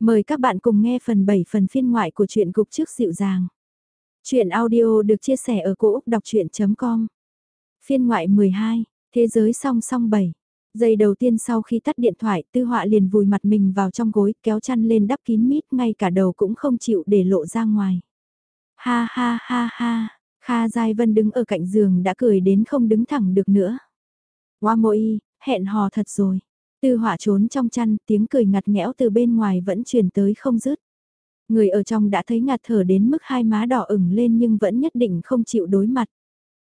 Mời các bạn cùng nghe phần 7 phần phiên ngoại của truyện Cục trước dịu dàng. Chuyện audio được chia sẻ ở cỗ đọc chuyện.com Phiên ngoại 12, Thế giới song song 7 Giây đầu tiên sau khi tắt điện thoại, tư họa liền vùi mặt mình vào trong gối, kéo chăn lên đắp kín mít, ngay cả đầu cũng không chịu để lộ ra ngoài. Ha ha ha ha, Kha Giai Vân đứng ở cạnh giường đã cười đến không đứng thẳng được nữa. Hoa môi, hẹn hò thật rồi. Tư họa trốn trong chăn, tiếng cười ngặt nghẽo từ bên ngoài vẫn truyền tới không dứt. Người ở trong đã thấy ngạt thở đến mức hai má đỏ ửng lên nhưng vẫn nhất định không chịu đối mặt.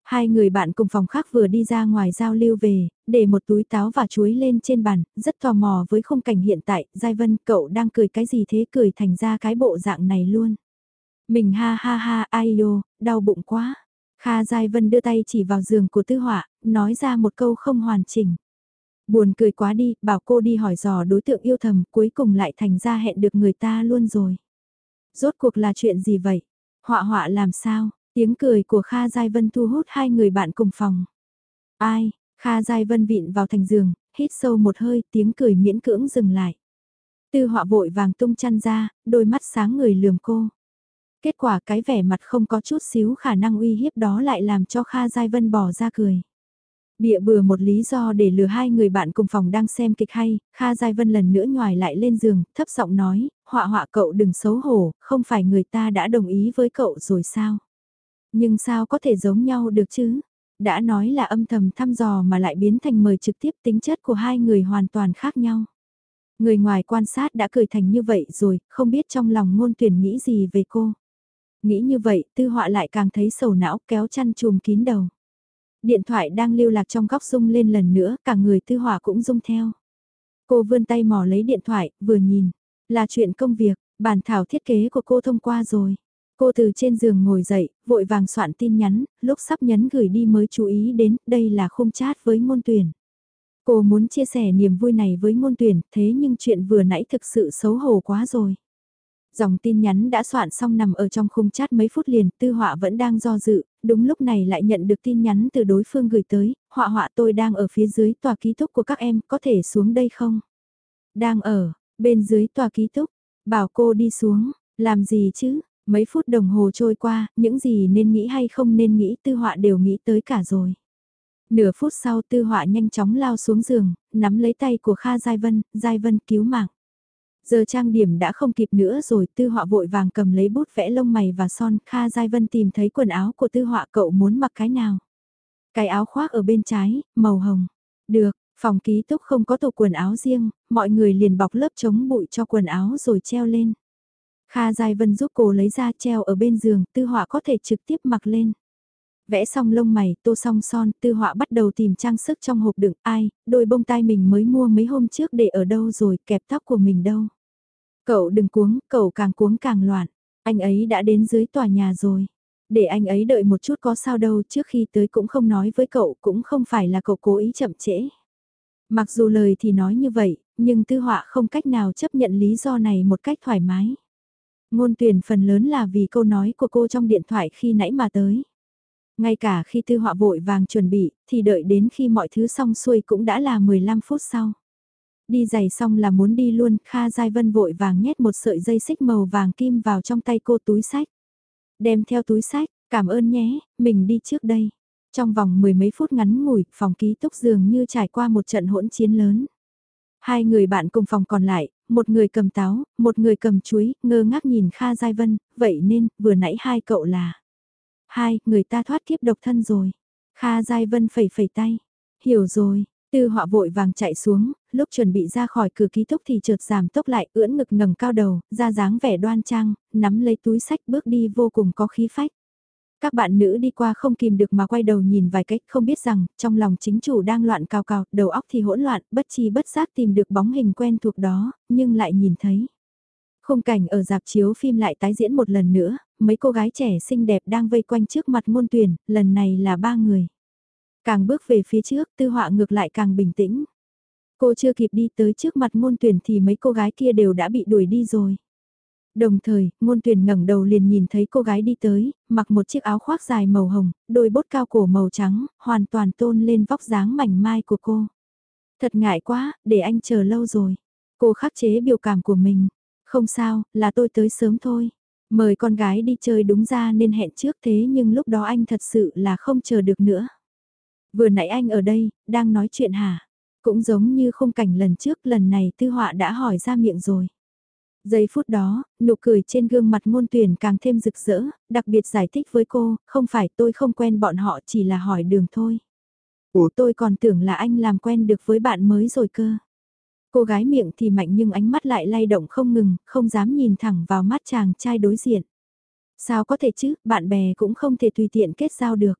Hai người bạn cùng phòng khác vừa đi ra ngoài giao lưu về, để một túi táo và chuối lên trên bàn, rất tò mò với khung cảnh hiện tại, Giai Vân cậu đang cười cái gì thế cười thành ra cái bộ dạng này luôn. Mình ha ha ha ai yô, đau bụng quá. Kha Giai Vân đưa tay chỉ vào giường của tư họa, nói ra một câu không hoàn chỉnh. Buồn cười quá đi, bảo cô đi hỏi dò đối tượng yêu thầm, cuối cùng lại thành ra hẹn được người ta luôn rồi. Rốt cuộc là chuyện gì vậy? Họa họa làm sao? Tiếng cười của Kha Giai Vân thu hút hai người bạn cùng phòng. Ai? Kha Giai Vân vịn vào thành giường, hít sâu một hơi, tiếng cười miễn cưỡng dừng lại. Tư họa vội vàng tung chăn ra, đôi mắt sáng người lườm cô. Kết quả cái vẻ mặt không có chút xíu khả năng uy hiếp đó lại làm cho Kha Giai Vân bỏ ra cười. Bịa bừa một lý do để lừa hai người bạn cùng phòng đang xem kịch hay, Kha Giai Vân lần nữa nhòi lại lên giường, thấp giọng nói, họa họa cậu đừng xấu hổ, không phải người ta đã đồng ý với cậu rồi sao? Nhưng sao có thể giống nhau được chứ? Đã nói là âm thầm thăm dò mà lại biến thành mời trực tiếp tính chất của hai người hoàn toàn khác nhau. Người ngoài quan sát đã cười thành như vậy rồi, không biết trong lòng ngôn tuyển nghĩ gì về cô. Nghĩ như vậy, tư họa lại càng thấy sầu não kéo chăn chùm kín đầu. Điện thoại đang lưu lạc trong góc rung lên lần nữa, cả người tư hỏa cũng rung theo. Cô vươn tay mò lấy điện thoại, vừa nhìn. Là chuyện công việc, bản thảo thiết kế của cô thông qua rồi. Cô từ trên giường ngồi dậy, vội vàng soạn tin nhắn, lúc sắp nhấn gửi đi mới chú ý đến, đây là khung chat với ngôn tuyển. Cô muốn chia sẻ niềm vui này với ngôn tuyển, thế nhưng chuyện vừa nãy thực sự xấu hổ quá rồi. Dòng tin nhắn đã soạn xong nằm ở trong khung chat mấy phút liền, tư họa vẫn đang do dự, đúng lúc này lại nhận được tin nhắn từ đối phương gửi tới, họa họa tôi đang ở phía dưới tòa ký túc của các em, có thể xuống đây không? Đang ở, bên dưới tòa ký túc, bảo cô đi xuống, làm gì chứ? Mấy phút đồng hồ trôi qua, những gì nên nghĩ hay không nên nghĩ tư họa đều nghĩ tới cả rồi. Nửa phút sau tư họa nhanh chóng lao xuống giường, nắm lấy tay của Kha Giai Vân, Giai Vân cứu mạng. Giờ trang điểm đã không kịp nữa rồi, tư họa vội vàng cầm lấy bút vẽ lông mày và son, Kha Giai Vân tìm thấy quần áo của tư họa cậu muốn mặc cái nào. Cái áo khoác ở bên trái, màu hồng. Được, phòng ký túc không có tủ quần áo riêng, mọi người liền bọc lớp chống bụi cho quần áo rồi treo lên. Kha Giai Vân giúp cô lấy ra treo ở bên giường, tư họa có thể trực tiếp mặc lên. Vẽ xong lông mày, tô xong son, tư họa bắt đầu tìm trang sức trong hộp đựng ai, đôi bông tai mình mới mua mấy hôm trước để ở đâu rồi, kẹp tóc của mình đâu. Cậu đừng cuống, cậu càng cuống càng loạn. Anh ấy đã đến dưới tòa nhà rồi. Để anh ấy đợi một chút có sao đâu trước khi tới cũng không nói với cậu cũng không phải là cậu cố ý chậm trễ. Mặc dù lời thì nói như vậy, nhưng tư họa không cách nào chấp nhận lý do này một cách thoải mái. Ngôn tuyển phần lớn là vì câu nói của cô trong điện thoại khi nãy mà tới. Ngay cả khi tư họa vội vàng chuẩn bị, thì đợi đến khi mọi thứ xong xuôi cũng đã là 15 phút sau. Đi giày xong là muốn đi luôn, Kha Giai Vân vội vàng nhét một sợi dây xích màu vàng kim vào trong tay cô túi sách. Đem theo túi sách, cảm ơn nhé, mình đi trước đây. Trong vòng mười mấy phút ngắn ngủi, phòng ký túc dường như trải qua một trận hỗn chiến lớn. Hai người bạn cùng phòng còn lại, một người cầm táo, một người cầm chuối, ngơ ngác nhìn Kha Giai Vân, vậy nên, vừa nãy hai cậu là... Hai, người ta thoát kiếp độc thân rồi. Kha Giai Vân phẩy phẩy tay. Hiểu rồi, Tư họa vội vàng chạy xuống, lúc chuẩn bị ra khỏi cửa ký túc thì chợt giảm tốc lại, ưỡn ngực ngẩng cao đầu, ra dáng vẻ đoan trang, nắm lấy túi sách bước đi vô cùng có khí phách. Các bạn nữ đi qua không kìm được mà quay đầu nhìn vài cách không biết rằng, trong lòng chính chủ đang loạn cao cao, đầu óc thì hỗn loạn, bất chi bất giác tìm được bóng hình quen thuộc đó, nhưng lại nhìn thấy. Khung cảnh ở dạp chiếu phim lại tái diễn một lần nữa, mấy cô gái trẻ xinh đẹp đang vây quanh trước mặt môn tuyển, lần này là ba người. Càng bước về phía trước, tư họa ngược lại càng bình tĩnh. Cô chưa kịp đi tới trước mặt ngôn tuyển thì mấy cô gái kia đều đã bị đuổi đi rồi. Đồng thời, ngôn tuyển ngẩng đầu liền nhìn thấy cô gái đi tới, mặc một chiếc áo khoác dài màu hồng, đôi bốt cao cổ màu trắng, hoàn toàn tôn lên vóc dáng mảnh mai của cô. Thật ngại quá, để anh chờ lâu rồi. Cô khắc chế biểu cảm của mình. Không sao, là tôi tới sớm thôi. Mời con gái đi chơi đúng ra nên hẹn trước thế nhưng lúc đó anh thật sự là không chờ được nữa. Vừa nãy anh ở đây, đang nói chuyện hả? Cũng giống như khung cảnh lần trước lần này tư họa đã hỏi ra miệng rồi. Giây phút đó, nụ cười trên gương mặt ngôn tuyển càng thêm rực rỡ, đặc biệt giải thích với cô, không phải tôi không quen bọn họ chỉ là hỏi đường thôi. Ủa tôi còn tưởng là anh làm quen được với bạn mới rồi cơ. Cô gái miệng thì mạnh nhưng ánh mắt lại lay động không ngừng, không dám nhìn thẳng vào mắt chàng trai đối diện. Sao có thể chứ, bạn bè cũng không thể tùy tiện kết giao được.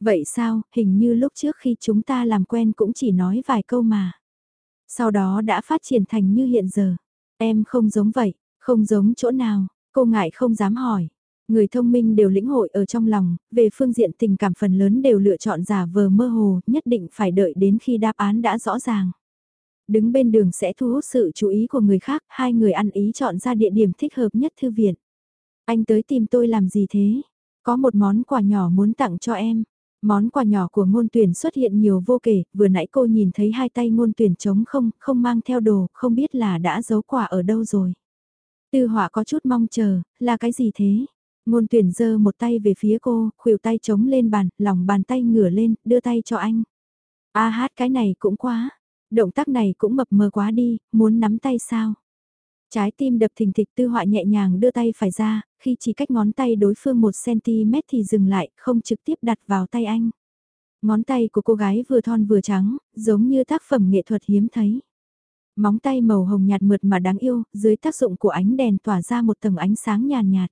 Vậy sao, hình như lúc trước khi chúng ta làm quen cũng chỉ nói vài câu mà. Sau đó đã phát triển thành như hiện giờ. Em không giống vậy, không giống chỗ nào, cô ngại không dám hỏi. Người thông minh đều lĩnh hội ở trong lòng, về phương diện tình cảm phần lớn đều lựa chọn giả vờ mơ hồ, nhất định phải đợi đến khi đáp án đã rõ ràng. Đứng bên đường sẽ thu hút sự chú ý của người khác, hai người ăn ý chọn ra địa điểm thích hợp nhất thư viện. Anh tới tìm tôi làm gì thế? Có một món quà nhỏ muốn tặng cho em. Món quà nhỏ của ngôn tuyển xuất hiện nhiều vô kể, vừa nãy cô nhìn thấy hai tay ngôn tuyển trống không, không mang theo đồ, không biết là đã giấu quà ở đâu rồi. Tư họa có chút mong chờ, là cái gì thế? Ngôn tuyển giơ một tay về phía cô, khuỷu tay trống lên bàn, lòng bàn tay ngửa lên, đưa tay cho anh. A hát cái này cũng quá, động tác này cũng mập mờ quá đi, muốn nắm tay sao? Trái tim đập thình thịch tư họa nhẹ nhàng đưa tay phải ra, khi chỉ cách ngón tay đối phương 1cm thì dừng lại, không trực tiếp đặt vào tay anh. Ngón tay của cô gái vừa thon vừa trắng, giống như tác phẩm nghệ thuật hiếm thấy. Móng tay màu hồng nhạt mượt mà đáng yêu, dưới tác dụng của ánh đèn tỏa ra một tầng ánh sáng nhàn nhạt, nhạt.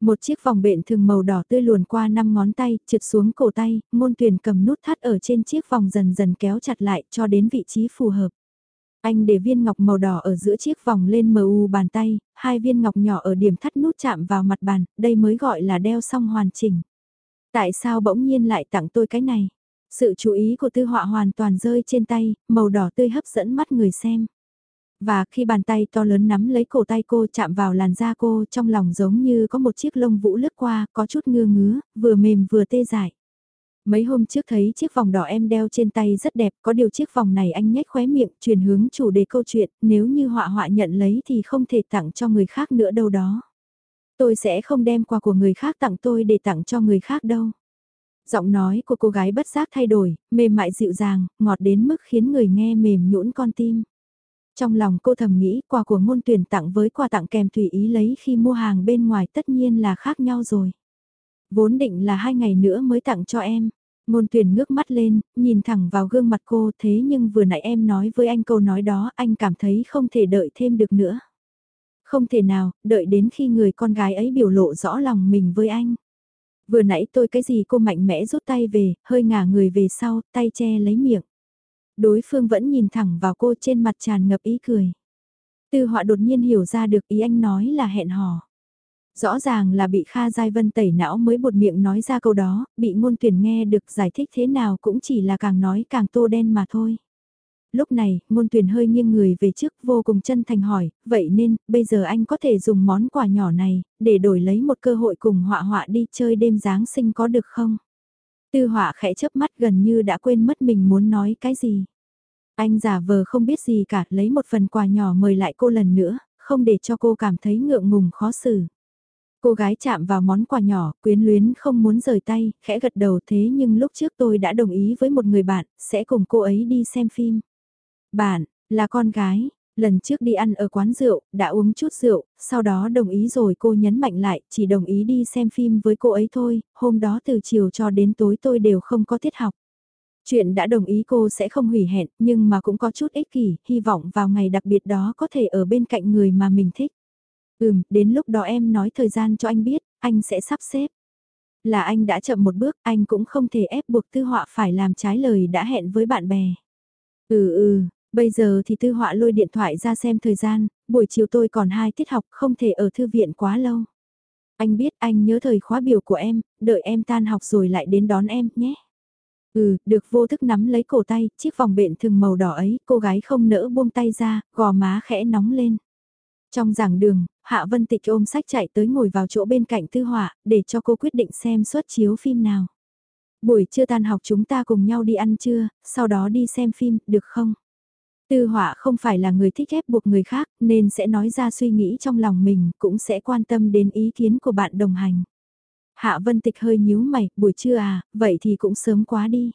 Một chiếc vòng bện thường màu đỏ tươi luồn qua năm ngón tay, trượt xuống cổ tay, Môn tuyển cầm nút thắt ở trên chiếc vòng dần dần kéo chặt lại cho đến vị trí phù hợp. Anh để viên ngọc màu đỏ ở giữa chiếc vòng lên mờ u bàn tay, hai viên ngọc nhỏ ở điểm thắt nút chạm vào mặt bàn, đây mới gọi là đeo xong hoàn chỉnh. Tại sao bỗng nhiên lại tặng tôi cái này? Sự chú ý của tư họa hoàn toàn rơi trên tay, màu đỏ tươi hấp dẫn mắt người xem. Và khi bàn tay to lớn nắm lấy cổ tay cô chạm vào làn da cô trong lòng giống như có một chiếc lông vũ lướt qua, có chút ngưa ngứa, vừa mềm vừa tê dại. Mấy hôm trước thấy chiếc vòng đỏ em đeo trên tay rất đẹp, có điều chiếc vòng này anh nhếch khóe miệng, chuyển hướng chủ đề câu chuyện, nếu như họa họa nhận lấy thì không thể tặng cho người khác nữa đâu đó. Tôi sẽ không đem quà của người khác tặng tôi để tặng cho người khác đâu. Giọng nói của cô gái bất giác thay đổi, mềm mại dịu dàng, ngọt đến mức khiến người nghe mềm nhũn con tim. Trong lòng cô thầm nghĩ quà của ngôn tuyển tặng với quà tặng kèm tùy ý lấy khi mua hàng bên ngoài tất nhiên là khác nhau rồi. Vốn định là hai ngày nữa mới tặng cho em. Ngôn tuyển ngước mắt lên, nhìn thẳng vào gương mặt cô thế nhưng vừa nãy em nói với anh câu nói đó anh cảm thấy không thể đợi thêm được nữa. Không thể nào, đợi đến khi người con gái ấy biểu lộ rõ lòng mình với anh. Vừa nãy tôi cái gì cô mạnh mẽ rút tay về, hơi ngả người về sau, tay che lấy miệng. Đối phương vẫn nhìn thẳng vào cô trên mặt tràn ngập ý cười. Tư họa đột nhiên hiểu ra được ý anh nói là hẹn hò. Rõ ràng là bị Kha Giai Vân tẩy não mới bột miệng nói ra câu đó, bị ngôn tuyển nghe được giải thích thế nào cũng chỉ là càng nói càng tô đen mà thôi. Lúc này, ngôn tuyển hơi nghiêng người về trước vô cùng chân thành hỏi, vậy nên, bây giờ anh có thể dùng món quà nhỏ này, để đổi lấy một cơ hội cùng họa họa đi chơi đêm Giáng sinh có được không? Tư họa khẽ chớp mắt gần như đã quên mất mình muốn nói cái gì. Anh giả vờ không biết gì cả, lấy một phần quà nhỏ mời lại cô lần nữa, không để cho cô cảm thấy ngượng ngùng khó xử. Cô gái chạm vào món quà nhỏ, quyến luyến không muốn rời tay, khẽ gật đầu thế nhưng lúc trước tôi đã đồng ý với một người bạn, sẽ cùng cô ấy đi xem phim. Bạn, là con gái, lần trước đi ăn ở quán rượu, đã uống chút rượu, sau đó đồng ý rồi cô nhấn mạnh lại, chỉ đồng ý đi xem phim với cô ấy thôi, hôm đó từ chiều cho đến tối tôi đều không có tiết học. Chuyện đã đồng ý cô sẽ không hủy hẹn, nhưng mà cũng có chút ích kỷ, hy vọng vào ngày đặc biệt đó có thể ở bên cạnh người mà mình thích. Ừm, đến lúc đó em nói thời gian cho anh biết, anh sẽ sắp xếp. Là anh đã chậm một bước, anh cũng không thể ép buộc tư họa phải làm trái lời đã hẹn với bạn bè. Ừ ừ, bây giờ thì tư họa lôi điện thoại ra xem thời gian, buổi chiều tôi còn hai tiết học không thể ở thư viện quá lâu. Anh biết anh nhớ thời khóa biểu của em, đợi em tan học rồi lại đến đón em nhé. Ừ, được vô thức nắm lấy cổ tay, chiếc vòng bện thường màu đỏ ấy, cô gái không nỡ buông tay ra, gò má khẽ nóng lên. Trong giảng đường, Hạ Vân Tịch ôm sách chạy tới ngồi vào chỗ bên cạnh Tư Họa, để cho cô quyết định xem suất chiếu phim nào. Buổi trưa tan học chúng ta cùng nhau đi ăn trưa, sau đó đi xem phim, được không? Tư họa không phải là người thích ép buộc người khác nên sẽ nói ra suy nghĩ trong lòng mình cũng sẽ quan tâm đến ý kiến của bạn đồng hành. Hạ Vân Tịch hơi nhíu mày, buổi trưa à, vậy thì cũng sớm quá đi.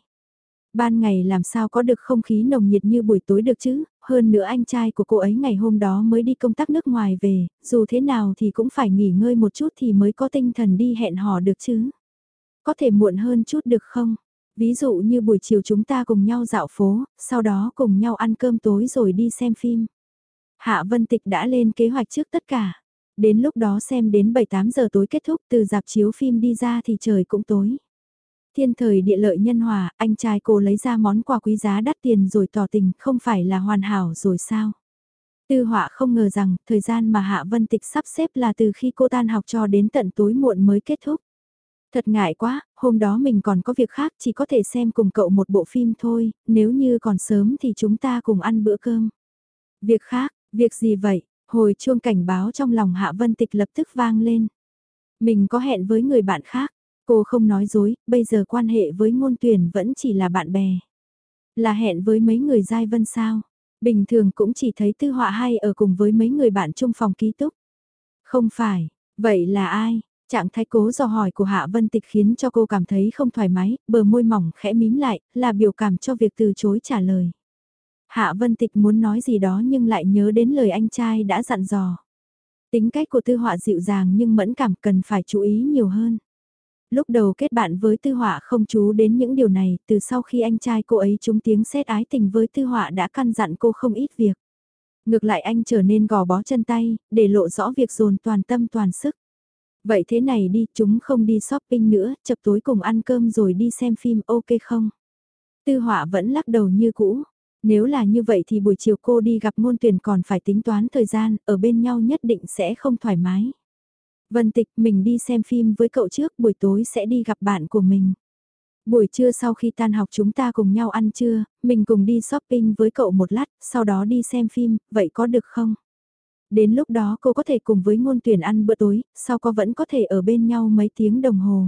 Ban ngày làm sao có được không khí nồng nhiệt như buổi tối được chứ, hơn nữa anh trai của cô ấy ngày hôm đó mới đi công tác nước ngoài về, dù thế nào thì cũng phải nghỉ ngơi một chút thì mới có tinh thần đi hẹn hò được chứ. Có thể muộn hơn chút được không? Ví dụ như buổi chiều chúng ta cùng nhau dạo phố, sau đó cùng nhau ăn cơm tối rồi đi xem phim. Hạ Vân Tịch đã lên kế hoạch trước tất cả. Đến lúc đó xem đến 7-8 giờ tối kết thúc từ dạp chiếu phim đi ra thì trời cũng tối. Thiên thời địa lợi nhân hòa, anh trai cô lấy ra món quà quý giá đắt tiền rồi tỏ tình, không phải là hoàn hảo rồi sao? Tư họa không ngờ rằng, thời gian mà Hạ Vân Tịch sắp xếp là từ khi cô tan học cho đến tận tối muộn mới kết thúc. Thật ngại quá, hôm đó mình còn có việc khác chỉ có thể xem cùng cậu một bộ phim thôi, nếu như còn sớm thì chúng ta cùng ăn bữa cơm. Việc khác, việc gì vậy? Hồi chuông cảnh báo trong lòng Hạ Vân Tịch lập tức vang lên. Mình có hẹn với người bạn khác, cô không nói dối, bây giờ quan hệ với ngôn tuyển vẫn chỉ là bạn bè. Là hẹn với mấy người giai vân sao? Bình thường cũng chỉ thấy tư họa hay ở cùng với mấy người bạn chung phòng ký túc. Không phải, vậy là ai? Trạng thái cố dò hỏi của Hạ Vân Tịch khiến cho cô cảm thấy không thoải mái, bờ môi mỏng khẽ mím lại, là biểu cảm cho việc từ chối trả lời. Hạ Vân Tịch muốn nói gì đó nhưng lại nhớ đến lời anh trai đã dặn dò. Tính cách của tư họa dịu dàng nhưng mẫn cảm cần phải chú ý nhiều hơn. Lúc đầu kết bạn với tư họa không chú đến những điều này, từ sau khi anh trai cô ấy trúng tiếng xét ái tình với tư họa đã căn dặn cô không ít việc. Ngược lại anh trở nên gò bó chân tay, để lộ rõ việc dồn toàn tâm toàn sức. Vậy thế này đi, chúng không đi shopping nữa, chập tối cùng ăn cơm rồi đi xem phim ok không? Tư họa vẫn lắc đầu như cũ. Nếu là như vậy thì buổi chiều cô đi gặp môn tuyển còn phải tính toán thời gian, ở bên nhau nhất định sẽ không thoải mái. Vân Tịch, mình đi xem phim với cậu trước, buổi tối sẽ đi gặp bạn của mình. Buổi trưa sau khi tan học chúng ta cùng nhau ăn trưa, mình cùng đi shopping với cậu một lát, sau đó đi xem phim, vậy có được không? Đến lúc đó cô có thể cùng với ngôn tuyển ăn bữa tối, sau có vẫn có thể ở bên nhau mấy tiếng đồng hồ.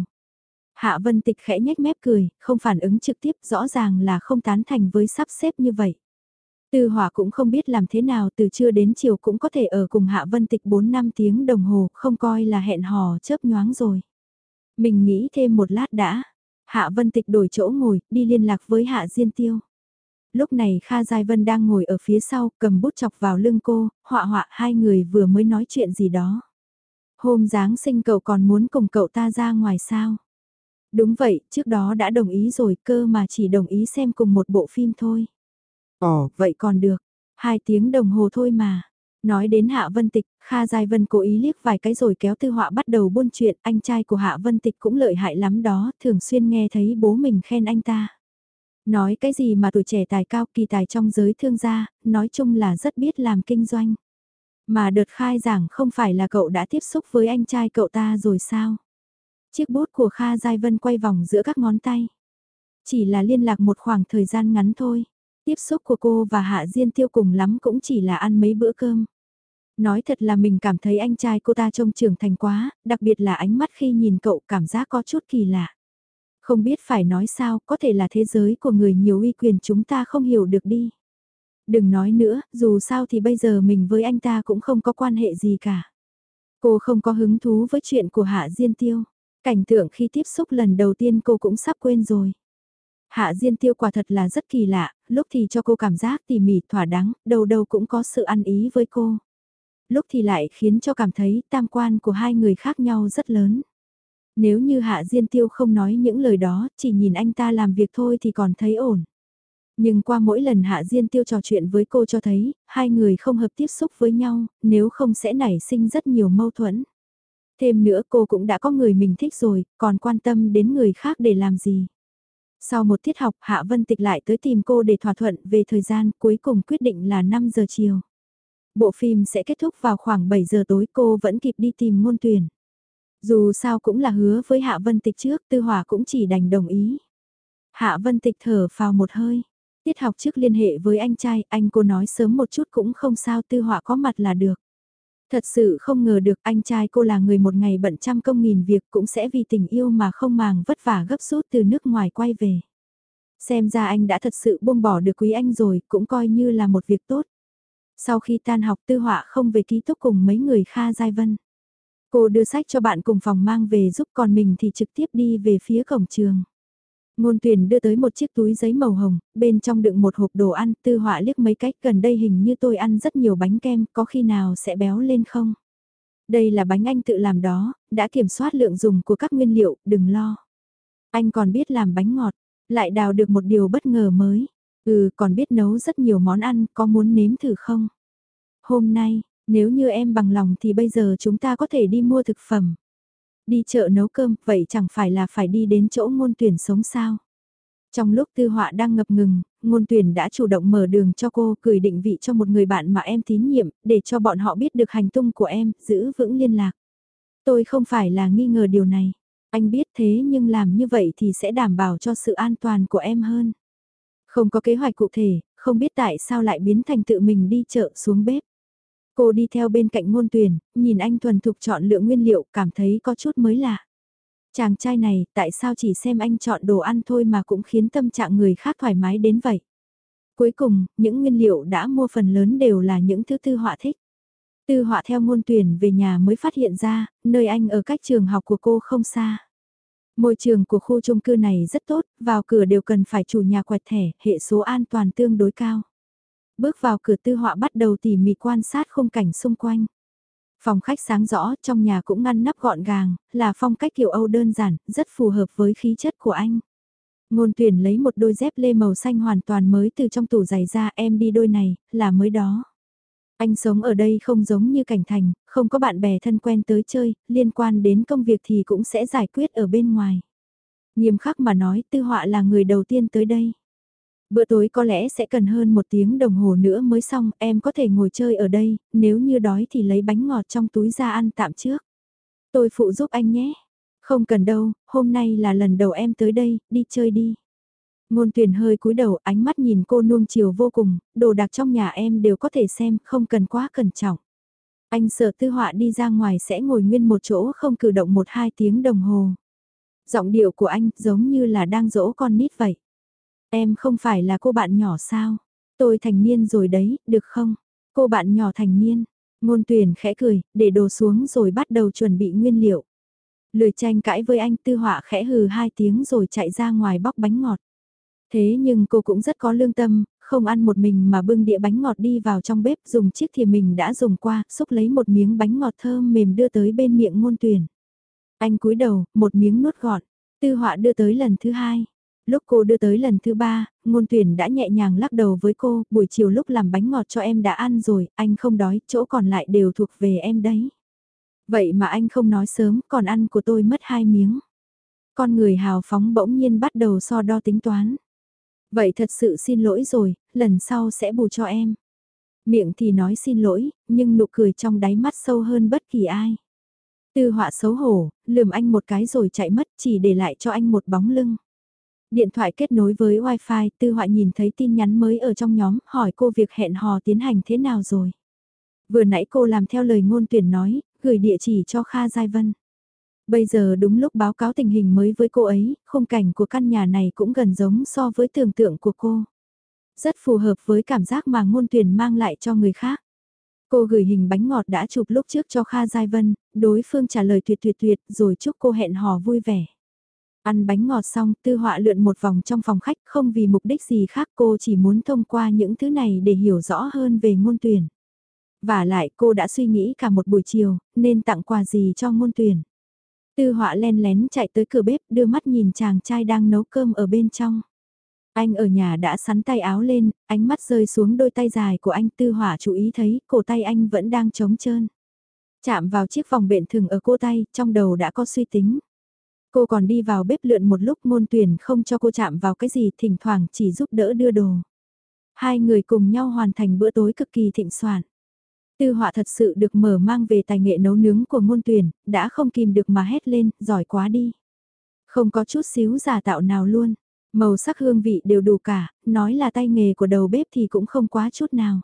Hạ Vân Tịch khẽ nhếch mép cười, không phản ứng trực tiếp rõ ràng là không tán thành với sắp xếp như vậy. Tư hỏa cũng không biết làm thế nào từ trưa đến chiều cũng có thể ở cùng Hạ Vân Tịch 4 năm tiếng đồng hồ, không coi là hẹn hò chớp nhoáng rồi. Mình nghĩ thêm một lát đã. Hạ Vân Tịch đổi chỗ ngồi, đi liên lạc với Hạ Diên Tiêu. Lúc này Kha Giai Vân đang ngồi ở phía sau, cầm bút chọc vào lưng cô, họa họa hai người vừa mới nói chuyện gì đó. Hôm Giáng sinh cậu còn muốn cùng cậu ta ra ngoài sao? Đúng vậy, trước đó đã đồng ý rồi cơ mà chỉ đồng ý xem cùng một bộ phim thôi. Ồ, vậy còn được. Hai tiếng đồng hồ thôi mà. Nói đến Hạ Vân Tịch, Kha Giai Vân cố ý liếc vài cái rồi kéo tư họa bắt đầu buôn chuyện, anh trai của Hạ Vân Tịch cũng lợi hại lắm đó, thường xuyên nghe thấy bố mình khen anh ta. Nói cái gì mà tuổi trẻ tài cao kỳ tài trong giới thương gia, nói chung là rất biết làm kinh doanh. Mà đợt khai giảng không phải là cậu đã tiếp xúc với anh trai cậu ta rồi sao? Chiếc bút của Kha Giai Vân quay vòng giữa các ngón tay. Chỉ là liên lạc một khoảng thời gian ngắn thôi. Tiếp xúc của cô và Hạ Diên Tiêu cùng lắm cũng chỉ là ăn mấy bữa cơm. Nói thật là mình cảm thấy anh trai cô ta trông trưởng thành quá, đặc biệt là ánh mắt khi nhìn cậu cảm giác có chút kỳ lạ. Không biết phải nói sao, có thể là thế giới của người nhiều uy quyền chúng ta không hiểu được đi. Đừng nói nữa, dù sao thì bây giờ mình với anh ta cũng không có quan hệ gì cả. Cô không có hứng thú với chuyện của Hạ Diên Tiêu. Cảnh tượng khi tiếp xúc lần đầu tiên cô cũng sắp quên rồi. Hạ Diên Tiêu quả thật là rất kỳ lạ, lúc thì cho cô cảm giác tỉ mỉ thỏa đáng, đâu đâu cũng có sự ăn ý với cô. Lúc thì lại khiến cho cảm thấy tam quan của hai người khác nhau rất lớn. Nếu như Hạ Diên Tiêu không nói những lời đó, chỉ nhìn anh ta làm việc thôi thì còn thấy ổn. Nhưng qua mỗi lần Hạ Diên Tiêu trò chuyện với cô cho thấy, hai người không hợp tiếp xúc với nhau, nếu không sẽ nảy sinh rất nhiều mâu thuẫn. Thêm nữa cô cũng đã có người mình thích rồi, còn quan tâm đến người khác để làm gì. Sau một tiết học Hạ Vân Tịch lại tới tìm cô để thỏa thuận về thời gian cuối cùng quyết định là 5 giờ chiều. Bộ phim sẽ kết thúc vào khoảng 7 giờ tối cô vẫn kịp đi tìm ngôn tuyển. Dù sao cũng là hứa với Hạ Vân Tịch trước, Tư Hỏa cũng chỉ đành đồng ý. Hạ Vân Tịch thở vào một hơi. Tiết học trước liên hệ với anh trai, anh cô nói sớm một chút cũng không sao Tư Hỏa có mặt là được. Thật sự không ngờ được anh trai cô là người một ngày bận trăm công nghìn việc cũng sẽ vì tình yêu mà không màng vất vả gấp rút từ nước ngoài quay về. Xem ra anh đã thật sự buông bỏ được quý anh rồi, cũng coi như là một việc tốt. Sau khi tan học tư họa không về ký túc cùng mấy người Kha Giai Vân. Cô đưa sách cho bạn cùng phòng mang về giúp còn mình thì trực tiếp đi về phía cổng trường. Ngôn tuyển đưa tới một chiếc túi giấy màu hồng, bên trong đựng một hộp đồ ăn, tư họa liếc mấy cách gần đây hình như tôi ăn rất nhiều bánh kem, có khi nào sẽ béo lên không? Đây là bánh anh tự làm đó, đã kiểm soát lượng dùng của các nguyên liệu, đừng lo. Anh còn biết làm bánh ngọt, lại đào được một điều bất ngờ mới. Ừ, còn biết nấu rất nhiều món ăn, có muốn nếm thử không? Hôm nay, nếu như em bằng lòng thì bây giờ chúng ta có thể đi mua thực phẩm. Đi chợ nấu cơm, vậy chẳng phải là phải đi đến chỗ ngôn tuyển sống sao? Trong lúc tư họa đang ngập ngừng, ngôn tuyển đã chủ động mở đường cho cô gửi định vị cho một người bạn mà em tín nhiệm, để cho bọn họ biết được hành tung của em, giữ vững liên lạc. Tôi không phải là nghi ngờ điều này. Anh biết thế nhưng làm như vậy thì sẽ đảm bảo cho sự an toàn của em hơn. Không có kế hoạch cụ thể, không biết tại sao lại biến thành tự mình đi chợ xuống bếp. Cô đi theo bên cạnh ngôn tuyển, nhìn anh thuần thục chọn lựa nguyên liệu, cảm thấy có chút mới lạ. Chàng trai này, tại sao chỉ xem anh chọn đồ ăn thôi mà cũng khiến tâm trạng người khác thoải mái đến vậy? Cuối cùng, những nguyên liệu đã mua phần lớn đều là những thứ tư họa thích. Tư họa theo ngôn tuyển về nhà mới phát hiện ra, nơi anh ở cách trường học của cô không xa. Môi trường của khu chung cư này rất tốt, vào cửa đều cần phải chủ nhà quẹt thẻ, hệ số an toàn tương đối cao. Bước vào cửa tư họa bắt đầu tỉ mỉ quan sát khung cảnh xung quanh. Phòng khách sáng rõ, trong nhà cũng ngăn nắp gọn gàng, là phong cách kiểu Âu đơn giản, rất phù hợp với khí chất của anh. Ngôn tuyển lấy một đôi dép lê màu xanh hoàn toàn mới từ trong tủ giày ra em đi đôi này, là mới đó. Anh sống ở đây không giống như cảnh thành, không có bạn bè thân quen tới chơi, liên quan đến công việc thì cũng sẽ giải quyết ở bên ngoài. Nghiêm khắc mà nói tư họa là người đầu tiên tới đây. Bữa tối có lẽ sẽ cần hơn một tiếng đồng hồ nữa mới xong, em có thể ngồi chơi ở đây, nếu như đói thì lấy bánh ngọt trong túi ra ăn tạm trước. Tôi phụ giúp anh nhé. Không cần đâu, hôm nay là lần đầu em tới đây, đi chơi đi. Ngôn tuyển hơi cúi đầu ánh mắt nhìn cô nuông chiều vô cùng, đồ đạc trong nhà em đều có thể xem, không cần quá cẩn trọng. Anh sợ tư họa đi ra ngoài sẽ ngồi nguyên một chỗ không cử động một hai tiếng đồng hồ. Giọng điệu của anh giống như là đang dỗ con nít vậy. Em không phải là cô bạn nhỏ sao? Tôi thành niên rồi đấy, được không? Cô bạn nhỏ thành niên. Ngôn tuyển khẽ cười, để đồ xuống rồi bắt đầu chuẩn bị nguyên liệu. Lười tranh cãi với anh tư họa khẽ hừ hai tiếng rồi chạy ra ngoài bóc bánh ngọt. Thế nhưng cô cũng rất có lương tâm, không ăn một mình mà bưng đĩa bánh ngọt đi vào trong bếp dùng chiếc thìa mình đã dùng qua, xúc lấy một miếng bánh ngọt thơm mềm đưa tới bên miệng ngôn tuyển. Anh cúi đầu, một miếng nuốt gọn, tư họa đưa tới lần thứ hai. Lúc cô đưa tới lần thứ ba, ngôn tuyển đã nhẹ nhàng lắc đầu với cô, buổi chiều lúc làm bánh ngọt cho em đã ăn rồi, anh không đói, chỗ còn lại đều thuộc về em đấy. Vậy mà anh không nói sớm, còn ăn của tôi mất hai miếng. Con người hào phóng bỗng nhiên bắt đầu so đo tính toán. Vậy thật sự xin lỗi rồi, lần sau sẽ bù cho em. Miệng thì nói xin lỗi, nhưng nụ cười trong đáy mắt sâu hơn bất kỳ ai. Tư họa xấu hổ, lườm anh một cái rồi chạy mất chỉ để lại cho anh một bóng lưng. Điện thoại kết nối với wifi, tư Hoại nhìn thấy tin nhắn mới ở trong nhóm, hỏi cô việc hẹn hò tiến hành thế nào rồi. Vừa nãy cô làm theo lời ngôn tuyển nói, gửi địa chỉ cho Kha Giai Vân. Bây giờ đúng lúc báo cáo tình hình mới với cô ấy, khung cảnh của căn nhà này cũng gần giống so với tưởng tượng của cô. Rất phù hợp với cảm giác mà ngôn tuyển mang lại cho người khác. Cô gửi hình bánh ngọt đã chụp lúc trước cho Kha Giai Vân, đối phương trả lời tuyệt tuyệt tuyệt rồi chúc cô hẹn hò vui vẻ. Ăn bánh ngọt xong, tư họa lượn một vòng trong phòng khách không vì mục đích gì khác cô chỉ muốn thông qua những thứ này để hiểu rõ hơn về ngôn tuyển. Và lại cô đã suy nghĩ cả một buổi chiều, nên tặng quà gì cho ngôn tuyển. Tư họa len lén chạy tới cửa bếp đưa mắt nhìn chàng trai đang nấu cơm ở bên trong. Anh ở nhà đã sắn tay áo lên, ánh mắt rơi xuống đôi tay dài của anh tư hỏa chú ý thấy cổ tay anh vẫn đang trống trơn. Chạm vào chiếc vòng bện thường ở cô tay, trong đầu đã có suy tính. Cô còn đi vào bếp lượn một lúc môn tuyển không cho cô chạm vào cái gì thỉnh thoảng chỉ giúp đỡ đưa đồ. Hai người cùng nhau hoàn thành bữa tối cực kỳ thịnh soạn. Tư họa thật sự được mở mang về tài nghệ nấu nướng của môn tuyển, đã không kìm được mà hét lên, giỏi quá đi. Không có chút xíu giả tạo nào luôn, màu sắc hương vị đều đủ cả, nói là tay nghề của đầu bếp thì cũng không quá chút nào.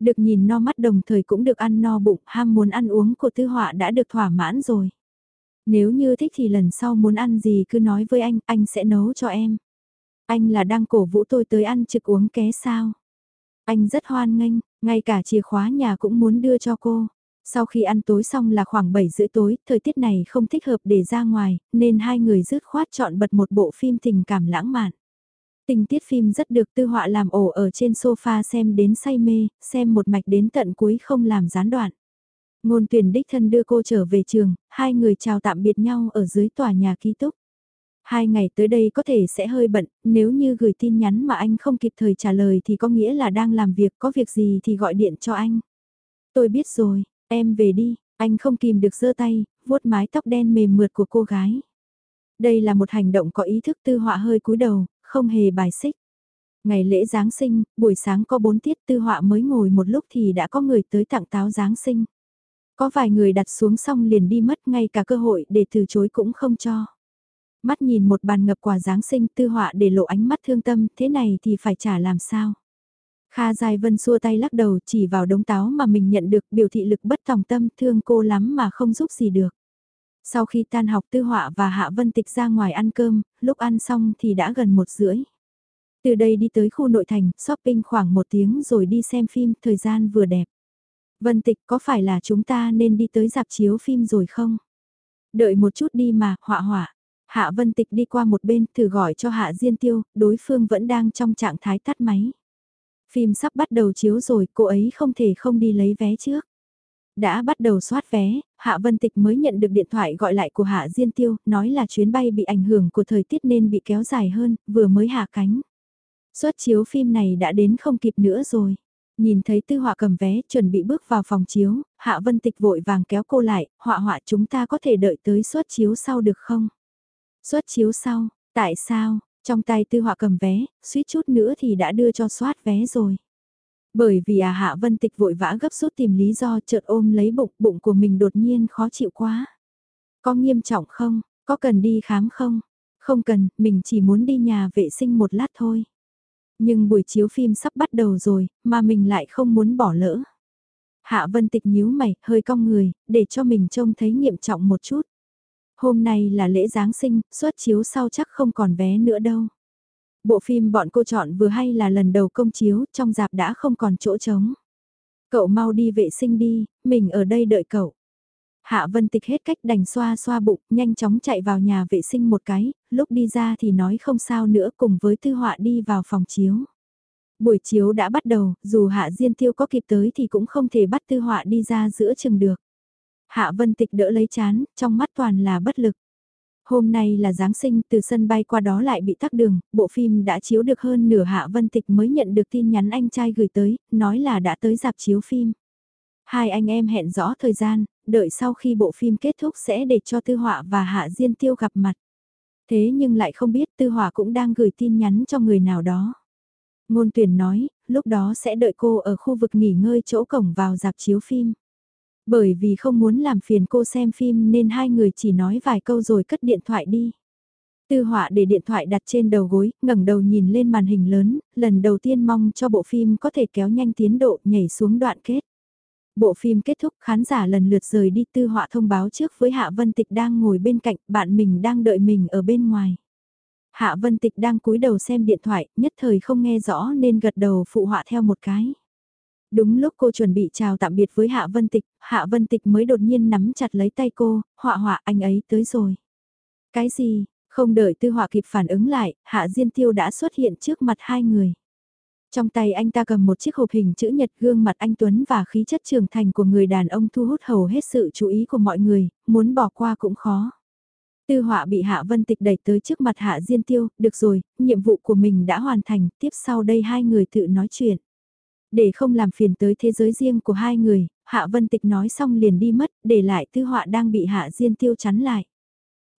Được nhìn no mắt đồng thời cũng được ăn no bụng, ham muốn ăn uống của tư họa đã được thỏa mãn rồi. Nếu như thích thì lần sau muốn ăn gì cứ nói với anh, anh sẽ nấu cho em. Anh là đang cổ vũ tôi tới ăn trực uống ké sao? Anh rất hoan nghênh, ngay cả chìa khóa nhà cũng muốn đưa cho cô. Sau khi ăn tối xong là khoảng 7 rưỡi tối, thời tiết này không thích hợp để ra ngoài, nên hai người rứt khoát chọn bật một bộ phim tình cảm lãng mạn. Tình tiết phim rất được tư họa làm ổ ở trên sofa xem đến say mê, xem một mạch đến tận cuối không làm gián đoạn. Ngôn tuyển đích thân đưa cô trở về trường, hai người chào tạm biệt nhau ở dưới tòa nhà ký túc. Hai ngày tới đây có thể sẽ hơi bận, nếu như gửi tin nhắn mà anh không kịp thời trả lời thì có nghĩa là đang làm việc, có việc gì thì gọi điện cho anh. Tôi biết rồi, em về đi, anh không kìm được giơ tay, vuốt mái tóc đen mềm mượt của cô gái. Đây là một hành động có ý thức tư họa hơi cúi đầu, không hề bài xích. Ngày lễ Giáng sinh, buổi sáng có bốn tiết tư họa mới ngồi một lúc thì đã có người tới tặng táo Giáng sinh. Có vài người đặt xuống xong liền đi mất ngay cả cơ hội để từ chối cũng không cho. Mắt nhìn một bàn ngập quà Giáng sinh tư họa để lộ ánh mắt thương tâm, thế này thì phải trả làm sao? Kha Giai Vân xua tay lắc đầu chỉ vào đống táo mà mình nhận được biểu thị lực bất tòng tâm thương cô lắm mà không giúp gì được. Sau khi tan học tư họa và Hạ Vân Tịch ra ngoài ăn cơm, lúc ăn xong thì đã gần một rưỡi. Từ đây đi tới khu nội thành, shopping khoảng một tiếng rồi đi xem phim, thời gian vừa đẹp. Vân Tịch có phải là chúng ta nên đi tới dạp chiếu phim rồi không? Đợi một chút đi mà, họa họa. Hạ Vân Tịch đi qua một bên thử gọi cho Hạ Diên Tiêu, đối phương vẫn đang trong trạng thái tắt máy. Phim sắp bắt đầu chiếu rồi, cô ấy không thể không đi lấy vé trước. Đã bắt đầu soát vé, Hạ Vân Tịch mới nhận được điện thoại gọi lại của Hạ Diên Tiêu, nói là chuyến bay bị ảnh hưởng của thời tiết nên bị kéo dài hơn, vừa mới hạ cánh. Suất chiếu phim này đã đến không kịp nữa rồi. Nhìn thấy tư họa cầm vé chuẩn bị bước vào phòng chiếu, Hạ Vân Tịch vội vàng kéo cô lại, họa họa chúng ta có thể đợi tới suất chiếu sau được không? Suất chiếu sau, tại sao? Trong tay tư họa cầm vé, suýt chút nữa thì đã đưa cho soát vé rồi. Bởi vì à Hạ Vân Tịch vội vã gấp rút tìm lý do chợt ôm lấy bụng, bụng của mình đột nhiên khó chịu quá. Có nghiêm trọng không? Có cần đi khám không? Không cần, mình chỉ muốn đi nhà vệ sinh một lát thôi. Nhưng buổi chiếu phim sắp bắt đầu rồi, mà mình lại không muốn bỏ lỡ. Hạ Vân Tịch nhíu mày, hơi cong người, để cho mình trông thấy nghiêm trọng một chút. Hôm nay là lễ Giáng sinh, suất chiếu sau chắc không còn vé nữa đâu. Bộ phim bọn cô chọn vừa hay là lần đầu công chiếu, trong dạp đã không còn chỗ trống. Cậu mau đi vệ sinh đi, mình ở đây đợi cậu. Hạ Vân Tịch hết cách đành xoa xoa bụng, nhanh chóng chạy vào nhà vệ sinh một cái, lúc đi ra thì nói không sao nữa cùng với Tư Họa đi vào phòng chiếu. Buổi chiếu đã bắt đầu, dù Hạ Diên Tiêu có kịp tới thì cũng không thể bắt Tư Họa đi ra giữa chừng được. Hạ Vân Tịch đỡ lấy chán, trong mắt toàn là bất lực. Hôm nay là Giáng sinh, từ sân bay qua đó lại bị tắc đường, bộ phim đã chiếu được hơn nửa Hạ Vân Tịch mới nhận được tin nhắn anh trai gửi tới, nói là đã tới dạp chiếu phim. Hai anh em hẹn rõ thời gian, đợi sau khi bộ phim kết thúc sẽ để cho Tư Họa và Hạ Diên Tiêu gặp mặt. Thế nhưng lại không biết Tư Họa cũng đang gửi tin nhắn cho người nào đó. Ngôn tuyển nói, lúc đó sẽ đợi cô ở khu vực nghỉ ngơi chỗ cổng vào dạp chiếu phim. Bởi vì không muốn làm phiền cô xem phim nên hai người chỉ nói vài câu rồi cất điện thoại đi. Tư họa để điện thoại đặt trên đầu gối, ngẩng đầu nhìn lên màn hình lớn, lần đầu tiên mong cho bộ phim có thể kéo nhanh tiến độ nhảy xuống đoạn kết. Bộ phim kết thúc khán giả lần lượt rời đi tư họa thông báo trước với Hạ Vân Tịch đang ngồi bên cạnh bạn mình đang đợi mình ở bên ngoài. Hạ Vân Tịch đang cúi đầu xem điện thoại, nhất thời không nghe rõ nên gật đầu phụ họa theo một cái. Đúng lúc cô chuẩn bị chào tạm biệt với Hạ Vân Tịch, Hạ Vân Tịch mới đột nhiên nắm chặt lấy tay cô, họa họa anh ấy tới rồi. Cái gì, không đợi tư họa kịp phản ứng lại, Hạ Diên Tiêu đã xuất hiện trước mặt hai người. Trong tay anh ta cầm một chiếc hộp hình chữ nhật gương mặt anh Tuấn và khí chất trưởng thành của người đàn ông thu hút hầu hết sự chú ý của mọi người, muốn bỏ qua cũng khó. Tư họa bị Hạ Vân Tịch đẩy tới trước mặt Hạ Diên Tiêu, được rồi, nhiệm vụ của mình đã hoàn thành, tiếp sau đây hai người tự nói chuyện. Để không làm phiền tới thế giới riêng của hai người, Hạ Vân Tịch nói xong liền đi mất, để lại tư họa đang bị Hạ Diên Tiêu chắn lại.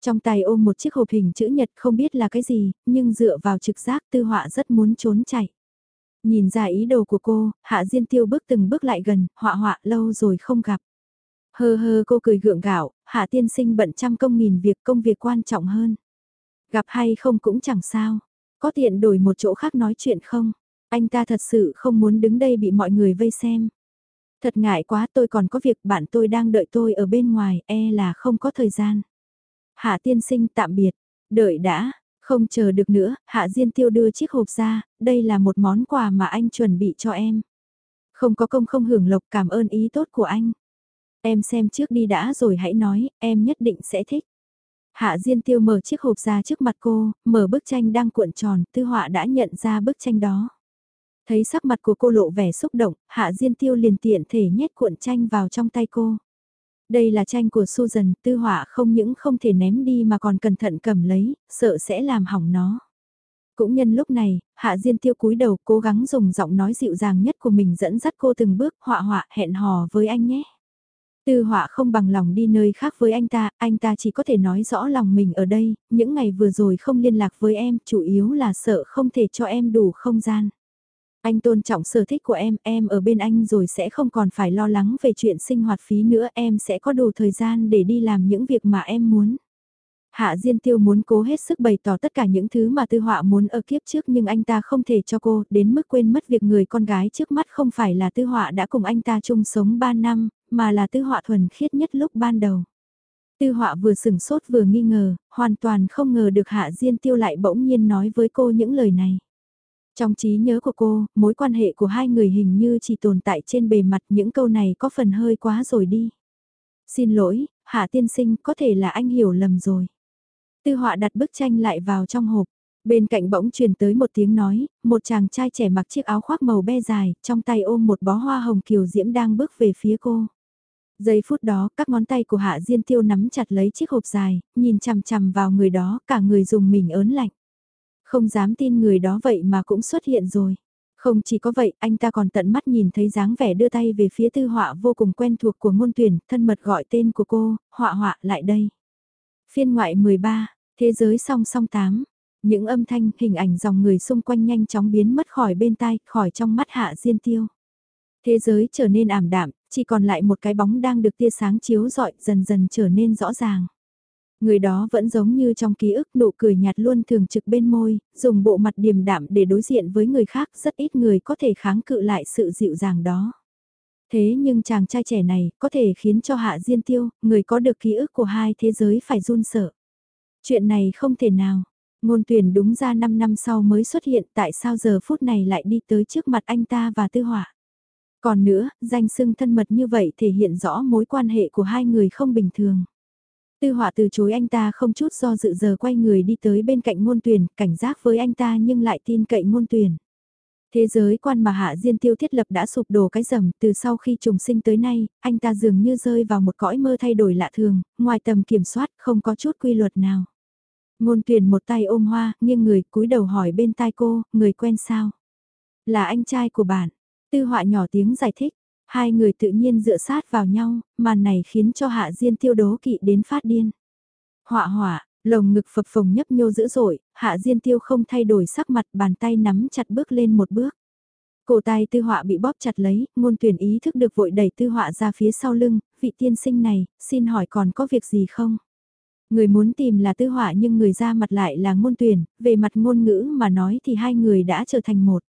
Trong tay ôm một chiếc hộp hình chữ nhật không biết là cái gì, nhưng dựa vào trực giác tư họa rất muốn trốn chạy. Nhìn ra ý đồ của cô, Hạ Diên Tiêu bước từng bước lại gần, họa họa lâu rồi không gặp. Hơ hơ cô cười gượng gạo, Hạ Tiên Sinh bận trăm công nghìn việc công việc quan trọng hơn. Gặp hay không cũng chẳng sao, có tiện đổi một chỗ khác nói chuyện không? Anh ta thật sự không muốn đứng đây bị mọi người vây xem. Thật ngại quá tôi còn có việc bạn tôi đang đợi tôi ở bên ngoài, e là không có thời gian. Hạ tiên sinh tạm biệt, đợi đã, không chờ được nữa, Hạ Diên Tiêu đưa chiếc hộp ra, đây là một món quà mà anh chuẩn bị cho em. Không có công không hưởng lộc cảm ơn ý tốt của anh. Em xem trước đi đã rồi hãy nói, em nhất định sẽ thích. Hạ Diên Tiêu mở chiếc hộp ra trước mặt cô, mở bức tranh đang cuộn tròn, tư họa đã nhận ra bức tranh đó. Thấy sắc mặt của cô lộ vẻ xúc động, Hạ Diên Tiêu liền tiện thể nhét cuộn tranh vào trong tay cô. Đây là tranh của Susan, tư họa không những không thể ném đi mà còn cẩn thận cầm lấy, sợ sẽ làm hỏng nó. Cũng nhân lúc này, Hạ Diên Tiêu cúi đầu cố gắng dùng giọng nói dịu dàng nhất của mình dẫn dắt cô từng bước họa họa hẹn hò với anh nhé. Tư họa không bằng lòng đi nơi khác với anh ta, anh ta chỉ có thể nói rõ lòng mình ở đây, những ngày vừa rồi không liên lạc với em, chủ yếu là sợ không thể cho em đủ không gian. Anh tôn trọng sở thích của em, em ở bên anh rồi sẽ không còn phải lo lắng về chuyện sinh hoạt phí nữa, em sẽ có đủ thời gian để đi làm những việc mà em muốn. Hạ Diên Tiêu muốn cố hết sức bày tỏ tất cả những thứ mà Tư Họa muốn ở kiếp trước nhưng anh ta không thể cho cô, đến mức quên mất việc người con gái trước mắt không phải là Tư Họa đã cùng anh ta chung sống 3 năm, mà là Tư Họa thuần khiết nhất lúc ban đầu. Tư Họa vừa sửng sốt vừa nghi ngờ, hoàn toàn không ngờ được Hạ Diên Tiêu lại bỗng nhiên nói với cô những lời này. Trong trí nhớ của cô, mối quan hệ của hai người hình như chỉ tồn tại trên bề mặt những câu này có phần hơi quá rồi đi. Xin lỗi, Hạ Tiên Sinh, có thể là anh hiểu lầm rồi. Tư họa đặt bức tranh lại vào trong hộp. Bên cạnh bỗng truyền tới một tiếng nói, một chàng trai trẻ mặc chiếc áo khoác màu be dài, trong tay ôm một bó hoa hồng kiều diễm đang bước về phía cô. Giây phút đó, các ngón tay của Hạ Diên Tiêu nắm chặt lấy chiếc hộp dài, nhìn chằm chằm vào người đó, cả người dùng mình ớn lạnh. Không dám tin người đó vậy mà cũng xuất hiện rồi. Không chỉ có vậy, anh ta còn tận mắt nhìn thấy dáng vẻ đưa tay về phía tư họa vô cùng quen thuộc của ngôn tuyển, thân mật gọi tên của cô, họa họa lại đây. Phiên ngoại 13, Thế giới song song 8. Những âm thanh, hình ảnh dòng người xung quanh nhanh chóng biến mất khỏi bên tai, khỏi trong mắt hạ diên tiêu. Thế giới trở nên ảm đạm, chỉ còn lại một cái bóng đang được tia sáng chiếu rọi dần dần trở nên rõ ràng. Người đó vẫn giống như trong ký ức nụ cười nhạt luôn thường trực bên môi, dùng bộ mặt điềm đạm để đối diện với người khác rất ít người có thể kháng cự lại sự dịu dàng đó. Thế nhưng chàng trai trẻ này có thể khiến cho Hạ Diên Tiêu, người có được ký ức của hai thế giới phải run sợ. Chuyện này không thể nào. Ngôn tuyển đúng ra 5 năm sau mới xuất hiện tại sao giờ phút này lại đi tới trước mặt anh ta và tư họa. Còn nữa, danh sưng thân mật như vậy thể hiện rõ mối quan hệ của hai người không bình thường. Tư họa từ chối anh ta không chút do dự giờ quay người đi tới bên cạnh ngôn tuyển, cảnh giác với anh ta nhưng lại tin cậy ngôn tuyển. Thế giới quan mà Hạ Diên Tiêu thiết lập đã sụp đổ cái rầm từ sau khi trùng sinh tới nay, anh ta dường như rơi vào một cõi mơ thay đổi lạ thường, ngoài tầm kiểm soát không có chút quy luật nào. Ngôn tuyển một tay ôm hoa, nghiêng người cúi đầu hỏi bên tai cô, người quen sao? Là anh trai của bạn. Tư họa nhỏ tiếng giải thích, hai người tự nhiên dựa sát vào nhau, màn này khiến cho Hạ Diên Tiêu đố kỵ đến phát điên. Họa họa, Lồng ngực phập phồng nhấp nhô dữ dội, hạ diên tiêu không thay đổi sắc mặt bàn tay nắm chặt bước lên một bước. Cổ tay tư họa bị bóp chặt lấy, ngôn tuyển ý thức được vội đẩy tư họa ra phía sau lưng, vị tiên sinh này, xin hỏi còn có việc gì không? Người muốn tìm là tư họa nhưng người ra mặt lại là ngôn tuyển, về mặt ngôn ngữ mà nói thì hai người đã trở thành một.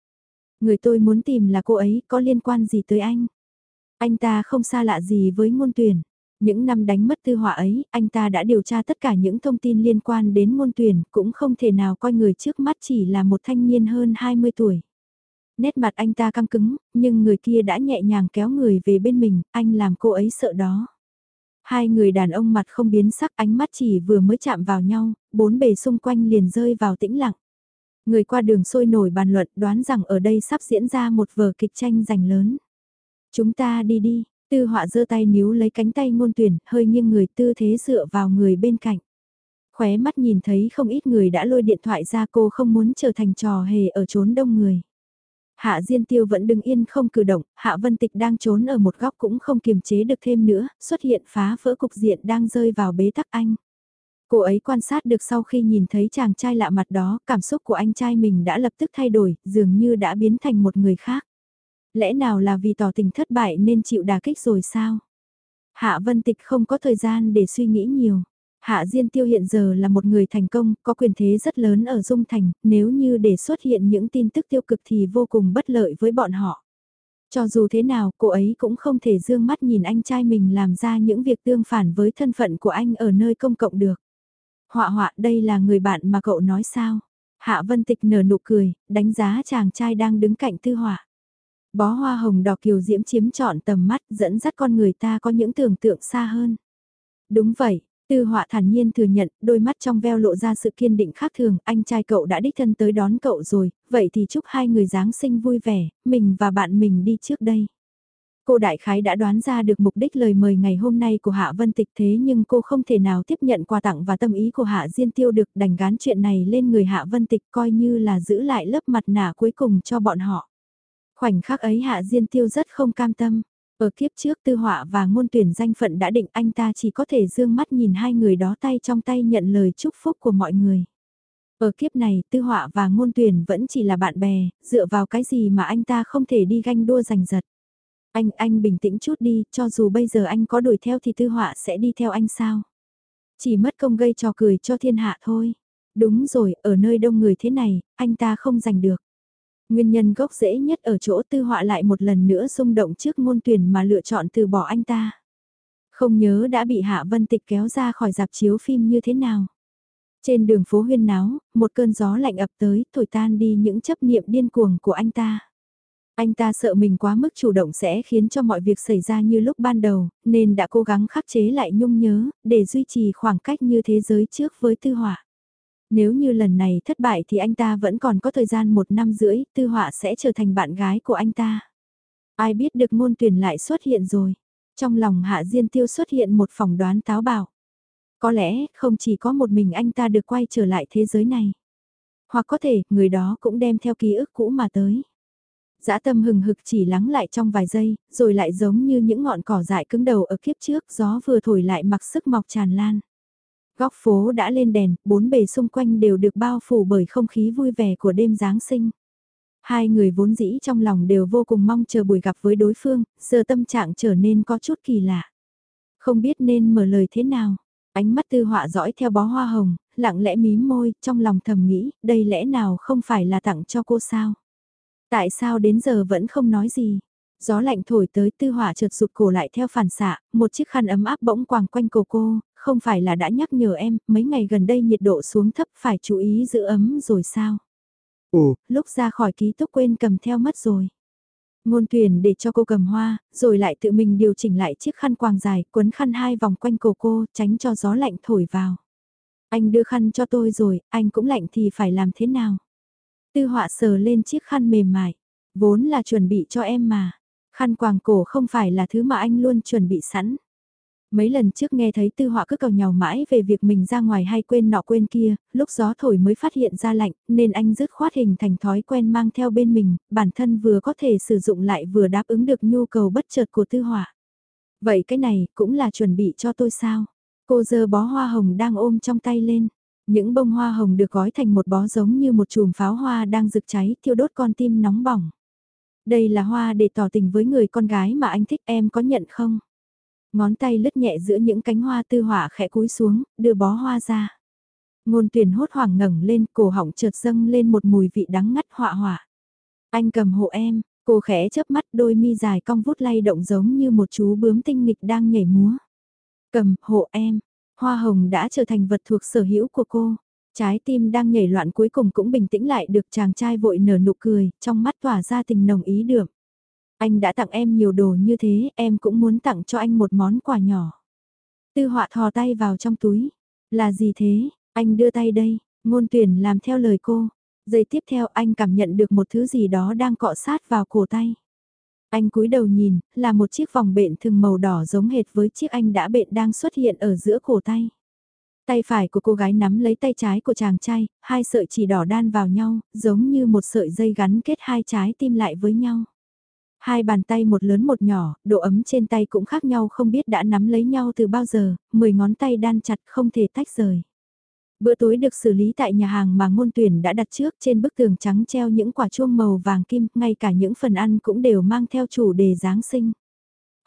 Người tôi muốn tìm là cô ấy, có liên quan gì tới anh? Anh ta không xa lạ gì với ngôn tuyển. Những năm đánh mất tư họa ấy, anh ta đã điều tra tất cả những thông tin liên quan đến môn tuyển, cũng không thể nào coi người trước mắt chỉ là một thanh niên hơn 20 tuổi. Nét mặt anh ta căng cứng, nhưng người kia đã nhẹ nhàng kéo người về bên mình, anh làm cô ấy sợ đó. Hai người đàn ông mặt không biến sắc ánh mắt chỉ vừa mới chạm vào nhau, bốn bề xung quanh liền rơi vào tĩnh lặng. Người qua đường sôi nổi bàn luận đoán rằng ở đây sắp diễn ra một vở kịch tranh giành lớn. Chúng ta đi đi, Tư họa giơ tay níu lấy cánh tay ngôn tuyển, hơi nghiêng người tư thế dựa vào người bên cạnh. Khóe mắt nhìn thấy không ít người đã lôi điện thoại ra cô không muốn trở thành trò hề ở trốn đông người. Hạ Diên Tiêu vẫn đứng yên không cử động, Hạ Vân Tịch đang trốn ở một góc cũng không kiềm chế được thêm nữa, xuất hiện phá vỡ cục diện đang rơi vào bế tắc anh. Cô ấy quan sát được sau khi nhìn thấy chàng trai lạ mặt đó, cảm xúc của anh trai mình đã lập tức thay đổi, dường như đã biến thành một người khác. Lẽ nào là vì tỏ tình thất bại nên chịu đà kích rồi sao? Hạ Vân Tịch không có thời gian để suy nghĩ nhiều. Hạ Diên Tiêu hiện giờ là một người thành công, có quyền thế rất lớn ở Dung Thành, nếu như để xuất hiện những tin tức tiêu cực thì vô cùng bất lợi với bọn họ. Cho dù thế nào, cô ấy cũng không thể dương mắt nhìn anh trai mình làm ra những việc tương phản với thân phận của anh ở nơi công cộng được. Họa họa đây là người bạn mà cậu nói sao? Hạ Vân Tịch nở nụ cười, đánh giá chàng trai đang đứng cạnh tư họa. Bó hoa hồng đỏ kiều diễm chiếm trọn tầm mắt dẫn dắt con người ta có những tưởng tượng xa hơn. Đúng vậy, Tư họa thản nhiên thừa nhận, đôi mắt trong veo lộ ra sự kiên định khác thường, anh trai cậu đã đích thân tới đón cậu rồi, vậy thì chúc hai người Giáng sinh vui vẻ, mình và bạn mình đi trước đây. Cô đại khái đã đoán ra được mục đích lời mời ngày hôm nay của Hạ Vân Tịch thế nhưng cô không thể nào tiếp nhận quà tặng và tâm ý của Hạ Diên Tiêu được đành gán chuyện này lên người Hạ Vân Tịch coi như là giữ lại lớp mặt nạ cuối cùng cho bọn họ. Khoảnh khắc ấy Hạ Diên Tiêu rất không cam tâm. Ở kiếp trước tư họa và ngôn tuyển danh phận đã định anh ta chỉ có thể dương mắt nhìn hai người đó tay trong tay nhận lời chúc phúc của mọi người. Ở kiếp này tư họa và ngôn tuyển vẫn chỉ là bạn bè, dựa vào cái gì mà anh ta không thể đi ganh đua giành giật. Anh, anh bình tĩnh chút đi, cho dù bây giờ anh có đuổi theo thì tư họa sẽ đi theo anh sao? Chỉ mất công gây trò cười cho thiên hạ thôi. Đúng rồi, ở nơi đông người thế này, anh ta không giành được. Nguyên nhân gốc rễ nhất ở chỗ tư họa lại một lần nữa xung động trước ngôn tuyển mà lựa chọn từ bỏ anh ta. Không nhớ đã bị Hạ Vân Tịch kéo ra khỏi dạp chiếu phim như thế nào. Trên đường phố huyên náo, một cơn gió lạnh ập tới, thổi tan đi những chấp niệm điên cuồng của anh ta. Anh ta sợ mình quá mức chủ động sẽ khiến cho mọi việc xảy ra như lúc ban đầu, nên đã cố gắng khắc chế lại nhung nhớ, để duy trì khoảng cách như thế giới trước với tư họa. Nếu như lần này thất bại thì anh ta vẫn còn có thời gian một năm rưỡi, tư họa sẽ trở thành bạn gái của anh ta. Ai biết được môn tuyển lại xuất hiện rồi. Trong lòng Hạ Diên Tiêu xuất hiện một phỏng đoán táo bạo. Có lẽ không chỉ có một mình anh ta được quay trở lại thế giới này. Hoặc có thể người đó cũng đem theo ký ức cũ mà tới. Dã tâm hừng hực chỉ lắng lại trong vài giây, rồi lại giống như những ngọn cỏ dại cứng đầu ở kiếp trước gió vừa thổi lại mặc sức mọc tràn lan. Góc phố đã lên đèn, bốn bề xung quanh đều được bao phủ bởi không khí vui vẻ của đêm Giáng sinh. Hai người vốn dĩ trong lòng đều vô cùng mong chờ buổi gặp với đối phương, giờ tâm trạng trở nên có chút kỳ lạ. Không biết nên mở lời thế nào. Ánh mắt tư họa dõi theo bó hoa hồng, lặng lẽ mím môi, trong lòng thầm nghĩ, đây lẽ nào không phải là tặng cho cô sao? Tại sao đến giờ vẫn không nói gì? Gió lạnh thổi tới tư hỏa chợt rụt cổ lại theo phản xạ, một chiếc khăn ấm áp bỗng quàng quanh cổ cô, không phải là đã nhắc nhở em, mấy ngày gần đây nhiệt độ xuống thấp phải chú ý giữ ấm rồi sao? Ồ, lúc ra khỏi ký túc quên cầm theo mất rồi. Ngôn tuyển để cho cô cầm hoa, rồi lại tự mình điều chỉnh lại chiếc khăn quàng dài, quấn khăn hai vòng quanh cổ cô, tránh cho gió lạnh thổi vào. Anh đưa khăn cho tôi rồi, anh cũng lạnh thì phải làm thế nào? Tư họa sờ lên chiếc khăn mềm mại, vốn là chuẩn bị cho em mà. Khăn quàng cổ không phải là thứ mà anh luôn chuẩn bị sẵn. Mấy lần trước nghe thấy tư họa cứ cầu nhào mãi về việc mình ra ngoài hay quên nọ quên kia, lúc gió thổi mới phát hiện ra lạnh, nên anh dứt khoát hình thành thói quen mang theo bên mình, bản thân vừa có thể sử dụng lại vừa đáp ứng được nhu cầu bất chợt của tư họa. Vậy cái này cũng là chuẩn bị cho tôi sao? Cô giơ bó hoa hồng đang ôm trong tay lên. Những bông hoa hồng được gói thành một bó giống như một chùm pháo hoa đang rực cháy thiêu đốt con tim nóng bỏng. Đây là hoa để tỏ tình với người con gái mà anh thích em có nhận không? Ngón tay lướt nhẹ giữa những cánh hoa tư hỏa khẽ cúi xuống, đưa bó hoa ra. Ngôn tuyển hốt hoảng ngẩng lên, cổ họng chợt dâng lên một mùi vị đắng ngắt họa họa. Anh cầm hộ em, cô khẽ chớp mắt đôi mi dài cong vút lay động giống như một chú bướm tinh nghịch đang nhảy múa. Cầm, hộ em, hoa hồng đã trở thành vật thuộc sở hữu của cô. Trái tim đang nhảy loạn cuối cùng cũng bình tĩnh lại được chàng trai vội nở nụ cười, trong mắt tỏa ra tình nồng ý đượm. Anh đã tặng em nhiều đồ như thế, em cũng muốn tặng cho anh một món quà nhỏ. Tư họa thò tay vào trong túi. Là gì thế? Anh đưa tay đây, ngôn tuyển làm theo lời cô. Giây tiếp theo anh cảm nhận được một thứ gì đó đang cọ sát vào cổ tay. Anh cúi đầu nhìn, là một chiếc vòng bện thường màu đỏ giống hệt với chiếc anh đã bện đang xuất hiện ở giữa cổ tay. Tay phải của cô gái nắm lấy tay trái của chàng trai, hai sợi chỉ đỏ đan vào nhau, giống như một sợi dây gắn kết hai trái tim lại với nhau. Hai bàn tay một lớn một nhỏ, độ ấm trên tay cũng khác nhau không biết đã nắm lấy nhau từ bao giờ, mười ngón tay đan chặt không thể tách rời. Bữa tối được xử lý tại nhà hàng mà ngôn tuyển đã đặt trước trên bức tường trắng treo những quả chuông màu vàng kim, ngay cả những phần ăn cũng đều mang theo chủ đề Giáng sinh.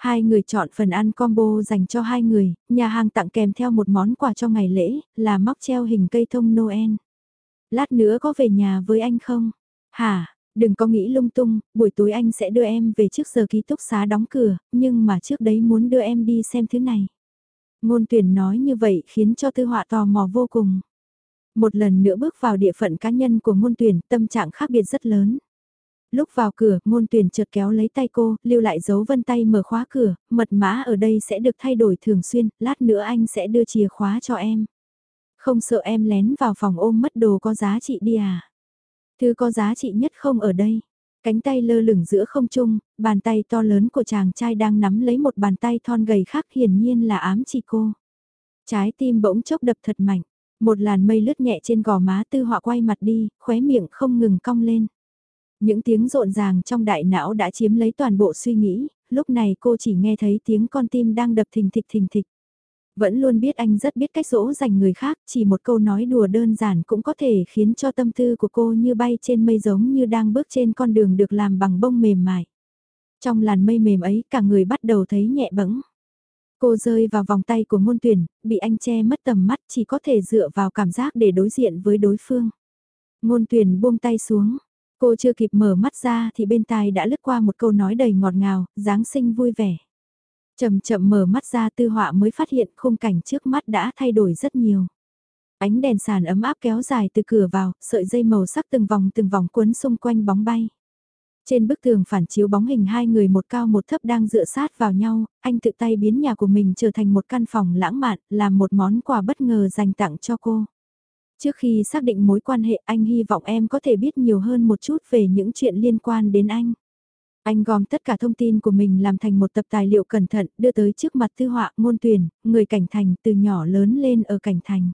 Hai người chọn phần ăn combo dành cho hai người, nhà hàng tặng kèm theo một món quà cho ngày lễ, là móc treo hình cây thông Noel. Lát nữa có về nhà với anh không? Hả, đừng có nghĩ lung tung, buổi tối anh sẽ đưa em về trước giờ ký túc xá đóng cửa, nhưng mà trước đấy muốn đưa em đi xem thứ này. Ngôn tuyển nói như vậy khiến cho tư họa tò mò vô cùng. Một lần nữa bước vào địa phận cá nhân của ngôn tuyển, tâm trạng khác biệt rất lớn. Lúc vào cửa, ngôn tuyển chợt kéo lấy tay cô, lưu lại dấu vân tay mở khóa cửa, mật mã ở đây sẽ được thay đổi thường xuyên, lát nữa anh sẽ đưa chìa khóa cho em. Không sợ em lén vào phòng ôm mất đồ có giá trị đi à? Thứ có giá trị nhất không ở đây. Cánh tay lơ lửng giữa không trung, bàn tay to lớn của chàng trai đang nắm lấy một bàn tay thon gầy khác hiển nhiên là ám chỉ cô. Trái tim bỗng chốc đập thật mạnh, một làn mây lướt nhẹ trên gò má tư họa quay mặt đi, khóe miệng không ngừng cong lên. Những tiếng rộn ràng trong đại não đã chiếm lấy toàn bộ suy nghĩ, lúc này cô chỉ nghe thấy tiếng con tim đang đập thình thịch thình thịch. Vẫn luôn biết anh rất biết cách dỗ dành người khác, chỉ một câu nói đùa đơn giản cũng có thể khiến cho tâm tư của cô như bay trên mây giống như đang bước trên con đường được làm bằng bông mềm mại. Trong làn mây mềm ấy cả người bắt đầu thấy nhẹ bẫng. Cô rơi vào vòng tay của ngôn tuyển, bị anh che mất tầm mắt chỉ có thể dựa vào cảm giác để đối diện với đối phương. Ngôn tuyển buông tay xuống, cô chưa kịp mở mắt ra thì bên tai đã lướt qua một câu nói đầy ngọt ngào, Giáng sinh vui vẻ. Chậm chậm mở mắt ra tư họa mới phát hiện khung cảnh trước mắt đã thay đổi rất nhiều. Ánh đèn sàn ấm áp kéo dài từ cửa vào, sợi dây màu sắc từng vòng từng vòng cuốn xung quanh bóng bay. Trên bức tường phản chiếu bóng hình hai người một cao một thấp đang dựa sát vào nhau, anh tự tay biến nhà của mình trở thành một căn phòng lãng mạn, làm một món quà bất ngờ dành tặng cho cô. Trước khi xác định mối quan hệ anh hy vọng em có thể biết nhiều hơn một chút về những chuyện liên quan đến anh. Anh gom tất cả thông tin của mình làm thành một tập tài liệu cẩn thận, đưa tới trước mặt tư họa ngôn Tuyền, người cảnh thành từ nhỏ lớn lên ở cảnh thành.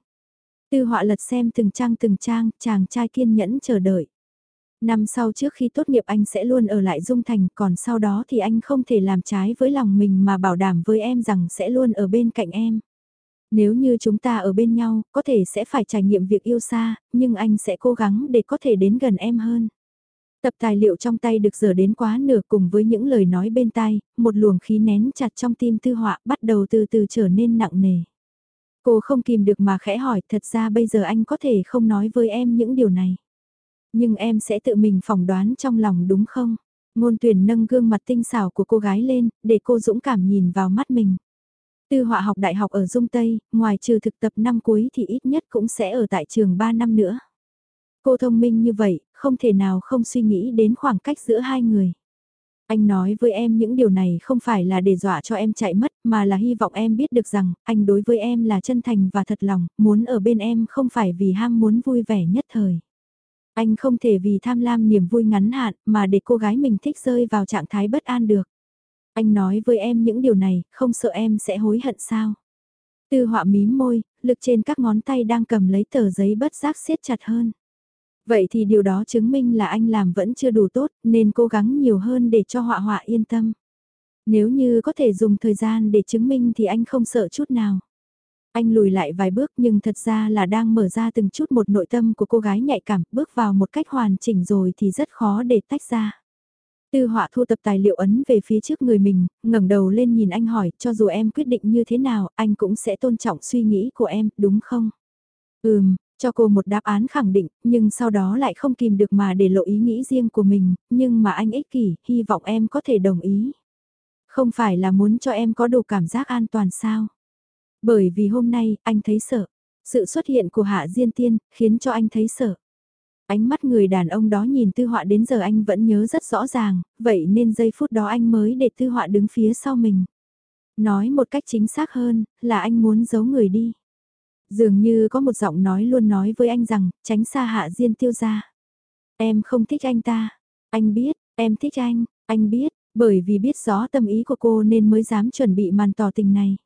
Tư họa lật xem từng trang từng trang, chàng trai kiên nhẫn chờ đợi. Năm sau trước khi tốt nghiệp anh sẽ luôn ở lại Dung Thành, còn sau đó thì anh không thể làm trái với lòng mình mà bảo đảm với em rằng sẽ luôn ở bên cạnh em. Nếu như chúng ta ở bên nhau, có thể sẽ phải trải nghiệm việc yêu xa, nhưng anh sẽ cố gắng để có thể đến gần em hơn. Tập tài liệu trong tay được dở đến quá nửa cùng với những lời nói bên tai, một luồng khí nén chặt trong tim tư họa bắt đầu từ từ trở nên nặng nề. Cô không kìm được mà khẽ hỏi thật ra bây giờ anh có thể không nói với em những điều này. Nhưng em sẽ tự mình phỏng đoán trong lòng đúng không? Ngôn tuyển nâng gương mặt tinh xảo của cô gái lên, để cô dũng cảm nhìn vào mắt mình. Tư họa học đại học ở Dung Tây, ngoài trừ thực tập năm cuối thì ít nhất cũng sẽ ở tại trường 3 năm nữa. Cô thông minh như vậy, không thể nào không suy nghĩ đến khoảng cách giữa hai người. Anh nói với em những điều này không phải là để dọa cho em chạy mất, mà là hy vọng em biết được rằng, anh đối với em là chân thành và thật lòng, muốn ở bên em không phải vì ham muốn vui vẻ nhất thời. Anh không thể vì tham lam niềm vui ngắn hạn mà để cô gái mình thích rơi vào trạng thái bất an được. Anh nói với em những điều này, không sợ em sẽ hối hận sao. Tư họa mím môi, lực trên các ngón tay đang cầm lấy tờ giấy bất giác siết chặt hơn. Vậy thì điều đó chứng minh là anh làm vẫn chưa đủ tốt, nên cố gắng nhiều hơn để cho họa họa yên tâm. Nếu như có thể dùng thời gian để chứng minh thì anh không sợ chút nào. Anh lùi lại vài bước nhưng thật ra là đang mở ra từng chút một nội tâm của cô gái nhạy cảm, bước vào một cách hoàn chỉnh rồi thì rất khó để tách ra. Tư họa thu tập tài liệu ấn về phía trước người mình, ngẩng đầu lên nhìn anh hỏi, cho dù em quyết định như thế nào, anh cũng sẽ tôn trọng suy nghĩ của em, đúng không? Ừm, cho cô một đáp án khẳng định, nhưng sau đó lại không kìm được mà để lộ ý nghĩ riêng của mình, nhưng mà anh ích kỷ, hy vọng em có thể đồng ý. Không phải là muốn cho em có đủ cảm giác an toàn sao? Bởi vì hôm nay, anh thấy sợ. Sự xuất hiện của Hạ Diên Tiên, khiến cho anh thấy sợ. Ánh mắt người đàn ông đó nhìn tư họa đến giờ anh vẫn nhớ rất rõ ràng, vậy nên giây phút đó anh mới để tư họa đứng phía sau mình. Nói một cách chính xác hơn, là anh muốn giấu người đi. Dường như có một giọng nói luôn nói với anh rằng, tránh xa hạ diên tiêu ra. Em không thích anh ta. Anh biết, em thích anh, anh biết, bởi vì biết rõ tâm ý của cô nên mới dám chuẩn bị màn tỏ tình này.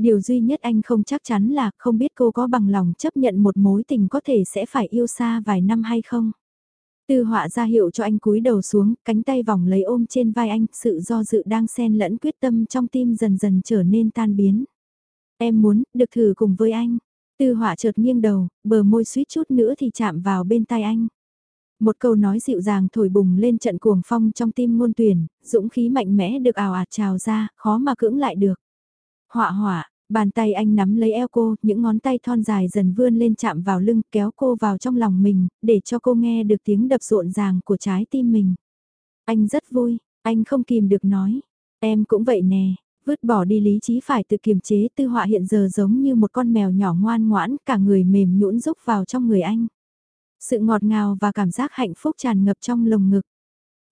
Điều duy nhất anh không chắc chắn là không biết cô có bằng lòng chấp nhận một mối tình có thể sẽ phải yêu xa vài năm hay không. Tư họa ra hiệu cho anh cúi đầu xuống, cánh tay vòng lấy ôm trên vai anh, sự do dự đang xen lẫn quyết tâm trong tim dần dần trở nên tan biến. Em muốn, được thử cùng với anh. Tư họa chợt nghiêng đầu, bờ môi suýt chút nữa thì chạm vào bên tai anh. Một câu nói dịu dàng thổi bùng lên trận cuồng phong trong tim ngôn tuyển, dũng khí mạnh mẽ được ảo ạt trào ra, khó mà cưỡng lại được. Họa họa, bàn tay anh nắm lấy eo cô, những ngón tay thon dài dần vươn lên chạm vào lưng, kéo cô vào trong lòng mình, để cho cô nghe được tiếng đập rộn ràng của trái tim mình. Anh rất vui, anh không kìm được nói. Em cũng vậy nè, Vứt bỏ đi lý trí phải tự kiềm chế tư họa hiện giờ giống như một con mèo nhỏ ngoan ngoãn, cả người mềm nhũn rúc vào trong người anh. Sự ngọt ngào và cảm giác hạnh phúc tràn ngập trong lồng ngực.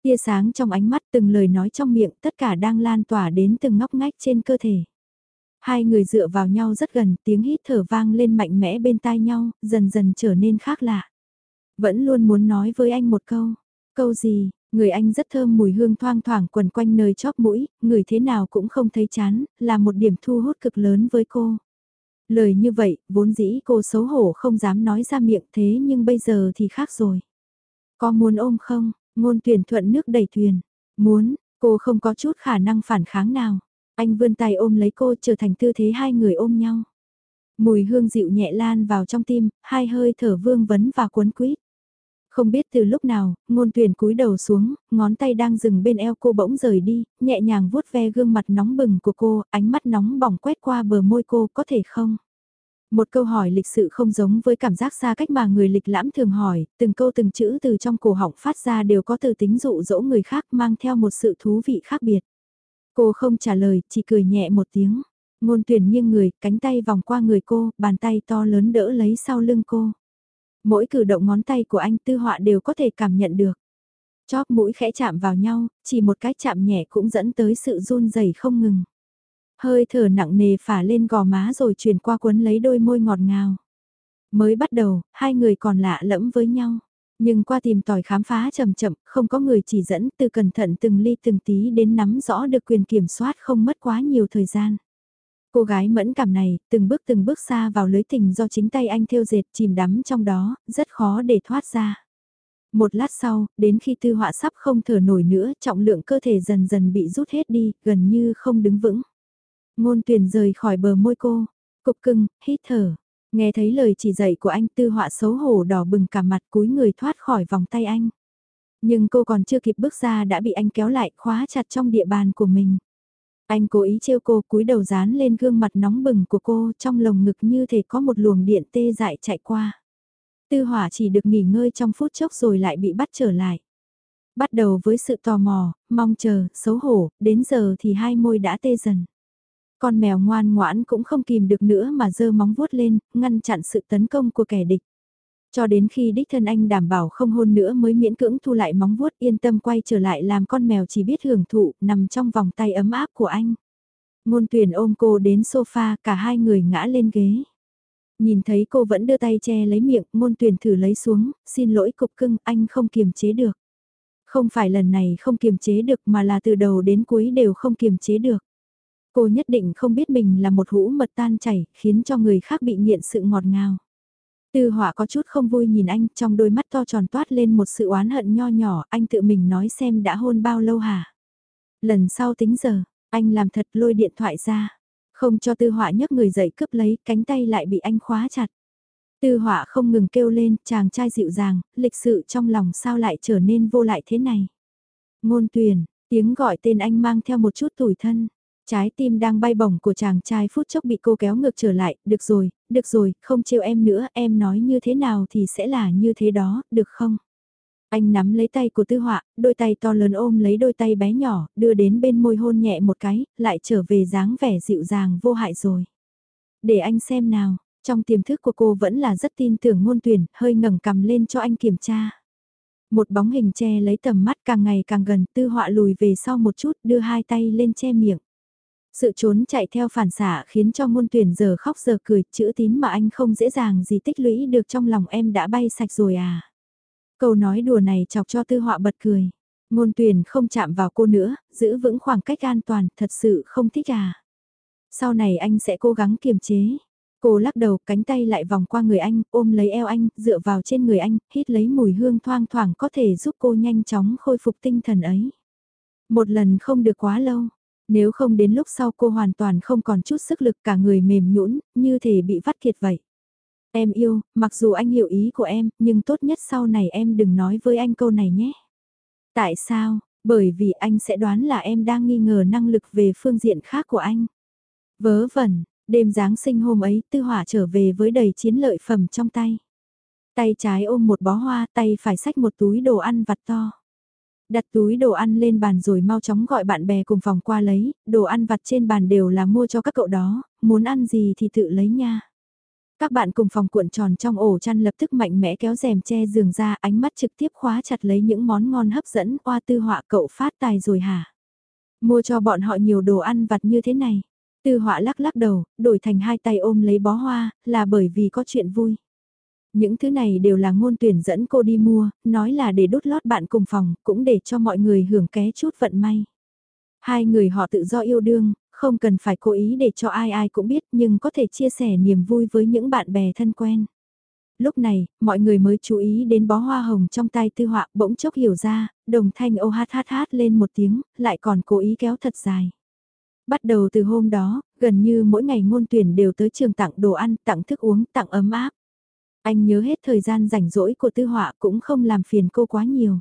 Tia sáng trong ánh mắt từng lời nói trong miệng tất cả đang lan tỏa đến từng ngóc ngách trên cơ thể. Hai người dựa vào nhau rất gần, tiếng hít thở vang lên mạnh mẽ bên tai nhau, dần dần trở nên khác lạ. Vẫn luôn muốn nói với anh một câu. Câu gì, người anh rất thơm mùi hương thoang thoảng quần quanh nơi chóp mũi, người thế nào cũng không thấy chán, là một điểm thu hút cực lớn với cô. Lời như vậy, vốn dĩ cô xấu hổ không dám nói ra miệng thế nhưng bây giờ thì khác rồi. Có muốn ôm không? Ngôn tuyển thuận nước đầy thuyền. Muốn, cô không có chút khả năng phản kháng nào. Anh vươn tay ôm lấy cô trở thành tư thế hai người ôm nhau. Mùi hương dịu nhẹ lan vào trong tim, hai hơi thở vương vấn và cuốn quýt. Không biết từ lúc nào, ngôn tuyển cúi đầu xuống, ngón tay đang dừng bên eo cô bỗng rời đi, nhẹ nhàng vuốt ve gương mặt nóng bừng của cô, ánh mắt nóng bỏng quét qua bờ môi cô, có thể không? Một câu hỏi lịch sự không giống với cảm giác xa cách mà người lịch lãm thường hỏi, từng câu từng chữ từ trong cổ họng phát ra đều có từ tính dụ dỗ người khác mang theo một sự thú vị khác biệt. Cô không trả lời, chỉ cười nhẹ một tiếng. Ngôn tuyển nghiêng người, cánh tay vòng qua người cô, bàn tay to lớn đỡ lấy sau lưng cô. Mỗi cử động ngón tay của anh tư họa đều có thể cảm nhận được. Chóp mũi khẽ chạm vào nhau, chỉ một cái chạm nhẹ cũng dẫn tới sự run rẩy không ngừng. Hơi thở nặng nề phả lên gò má rồi chuyển qua cuốn lấy đôi môi ngọt ngào. Mới bắt đầu, hai người còn lạ lẫm với nhau. Nhưng qua tìm tòi khám phá chậm chậm, không có người chỉ dẫn từ cẩn thận từng ly từng tí đến nắm rõ được quyền kiểm soát không mất quá nhiều thời gian. Cô gái mẫn cảm này, từng bước từng bước xa vào lưới tình do chính tay anh thêu dệt chìm đắm trong đó, rất khó để thoát ra. Một lát sau, đến khi tư họa sắp không thở nổi nữa, trọng lượng cơ thể dần dần bị rút hết đi, gần như không đứng vững. Ngôn tuyển rời khỏi bờ môi cô, cục cưng, hít thở. Nghe thấy lời chỉ dạy của anh tư họa xấu hổ đỏ bừng cả mặt cúi người thoát khỏi vòng tay anh. Nhưng cô còn chưa kịp bước ra đã bị anh kéo lại khóa chặt trong địa bàn của mình. Anh cố ý trêu cô cúi đầu dán lên gương mặt nóng bừng của cô trong lồng ngực như thể có một luồng điện tê dại chạy qua. Tư hỏa chỉ được nghỉ ngơi trong phút chốc rồi lại bị bắt trở lại. Bắt đầu với sự tò mò, mong chờ, xấu hổ, đến giờ thì hai môi đã tê dần. Con mèo ngoan ngoãn cũng không kìm được nữa mà giơ móng vuốt lên, ngăn chặn sự tấn công của kẻ địch. Cho đến khi đích thân anh đảm bảo không hôn nữa mới miễn cưỡng thu lại móng vuốt yên tâm quay trở lại làm con mèo chỉ biết hưởng thụ nằm trong vòng tay ấm áp của anh. Ngôn tuyển ôm cô đến sofa cả hai người ngã lên ghế. Nhìn thấy cô vẫn đưa tay che lấy miệng, ngôn tuyển thử lấy xuống, xin lỗi cục cưng, anh không kiềm chế được. Không phải lần này không kiềm chế được mà là từ đầu đến cuối đều không kiềm chế được. Cô nhất định không biết mình là một hũ mật tan chảy, khiến cho người khác bị nghiện sự ngọt ngào. Tư họa có chút không vui nhìn anh, trong đôi mắt to tròn toát lên một sự oán hận nho nhỏ, anh tự mình nói xem đã hôn bao lâu hả? Lần sau tính giờ, anh làm thật lôi điện thoại ra. Không cho tư họa nhấc người dậy cướp lấy, cánh tay lại bị anh khóa chặt. Tư họa không ngừng kêu lên, chàng trai dịu dàng, lịch sự trong lòng sao lại trở nên vô lại thế này. Ngôn tuyển, tiếng gọi tên anh mang theo một chút tủi thân. Trái tim đang bay bổng của chàng trai phút chốc bị cô kéo ngược trở lại, được rồi, được rồi, không trêu em nữa, em nói như thế nào thì sẽ là như thế đó, được không? Anh nắm lấy tay của tư họa, đôi tay to lớn ôm lấy đôi tay bé nhỏ, đưa đến bên môi hôn nhẹ một cái, lại trở về dáng vẻ dịu dàng vô hại rồi. Để anh xem nào, trong tiềm thức của cô vẫn là rất tin tưởng ngôn tuyển, hơi ngẩng cầm lên cho anh kiểm tra. Một bóng hình che lấy tầm mắt càng ngày càng gần, tư họa lùi về sau một chút, đưa hai tay lên che miệng. Sự trốn chạy theo phản xạ khiến cho môn tuyển giờ khóc giờ cười, chữ tín mà anh không dễ dàng gì tích lũy được trong lòng em đã bay sạch rồi à. Câu nói đùa này chọc cho tư họa bật cười. Ngôn tuyển không chạm vào cô nữa, giữ vững khoảng cách an toàn, thật sự không thích à. Sau này anh sẽ cố gắng kiềm chế. Cô lắc đầu, cánh tay lại vòng qua người anh, ôm lấy eo anh, dựa vào trên người anh, hít lấy mùi hương thoang thoảng có thể giúp cô nhanh chóng khôi phục tinh thần ấy. Một lần không được quá lâu, nếu không đến lúc sau cô hoàn toàn không còn chút sức lực cả người mềm nhũn như thể bị vắt kiệt vậy. Em yêu, mặc dù anh hiểu ý của em, nhưng tốt nhất sau này em đừng nói với anh câu này nhé. Tại sao? Bởi vì anh sẽ đoán là em đang nghi ngờ năng lực về phương diện khác của anh. Vớ vẩn, đêm Giáng sinh hôm ấy tư hỏa trở về với đầy chiến lợi phẩm trong tay. Tay trái ôm một bó hoa, tay phải xách một túi đồ ăn vặt to. Đặt túi đồ ăn lên bàn rồi mau chóng gọi bạn bè cùng phòng qua lấy, đồ ăn vặt trên bàn đều là mua cho các cậu đó, muốn ăn gì thì tự lấy nha. Các bạn cùng phòng cuộn tròn trong ổ chăn lập tức mạnh mẽ kéo rèm che giường ra ánh mắt trực tiếp khóa chặt lấy những món ngon hấp dẫn oa tư họa cậu phát tài rồi hả? Mua cho bọn họ nhiều đồ ăn vặt như thế này. Tư họa lắc lắc đầu, đổi thành hai tay ôm lấy bó hoa, là bởi vì có chuyện vui. Những thứ này đều là ngôn tuyển dẫn cô đi mua, nói là để đốt lót bạn cùng phòng, cũng để cho mọi người hưởng ké chút vận may. Hai người họ tự do yêu đương, không cần phải cố ý để cho ai ai cũng biết nhưng có thể chia sẻ niềm vui với những bạn bè thân quen. Lúc này, mọi người mới chú ý đến bó hoa hồng trong tay tư họa bỗng chốc hiểu ra, đồng thanh ô hát hát hát lên một tiếng, lại còn cố ý kéo thật dài. Bắt đầu từ hôm đó, gần như mỗi ngày ngôn tuyển đều tới trường tặng đồ ăn, tặng thức uống, tặng ấm áp. Anh nhớ hết thời gian rảnh rỗi của tư họa cũng không làm phiền cô quá nhiều.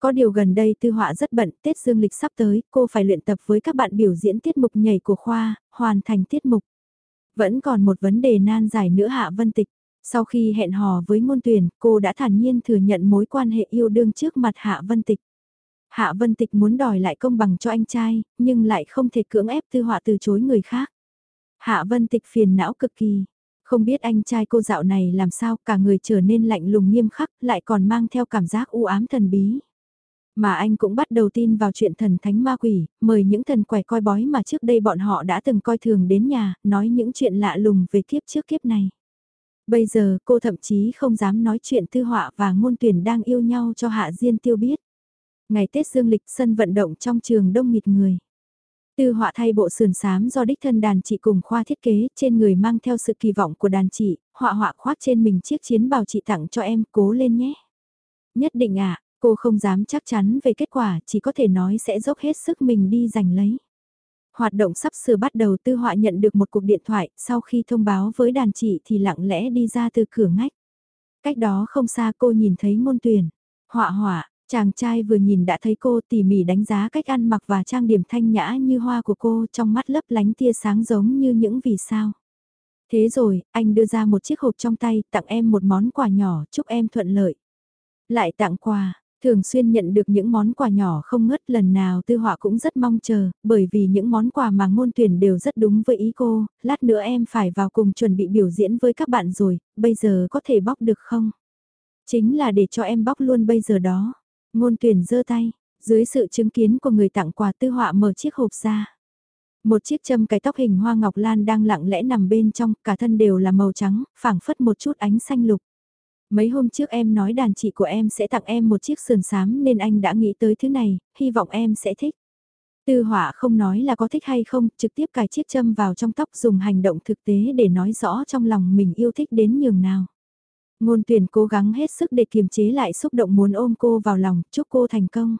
Có điều gần đây tư họa rất bận, Tết Dương lịch sắp tới, cô phải luyện tập với các bạn biểu diễn tiết mục nhảy của khoa, hoàn thành tiết mục. Vẫn còn một vấn đề nan giải nữa Hạ Vân Tịch. Sau khi hẹn hò với ngôn tuyển, cô đã thản nhiên thừa nhận mối quan hệ yêu đương trước mặt Hạ Vân Tịch. Hạ Vân Tịch muốn đòi lại công bằng cho anh trai, nhưng lại không thể cưỡng ép tư họa từ chối người khác. Hạ Vân Tịch phiền não cực kỳ. Không biết anh trai cô dạo này làm sao cả người trở nên lạnh lùng nghiêm khắc lại còn mang theo cảm giác u ám thần bí. Mà anh cũng bắt đầu tin vào chuyện thần thánh ma quỷ, mời những thần quẻ coi bói mà trước đây bọn họ đã từng coi thường đến nhà, nói những chuyện lạ lùng về kiếp trước kiếp này. Bây giờ cô thậm chí không dám nói chuyện tư họa và ngôn tuyển đang yêu nhau cho Hạ Diên Tiêu biết. Ngày Tết Dương lịch sân vận động trong trường đông nghịt người. Tư họa thay bộ sườn xám do đích thân đàn chị cùng khoa thiết kế, trên người mang theo sự kỳ vọng của đàn chị, họa họa khoác trên mình chiếc chiến bào chị tặng cho em, cố lên nhé. Nhất định ạ, cô không dám chắc chắn về kết quả, chỉ có thể nói sẽ dốc hết sức mình đi giành lấy. Hoạt động sắp sửa bắt đầu tư họa nhận được một cuộc điện thoại, sau khi thông báo với đàn chị thì lặng lẽ đi ra từ cửa ngách. Cách đó không xa cô nhìn thấy ngôn tuyển. Họa họa, chàng trai vừa nhìn đã thấy cô tỉ mỉ đánh giá cách ăn mặc và trang điểm thanh nhã như hoa của cô trong mắt lấp lánh tia sáng giống như những vì sao. Thế rồi, anh đưa ra một chiếc hộp trong tay, tặng em một món quà nhỏ, chúc em thuận lợi. Lại tặng quà, Thường xuyên nhận được những món quà nhỏ không ngớt lần nào tư họa cũng rất mong chờ, bởi vì những món quà mà ngôn tuyển đều rất đúng với ý cô, lát nữa em phải vào cùng chuẩn bị biểu diễn với các bạn rồi, bây giờ có thể bóc được không? Chính là để cho em bóc luôn bây giờ đó. Ngôn tuyển giơ tay, dưới sự chứng kiến của người tặng quà tư họa mở chiếc hộp ra. Một chiếc châm cái tóc hình hoa ngọc lan đang lặng lẽ nằm bên trong, cả thân đều là màu trắng, phảng phất một chút ánh xanh lục. Mấy hôm trước em nói đàn chị của em sẽ tặng em một chiếc sườn xám nên anh đã nghĩ tới thứ này, hy vọng em sẽ thích. Tư họa không nói là có thích hay không, trực tiếp cài chiếc châm vào trong tóc dùng hành động thực tế để nói rõ trong lòng mình yêu thích đến nhường nào. Ngôn tuyển cố gắng hết sức để kiềm chế lại xúc động muốn ôm cô vào lòng, chúc cô thành công.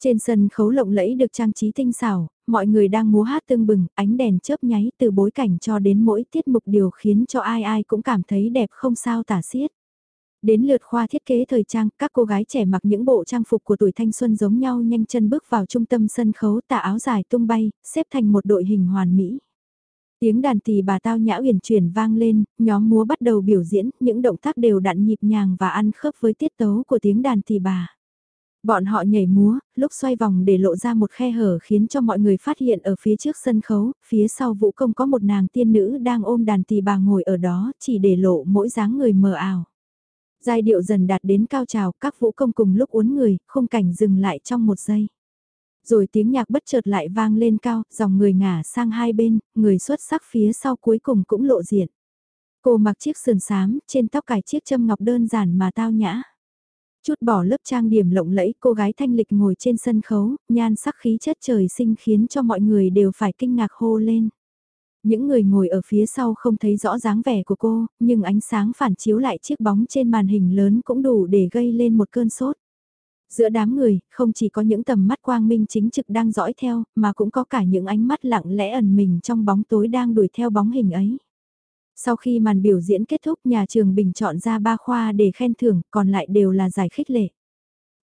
Trên sân khấu lộng lẫy được trang trí tinh xảo, mọi người đang múa hát tương bừng, ánh đèn chớp nháy từ bối cảnh cho đến mỗi tiết mục điều khiến cho ai ai cũng cảm thấy đẹp không sao tả xiết. Đến lượt khoa thiết kế thời trang, các cô gái trẻ mặc những bộ trang phục của tuổi thanh xuân giống nhau nhanh chân bước vào trung tâm sân khấu tà áo dài tung bay, xếp thành một đội hình hoàn mỹ. Tiếng đàn tỳ bà tao nhã uyển chuyển vang lên, nhóm múa bắt đầu biểu diễn, những động tác đều đặn nhịp nhàng và ăn khớp với tiết tấu của tiếng đàn tỳ bà. Bọn họ nhảy múa, lúc xoay vòng để lộ ra một khe hở khiến cho mọi người phát hiện ở phía trước sân khấu, phía sau vũ công có một nàng tiên nữ đang ôm đàn tỳ bà ngồi ở đó, chỉ để lộ mỗi dáng người mờ ảo. Giai điệu dần đạt đến cao trào, các vũ công cùng lúc uốn người, khung cảnh dừng lại trong một giây. Rồi tiếng nhạc bất chợt lại vang lên cao, dòng người ngả sang hai bên, người xuất sắc phía sau cuối cùng cũng lộ diện. Cô mặc chiếc sườn xám, trên tóc cài chiếc châm ngọc đơn giản mà tao nhã. Chút bỏ lớp trang điểm lộng lẫy cô gái thanh lịch ngồi trên sân khấu, nhan sắc khí chất trời sinh khiến cho mọi người đều phải kinh ngạc hô lên. Những người ngồi ở phía sau không thấy rõ dáng vẻ của cô, nhưng ánh sáng phản chiếu lại chiếc bóng trên màn hình lớn cũng đủ để gây lên một cơn sốt. Giữa đám người, không chỉ có những tầm mắt quang minh chính trực đang dõi theo, mà cũng có cả những ánh mắt lặng lẽ ẩn mình trong bóng tối đang đuổi theo bóng hình ấy. Sau khi màn biểu diễn kết thúc nhà trường bình chọn ra ba khoa để khen thưởng, còn lại đều là giải khích lệ.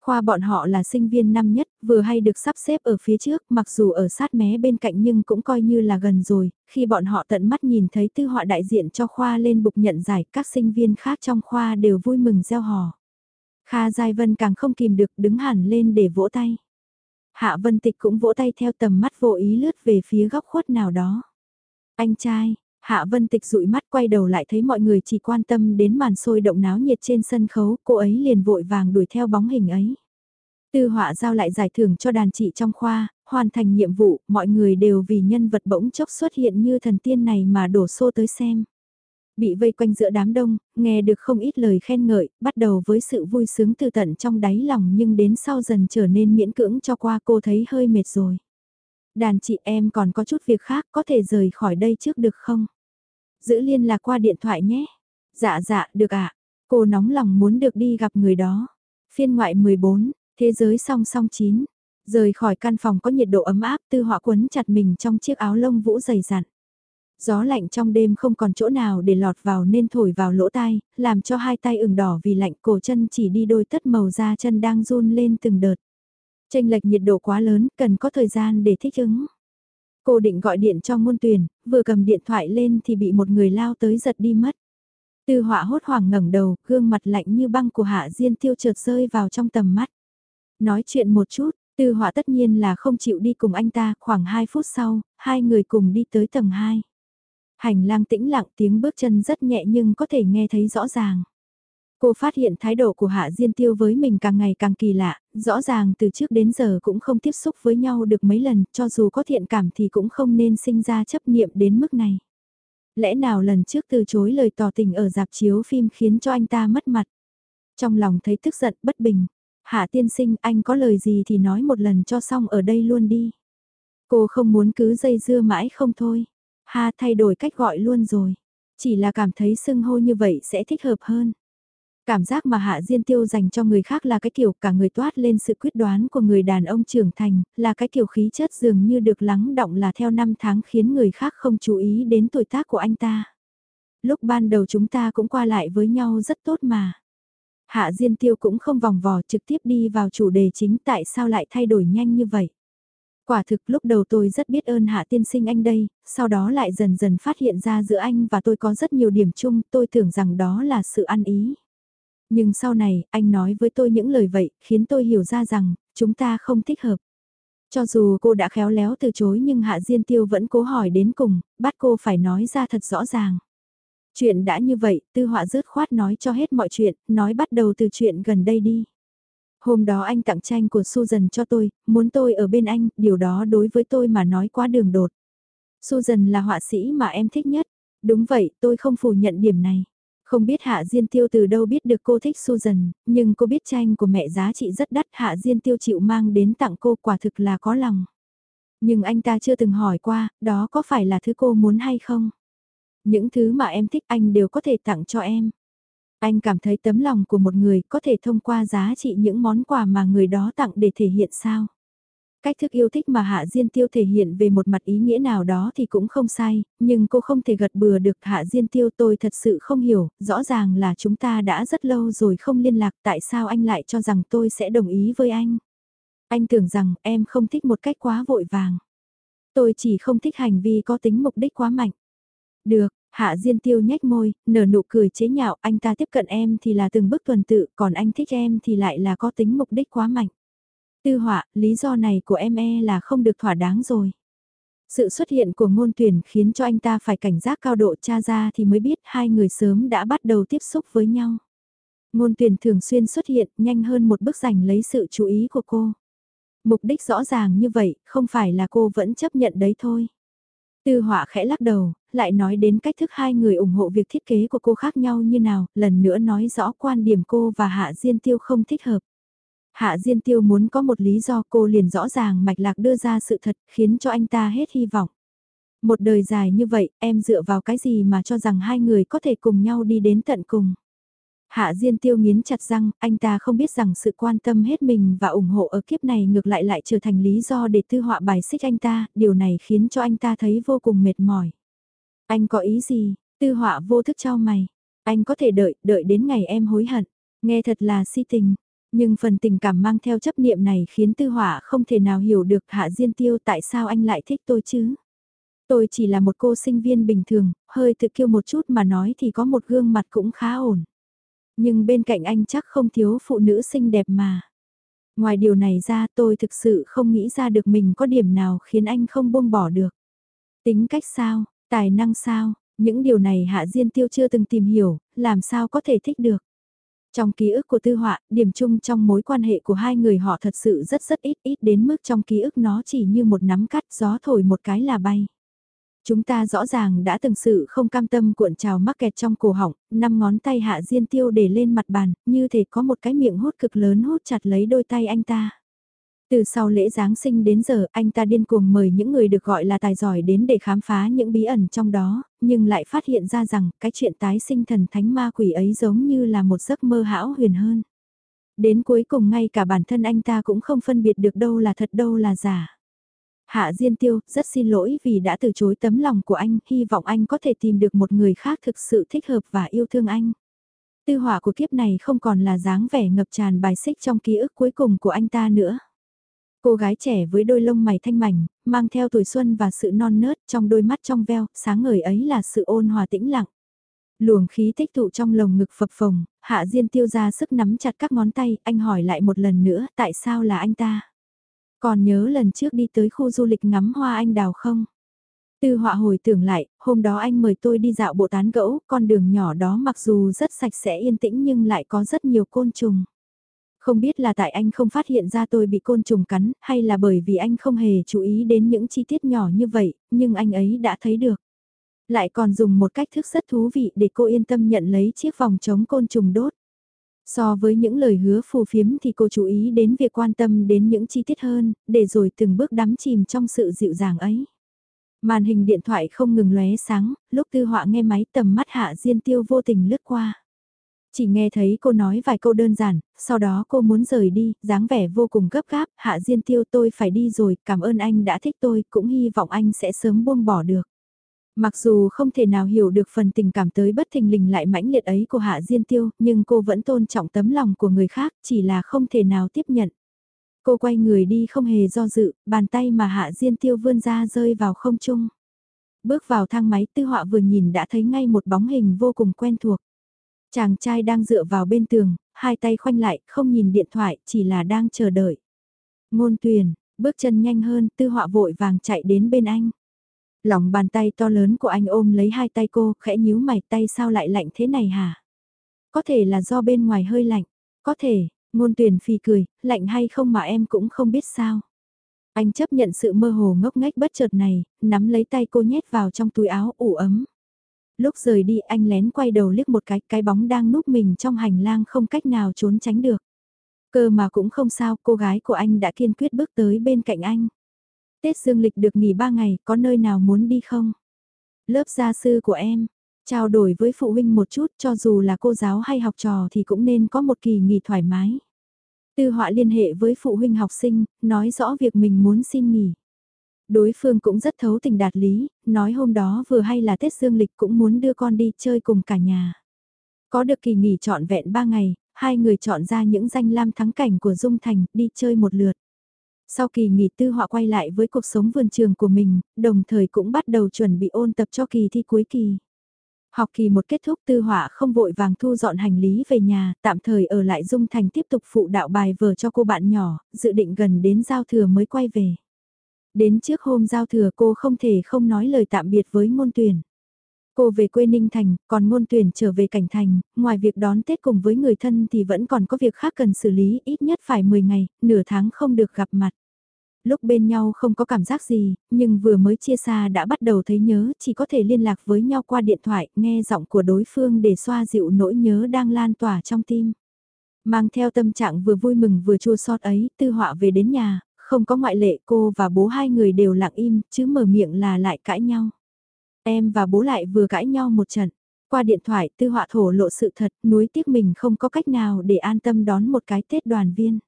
Khoa bọn họ là sinh viên năm nhất, vừa hay được sắp xếp ở phía trước, mặc dù ở sát mé bên cạnh nhưng cũng coi như là gần rồi, khi bọn họ tận mắt nhìn thấy tư họa đại diện cho khoa lên bục nhận giải, các sinh viên khác trong khoa đều vui mừng gieo hò. Kha Giai Vân càng không kìm được đứng hẳn lên để vỗ tay. Hạ Vân Tịch cũng vỗ tay theo tầm mắt vô ý lướt về phía góc khuất nào đó. Anh trai, Hạ Vân Tịch dụi mắt quay đầu lại thấy mọi người chỉ quan tâm đến màn sôi động náo nhiệt trên sân khấu, cô ấy liền vội vàng đuổi theo bóng hình ấy. Tư họa giao lại giải thưởng cho đàn chị trong khoa, hoàn thành nhiệm vụ, mọi người đều vì nhân vật bỗng chốc xuất hiện như thần tiên này mà đổ xô tới xem. Bị vây quanh giữa đám đông, nghe được không ít lời khen ngợi, bắt đầu với sự vui sướng từ tận trong đáy lòng nhưng đến sau dần trở nên miễn cưỡng cho qua cô thấy hơi mệt rồi. Đàn chị em còn có chút việc khác có thể rời khỏi đây trước được không? Giữ liên lạc qua điện thoại nhé. Dạ dạ, được ạ. Cô nóng lòng muốn được đi gặp người đó. Phiên ngoại 14, thế giới song song 9. Rời khỏi căn phòng có nhiệt độ ấm áp tư họa quấn chặt mình trong chiếc áo lông vũ dày dặn. Gió lạnh trong đêm không còn chỗ nào để lọt vào nên thổi vào lỗ tai, làm cho hai tay ửng đỏ vì lạnh cổ chân chỉ đi đôi tất màu da chân đang run lên từng đợt. Tranh lệch nhiệt độ quá lớn, cần có thời gian để thích ứng. Cô định gọi điện cho ngôn tuyển, vừa cầm điện thoại lên thì bị một người lao tới giật đi mất. Tư họa hốt hoảng ngẩng đầu, gương mặt lạnh như băng của Hạ Diên Tiêu trượt rơi vào trong tầm mắt. Nói chuyện một chút, Tư họa tất nhiên là không chịu đi cùng anh ta, khoảng 2 phút sau, hai người cùng đi tới tầng 2. Hành lang tĩnh lặng tiếng bước chân rất nhẹ nhưng có thể nghe thấy rõ ràng. Cô phát hiện thái độ của Hạ Diên Tiêu với mình càng ngày càng kỳ lạ, rõ ràng từ trước đến giờ cũng không tiếp xúc với nhau được mấy lần, cho dù có thiện cảm thì cũng không nên sinh ra chấp niệm đến mức này. Lẽ nào lần trước từ chối lời tỏ tình ở dạp chiếu phim khiến cho anh ta mất mặt. Trong lòng thấy tức giận bất bình, Hạ tiên sinh anh có lời gì thì nói một lần cho xong ở đây luôn đi. Cô không muốn cứ dây dưa mãi không thôi. Ha thay đổi cách gọi luôn rồi. Chỉ là cảm thấy sưng hô như vậy sẽ thích hợp hơn. Cảm giác mà Hạ Diên Tiêu dành cho người khác là cái kiểu cả người toát lên sự quyết đoán của người đàn ông trưởng thành, là cái kiểu khí chất dường như được lắng động là theo năm tháng khiến người khác không chú ý đến tuổi tác của anh ta. Lúc ban đầu chúng ta cũng qua lại với nhau rất tốt mà. Hạ Diên Tiêu cũng không vòng vò trực tiếp đi vào chủ đề chính tại sao lại thay đổi nhanh như vậy. Quả thực lúc đầu tôi rất biết ơn Hạ Tiên Sinh anh đây, sau đó lại dần dần phát hiện ra giữa anh và tôi có rất nhiều điểm chung, tôi tưởng rằng đó là sự ăn ý. Nhưng sau này, anh nói với tôi những lời vậy, khiến tôi hiểu ra rằng, chúng ta không thích hợp. Cho dù cô đã khéo léo từ chối nhưng Hạ Diên Tiêu vẫn cố hỏi đến cùng, bắt cô phải nói ra thật rõ ràng. Chuyện đã như vậy, tư họa rớt khoát nói cho hết mọi chuyện, nói bắt đầu từ chuyện gần đây đi. Hôm đó anh tặng tranh của Susan cho tôi, muốn tôi ở bên anh, điều đó đối với tôi mà nói quá đường đột. Susan là họa sĩ mà em thích nhất. Đúng vậy, tôi không phủ nhận điểm này. Không biết Hạ Diên Tiêu từ đâu biết được cô thích Susan, nhưng cô biết tranh của mẹ giá trị rất đắt Hạ Diên Tiêu chịu mang đến tặng cô quả thực là có lòng. Nhưng anh ta chưa từng hỏi qua, đó có phải là thứ cô muốn hay không? Những thứ mà em thích anh đều có thể tặng cho em. Anh cảm thấy tấm lòng của một người có thể thông qua giá trị những món quà mà người đó tặng để thể hiện sao. Cách thức yêu thích mà Hạ Diên Tiêu thể hiện về một mặt ý nghĩa nào đó thì cũng không sai, nhưng cô không thể gật bừa được Hạ Diên Tiêu tôi thật sự không hiểu, rõ ràng là chúng ta đã rất lâu rồi không liên lạc tại sao anh lại cho rằng tôi sẽ đồng ý với anh. Anh tưởng rằng em không thích một cách quá vội vàng. Tôi chỉ không thích hành vi có tính mục đích quá mạnh. Được, Hạ Diên Tiêu nhếch môi, nở nụ cười chế nhạo, anh ta tiếp cận em thì là từng bước tuần tự, còn anh thích em thì lại là có tính mục đích quá mạnh. Tư họa, lý do này của em e là không được thỏa đáng rồi. Sự xuất hiện của ngôn tuyển khiến cho anh ta phải cảnh giác cao độ tra ra thì mới biết hai người sớm đã bắt đầu tiếp xúc với nhau. Ngôn tuyển thường xuyên xuất hiện nhanh hơn một bước giành lấy sự chú ý của cô. Mục đích rõ ràng như vậy, không phải là cô vẫn chấp nhận đấy thôi. Tư họa khẽ lắc đầu, lại nói đến cách thức hai người ủng hộ việc thiết kế của cô khác nhau như nào, lần nữa nói rõ quan điểm cô và Hạ Diên Tiêu không thích hợp. Hạ Diên Tiêu muốn có một lý do cô liền rõ ràng mạch lạc đưa ra sự thật khiến cho anh ta hết hy vọng. Một đời dài như vậy, em dựa vào cái gì mà cho rằng hai người có thể cùng nhau đi đến tận cùng. Hạ Diên Tiêu nghiến chặt răng, anh ta không biết rằng sự quan tâm hết mình và ủng hộ ở kiếp này ngược lại lại trở thành lý do để tư họa bài xích anh ta, điều này khiến cho anh ta thấy vô cùng mệt mỏi. Anh có ý gì? Tư họa vô thức cho mày. Anh có thể đợi, đợi đến ngày em hối hận. Nghe thật là si tình. Nhưng phần tình cảm mang theo chấp niệm này khiến tư họa không thể nào hiểu được Hạ Diên Tiêu tại sao anh lại thích tôi chứ. Tôi chỉ là một cô sinh viên bình thường, hơi tự kiêu một chút mà nói thì có một gương mặt cũng khá ổn. Nhưng bên cạnh anh chắc không thiếu phụ nữ xinh đẹp mà. Ngoài điều này ra tôi thực sự không nghĩ ra được mình có điểm nào khiến anh không buông bỏ được. Tính cách sao, tài năng sao, những điều này Hạ Diên Tiêu chưa từng tìm hiểu, làm sao có thể thích được. Trong ký ức của tư họa, điểm chung trong mối quan hệ của hai người họ thật sự rất rất ít ít đến mức trong ký ức nó chỉ như một nắm cắt gió thổi một cái là bay. Chúng ta rõ ràng đã từng sự không cam tâm cuộn trào mắc kẹt trong cổ họng, năm ngón tay hạ diên tiêu để lên mặt bàn, như thể có một cái miệng hút cực lớn hút chặt lấy đôi tay anh ta. Từ sau lễ Giáng sinh đến giờ anh ta điên cuồng mời những người được gọi là tài giỏi đến để khám phá những bí ẩn trong đó, nhưng lại phát hiện ra rằng cái chuyện tái sinh thần thánh ma quỷ ấy giống như là một giấc mơ hão huyền hơn. Đến cuối cùng ngay cả bản thân anh ta cũng không phân biệt được đâu là thật đâu là giả. Hạ Diên Tiêu, rất xin lỗi vì đã từ chối tấm lòng của anh, hy vọng anh có thể tìm được một người khác thực sự thích hợp và yêu thương anh. Tư hỏa của kiếp này không còn là dáng vẻ ngập tràn bài xích trong ký ức cuối cùng của anh ta nữa. Cô gái trẻ với đôi lông mày thanh mảnh, mang theo tuổi xuân và sự non nớt trong đôi mắt trong veo, sáng ngời ấy là sự ôn hòa tĩnh lặng. Luồng khí tích tụ trong lồng ngực phập phồng, hạ diên tiêu ra sức nắm chặt các ngón tay, anh hỏi lại một lần nữa tại sao là anh ta. Còn nhớ lần trước đi tới khu du lịch ngắm hoa anh đào không? Tư họa hồi tưởng lại, hôm đó anh mời tôi đi dạo bộ tán gẫu, con đường nhỏ đó mặc dù rất sạch sẽ yên tĩnh nhưng lại có rất nhiều côn trùng. Không biết là tại anh không phát hiện ra tôi bị côn trùng cắn, hay là bởi vì anh không hề chú ý đến những chi tiết nhỏ như vậy, nhưng anh ấy đã thấy được. Lại còn dùng một cách thức rất thú vị để cô yên tâm nhận lấy chiếc vòng chống côn trùng đốt. So với những lời hứa phù phiếm thì cô chú ý đến việc quan tâm đến những chi tiết hơn, để rồi từng bước đắm chìm trong sự dịu dàng ấy. Màn hình điện thoại không ngừng lóe sáng, lúc tư họa nghe máy tầm mắt hạ diên tiêu vô tình lướt qua. Chỉ nghe thấy cô nói vài câu đơn giản, sau đó cô muốn rời đi, dáng vẻ vô cùng gấp gáp, hạ diên tiêu tôi phải đi rồi, cảm ơn anh đã thích tôi, cũng hy vọng anh sẽ sớm buông bỏ được. Mặc dù không thể nào hiểu được phần tình cảm tới bất thình lình lại mãnh liệt ấy của Hạ Diên Tiêu, nhưng cô vẫn tôn trọng tấm lòng của người khác, chỉ là không thể nào tiếp nhận. Cô quay người đi không hề do dự, bàn tay mà Hạ Diên Tiêu vươn ra rơi vào không trung. Bước vào thang máy tư họa vừa nhìn đã thấy ngay một bóng hình vô cùng quen thuộc. Chàng trai đang dựa vào bên tường, hai tay khoanh lại, không nhìn điện thoại, chỉ là đang chờ đợi. Ngôn tuyền, bước chân nhanh hơn, tư họa vội vàng chạy đến bên anh. Lòng bàn tay to lớn của anh ôm lấy hai tay cô, khẽ nhíu mày tay sao lại lạnh thế này hả? Có thể là do bên ngoài hơi lạnh, có thể, ngôn tuyển phì cười, lạnh hay không mà em cũng không biết sao. Anh chấp nhận sự mơ hồ ngốc nghếch bất chợt này, nắm lấy tay cô nhét vào trong túi áo ủ ấm. Lúc rời đi anh lén quay đầu liếc một cái, cái bóng đang núp mình trong hành lang không cách nào trốn tránh được. Cơ mà cũng không sao, cô gái của anh đã kiên quyết bước tới bên cạnh anh. Tết dương lịch được nghỉ 3 ngày, có nơi nào muốn đi không? Lớp gia sư của em, trao đổi với phụ huynh một chút cho dù là cô giáo hay học trò thì cũng nên có một kỳ nghỉ thoải mái. Tư họa liên hệ với phụ huynh học sinh, nói rõ việc mình muốn xin nghỉ. Đối phương cũng rất thấu tình đạt lý, nói hôm đó vừa hay là Tết Dương lịch cũng muốn đưa con đi chơi cùng cả nhà. Có được kỳ nghỉ trọn vẹn 3 ngày, hai người chọn ra những danh lam thắng cảnh của Dung Thành đi chơi một lượt. Sau kỳ nghỉ tư họa quay lại với cuộc sống vườn trường của mình, đồng thời cũng bắt đầu chuẩn bị ôn tập cho kỳ thi cuối kỳ. Học kỳ một kết thúc tư họa không vội vàng thu dọn hành lý về nhà, tạm thời ở lại Dung Thành tiếp tục phụ đạo bài vở cho cô bạn nhỏ, dự định gần đến giao thừa mới quay về. Đến trước hôm giao thừa cô không thể không nói lời tạm biệt với môn tuyển. Cô về quê Ninh Thành, còn ngôn tuyển trở về Cảnh Thành, ngoài việc đón Tết cùng với người thân thì vẫn còn có việc khác cần xử lý, ít nhất phải 10 ngày, nửa tháng không được gặp mặt. Lúc bên nhau không có cảm giác gì, nhưng vừa mới chia xa đã bắt đầu thấy nhớ, chỉ có thể liên lạc với nhau qua điện thoại, nghe giọng của đối phương để xoa dịu nỗi nhớ đang lan tỏa trong tim. Mang theo tâm trạng vừa vui mừng vừa chua xót ấy, tư họa về đến nhà, không có ngoại lệ cô và bố hai người đều lặng im, chứ mở miệng là lại cãi nhau. Em và bố lại vừa cãi nhau một trận. Qua điện thoại tư họa thổ lộ sự thật, nuối tiếc mình không có cách nào để an tâm đón một cái Tết đoàn viên.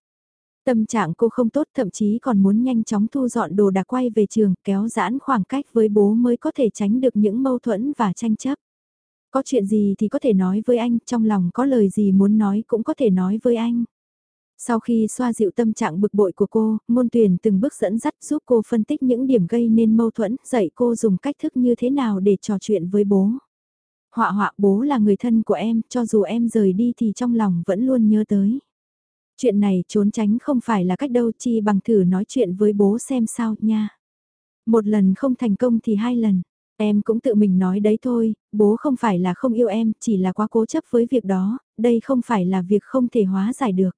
Tâm trạng cô không tốt thậm chí còn muốn nhanh chóng thu dọn đồ đạc quay về trường kéo giãn khoảng cách với bố mới có thể tránh được những mâu thuẫn và tranh chấp. Có chuyện gì thì có thể nói với anh, trong lòng có lời gì muốn nói cũng có thể nói với anh. Sau khi xoa dịu tâm trạng bực bội của cô, môn tuyển từng bước dẫn dắt giúp cô phân tích những điểm gây nên mâu thuẫn, dạy cô dùng cách thức như thế nào để trò chuyện với bố. Họa họa bố là người thân của em, cho dù em rời đi thì trong lòng vẫn luôn nhớ tới. Chuyện này trốn tránh không phải là cách đâu chi bằng thử nói chuyện với bố xem sao nha. Một lần không thành công thì hai lần. Em cũng tự mình nói đấy thôi, bố không phải là không yêu em, chỉ là quá cố chấp với việc đó, đây không phải là việc không thể hóa giải được.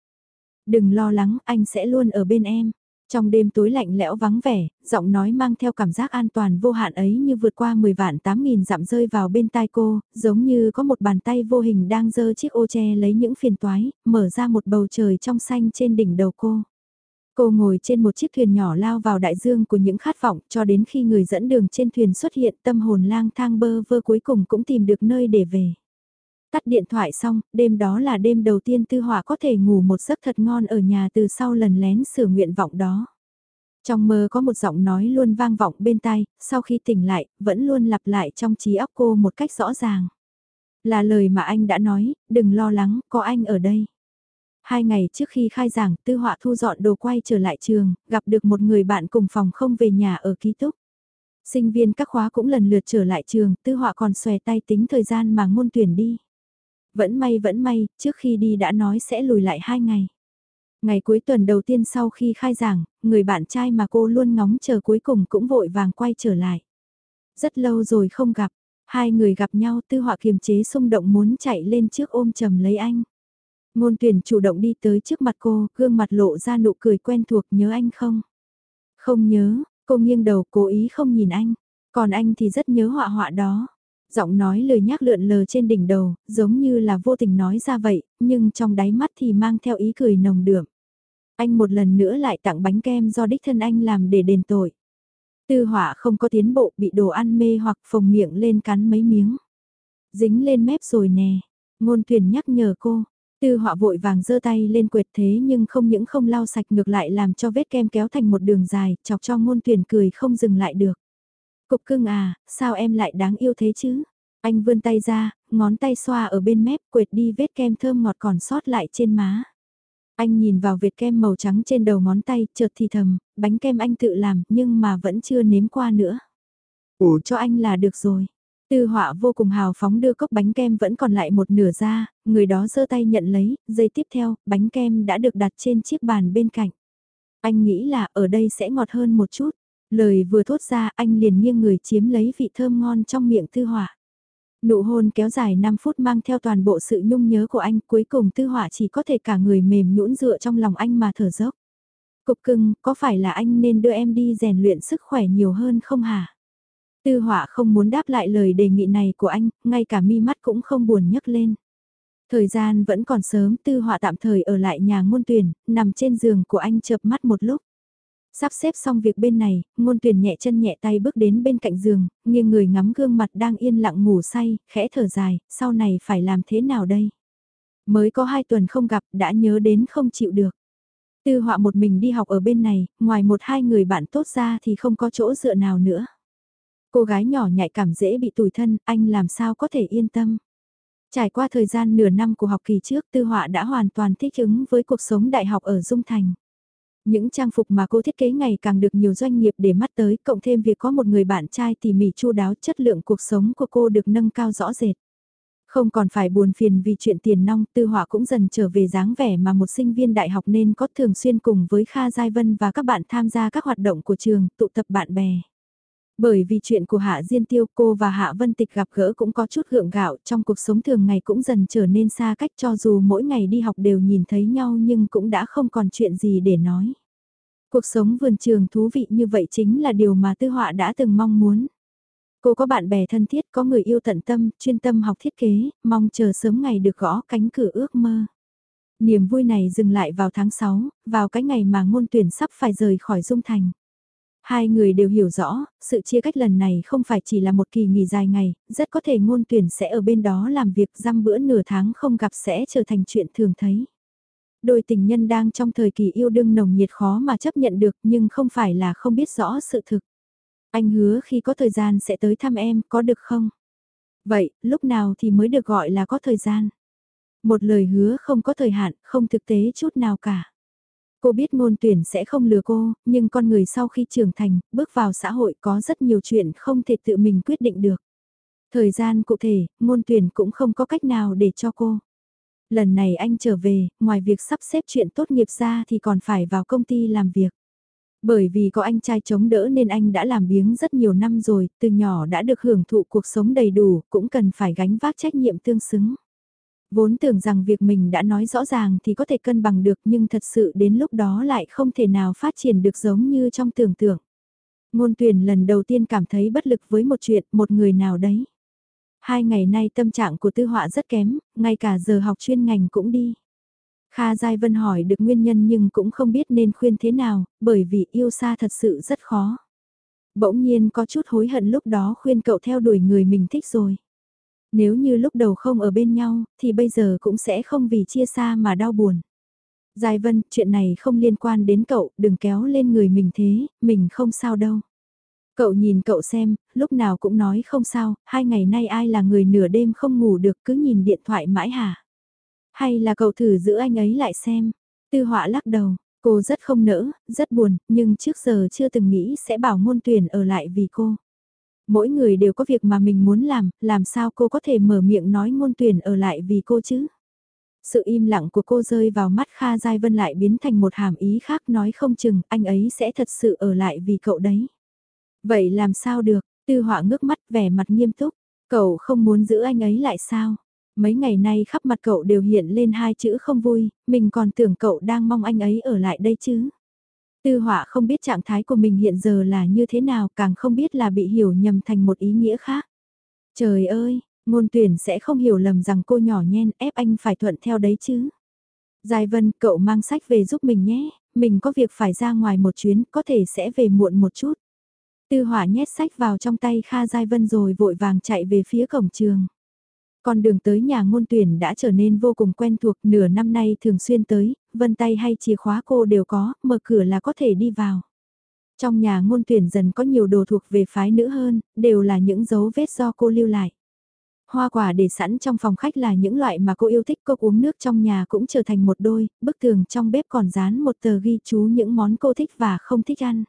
Đừng lo lắng, anh sẽ luôn ở bên em. Trong đêm tối lạnh lẽo vắng vẻ, giọng nói mang theo cảm giác an toàn vô hạn ấy như vượt qua 10 vạn 8 nghìn dặm rơi vào bên tai cô, giống như có một bàn tay vô hình đang dơ chiếc ô che lấy những phiền toái, mở ra một bầu trời trong xanh trên đỉnh đầu cô. Cô ngồi trên một chiếc thuyền nhỏ lao vào đại dương của những khát vọng cho đến khi người dẫn đường trên thuyền xuất hiện tâm hồn lang thang bơ vơ cuối cùng cũng tìm được nơi để về. Tắt điện thoại xong, đêm đó là đêm đầu tiên Tư Hỏa có thể ngủ một giấc thật ngon ở nhà từ sau lần lén sửa nguyện vọng đó. Trong mơ có một giọng nói luôn vang vọng bên tai, sau khi tỉnh lại, vẫn luôn lặp lại trong trí óc cô một cách rõ ràng. Là lời mà anh đã nói, đừng lo lắng, có anh ở đây. Hai ngày trước khi khai giảng, Tư Họa thu dọn đồ quay trở lại trường, gặp được một người bạn cùng phòng không về nhà ở ký túc. Sinh viên các khóa cũng lần lượt trở lại trường, Tư Họa còn xòe tay tính thời gian mà ngôn tuyển đi. Vẫn may vẫn may, trước khi đi đã nói sẽ lùi lại hai ngày. Ngày cuối tuần đầu tiên sau khi khai giảng, người bạn trai mà cô luôn ngóng chờ cuối cùng cũng vội vàng quay trở lại. Rất lâu rồi không gặp, hai người gặp nhau tư họa kiềm chế xung động muốn chạy lên trước ôm chầm lấy anh. Ngôn tuyển chủ động đi tới trước mặt cô, gương mặt lộ ra nụ cười quen thuộc nhớ anh không? Không nhớ, cô nghiêng đầu cố ý không nhìn anh, còn anh thì rất nhớ họa họa đó giọng nói lời nhắc lượn lờ trên đỉnh đầu, giống như là vô tình nói ra vậy, nhưng trong đáy mắt thì mang theo ý cười nồng đượm. Anh một lần nữa lại tặng bánh kem do đích thân anh làm để đền tội. Tư họa không có tiến bộ bị đồ ăn mê hoặc phồng miệng lên cắn mấy miếng. Dính lên mép rồi nè, ngôn tuyển nhắc nhở cô. Tư họa vội vàng giơ tay lên quệt thế nhưng không những không lau sạch ngược lại làm cho vết kem kéo thành một đường dài, chọc cho ngôn tuyển cười không dừng lại được. Cục cưng à, sao em lại đáng yêu thế chứ? Anh vươn tay ra, ngón tay xoa ở bên mép quệt đi vết kem thơm ngọt còn sót lại trên má. Anh nhìn vào vệt kem màu trắng trên đầu ngón tay, chợt thì thầm, bánh kem anh tự làm nhưng mà vẫn chưa nếm qua nữa. Ủ cho anh là được rồi. Tư họa vô cùng hào phóng đưa cốc bánh kem vẫn còn lại một nửa ra, người đó giơ tay nhận lấy, giây tiếp theo, bánh kem đã được đặt trên chiếc bàn bên cạnh. Anh nghĩ là ở đây sẽ ngọt hơn một chút. Lời vừa thốt ra anh liền nghiêng người chiếm lấy vị thơm ngon trong miệng tư Hỏa. Nụ hôn kéo dài 5 phút mang theo toàn bộ sự nhung nhớ của anh cuối cùng tư Hỏa chỉ có thể cả người mềm nhũn dựa trong lòng anh mà thở dốc. Cục cưng, có phải là anh nên đưa em đi rèn luyện sức khỏe nhiều hơn không hả? Tư Hỏa không muốn đáp lại lời đề nghị này của anh, ngay cả mi mắt cũng không buồn nhấc lên. Thời gian vẫn còn sớm, tư họa tạm thời ở lại nhà ngôn tuyển, nằm trên giường của anh chợp mắt một lúc. Sắp xếp xong việc bên này, ngôn tuyển nhẹ chân nhẹ tay bước đến bên cạnh giường, nghiêng người ngắm gương mặt đang yên lặng ngủ say, khẽ thở dài, sau này phải làm thế nào đây? Mới có hai tuần không gặp, đã nhớ đến không chịu được. Tư họa một mình đi học ở bên này, ngoài một hai người bạn tốt ra thì không có chỗ dựa nào nữa. Cô gái nhỏ nhạy cảm dễ bị tủi thân, anh làm sao có thể yên tâm. Trải qua thời gian nửa năm của học kỳ trước, Tư Họa đã hoàn toàn thích ứng với cuộc sống đại học ở Dung Thành. Những trang phục mà cô thiết kế ngày càng được nhiều doanh nghiệp để mắt tới, cộng thêm việc có một người bạn trai tỉ mỉ chu đáo chất lượng cuộc sống của cô được nâng cao rõ rệt. Không còn phải buồn phiền vì chuyện tiền nong, tư họa cũng dần trở về dáng vẻ mà một sinh viên đại học nên có thường xuyên cùng với Kha Giai Vân và các bạn tham gia các hoạt động của trường, tụ tập bạn bè. Bởi vì chuyện của Hạ Diên Tiêu cô và Hạ Vân Tịch gặp gỡ cũng có chút gượng gạo trong cuộc sống thường ngày cũng dần trở nên xa cách cho dù mỗi ngày đi học đều nhìn thấy nhau nhưng cũng đã không còn chuyện gì để nói. Cuộc sống vườn trường thú vị như vậy chính là điều mà Tư Họa đã từng mong muốn. Cô có bạn bè thân thiết, có người yêu tận tâm, chuyên tâm học thiết kế, mong chờ sớm ngày được gõ cánh cửa ước mơ. Niềm vui này dừng lại vào tháng 6, vào cái ngày mà ngôn tuyển sắp phải rời khỏi Dung Thành. Hai người đều hiểu rõ, sự chia cách lần này không phải chỉ là một kỳ nghỉ dài ngày, rất có thể ngôn tuyển sẽ ở bên đó làm việc răm bữa nửa tháng không gặp sẽ trở thành chuyện thường thấy. Đôi tình nhân đang trong thời kỳ yêu đương nồng nhiệt khó mà chấp nhận được nhưng không phải là không biết rõ sự thực. Anh hứa khi có thời gian sẽ tới thăm em, có được không? Vậy, lúc nào thì mới được gọi là có thời gian? Một lời hứa không có thời hạn, không thực tế chút nào cả. Cô biết ngôn tuyển sẽ không lừa cô, nhưng con người sau khi trưởng thành, bước vào xã hội có rất nhiều chuyện không thể tự mình quyết định được. Thời gian cụ thể, ngôn tuyển cũng không có cách nào để cho cô. Lần này anh trở về, ngoài việc sắp xếp chuyện tốt nghiệp ra thì còn phải vào công ty làm việc. Bởi vì có anh trai chống đỡ nên anh đã làm biếng rất nhiều năm rồi, từ nhỏ đã được hưởng thụ cuộc sống đầy đủ, cũng cần phải gánh vác trách nhiệm tương xứng. Vốn tưởng rằng việc mình đã nói rõ ràng thì có thể cân bằng được nhưng thật sự đến lúc đó lại không thể nào phát triển được giống như trong tưởng tượng. Ngôn tuyển lần đầu tiên cảm thấy bất lực với một chuyện, một người nào đấy. Hai ngày nay tâm trạng của tư họa rất kém, ngay cả giờ học chuyên ngành cũng đi. Kha Giai Vân hỏi được nguyên nhân nhưng cũng không biết nên khuyên thế nào, bởi vì yêu xa thật sự rất khó. Bỗng nhiên có chút hối hận lúc đó khuyên cậu theo đuổi người mình thích rồi. Nếu như lúc đầu không ở bên nhau, thì bây giờ cũng sẽ không vì chia xa mà đau buồn. Giai Vân, chuyện này không liên quan đến cậu, đừng kéo lên người mình thế, mình không sao đâu. Cậu nhìn cậu xem, lúc nào cũng nói không sao, hai ngày nay ai là người nửa đêm không ngủ được cứ nhìn điện thoại mãi hả? Hay là cậu thử giữ anh ấy lại xem? Tư họa lắc đầu, cô rất không nỡ, rất buồn, nhưng trước giờ chưa từng nghĩ sẽ bảo ngôn tuyển ở lại vì cô. Mỗi người đều có việc mà mình muốn làm, làm sao cô có thể mở miệng nói ngôn tuyển ở lại vì cô chứ? Sự im lặng của cô rơi vào mắt Kha Giai Vân lại biến thành một hàm ý khác nói không chừng anh ấy sẽ thật sự ở lại vì cậu đấy. Vậy làm sao được, tư họa ngước mắt vẻ mặt nghiêm túc, cậu không muốn giữ anh ấy lại sao? Mấy ngày nay khắp mặt cậu đều hiện lên hai chữ không vui, mình còn tưởng cậu đang mong anh ấy ở lại đây chứ. Tư họa không biết trạng thái của mình hiện giờ là như thế nào, càng không biết là bị hiểu nhầm thành một ý nghĩa khác. Trời ơi, ngôn tuyển sẽ không hiểu lầm rằng cô nhỏ nhen ép anh phải thuận theo đấy chứ. Giai Vân, cậu mang sách về giúp mình nhé, mình có việc phải ra ngoài một chuyến, có thể sẽ về muộn một chút. Tư hỏa nhét sách vào trong tay Kha Giai Vân rồi vội vàng chạy về phía cổng trường. Con đường tới nhà ngôn tuyển đã trở nên vô cùng quen thuộc nửa năm nay thường xuyên tới, vân tay hay chìa khóa cô đều có, mở cửa là có thể đi vào. Trong nhà ngôn tuyển dần có nhiều đồ thuộc về phái nữ hơn, đều là những dấu vết do cô lưu lại. Hoa quả để sẵn trong phòng khách là những loại mà cô yêu thích cốc uống nước trong nhà cũng trở thành một đôi, bức tường trong bếp còn dán một tờ ghi chú những món cô thích và không thích ăn.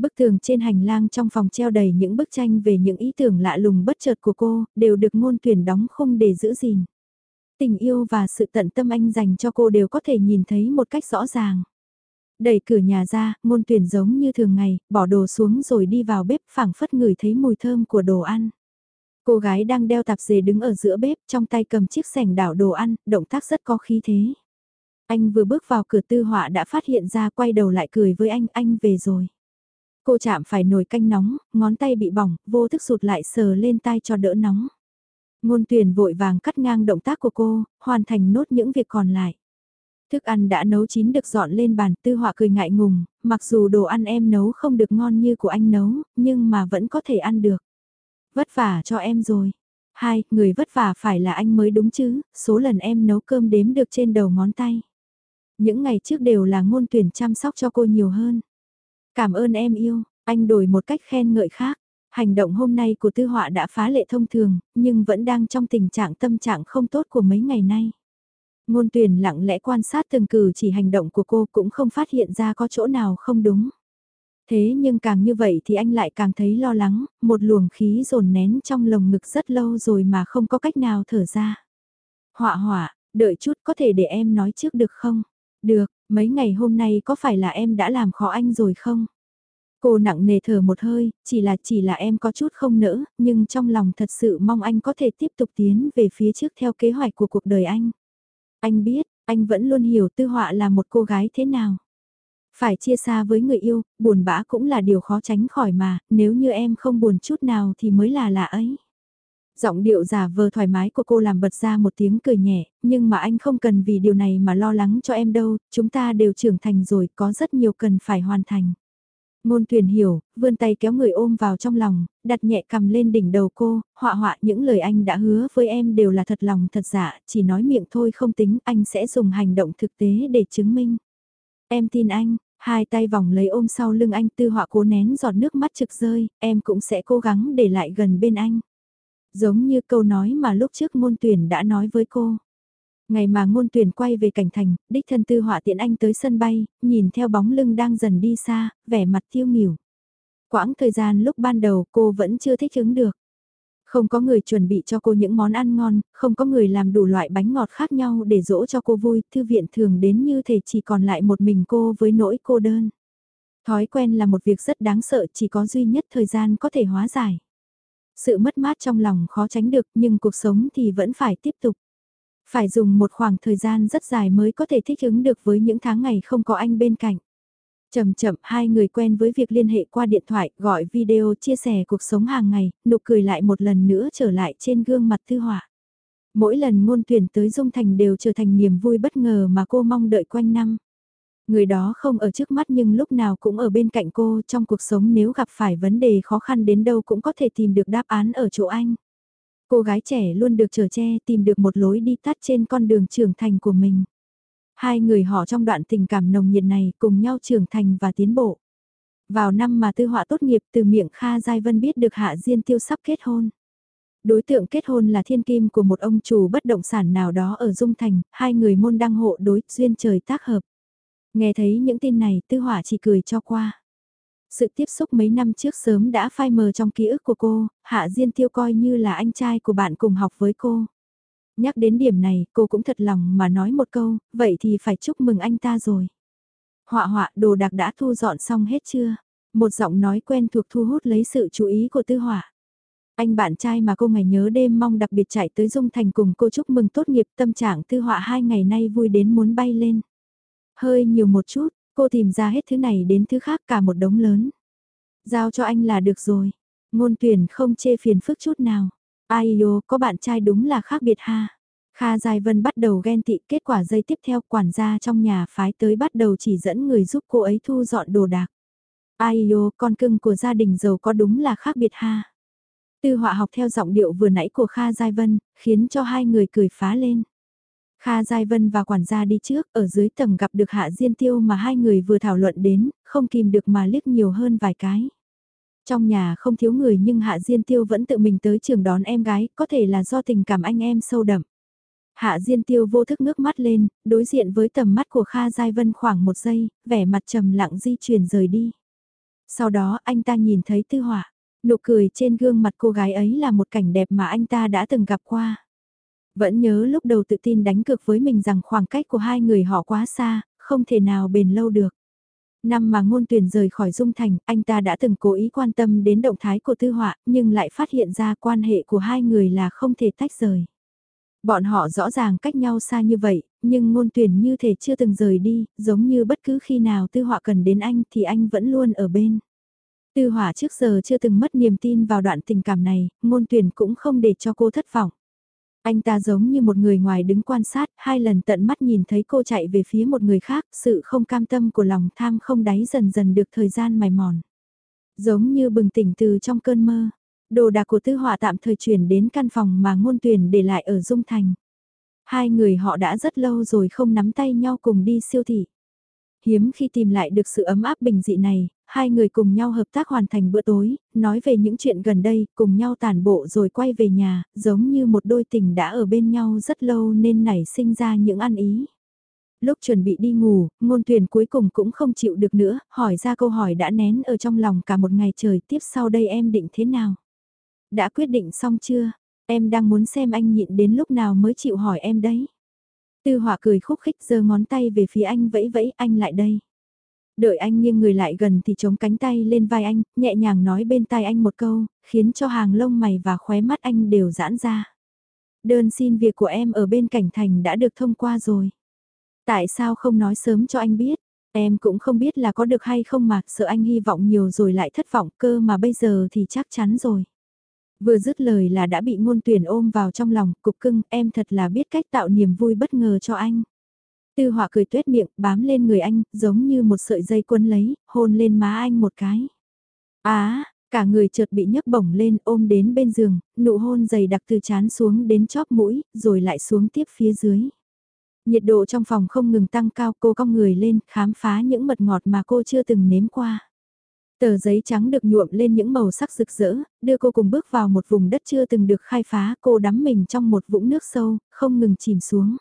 Bức tường trên hành lang trong phòng treo đầy những bức tranh về những ý tưởng lạ lùng bất chợt của cô, đều được ngôn tuyển đóng khung để giữ gìn. Tình yêu và sự tận tâm anh dành cho cô đều có thể nhìn thấy một cách rõ ràng. Đẩy cửa nhà ra, ngôn tuyển giống như thường ngày, bỏ đồ xuống rồi đi vào bếp phảng phất ngửi thấy mùi thơm của đồ ăn. Cô gái đang đeo tạp dề đứng ở giữa bếp, trong tay cầm chiếc sẻng đảo đồ ăn, động tác rất có khí thế. Anh vừa bước vào cửa tư họa đã phát hiện ra quay đầu lại cười với anh, anh về rồi. Cô chạm phải nồi canh nóng, ngón tay bị bỏng, vô thức sụt lại sờ lên tay cho đỡ nóng. Ngôn tuyển vội vàng cắt ngang động tác của cô, hoàn thành nốt những việc còn lại. Thức ăn đã nấu chín được dọn lên bàn, tư họa cười ngại ngùng, mặc dù đồ ăn em nấu không được ngon như của anh nấu, nhưng mà vẫn có thể ăn được. Vất vả cho em rồi. Hai, người vất vả phải là anh mới đúng chứ, số lần em nấu cơm đếm được trên đầu ngón tay. Những ngày trước đều là ngôn tuyển chăm sóc cho cô nhiều hơn. Cảm ơn em yêu, anh đổi một cách khen ngợi khác. Hành động hôm nay của tư họa đã phá lệ thông thường, nhưng vẫn đang trong tình trạng tâm trạng không tốt của mấy ngày nay. Ngôn tuyển lặng lẽ quan sát từng cử chỉ hành động của cô cũng không phát hiện ra có chỗ nào không đúng. Thế nhưng càng như vậy thì anh lại càng thấy lo lắng, một luồng khí dồn nén trong lồng ngực rất lâu rồi mà không có cách nào thở ra. Họa họa, đợi chút có thể để em nói trước được không? Được, mấy ngày hôm nay có phải là em đã làm khó anh rồi không? Cô nặng nề thở một hơi, chỉ là chỉ là em có chút không nỡ, nhưng trong lòng thật sự mong anh có thể tiếp tục tiến về phía trước theo kế hoạch của cuộc đời anh. Anh biết, anh vẫn luôn hiểu tư họa là một cô gái thế nào. Phải chia xa với người yêu, buồn bã cũng là điều khó tránh khỏi mà, nếu như em không buồn chút nào thì mới là lạ ấy. Giọng điệu giả vờ thoải mái của cô làm bật ra một tiếng cười nhẹ, nhưng mà anh không cần vì điều này mà lo lắng cho em đâu, chúng ta đều trưởng thành rồi, có rất nhiều cần phải hoàn thành. Ngôn tuyển hiểu, vươn tay kéo người ôm vào trong lòng, đặt nhẹ cầm lên đỉnh đầu cô, họa họa những lời anh đã hứa với em đều là thật lòng thật dạ, chỉ nói miệng thôi không tính, anh sẽ dùng hành động thực tế để chứng minh. Em tin anh, hai tay vòng lấy ôm sau lưng anh tư họa cố nén giọt nước mắt trực rơi, em cũng sẽ cố gắng để lại gần bên anh. Giống như câu nói mà lúc trước ngôn tuyển đã nói với cô. Ngày mà ngôn tuyển quay về cảnh thành, đích thân tư họa tiện anh tới sân bay, nhìn theo bóng lưng đang dần đi xa, vẻ mặt tiêu nghỉu. Quãng thời gian lúc ban đầu cô vẫn chưa thích ứng được. Không có người chuẩn bị cho cô những món ăn ngon, không có người làm đủ loại bánh ngọt khác nhau để dỗ cho cô vui, thư viện thường đến như thể chỉ còn lại một mình cô với nỗi cô đơn. Thói quen là một việc rất đáng sợ chỉ có duy nhất thời gian có thể hóa giải. Sự mất mát trong lòng khó tránh được nhưng cuộc sống thì vẫn phải tiếp tục. Phải dùng một khoảng thời gian rất dài mới có thể thích ứng được với những tháng ngày không có anh bên cạnh. Chậm chậm hai người quen với việc liên hệ qua điện thoại, gọi video chia sẻ cuộc sống hàng ngày, nụ cười lại một lần nữa trở lại trên gương mặt thư họa. Mỗi lần ngôn tuyển tới Dung Thành đều trở thành niềm vui bất ngờ mà cô mong đợi quanh năm. Người đó không ở trước mắt nhưng lúc nào cũng ở bên cạnh cô trong cuộc sống nếu gặp phải vấn đề khó khăn đến đâu cũng có thể tìm được đáp án ở chỗ anh. Cô gái trẻ luôn được trở che tìm được một lối đi tắt trên con đường trưởng thành của mình. Hai người họ trong đoạn tình cảm nồng nhiệt này cùng nhau trưởng thành và tiến bộ. Vào năm mà tư họa tốt nghiệp từ miệng Kha Giai Vân biết được Hạ Diên Tiêu sắp kết hôn. Đối tượng kết hôn là thiên kim của một ông chủ bất động sản nào đó ở Dung Thành, hai người môn đăng hộ đối duyên trời tác hợp. Nghe thấy những tin này tư hỏa chỉ cười cho qua. Sự tiếp xúc mấy năm trước sớm đã phai mờ trong ký ức của cô, Hạ Diên Tiêu coi như là anh trai của bạn cùng học với cô. Nhắc đến điểm này, cô cũng thật lòng mà nói một câu, vậy thì phải chúc mừng anh ta rồi. Họa họa đồ đạc đã thu dọn xong hết chưa? Một giọng nói quen thuộc thu hút lấy sự chú ý của tư họa. Anh bạn trai mà cô ngày nhớ đêm mong đặc biệt chạy tới Dung Thành cùng cô chúc mừng tốt nghiệp tâm trạng tư họa hai ngày nay vui đến muốn bay lên. Hơi nhiều một chút, cô tìm ra hết thứ này đến thứ khác cả một đống lớn. Giao cho anh là được rồi. Ngôn tuyển không chê phiền phức chút nào. Ai yô, có bạn trai đúng là khác biệt ha. Kha Giai Vân bắt đầu ghen tị kết quả dây tiếp theo quản gia trong nhà phái tới bắt đầu chỉ dẫn người giúp cô ấy thu dọn đồ đạc. Ai yô, con cưng của gia đình giàu có đúng là khác biệt ha. Tư họa học theo giọng điệu vừa nãy của Kha Giai Vân, khiến cho hai người cười phá lên. Kha Giai Vân và quản gia đi trước, ở dưới tầng gặp được Hạ Diên Tiêu mà hai người vừa thảo luận đến, không kìm được mà liếc nhiều hơn vài cái. Trong nhà không thiếu người nhưng Hạ Diên Tiêu vẫn tự mình tới trường đón em gái, có thể là do tình cảm anh em sâu đậm. Hạ Diên Tiêu vô thức ngước mắt lên, đối diện với tầm mắt của Kha Giai Vân khoảng một giây, vẻ mặt trầm lặng di chuyển rời đi. Sau đó anh ta nhìn thấy tư họa, nụ cười trên gương mặt cô gái ấy là một cảnh đẹp mà anh ta đã từng gặp qua. Vẫn nhớ lúc đầu tự tin đánh cược với mình rằng khoảng cách của hai người họ quá xa, không thể nào bền lâu được. Năm mà ngôn tuyển rời khỏi Dung Thành, anh ta đã từng cố ý quan tâm đến động thái của tư họa, nhưng lại phát hiện ra quan hệ của hai người là không thể tách rời. Bọn họ rõ ràng cách nhau xa như vậy, nhưng ngôn tuyển như thể chưa từng rời đi, giống như bất cứ khi nào tư họa cần đến anh thì anh vẫn luôn ở bên. Tư họa trước giờ chưa từng mất niềm tin vào đoạn tình cảm này, ngôn tuyển cũng không để cho cô thất vọng. Anh ta giống như một người ngoài đứng quan sát, hai lần tận mắt nhìn thấy cô chạy về phía một người khác, sự không cam tâm của lòng tham không đáy dần dần được thời gian mài mòn. Giống như bừng tỉnh từ trong cơn mơ, đồ đạc của tư họa tạm thời chuyển đến căn phòng mà ngôn tuyển để lại ở Dung Thành. Hai người họ đã rất lâu rồi không nắm tay nhau cùng đi siêu thị. Hiếm khi tìm lại được sự ấm áp bình dị này, hai người cùng nhau hợp tác hoàn thành bữa tối, nói về những chuyện gần đây, cùng nhau tản bộ rồi quay về nhà, giống như một đôi tình đã ở bên nhau rất lâu nên nảy sinh ra những ăn ý. Lúc chuẩn bị đi ngủ, ngôn tuyển cuối cùng cũng không chịu được nữa, hỏi ra câu hỏi đã nén ở trong lòng cả một ngày trời tiếp sau đây em định thế nào? Đã quyết định xong chưa? Em đang muốn xem anh nhịn đến lúc nào mới chịu hỏi em đấy. Tư họa cười khúc khích giơ ngón tay về phía anh vẫy vẫy anh lại đây. Đợi anh nghiêng người lại gần thì chống cánh tay lên vai anh, nhẹ nhàng nói bên tai anh một câu, khiến cho hàng lông mày và khóe mắt anh đều giãn ra. Đơn xin việc của em ở bên cảnh thành đã được thông qua rồi. Tại sao không nói sớm cho anh biết? Em cũng không biết là có được hay không mà sợ anh hy vọng nhiều rồi lại thất vọng cơ mà bây giờ thì chắc chắn rồi. Vừa dứt lời là đã bị ngôn tuyển ôm vào trong lòng, cục cưng, em thật là biết cách tạo niềm vui bất ngờ cho anh. Tư họa cười tuét miệng, bám lên người anh, giống như một sợi dây quân lấy, hôn lên má anh một cái. Á, cả người chợt bị nhấc bổng lên ôm đến bên giường, nụ hôn dày đặc từ chán xuống đến chóp mũi, rồi lại xuống tiếp phía dưới. Nhiệt độ trong phòng không ngừng tăng cao cô cong người lên khám phá những mật ngọt mà cô chưa từng nếm qua. Tờ giấy trắng được nhuộm lên những màu sắc rực rỡ, đưa cô cùng bước vào một vùng đất chưa từng được khai phá, cô đắm mình trong một vũng nước sâu, không ngừng chìm xuống.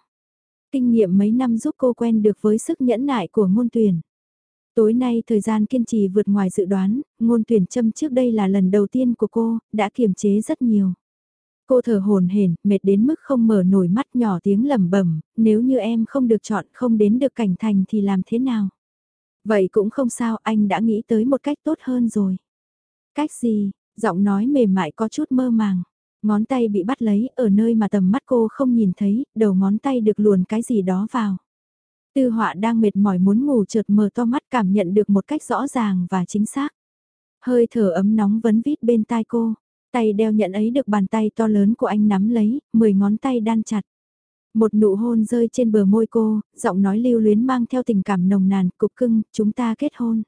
Kinh nghiệm mấy năm giúp cô quen được với sức nhẫn nại của ngôn tuyển. Tối nay thời gian kiên trì vượt ngoài dự đoán, ngôn tuyển châm trước đây là lần đầu tiên của cô, đã kiềm chế rất nhiều. Cô thở hồn hển, mệt đến mức không mở nổi mắt nhỏ tiếng lẩm bẩm, nếu như em không được chọn không đến được cảnh thành thì làm thế nào? Vậy cũng không sao, anh đã nghĩ tới một cách tốt hơn rồi. Cách gì? Giọng nói mềm mại có chút mơ màng. Ngón tay bị bắt lấy ở nơi mà tầm mắt cô không nhìn thấy, đầu ngón tay được luồn cái gì đó vào. Tư họa đang mệt mỏi muốn ngủ chợt mở to mắt cảm nhận được một cách rõ ràng và chính xác. Hơi thở ấm nóng vấn vít bên tai cô, tay đeo nhận ấy được bàn tay to lớn của anh nắm lấy, mười ngón tay đan chặt. Một nụ hôn rơi trên bờ môi cô, giọng nói lưu luyến mang theo tình cảm nồng nàn, cục cưng, chúng ta kết hôn.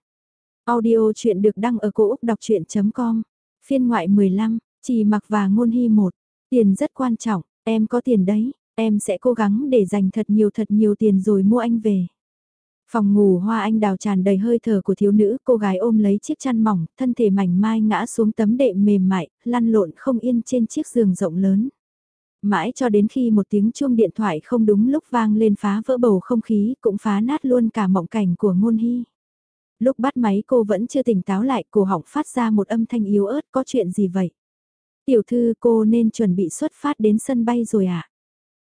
Audio chuyện được đăng ở cổ Úc đọc chuyện.com, phiên ngoại 15, chỉ mặc và ngôn hy một. Tiền rất quan trọng, em có tiền đấy, em sẽ cố gắng để dành thật nhiều thật nhiều tiền rồi mua anh về. Phòng ngủ hoa anh đào tràn đầy hơi thở của thiếu nữ, cô gái ôm lấy chiếc chăn mỏng, thân thể mảnh mai ngã xuống tấm đệm mềm mại, lăn lộn không yên trên chiếc giường rộng lớn. Mãi cho đến khi một tiếng chuông điện thoại không đúng lúc vang lên phá vỡ bầu không khí, cũng phá nát luôn cả mộng cảnh của ngôn hy. Lúc bắt máy cô vẫn chưa tỉnh táo lại, cổ họng phát ra một âm thanh yếu ớt, có chuyện gì vậy? Tiểu thư cô nên chuẩn bị xuất phát đến sân bay rồi ạ. À?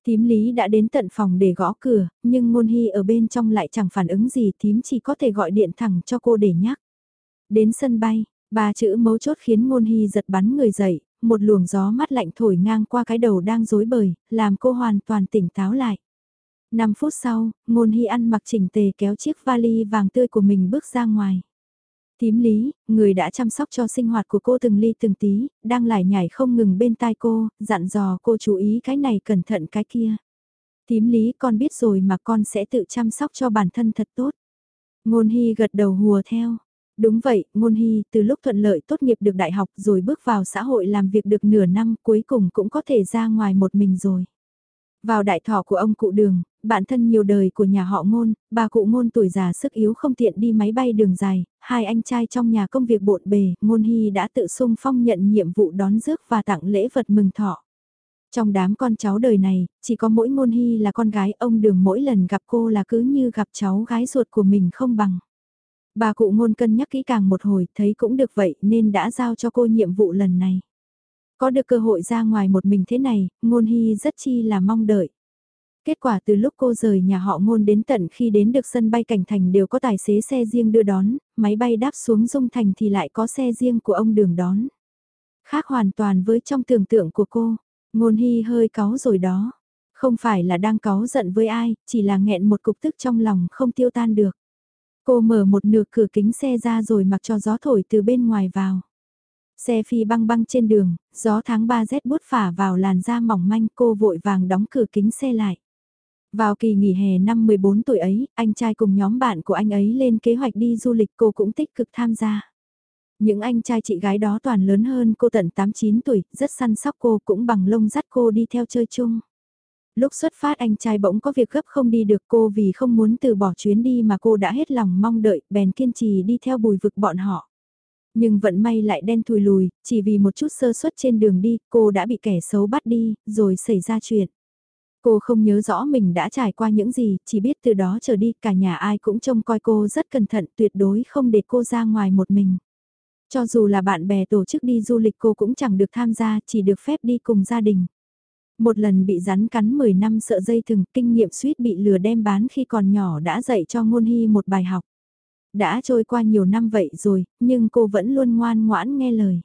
Thím Lý đã đến tận phòng để gõ cửa, nhưng Ngôn Hy ở bên trong lại chẳng phản ứng gì, thím chỉ có thể gọi điện thẳng cho cô để nhắc. Đến sân bay, ba chữ mấu chốt khiến Ngôn Hy giật bắn người dậy, một luồng gió mát lạnh thổi ngang qua cái đầu đang rối bời, làm cô hoàn toàn tỉnh táo lại. 5 phút sau, Ngôn Hy ăn mặc chỉnh tề kéo chiếc vali vàng tươi của mình bước ra ngoài. Tím lý, người đã chăm sóc cho sinh hoạt của cô từng ly từng tí, đang lải nhải không ngừng bên tai cô, dặn dò cô chú ý cái này cẩn thận cái kia. Tím lý con biết rồi mà con sẽ tự chăm sóc cho bản thân thật tốt. Ngôn Hy gật đầu hùa theo. Đúng vậy, Ngôn Hy từ lúc thuận lợi tốt nghiệp được đại học rồi bước vào xã hội làm việc được nửa năm cuối cùng cũng có thể ra ngoài một mình rồi. Vào đại thọ của ông cụ đường, bạn thân nhiều đời của nhà họ ngôn, bà cụ ngôn tuổi già sức yếu không tiện đi máy bay đường dài, hai anh trai trong nhà công việc bộn bề, ngôn hy đã tự sung phong nhận nhiệm vụ đón rước và tặng lễ vật mừng thọ. Trong đám con cháu đời này, chỉ có mỗi ngôn hy là con gái ông đường mỗi lần gặp cô là cứ như gặp cháu gái ruột của mình không bằng. Bà cụ ngôn cân nhắc kỹ càng một hồi thấy cũng được vậy nên đã giao cho cô nhiệm vụ lần này. Có được cơ hội ra ngoài một mình thế này, ngôn hy rất chi là mong đợi. Kết quả từ lúc cô rời nhà họ ngôn đến tận khi đến được sân bay cảnh thành đều có tài xế xe riêng đưa đón, máy bay đáp xuống dung thành thì lại có xe riêng của ông đường đón. Khác hoàn toàn với trong tưởng tượng của cô, ngôn hy hơi cáu rồi đó. Không phải là đang cáu giận với ai, chỉ là nghẹn một cục tức trong lòng không tiêu tan được. Cô mở một nửa cửa kính xe ra rồi mặc cho gió thổi từ bên ngoài vào. Xe phi băng băng trên đường, gió tháng 3 rét bút phả vào làn da mỏng manh cô vội vàng đóng cửa kính xe lại. Vào kỳ nghỉ hè năm 14 tuổi ấy, anh trai cùng nhóm bạn của anh ấy lên kế hoạch đi du lịch cô cũng tích cực tham gia. Những anh trai chị gái đó toàn lớn hơn cô tận 8-9 tuổi, rất săn sóc cô cũng bằng lông dắt cô đi theo chơi chung. Lúc xuất phát anh trai bỗng có việc gấp không đi được cô vì không muốn từ bỏ chuyến đi mà cô đã hết lòng mong đợi, bèn kiên trì đi theo bùi vực bọn họ. Nhưng vận may lại đen thùi lùi, chỉ vì một chút sơ suất trên đường đi, cô đã bị kẻ xấu bắt đi, rồi xảy ra chuyện. Cô không nhớ rõ mình đã trải qua những gì, chỉ biết từ đó trở đi cả nhà ai cũng trông coi cô rất cẩn thận tuyệt đối không để cô ra ngoài một mình. Cho dù là bạn bè tổ chức đi du lịch cô cũng chẳng được tham gia, chỉ được phép đi cùng gia đình. Một lần bị rắn cắn 10 năm sợ dây thừng, kinh nghiệm suýt bị lừa đem bán khi còn nhỏ đã dạy cho ngôn hy một bài học. Đã trôi qua nhiều năm vậy rồi, nhưng cô vẫn luôn ngoan ngoãn nghe lời.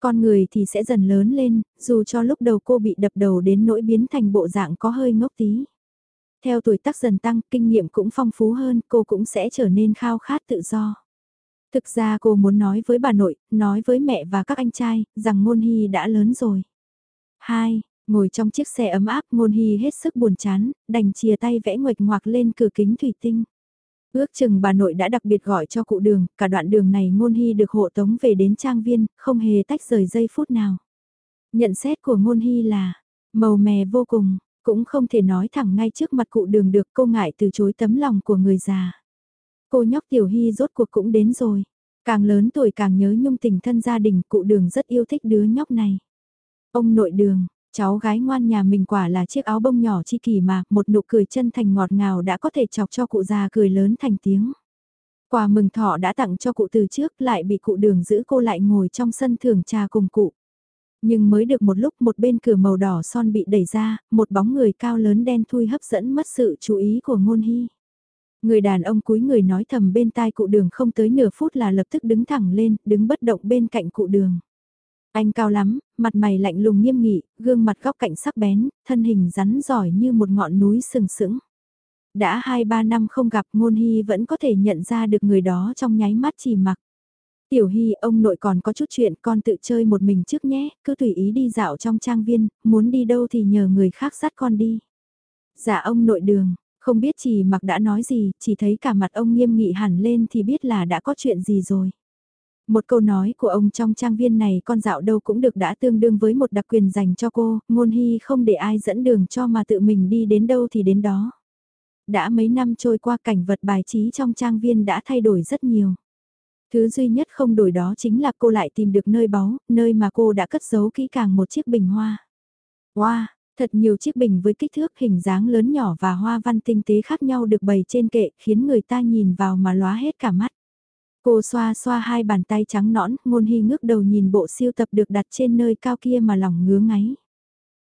Con người thì sẽ dần lớn lên, dù cho lúc đầu cô bị đập đầu đến nỗi biến thành bộ dạng có hơi ngốc tí. Theo tuổi tác dần tăng, kinh nghiệm cũng phong phú hơn, cô cũng sẽ trở nên khao khát tự do. Thực ra cô muốn nói với bà nội, nói với mẹ và các anh trai, rằng Ngôn Hy đã lớn rồi. 2. Ngồi trong chiếc xe ấm áp Ngôn Hy hết sức buồn chán, đành chia tay vẽ nguệch ngoạc lên cửa kính thủy tinh. Ước chừng bà nội đã đặc biệt gọi cho cụ đường, cả đoạn đường này ngôn hy được hộ tống về đến trang viên, không hề tách rời giây phút nào. Nhận xét của ngôn hy là, màu mè vô cùng, cũng không thể nói thẳng ngay trước mặt cụ đường được cô ngại từ chối tấm lòng của người già. Cô nhóc tiểu hy rốt cuộc cũng đến rồi. Càng lớn tuổi càng nhớ nhung tình thân gia đình cụ đường rất yêu thích đứa nhóc này. Ông nội đường, Cháu gái ngoan nhà mình quả là chiếc áo bông nhỏ chi kỳ mà, một nụ cười chân thành ngọt ngào đã có thể chọc cho cụ già cười lớn thành tiếng. Quà mừng thọ đã tặng cho cụ từ trước lại bị cụ đường giữ cô lại ngồi trong sân thưởng trà cùng cụ. Nhưng mới được một lúc một bên cửa màu đỏ son bị đẩy ra, một bóng người cao lớn đen thui hấp dẫn mất sự chú ý của ngôn hy. Người đàn ông cúi người nói thầm bên tai cụ đường không tới nửa phút là lập tức đứng thẳng lên, đứng bất động bên cạnh cụ đường. Anh cao lắm, mặt mày lạnh lùng nghiêm nghị, gương mặt góc cạnh sắc bén, thân hình rắn giỏi như một ngọn núi sừng sững. Đã 2-3 năm không gặp ngôn hy vẫn có thể nhận ra được người đó trong nháy mắt chỉ mặc. Tiểu Hy, ông nội còn có chút chuyện, con tự chơi một mình trước nhé, cứ tùy ý đi dạo trong trang viên, muốn đi đâu thì nhờ người khác dắt con đi. Dạ ông nội đường, không biết chỉ mặc đã nói gì, chỉ thấy cả mặt ông nghiêm nghị hẳn lên thì biết là đã có chuyện gì rồi. Một câu nói của ông trong trang viên này con dạo đâu cũng được đã tương đương với một đặc quyền dành cho cô, ngôn hy không để ai dẫn đường cho mà tự mình đi đến đâu thì đến đó. Đã mấy năm trôi qua cảnh vật bài trí trong trang viên đã thay đổi rất nhiều. Thứ duy nhất không đổi đó chính là cô lại tìm được nơi báu, nơi mà cô đã cất giấu kỹ càng một chiếc bình hoa. Wow, thật nhiều chiếc bình với kích thước hình dáng lớn nhỏ và hoa văn tinh tế khác nhau được bày trên kệ khiến người ta nhìn vào mà lóa hết cả mắt. Cô xoa xoa hai bàn tay trắng nõn, ngôn hy ngước đầu nhìn bộ siêu tập được đặt trên nơi cao kia mà lòng ngứa ngáy.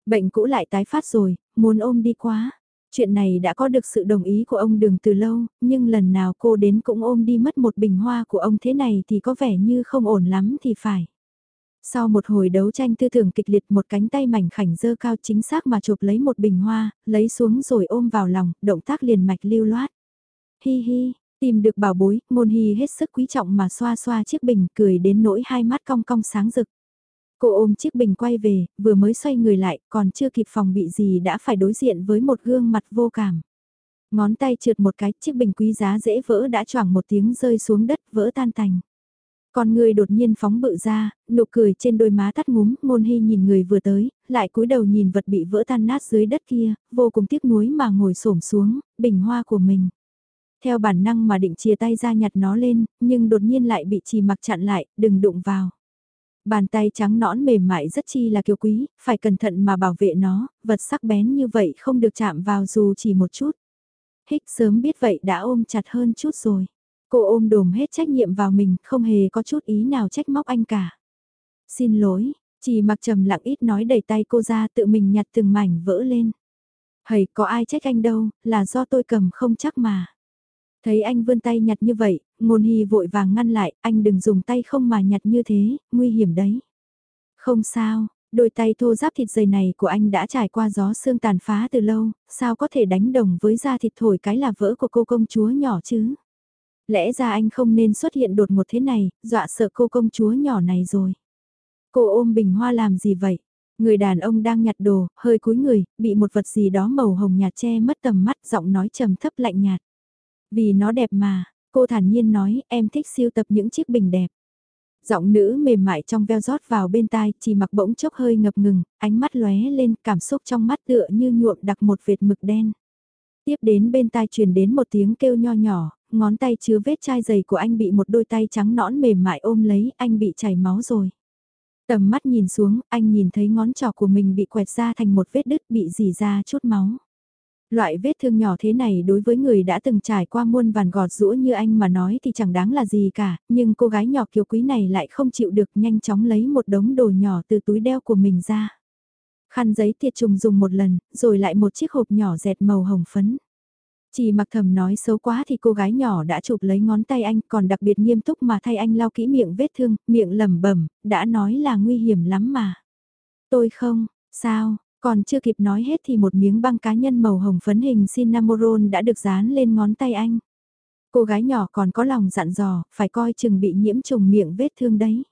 Bệnh cũ lại tái phát rồi, muốn ôm đi quá. Chuyện này đã có được sự đồng ý của ông Đường từ lâu, nhưng lần nào cô đến cũng ôm đi mất một bình hoa của ông thế này thì có vẻ như không ổn lắm thì phải. Sau một hồi đấu tranh tư tưởng kịch liệt một cánh tay mảnh khảnh dơ cao chính xác mà chụp lấy một bình hoa, lấy xuống rồi ôm vào lòng, động tác liền mạch lưu loát. Hi hi, tìm được bảo bối, ngôn hy hết sức quý trọng mà xoa xoa chiếc bình cười đến nỗi hai mắt cong cong sáng rực. Cô ôm chiếc bình quay về, vừa mới xoay người lại, còn chưa kịp phòng bị gì đã phải đối diện với một gương mặt vô cảm. Ngón tay trượt một cái, chiếc bình quý giá dễ vỡ đã choảng một tiếng rơi xuống đất, vỡ tan tành. Con người đột nhiên phóng bự ra, nụ cười trên đôi má tắt ngúm, ngôn hy nhìn người vừa tới, lại cúi đầu nhìn vật bị vỡ tan nát dưới đất kia, vô cùng tiếc nuối mà ngồi xổm xuống, bình hoa của mình. Theo bản năng mà định chia tay ra nhặt nó lên, nhưng đột nhiên lại bị trì mặc chặn lại, đừng đụng vào. Bàn tay trắng nõn mềm mại rất chi là kiêu quý, phải cẩn thận mà bảo vệ nó, vật sắc bén như vậy không được chạm vào dù chỉ một chút. Hích sớm biết vậy đã ôm chặt hơn chút rồi. Cô ôm đồm hết trách nhiệm vào mình, không hề có chút ý nào trách móc anh cả. Xin lỗi, chỉ mặc trầm lặng ít nói đẩy tay cô ra tự mình nhặt từng mảnh vỡ lên. Hầy có ai trách anh đâu, là do tôi cầm không chắc mà. Thấy anh vươn tay nhặt như vậy, ngôn hy vội vàng ngăn lại, anh đừng dùng tay không mà nhặt như thế, nguy hiểm đấy. Không sao, đôi tay thô giáp thịt dày này của anh đã trải qua gió xương tàn phá từ lâu, sao có thể đánh đồng với da thịt thổi cái là vỡ của cô công chúa nhỏ chứ? Lẽ ra anh không nên xuất hiện đột ngột thế này, dọa sợ cô công chúa nhỏ này rồi. Cô ôm bình hoa làm gì vậy? Người đàn ông đang nhặt đồ, hơi cúi người, bị một vật gì đó màu hồng nhạt che mất tầm mắt, giọng nói trầm thấp lạnh nhạt. Vì nó đẹp mà, cô thản nhiên nói, em thích siêu tập những chiếc bình đẹp. Giọng nữ mềm mại trong veo rót vào bên tai, chỉ mặc bỗng chốc hơi ngập ngừng, ánh mắt lóe lên, cảm xúc trong mắt tựa như nhuộm đặc một vệt mực đen. Tiếp đến bên tai truyền đến một tiếng kêu nho nhỏ, ngón tay chứa vết chai dày của anh bị một đôi tay trắng nõn mềm mại ôm lấy, anh bị chảy máu rồi. Tầm mắt nhìn xuống, anh nhìn thấy ngón trỏ của mình bị quẹt ra thành một vết đứt bị dì ra chút máu. Loại vết thương nhỏ thế này đối với người đã từng trải qua muôn vàn gọt rũa như anh mà nói thì chẳng đáng là gì cả, nhưng cô gái nhỏ kiều quý này lại không chịu được nhanh chóng lấy một đống đồ nhỏ từ túi đeo của mình ra. Khăn giấy tiệt trùng dùng một lần, rồi lại một chiếc hộp nhỏ dẹt màu hồng phấn. Chỉ mặc thầm nói xấu quá thì cô gái nhỏ đã chụp lấy ngón tay anh còn đặc biệt nghiêm túc mà thay anh lau kỹ miệng vết thương, miệng lẩm bẩm đã nói là nguy hiểm lắm mà. Tôi không, sao, còn chưa kịp nói hết thì một miếng băng cá nhân màu hồng phấn hình cinnamon đã được dán lên ngón tay anh. Cô gái nhỏ còn có lòng dặn dò, phải coi chừng bị nhiễm trùng miệng vết thương đấy.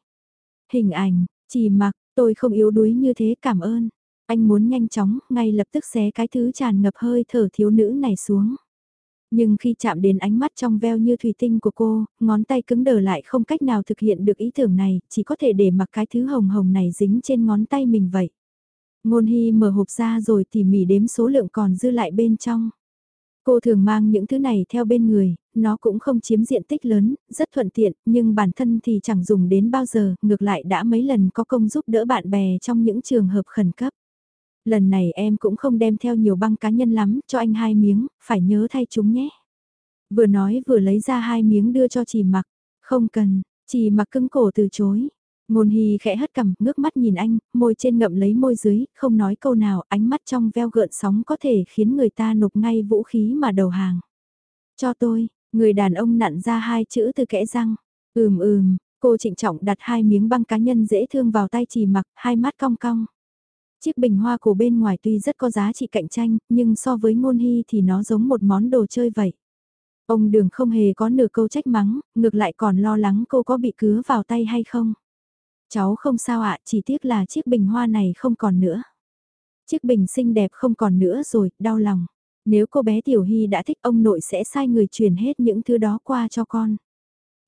Hình ảnh, chỉ mặc, tôi không yếu đuối như thế cảm ơn. Anh muốn nhanh chóng, ngay lập tức xé cái thứ tràn ngập hơi thở thiếu nữ này xuống. Nhưng khi chạm đến ánh mắt trong veo như thủy tinh của cô, ngón tay cứng đờ lại không cách nào thực hiện được ý tưởng này, chỉ có thể để mặc cái thứ hồng hồng này dính trên ngón tay mình vậy. Ngôn Hy mở hộp ra rồi tỉ mỉ đếm số lượng còn dư lại bên trong. Cô thường mang những thứ này theo bên người, nó cũng không chiếm diện tích lớn, rất thuận tiện, nhưng bản thân thì chẳng dùng đến bao giờ, ngược lại đã mấy lần có công giúp đỡ bạn bè trong những trường hợp khẩn cấp. Lần này em cũng không đem theo nhiều băng cá nhân lắm, cho anh hai miếng, phải nhớ thay chúng nhé. Vừa nói vừa lấy ra hai miếng đưa cho chị mặc, không cần, chị mặc cứng cổ từ chối. Ngôn Hy khẽ hất cằm, ngước mắt nhìn anh, môi trên ngậm lấy môi dưới, không nói câu nào, ánh mắt trong veo gợn sóng có thể khiến người ta nộp ngay vũ khí mà đầu hàng. Cho tôi, người đàn ông nặn ra hai chữ từ kẽ răng. Ừm ừm, cô trịnh trọng đặt hai miếng băng cá nhân dễ thương vào tay chỉ mặc, hai mắt cong cong. Chiếc bình hoa của bên ngoài tuy rất có giá trị cạnh tranh, nhưng so với ngôn hy thì nó giống một món đồ chơi vậy. Ông đường không hề có nửa câu trách mắng, ngược lại còn lo lắng cô có bị cứa vào tay hay không. Cháu không sao ạ, chỉ tiếc là chiếc bình hoa này không còn nữa. Chiếc bình xinh đẹp không còn nữa rồi, đau lòng. Nếu cô bé Tiểu Hy đã thích ông nội sẽ sai người truyền hết những thứ đó qua cho con.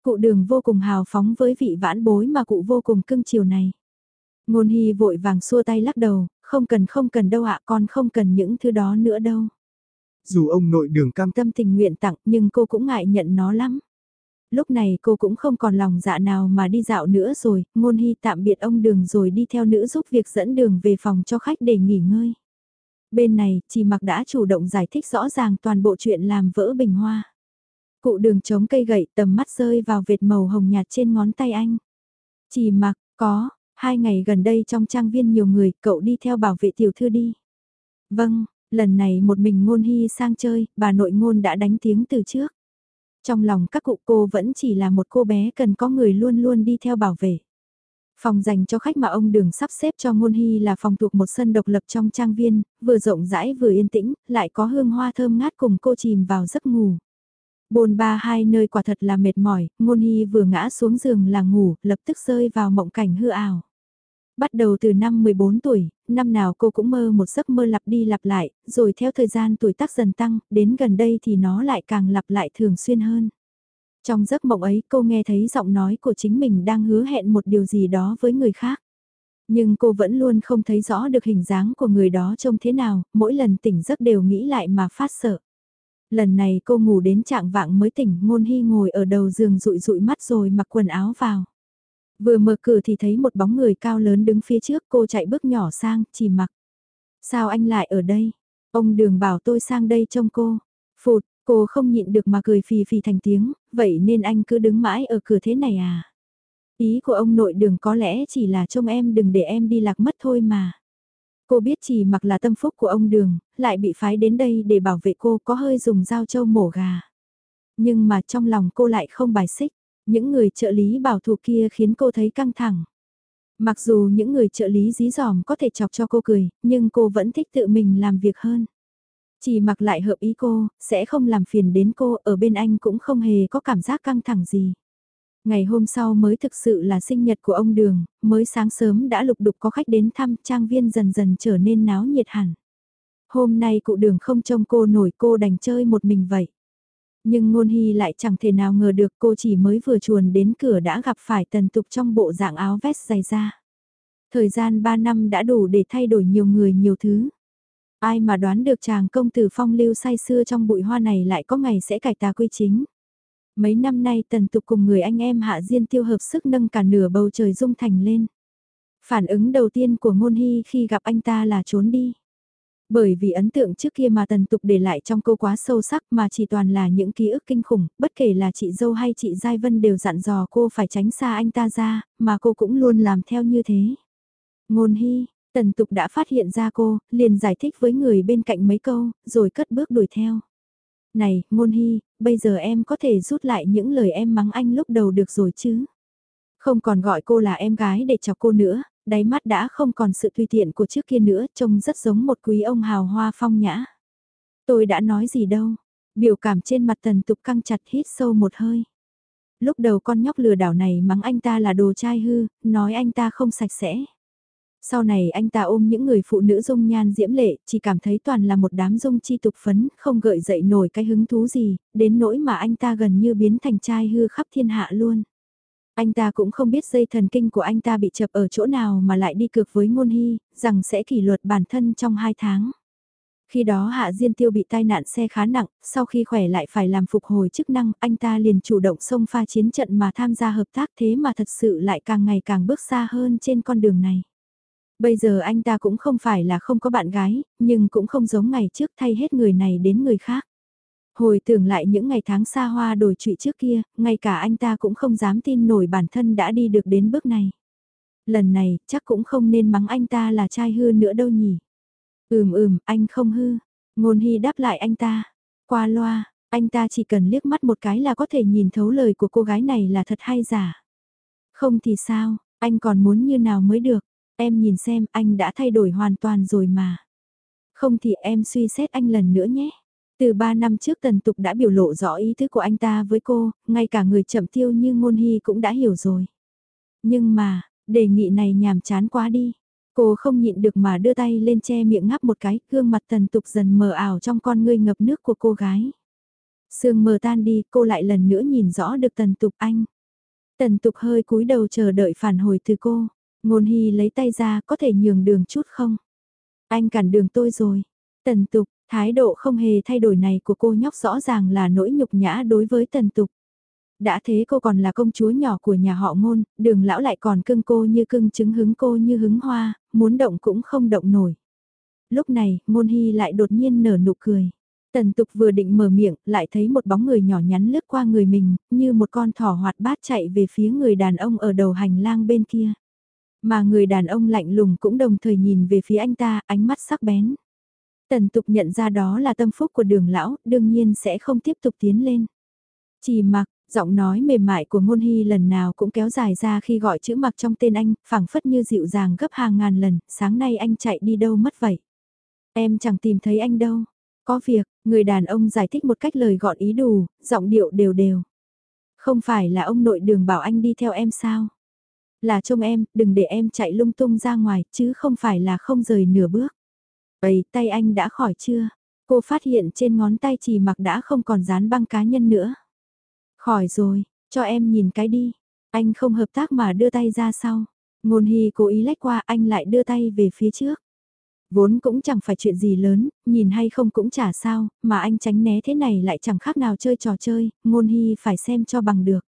Cụ đường vô cùng hào phóng với vị vãn bối mà cụ vô cùng cưng chiều này. Ngôn Hy vội vàng xua tay lắc đầu, không cần không cần đâu ạ con không cần những thứ đó nữa đâu. Dù ông nội đường cam tâm tình nguyện tặng nhưng cô cũng ngại nhận nó lắm. Lúc này cô cũng không còn lòng dạ nào mà đi dạo nữa rồi, ngôn hy tạm biệt ông đường rồi đi theo nữ giúp việc dẫn đường về phòng cho khách để nghỉ ngơi. Bên này, chị mặc đã chủ động giải thích rõ ràng toàn bộ chuyện làm vỡ bình hoa. Cụ đường chống cây gậy tầm mắt rơi vào vệt màu hồng nhạt trên ngón tay anh. Chị mặc, có, hai ngày gần đây trong trang viên nhiều người, cậu đi theo bảo vệ tiểu thư đi. Vâng, lần này một mình ngôn hy sang chơi, bà nội ngôn đã đánh tiếng từ trước. Trong lòng các cụ cô vẫn chỉ là một cô bé cần có người luôn luôn đi theo bảo vệ. Phòng dành cho khách mà ông đường sắp xếp cho ngôn hy là phòng thuộc một sân độc lập trong trang viên, vừa rộng rãi vừa yên tĩnh, lại có hương hoa thơm ngát cùng cô chìm vào giấc ngủ. Bồn ba hai nơi quả thật là mệt mỏi, ngôn hy vừa ngã xuống giường là ngủ, lập tức rơi vào mộng cảnh hư ảo. Bắt đầu từ năm 14 tuổi, năm nào cô cũng mơ một giấc mơ lặp đi lặp lại, rồi theo thời gian tuổi tác dần tăng, đến gần đây thì nó lại càng lặp lại thường xuyên hơn. Trong giấc mộng ấy cô nghe thấy giọng nói của chính mình đang hứa hẹn một điều gì đó với người khác. Nhưng cô vẫn luôn không thấy rõ được hình dáng của người đó trông thế nào, mỗi lần tỉnh giấc đều nghĩ lại mà phát sợ. Lần này cô ngủ đến trạng vạng mới tỉnh, ngôn hy ngồi ở đầu giường rụi rụi mắt rồi mặc quần áo vào. Vừa mở cửa thì thấy một bóng người cao lớn đứng phía trước cô chạy bước nhỏ sang, chỉ mặc. Sao anh lại ở đây? Ông đường bảo tôi sang đây trông cô. Phụt, cô không nhịn được mà cười phì phì thành tiếng, vậy nên anh cứ đứng mãi ở cửa thế này à? Ý của ông nội đường có lẽ chỉ là trông em đừng để em đi lạc mất thôi mà. Cô biết chỉ mặc là tâm phúc của ông đường, lại bị phái đến đây để bảo vệ cô có hơi dùng dao trâu mổ gà. Nhưng mà trong lòng cô lại không bài xích. Những người trợ lý bảo thủ kia khiến cô thấy căng thẳng. Mặc dù những người trợ lý dí dỏm có thể chọc cho cô cười, nhưng cô vẫn thích tự mình làm việc hơn. Chỉ mặc lại hợp ý cô, sẽ không làm phiền đến cô, ở bên anh cũng không hề có cảm giác căng thẳng gì. Ngày hôm sau mới thực sự là sinh nhật của ông Đường, mới sáng sớm đã lục đục có khách đến thăm, trang viên dần dần trở nên náo nhiệt hẳn. Hôm nay cụ Đường không trông cô nổi cô đành chơi một mình vậy. Nhưng ngôn hy lại chẳng thể nào ngờ được cô chỉ mới vừa chuồn đến cửa đã gặp phải tần tục trong bộ dạng áo vest dày da. Thời gian 3 năm đã đủ để thay đổi nhiều người nhiều thứ. Ai mà đoán được chàng công tử phong lưu say xưa trong bụi hoa này lại có ngày sẽ cải tà quy chính. Mấy năm nay tần tục cùng người anh em hạ diên tiêu hợp sức nâng cả nửa bầu trời dung thành lên. Phản ứng đầu tiên của ngôn hy khi gặp anh ta là trốn đi. Bởi vì ấn tượng trước kia mà tần tục để lại trong cô quá sâu sắc mà chỉ toàn là những ký ức kinh khủng, bất kể là chị dâu hay chị Giai Vân đều dặn dò cô phải tránh xa anh ta ra, mà cô cũng luôn làm theo như thế. Ngôn hy, tần tục đã phát hiện ra cô, liền giải thích với người bên cạnh mấy câu, rồi cất bước đuổi theo. Này, ngôn hy, bây giờ em có thể rút lại những lời em mắng anh lúc đầu được rồi chứ? Không còn gọi cô là em gái để chọc cô nữa, đáy mắt đã không còn sự tùy tiện của trước kia nữa, trông rất giống một quý ông hào hoa phong nhã. Tôi đã nói gì đâu, biểu cảm trên mặt tần tục căng chặt hít sâu một hơi. Lúc đầu con nhóc lừa đảo này mắng anh ta là đồ trai hư, nói anh ta không sạch sẽ. Sau này anh ta ôm những người phụ nữ dung nhan diễm lệ, chỉ cảm thấy toàn là một đám dung chi tục phấn, không gợi dậy nổi cái hứng thú gì, đến nỗi mà anh ta gần như biến thành trai hư khắp thiên hạ luôn. Anh ta cũng không biết dây thần kinh của anh ta bị chập ở chỗ nào mà lại đi cược với ngôn hy, rằng sẽ kỷ luật bản thân trong hai tháng. Khi đó Hạ Diên Tiêu bị tai nạn xe khá nặng, sau khi khỏe lại phải làm phục hồi chức năng, anh ta liền chủ động xông pha chiến trận mà tham gia hợp tác thế mà thật sự lại càng ngày càng bước xa hơn trên con đường này. Bây giờ anh ta cũng không phải là không có bạn gái, nhưng cũng không giống ngày trước thay hết người này đến người khác. Hồi tưởng lại những ngày tháng xa hoa đổi trụy trước kia, ngay cả anh ta cũng không dám tin nổi bản thân đã đi được đến bước này. Lần này, chắc cũng không nên mắng anh ta là trai hư nữa đâu nhỉ. Ừm ừm, anh không hư. Ngôn Hy đáp lại anh ta. Qua loa, anh ta chỉ cần liếc mắt một cái là có thể nhìn thấu lời của cô gái này là thật hay giả. Không thì sao, anh còn muốn như nào mới được. Em nhìn xem anh đã thay đổi hoàn toàn rồi mà. Không thì em suy xét anh lần nữa nhé. Từ 3 năm trước Tần Tục đã biểu lộ rõ ý thức của anh ta với cô, ngay cả người chậm tiêu như Ngôn Hy cũng đã hiểu rồi. Nhưng mà, đề nghị này nhàm chán quá đi. Cô không nhịn được mà đưa tay lên che miệng ngắp một cái, gương mặt Tần Tục dần mờ ảo trong con ngươi ngập nước của cô gái. Sương mờ tan đi, cô lại lần nữa nhìn rõ được Tần Tục anh. Tần Tục hơi cúi đầu chờ đợi phản hồi từ cô. Ngôn Hy lấy tay ra, có thể nhường đường chút không? Anh cản đường tôi rồi. Tần Tục, thái độ không hề thay đổi này của cô nhóc rõ ràng là nỗi nhục nhã đối với Tần Tục. Đã thế cô còn là công chúa nhỏ của nhà họ ngôn, đường lão lại còn cưng cô như cưng trứng hứng cô như hứng hoa, muốn động cũng không động nổi. Lúc này, ngôn hy lại đột nhiên nở nụ cười. Tần tục vừa định mở miệng, lại thấy một bóng người nhỏ nhắn lướt qua người mình, như một con thỏ hoạt bát chạy về phía người đàn ông ở đầu hành lang bên kia. Mà người đàn ông lạnh lùng cũng đồng thời nhìn về phía anh ta, ánh mắt sắc bén. Tần tục nhận ra đó là tâm phúc của đường lão, đương nhiên sẽ không tiếp tục tiến lên. Chỉ mặc, giọng nói mềm mại của ngôn hy lần nào cũng kéo dài ra khi gọi chữ mặc trong tên anh, phảng phất như dịu dàng gấp hàng ngàn lần, sáng nay anh chạy đi đâu mất vậy? Em chẳng tìm thấy anh đâu. Có việc, người đàn ông giải thích một cách lời gọn ý đủ, giọng điệu đều đều. Không phải là ông nội đường bảo anh đi theo em sao? Là trông em, đừng để em chạy lung tung ra ngoài, chứ không phải là không rời nửa bước. Vậy tay anh đã khỏi chưa? Cô phát hiện trên ngón tay chỉ mặc đã không còn dán băng cá nhân nữa. Khỏi rồi, cho em nhìn cái đi. Anh không hợp tác mà đưa tay ra sau. Ngôn Hy cố ý lách qua anh lại đưa tay về phía trước. Vốn cũng chẳng phải chuyện gì lớn, nhìn hay không cũng chả sao, mà anh tránh né thế này lại chẳng khác nào chơi trò chơi, Ngôn Hy phải xem cho bằng được.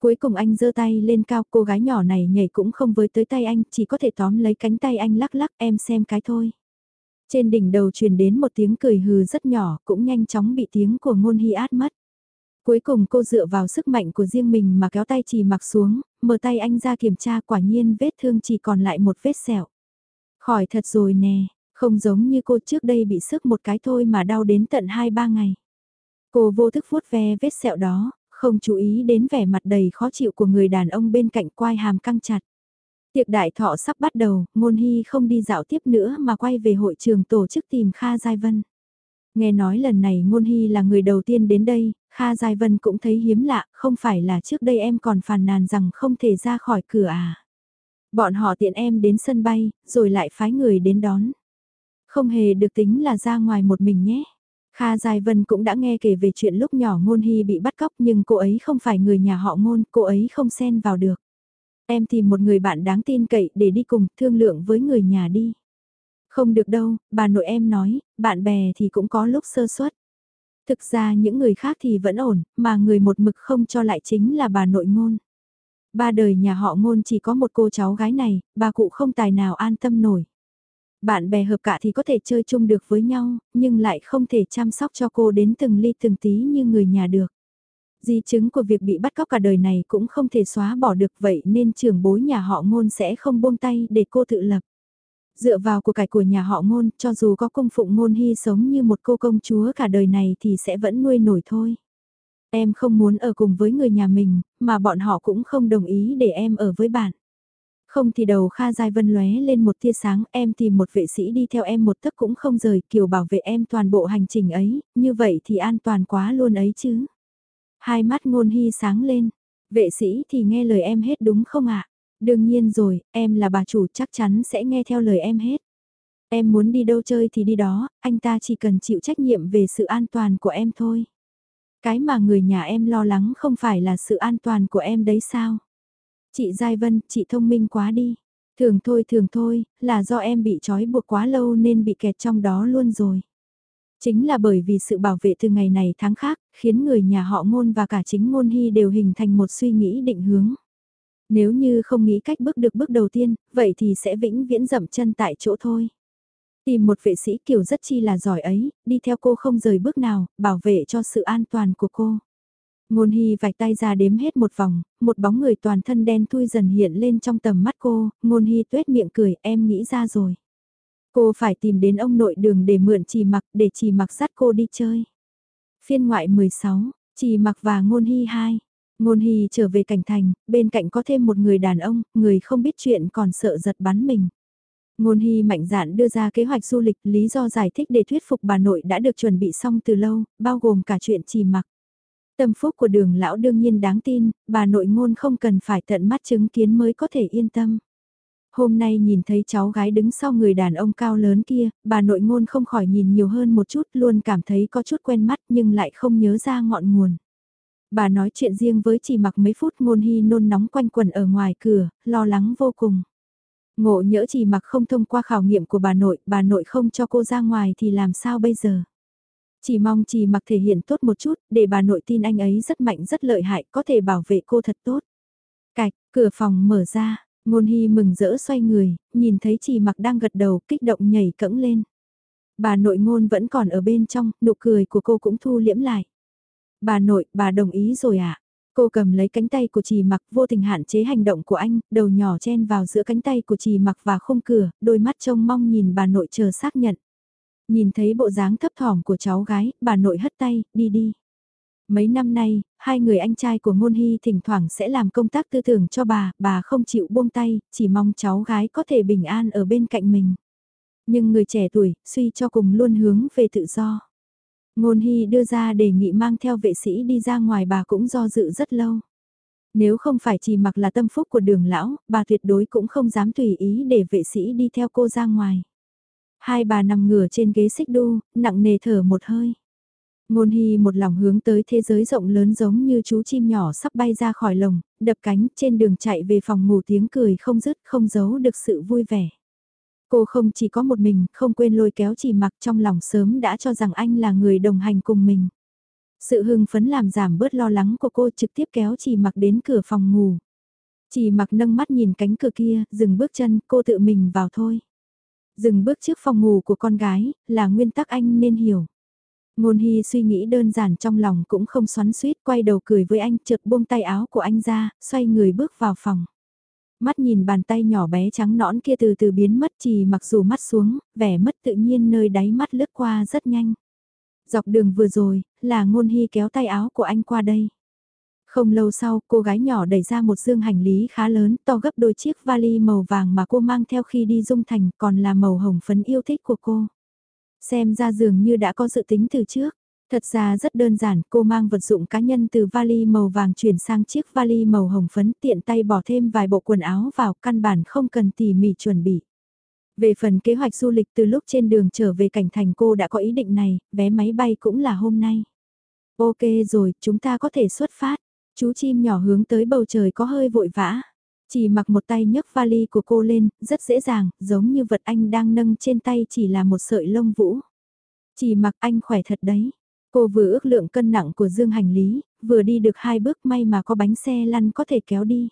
Cuối cùng anh giơ tay lên cao, cô gái nhỏ này nhảy cũng không với tới tay anh, chỉ có thể tóm lấy cánh tay anh lắc lắc em xem cái thôi. Trên đỉnh đầu truyền đến một tiếng cười hừ rất nhỏ, cũng nhanh chóng bị tiếng của ngôn hy át mất. Cuối cùng cô dựa vào sức mạnh của riêng mình mà kéo tay chỉ mặc xuống, mở tay anh ra kiểm tra quả nhiên vết thương chỉ còn lại một vết sẹo. Khỏi thật rồi nè, không giống như cô trước đây bị sức một cái thôi mà đau đến tận 2-3 ngày. Cô vô thức vuốt ve vết sẹo đó, không chú ý đến vẻ mặt đầy khó chịu của người đàn ông bên cạnh quai hàm căng chặt. Tiệc đại thọ sắp bắt đầu, Ngôn Hy không đi dạo tiếp nữa mà quay về hội trường tổ chức tìm Kha Giai Vân. Nghe nói lần này Ngôn Hy là người đầu tiên đến đây, Kha Giai Vân cũng thấy hiếm lạ, không phải là trước đây em còn phàn nàn rằng không thể ra khỏi cửa à. Bọn họ tiện em đến sân bay, rồi lại phái người đến đón. Không hề được tính là ra ngoài một mình nhé. Kha Giai Vân cũng đã nghe kể về chuyện lúc nhỏ Ngôn Hy bị bắt cóc nhưng cô ấy không phải người nhà họ Ngôn, cô ấy không xen vào được. Em tìm một người bạn đáng tin cậy để đi cùng thương lượng với người nhà đi. Không được đâu, bà nội em nói, bạn bè thì cũng có lúc sơ suất. Thực ra những người khác thì vẫn ổn, mà người một mực không cho lại chính là bà nội ngôn. Ba đời nhà họ ngôn chỉ có một cô cháu gái này, bà cụ không tài nào an tâm nổi. Bạn bè hợp cả thì có thể chơi chung được với nhau, nhưng lại không thể chăm sóc cho cô đến từng ly từng tí như người nhà được. Di chứng của việc bị bắt cóc cả đời này cũng không thể xóa bỏ được vậy nên trưởng bối nhà họ ngôn sẽ không buông tay để cô tự lập. Dựa vào của cải của nhà họ ngôn, cho dù có cung phụng ngôn hy sống như một cô công chúa cả đời này thì sẽ vẫn nuôi nổi thôi. Em không muốn ở cùng với người nhà mình, mà bọn họ cũng không đồng ý để em ở với bạn. Không thì đầu Kha Giai Vân lóe lên một tia sáng, em tìm một vệ sĩ đi theo em một tấc cũng không rời, kiều bảo vệ em toàn bộ hành trình ấy, như vậy thì an toàn quá luôn ấy chứ. Hai mắt ngôn hy sáng lên, vệ sĩ thì nghe lời em hết đúng không ạ? Đương nhiên rồi, em là bà chủ chắc chắn sẽ nghe theo lời em hết. Em muốn đi đâu chơi thì đi đó, anh ta chỉ cần chịu trách nhiệm về sự an toàn của em thôi. Cái mà người nhà em lo lắng không phải là sự an toàn của em đấy sao? Chị Giai Vân, chị thông minh quá đi. Thường thôi thường thôi, là do em bị trói buộc quá lâu nên bị kẹt trong đó luôn rồi. Chính là bởi vì sự bảo vệ từ ngày này tháng khác, khiến người nhà họ ngôn và cả chính ngôn hy đều hình thành một suy nghĩ định hướng. Nếu như không nghĩ cách bước được bước đầu tiên, vậy thì sẽ vĩnh viễn dậm chân tại chỗ thôi. Tìm một vệ sĩ kiểu rất chi là giỏi ấy, đi theo cô không rời bước nào, bảo vệ cho sự an toàn của cô. Ngôn Hy vạch tay ra đếm hết một vòng, một bóng người toàn thân đen thui dần hiện lên trong tầm mắt cô, Ngôn Hy tuét miệng cười, em nghĩ ra rồi. Cô phải tìm đến ông nội đường để mượn trì mặc, để trì mặc dắt cô đi chơi. Phiên ngoại 16, trì mặc và Ngôn Hy 2. Ngôn Hy trở về cảnh thành, bên cạnh có thêm một người đàn ông, người không biết chuyện còn sợ giật bắn mình. Ngôn Hy mạnh dạn đưa ra kế hoạch du lịch, lý do giải thích để thuyết phục bà nội đã được chuẩn bị xong từ lâu, bao gồm cả chuyện trì mặc. Tâm phúc của đường lão đương nhiên đáng tin, bà nội ngôn không cần phải tận mắt chứng kiến mới có thể yên tâm. Hôm nay nhìn thấy cháu gái đứng sau người đàn ông cao lớn kia, bà nội ngôn không khỏi nhìn nhiều hơn một chút luôn cảm thấy có chút quen mắt nhưng lại không nhớ ra ngọn nguồn. Bà nói chuyện riêng với chỉ mặc mấy phút ngôn hy nôn nóng quanh quần ở ngoài cửa, lo lắng vô cùng. Ngộ nhỡ chỉ mặc không thông qua khảo nghiệm của bà nội, bà nội không cho cô ra ngoài thì làm sao bây giờ? Chỉ mong chỉ mặc thể hiện tốt một chút, để bà nội tin anh ấy rất mạnh rất lợi hại, có thể bảo vệ cô thật tốt. Cạch, cửa phòng mở ra, ngôn hy mừng rỡ xoay người, nhìn thấy chị mặc đang gật đầu, kích động nhảy cẫng lên. Bà nội ngôn vẫn còn ở bên trong, nụ cười của cô cũng thu liễm lại. Bà nội, bà đồng ý rồi ạ. À? Cô cầm lấy cánh tay của trì mặc vô tình hạn chế hành động của anh, đầu nhỏ chen vào giữa cánh tay của trì mặc và khung cửa, đôi mắt trông mong nhìn bà nội chờ xác nhận. Nhìn thấy bộ dáng thấp thỏm của cháu gái, bà nội hất tay, đi đi. Mấy năm nay, hai người anh trai của Ngôn Hy thỉnh thoảng sẽ làm công tác tư tưởng cho bà, bà không chịu buông tay, chỉ mong cháu gái có thể bình an ở bên cạnh mình. Nhưng người trẻ tuổi, suy cho cùng luôn hướng về tự do. Ngôn Hy đưa ra đề nghị mang theo vệ sĩ đi ra ngoài bà cũng do dự rất lâu. Nếu không phải chỉ mặc là tâm phúc của đường lão, bà tuyệt đối cũng không dám tùy ý để vệ sĩ đi theo cô ra ngoài. Hai bà nằm ngửa trên ghế xích đu, nặng nề thở một hơi. Ngôn Hy một lòng hướng tới thế giới rộng lớn giống như chú chim nhỏ sắp bay ra khỏi lồng, đập cánh trên đường chạy về phòng ngủ tiếng cười không dứt không giấu được sự vui vẻ. Cô không chỉ có một mình, không quên lôi kéo chỉ mặc trong lòng sớm đã cho rằng anh là người đồng hành cùng mình. Sự hưng phấn làm giảm bớt lo lắng của cô trực tiếp kéo chỉ mặc đến cửa phòng ngủ. Chỉ mặc nâng mắt nhìn cánh cửa kia, dừng bước chân, cô tự mình vào thôi. Dừng bước trước phòng ngủ của con gái, là nguyên tắc anh nên hiểu. Ngôn Hy suy nghĩ đơn giản trong lòng cũng không xoắn suýt, quay đầu cười với anh, chợt buông tay áo của anh ra, xoay người bước vào phòng. Mắt nhìn bàn tay nhỏ bé trắng nõn kia từ từ biến mất chỉ mặc dù mắt xuống, vẻ mất tự nhiên nơi đáy mắt lướt qua rất nhanh. Dọc đường vừa rồi, là ngôn hy kéo tay áo của anh qua đây. Không lâu sau, cô gái nhỏ đẩy ra một dương hành lý khá lớn, to gấp đôi chiếc vali màu vàng mà cô mang theo khi đi dung thành, còn là màu hồng phấn yêu thích của cô. Xem ra dường như đã có dự tính từ trước. Thật ra rất đơn giản, cô mang vật dụng cá nhân từ vali màu vàng chuyển sang chiếc vali màu hồng phấn tiện tay bỏ thêm vài bộ quần áo vào căn bản không cần tỉ mỉ chuẩn bị. Về phần kế hoạch du lịch từ lúc trên đường trở về cảnh thành cô đã có ý định này, vé máy bay cũng là hôm nay. Ok rồi, chúng ta có thể xuất phát. Chú chim nhỏ hướng tới bầu trời có hơi vội vã. Chỉ mặc một tay nhấc vali của cô lên, rất dễ dàng, giống như vật anh đang nâng trên tay chỉ là một sợi lông vũ. Chỉ mặc anh khỏe thật đấy. Cô vừa ước lượng cân nặng của dương hành lý, vừa đi được hai bước may mà có bánh xe lăn có thể kéo đi.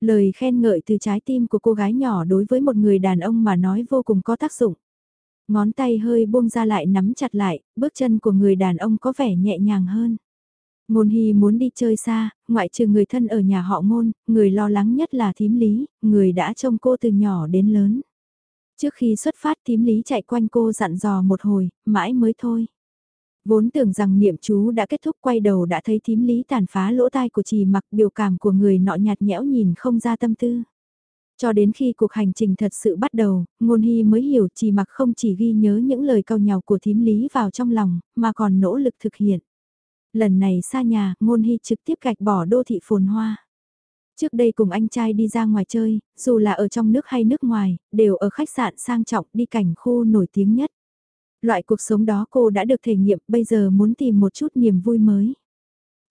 Lời khen ngợi từ trái tim của cô gái nhỏ đối với một người đàn ông mà nói vô cùng có tác dụng. Ngón tay hơi buông ra lại nắm chặt lại, bước chân của người đàn ông có vẻ nhẹ nhàng hơn. Ngôn Hy muốn đi chơi xa, ngoại trừ người thân ở nhà họ ngôn, người lo lắng nhất là thím lý, người đã trông cô từ nhỏ đến lớn. Trước khi xuất phát thím lý chạy quanh cô dặn dò một hồi, mãi mới thôi. Vốn tưởng rằng niệm chú đã kết thúc quay đầu đã thấy thím lý tàn phá lỗ tai của trì mặc biểu cảm của người nọ nhạt nhẽo nhìn không ra tâm tư. Cho đến khi cuộc hành trình thật sự bắt đầu, ngôn hy mới hiểu trì mặc không chỉ ghi nhớ những lời cao nhào của thím lý vào trong lòng, mà còn nỗ lực thực hiện. Lần này xa nhà, ngôn hy trực tiếp gạch bỏ đô thị phồn hoa. Trước đây cùng anh trai đi ra ngoài chơi, dù là ở trong nước hay nước ngoài, đều ở khách sạn sang trọng đi cảnh khu nổi tiếng nhất. Loại cuộc sống đó cô đã được thể nghiệm, bây giờ muốn tìm một chút niềm vui mới.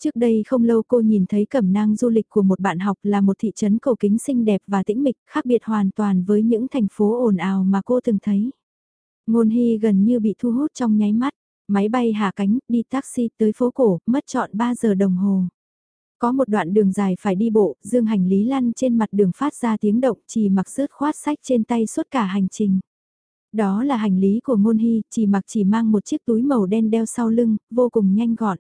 Trước đây không lâu cô nhìn thấy cẩm nang du lịch của một bạn học là một thị trấn cầu kính xinh đẹp và tĩnh mịch, khác biệt hoàn toàn với những thành phố ồn ào mà cô từng thấy. Ngôn Hy gần như bị thu hút trong nháy mắt, máy bay hạ cánh, đi taxi tới phố cổ, mất trọn 3 giờ đồng hồ. Có một đoạn đường dài phải đi bộ, dương hành lý lăn trên mặt đường phát ra tiếng động, chỉ mặc rớt khoát sách trên tay suốt cả hành trình. Đó là hành lý của Ngôn Hy, chỉ mặc chỉ mang một chiếc túi màu đen đeo sau lưng, vô cùng nhanh gọn.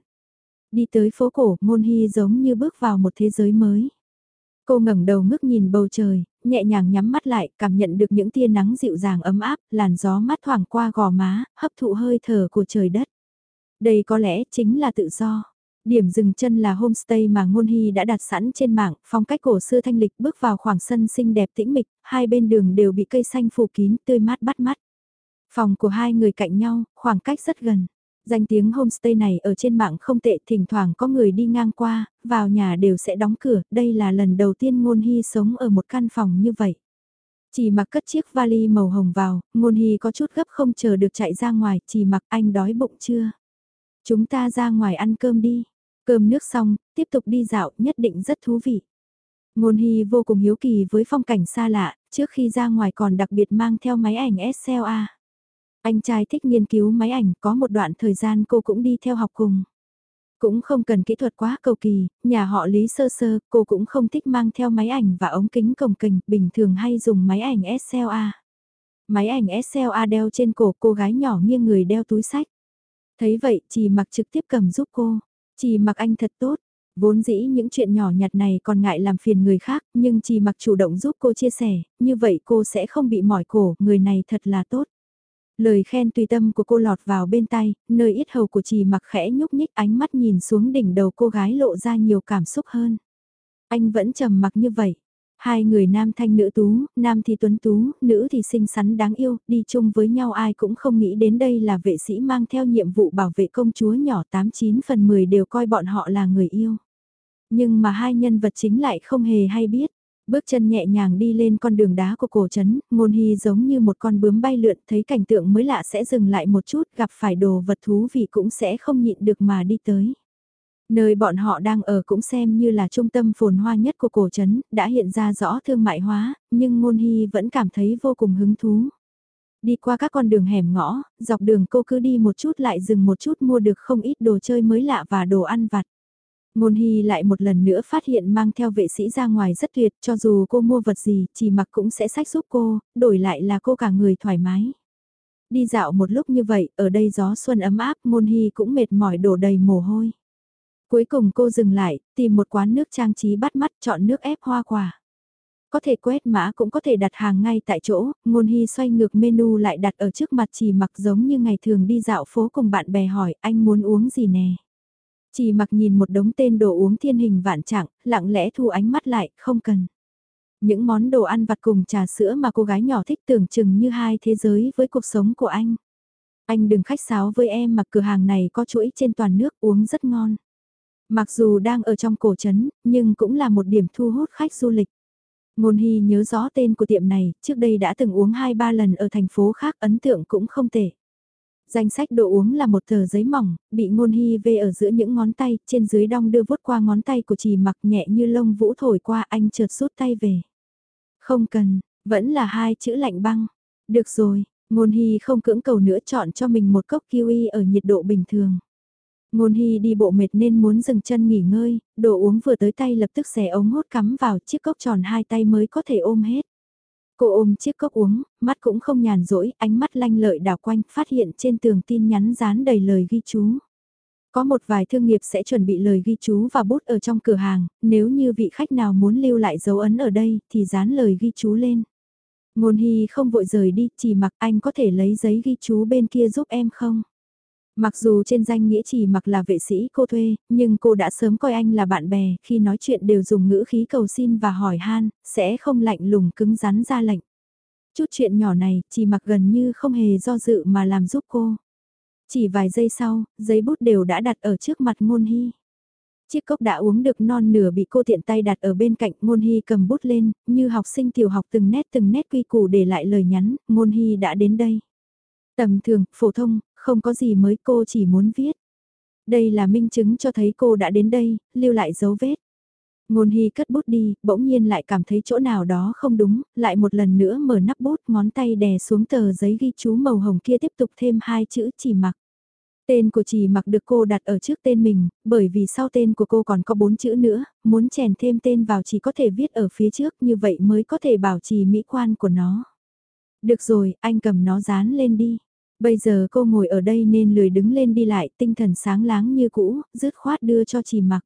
Đi tới phố cổ, ngôn hy giống như bước vào một thế giới mới. Cô ngẩng đầu ngước nhìn bầu trời, nhẹ nhàng nhắm mắt lại, cảm nhận được những tia nắng dịu dàng ấm áp, làn gió mát thoảng qua gò má, hấp thụ hơi thở của trời đất. Đây có lẽ chính là tự do. Điểm dừng chân là homestay mà Ngôn Hy đã đặt sẵn trên mạng, phong cách cổ xưa thanh lịch bước vào khoảng sân xinh đẹp tĩnh mịch, hai bên đường đều bị cây xanh phủ kín tươi mát bắt mắt. Phòng của hai người cạnh nhau, khoảng cách rất gần. Danh tiếng homestay này ở trên mạng không tệ, thỉnh thoảng có người đi ngang qua, vào nhà đều sẽ đóng cửa, đây là lần đầu tiên Ngôn Hy sống ở một căn phòng như vậy. Chỉ mặc cất chiếc vali màu hồng vào, Ngôn Hy có chút gấp không chờ được chạy ra ngoài, chỉ mặc anh đói bụng chưa? Chúng ta ra ngoài ăn cơm đi. Cơm nước xong, tiếp tục đi dạo, nhất định rất thú vị. Ngôn Hy vô cùng hiếu kỳ với phong cảnh xa lạ, trước khi ra ngoài còn đặc biệt mang theo máy ảnh SLA. Anh trai thích nghiên cứu máy ảnh, có một đoạn thời gian cô cũng đi theo học cùng. Cũng không cần kỹ thuật quá cầu kỳ, nhà họ Lý sơ sơ, cô cũng không thích mang theo máy ảnh và ống kính cồng kềnh, bình thường hay dùng máy ảnh SLA. Máy ảnh SLA đeo trên cổ cô gái nhỏ nghiêng người đeo túi sách. Thấy vậy, chỉ mặc trực tiếp cầm giúp cô. Chỉ mặc anh thật tốt. Vốn dĩ những chuyện nhỏ nhặt này còn ngại làm phiền người khác, nhưng chỉ mặc chủ động giúp cô chia sẻ, như vậy cô sẽ không bị mỏi cổ, người này thật là tốt. Lời khen tùy tâm của cô lọt vào bên tay, nơi ít hầu của chị mặc khẽ nhúc nhích ánh mắt nhìn xuống đỉnh đầu cô gái lộ ra nhiều cảm xúc hơn. Anh vẫn trầm mặc như vậy. Hai người nam thanh nữ tú, nam thì tuấn tú, nữ thì xinh xắn đáng yêu, đi chung với nhau ai cũng không nghĩ đến đây là vệ sĩ mang theo nhiệm vụ bảo vệ công chúa nhỏ 89 phần 10 đều coi bọn họ là người yêu. Nhưng mà hai nhân vật chính lại không hề hay biết. Bước chân nhẹ nhàng đi lên con đường đá của cổ trấn, ngôn hy giống như một con bướm bay lượn thấy cảnh tượng mới lạ sẽ dừng lại một chút gặp phải đồ vật thú vị cũng sẽ không nhịn được mà đi tới. Nơi bọn họ đang ở cũng xem như là trung tâm phồn hoa nhất của cổ trấn, đã hiện ra rõ thương mại hóa, nhưng ngôn hy vẫn cảm thấy vô cùng hứng thú. Đi qua các con đường hẻm ngõ, dọc đường cô cứ đi một chút lại dừng một chút mua được không ít đồ chơi mới lạ và đồ ăn vặt. Ngôn Hy lại một lần nữa phát hiện mang theo vệ sĩ ra ngoài rất tuyệt, cho dù cô mua vật gì, chỉ mặc cũng sẽ sách giúp cô, đổi lại là cô cả người thoải mái. Đi dạo một lúc như vậy, ở đây gió xuân ấm áp, Ngôn Hy cũng mệt mỏi đổ đầy mồ hôi. Cuối cùng cô dừng lại, tìm một quán nước trang trí bắt mắt chọn nước ép hoa quả. Có thể quét mã cũng có thể đặt hàng ngay tại chỗ, Ngôn Hy xoay ngược menu lại đặt ở trước mặt chỉ mặc giống như ngày thường đi dạo phố cùng bạn bè hỏi anh muốn uống gì nè. Chỉ mặc nhìn một đống tên đồ uống thiên hình vạn trạng, lặng lẽ thu ánh mắt lại, không cần. Những món đồ ăn vặt cùng trà sữa mà cô gái nhỏ thích tưởng chừng như hai thế giới với cuộc sống của anh. Anh đừng khách sáo với em mà cửa hàng này có chuỗi trên toàn nước uống rất ngon. Mặc dù đang ở trong cổ trấn, nhưng cũng là một điểm thu hút khách du lịch. Ngôn Hy nhớ rõ tên của tiệm này, trước đây đã từng uống 2-3 lần ở thành phố khác ấn tượng cũng không tệ. Danh sách đồ uống là một tờ giấy mỏng, bị ngôn hy vê ở giữa những ngón tay, trên dưới đong đưa vuốt qua ngón tay của chị mặc nhẹ như lông vũ thổi qua anh chợt rút tay về. Không cần, vẫn là hai chữ lạnh băng. Được rồi, ngôn hy không cưỡng cầu nữa chọn cho mình một cốc kiwi ở nhiệt độ bình thường. Ngôn hy đi bộ mệt nên muốn dừng chân nghỉ ngơi, đồ uống vừa tới tay lập tức xẻ ống hốt cắm vào chiếc cốc tròn hai tay mới có thể ôm hết. Cô ôm chiếc cốc uống, mắt cũng không nhàn rỗi, ánh mắt lanh lợi đảo quanh, phát hiện trên tường tin nhắn dán đầy lời ghi chú. Có một vài thương nghiệp sẽ chuẩn bị lời ghi chú và bút ở trong cửa hàng, nếu như vị khách nào muốn lưu lại dấu ấn ở đây thì dán lời ghi chú lên. Ngôn Hy không vội rời đi, chỉ mặc anh có thể lấy giấy ghi chú bên kia giúp em không? Mặc dù trên danh nghĩa chỉ mặc là vệ sĩ cô thuê, nhưng cô đã sớm coi anh là bạn bè, khi nói chuyện đều dùng ngữ khí cầu xin và hỏi han, sẽ không lạnh lùng cứng rắn ra lệnh. Chút chuyện nhỏ này, chỉ mặc gần như không hề do dự mà làm giúp cô. Chỉ vài giây sau, giấy bút đều đã đặt ở trước mặt ngôn hy. Chiếc cốc đã uống được non nửa bị cô tiện tay đặt ở bên cạnh ngôn hy cầm bút lên, như học sinh tiểu học từng nét từng nét quy củ để lại lời nhắn, ngôn hy đã đến đây. Tầm thường, phổ thông, không có gì mới cô chỉ muốn viết. Đây là minh chứng cho thấy cô đã đến đây, lưu lại dấu vết. Ngôn Hy cất bút đi, bỗng nhiên lại cảm thấy chỗ nào đó không đúng, lại một lần nữa mở nắp bút ngón tay đè xuống tờ giấy ghi chú màu hồng kia tiếp tục thêm hai chữ chỉ mặc. Tên của chỉ mặc được cô đặt ở trước tên mình, bởi vì sau tên của cô còn có bốn chữ nữa, muốn chèn thêm tên vào chỉ có thể viết ở phía trước như vậy mới có thể bảo trì mỹ quan của nó. Được rồi, anh cầm nó dán lên đi. Bây giờ cô ngồi ở đây nên lười đứng lên đi lại, tinh thần sáng láng như cũ, dứt khoát đưa cho chỉ mặc.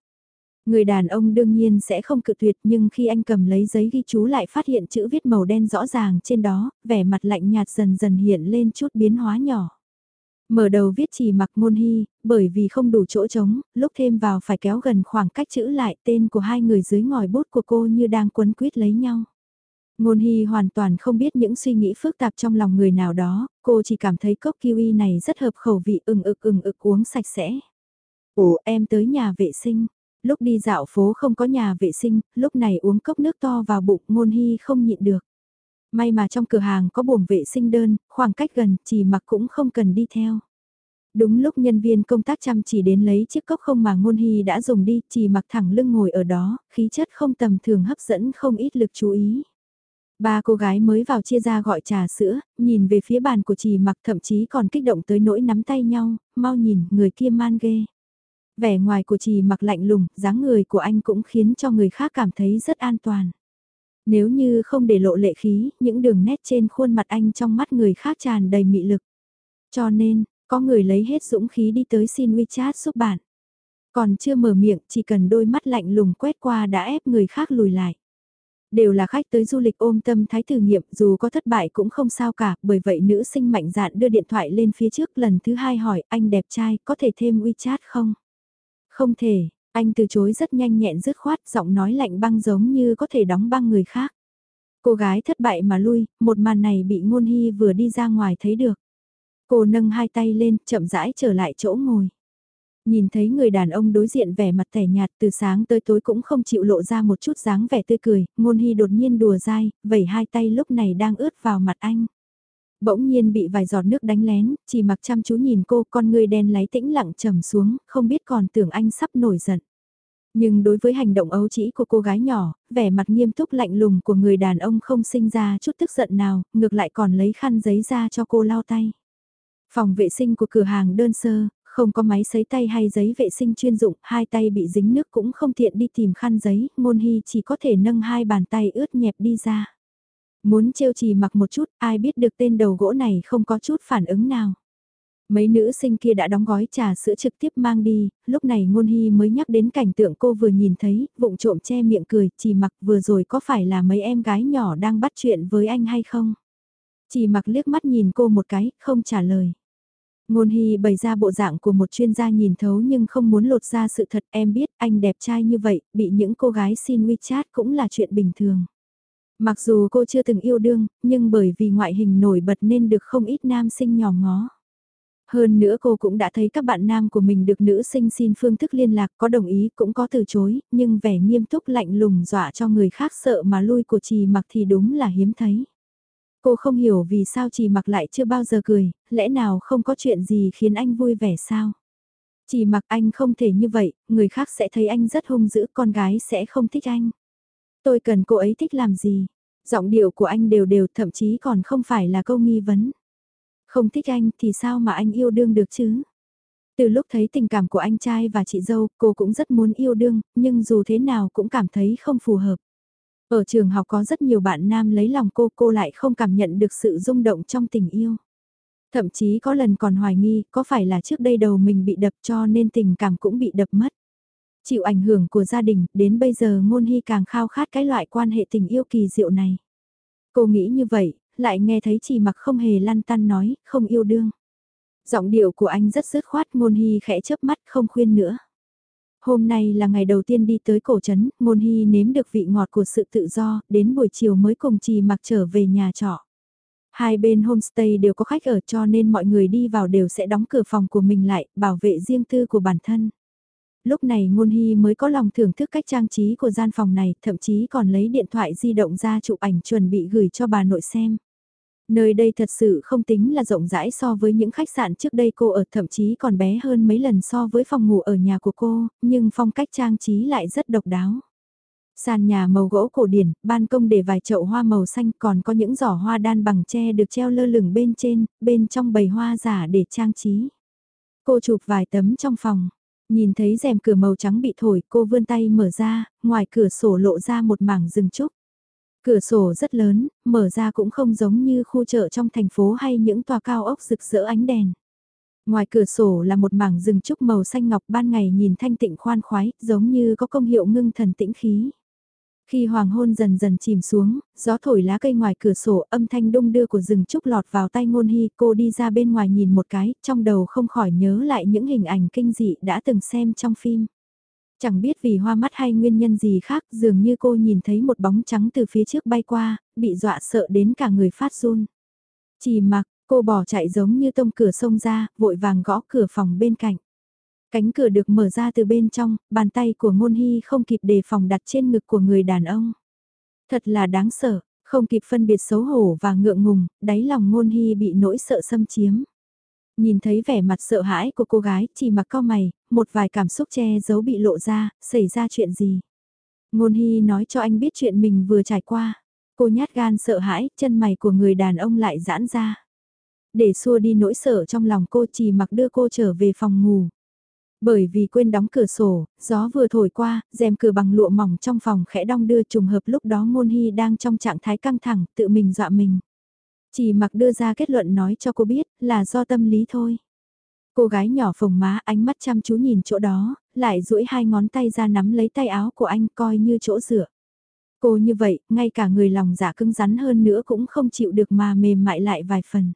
Người đàn ông đương nhiên sẽ không cự tuyệt nhưng khi anh cầm lấy giấy ghi chú lại phát hiện chữ viết màu đen rõ ràng trên đó, vẻ mặt lạnh nhạt dần dần hiện lên chút biến hóa nhỏ. Mở đầu viết chỉ mặc môn hy, bởi vì không đủ chỗ trống, lúc thêm vào phải kéo gần khoảng cách chữ lại tên của hai người dưới ngòi bút của cô như đang quấn quýt lấy nhau. Ngôn Hy hoàn toàn không biết những suy nghĩ phức tạp trong lòng người nào đó, cô chỉ cảm thấy cốc kiwi này rất hợp khẩu vị ừng ực ừng ực uống sạch sẽ. Ồ, em tới nhà vệ sinh. Lúc đi dạo phố không có nhà vệ sinh, lúc này uống cốc nước to vào bụng Ngôn Hy không nhịn được. May mà trong cửa hàng có buồng vệ sinh đơn, khoảng cách gần, chỉ mặc cũng không cần đi theo. Đúng lúc nhân viên công tác chăm chỉ đến lấy chiếc cốc không mà ngôn hy đã dùng đi, chỉ mặc thẳng lưng ngồi ở đó, khí chất không tầm thường hấp dẫn không ít lực chú ý. Ba cô gái mới vào chia ra gọi trà sữa, nhìn về phía bàn của chị mặc thậm chí còn kích động tới nỗi nắm tay nhau, mau nhìn, người kia man ghê. Vẻ ngoài của chị mặc lạnh lùng, dáng người của anh cũng khiến cho người khác cảm thấy rất an toàn. Nếu như không để lộ lệ khí, những đường nét trên khuôn mặt anh trong mắt người khác tràn đầy mị lực. Cho nên, có người lấy hết dũng khí đi tới xin WeChat giúp bạn. Còn chưa mở miệng, chỉ cần đôi mắt lạnh lùng quét qua đã ép người khác lùi lại. Đều là khách tới du lịch ôm tâm thái thử nghiệm dù có thất bại cũng không sao cả, bởi vậy nữ sinh mạnh dạn đưa điện thoại lên phía trước lần thứ hai hỏi anh đẹp trai có thể thêm WeChat không? Không thể, anh từ chối rất nhanh nhẹn dứt khoát giọng nói lạnh băng giống như có thể đóng băng người khác. Cô gái thất bại mà lui, một màn này bị ngôn hy vừa đi ra ngoài thấy được. Cô nâng hai tay lên, chậm rãi trở lại chỗ ngồi. Nhìn thấy người đàn ông đối diện vẻ mặt tẻ nhạt từ sáng tới tối cũng không chịu lộ ra một chút dáng vẻ tươi cười, ngôn hy đột nhiên đùa dai, vẩy hai tay lúc này đang ướt vào mặt anh. Bỗng nhiên bị vài giọt nước đánh lén, chỉ mặc chăm chú nhìn cô con người đen láy tĩnh lặng trầm xuống, không biết còn tưởng anh sắp nổi giận. Nhưng đối với hành động ấu chỉ của cô gái nhỏ, vẻ mặt nghiêm túc lạnh lùng của người đàn ông không sinh ra chút tức giận nào, ngược lại còn lấy khăn giấy ra cho cô lau tay. Phòng vệ sinh của cửa hàng đơn sơ, không có máy sấy tay hay giấy vệ sinh chuyên dụng, hai tay bị dính nước cũng không tiện đi tìm khăn giấy, ngôn hy chỉ có thể nâng hai bàn tay ướt nhẹp đi ra. Muốn trêu trì mặc một chút, ai biết được tên đầu gỗ này không có chút phản ứng nào. Mấy nữ sinh kia đã đóng gói trà sữa trực tiếp mang đi, lúc này ngôn hy mới nhắc đến cảnh tượng cô vừa nhìn thấy, vụng trộm che miệng cười, chỉ mặc vừa rồi có phải là mấy em gái nhỏ đang bắt chuyện với anh hay không? Chỉ mặc liếc mắt nhìn cô một cái, không trả lời. Ngôn Hy bày ra bộ dạng của một chuyên gia nhìn thấu nhưng không muốn lột ra sự thật em biết anh đẹp trai như vậy, bị những cô gái xin WeChat cũng là chuyện bình thường. Mặc dù cô chưa từng yêu đương, nhưng bởi vì ngoại hình nổi bật nên được không ít nam sinh nhỏ ngó. Hơn nữa cô cũng đã thấy các bạn nam của mình được nữ sinh xin phương thức liên lạc có đồng ý cũng có từ chối, nhưng vẻ nghiêm túc lạnh lùng dọa cho người khác sợ mà lui của trì mặc thì đúng là hiếm thấy. Cô không hiểu vì sao chỉ mặc lại chưa bao giờ cười, lẽ nào không có chuyện gì khiến anh vui vẻ sao? Chỉ mặc anh không thể như vậy, người khác sẽ thấy anh rất hung dữ, con gái sẽ không thích anh. Tôi cần cô ấy thích làm gì? Giọng điệu của anh đều đều thậm chí còn không phải là câu nghi vấn. Không thích anh thì sao mà anh yêu đương được chứ? Từ lúc thấy tình cảm của anh trai và chị dâu, cô cũng rất muốn yêu đương, nhưng dù thế nào cũng cảm thấy không phù hợp. Ở trường học có rất nhiều bạn nam lấy lòng cô, cô lại không cảm nhận được sự rung động trong tình yêu. Thậm chí có lần còn hoài nghi có phải là trước đây đầu mình bị đập cho nên tình cảm cũng bị đập mất. Chịu ảnh hưởng của gia đình, đến bây giờ ngôn hy càng khao khát cái loại quan hệ tình yêu kỳ diệu này. Cô nghĩ như vậy, lại nghe thấy chị mặc không hề lăn tăn nói, không yêu đương. Giọng điệu của anh rất dứt khoát ngôn hy khẽ chớp mắt không khuyên nữa. Hôm nay là ngày đầu tiên đi tới cổ trấn, ngôn hy nếm được vị ngọt của sự tự do, đến buổi chiều mới cùng trì mặc trở về nhà trọ. Hai bên homestay đều có khách ở cho nên mọi người đi vào đều sẽ đóng cửa phòng của mình lại, bảo vệ riêng tư của bản thân. Lúc này Ngôn Hy mới có lòng thưởng thức cách trang trí của gian phòng này, thậm chí còn lấy điện thoại di động ra chụp ảnh chuẩn bị gửi cho bà nội xem. Nơi đây thật sự không tính là rộng rãi so với những khách sạn trước đây cô ở thậm chí còn bé hơn mấy lần so với phòng ngủ ở nhà của cô, nhưng phong cách trang trí lại rất độc đáo. Sàn nhà màu gỗ cổ điển, ban công để vài chậu hoa màu xanh còn có những giỏ hoa đan bằng tre được treo lơ lửng bên trên, bên trong bầy hoa giả để trang trí. Cô chụp vài tấm trong phòng, nhìn thấy rèm cửa màu trắng bị thổi cô vươn tay mở ra, ngoài cửa sổ lộ ra một mảng rừng trúc. Cửa sổ rất lớn, mở ra cũng không giống như khu chợ trong thành phố hay những tòa cao ốc rực rỡ ánh đèn. Ngoài cửa sổ là một mảng rừng trúc màu xanh ngọc ban ngày nhìn thanh tịnh khoan khoái, giống như có công hiệu ngưng thần tĩnh khí. Khi hoàng hôn dần dần chìm xuống, gió thổi lá cây ngoài cửa sổ âm thanh đung đưa của rừng trúc lọt vào tay ngôn hy cô đi ra bên ngoài nhìn một cái, trong đầu không khỏi nhớ lại những hình ảnh kinh dị đã từng xem trong phim. Chẳng biết vì hoa mắt hay nguyên nhân gì khác dường như cô nhìn thấy một bóng trắng từ phía trước bay qua, bị dọa sợ đến cả người phát run. Chỉ mặc, cô bỏ chạy giống như tông cửa sông ra, vội vàng gõ cửa phòng bên cạnh. Cánh cửa được mở ra từ bên trong, bàn tay của ngôn hy không kịp đề phòng đặt trên ngực của người đàn ông. Thật là đáng sợ, không kịp phân biệt xấu hổ và ngượng ngùng, đáy lòng ngôn hy bị nỗi sợ xâm chiếm. Nhìn thấy vẻ mặt sợ hãi của cô gái, chỉ mặc cao mày, một vài cảm xúc che giấu bị lộ ra, xảy ra chuyện gì. Ngôn hy nói cho anh biết chuyện mình vừa trải qua. Cô nhát gan sợ hãi, chân mày của người đàn ông lại giãn ra. Để xua đi nỗi sợ trong lòng cô chỉ mặc đưa cô trở về phòng ngủ. Bởi vì quên đóng cửa sổ, gió vừa thổi qua, rèm cửa bằng lụa mỏng trong phòng khẽ đong đưa trùng hợp lúc đó ngôn hy đang trong trạng thái căng thẳng, tự mình dọa mình. Chỉ mặc đưa ra kết luận nói cho cô biết là do tâm lý thôi. Cô gái nhỏ phồng má ánh mắt chăm chú nhìn chỗ đó, lại duỗi hai ngón tay ra nắm lấy tay áo của anh coi như chỗ dựa. Cô như vậy, ngay cả người lòng dạ cứng rắn hơn nữa cũng không chịu được mà mềm mại lại vài phần.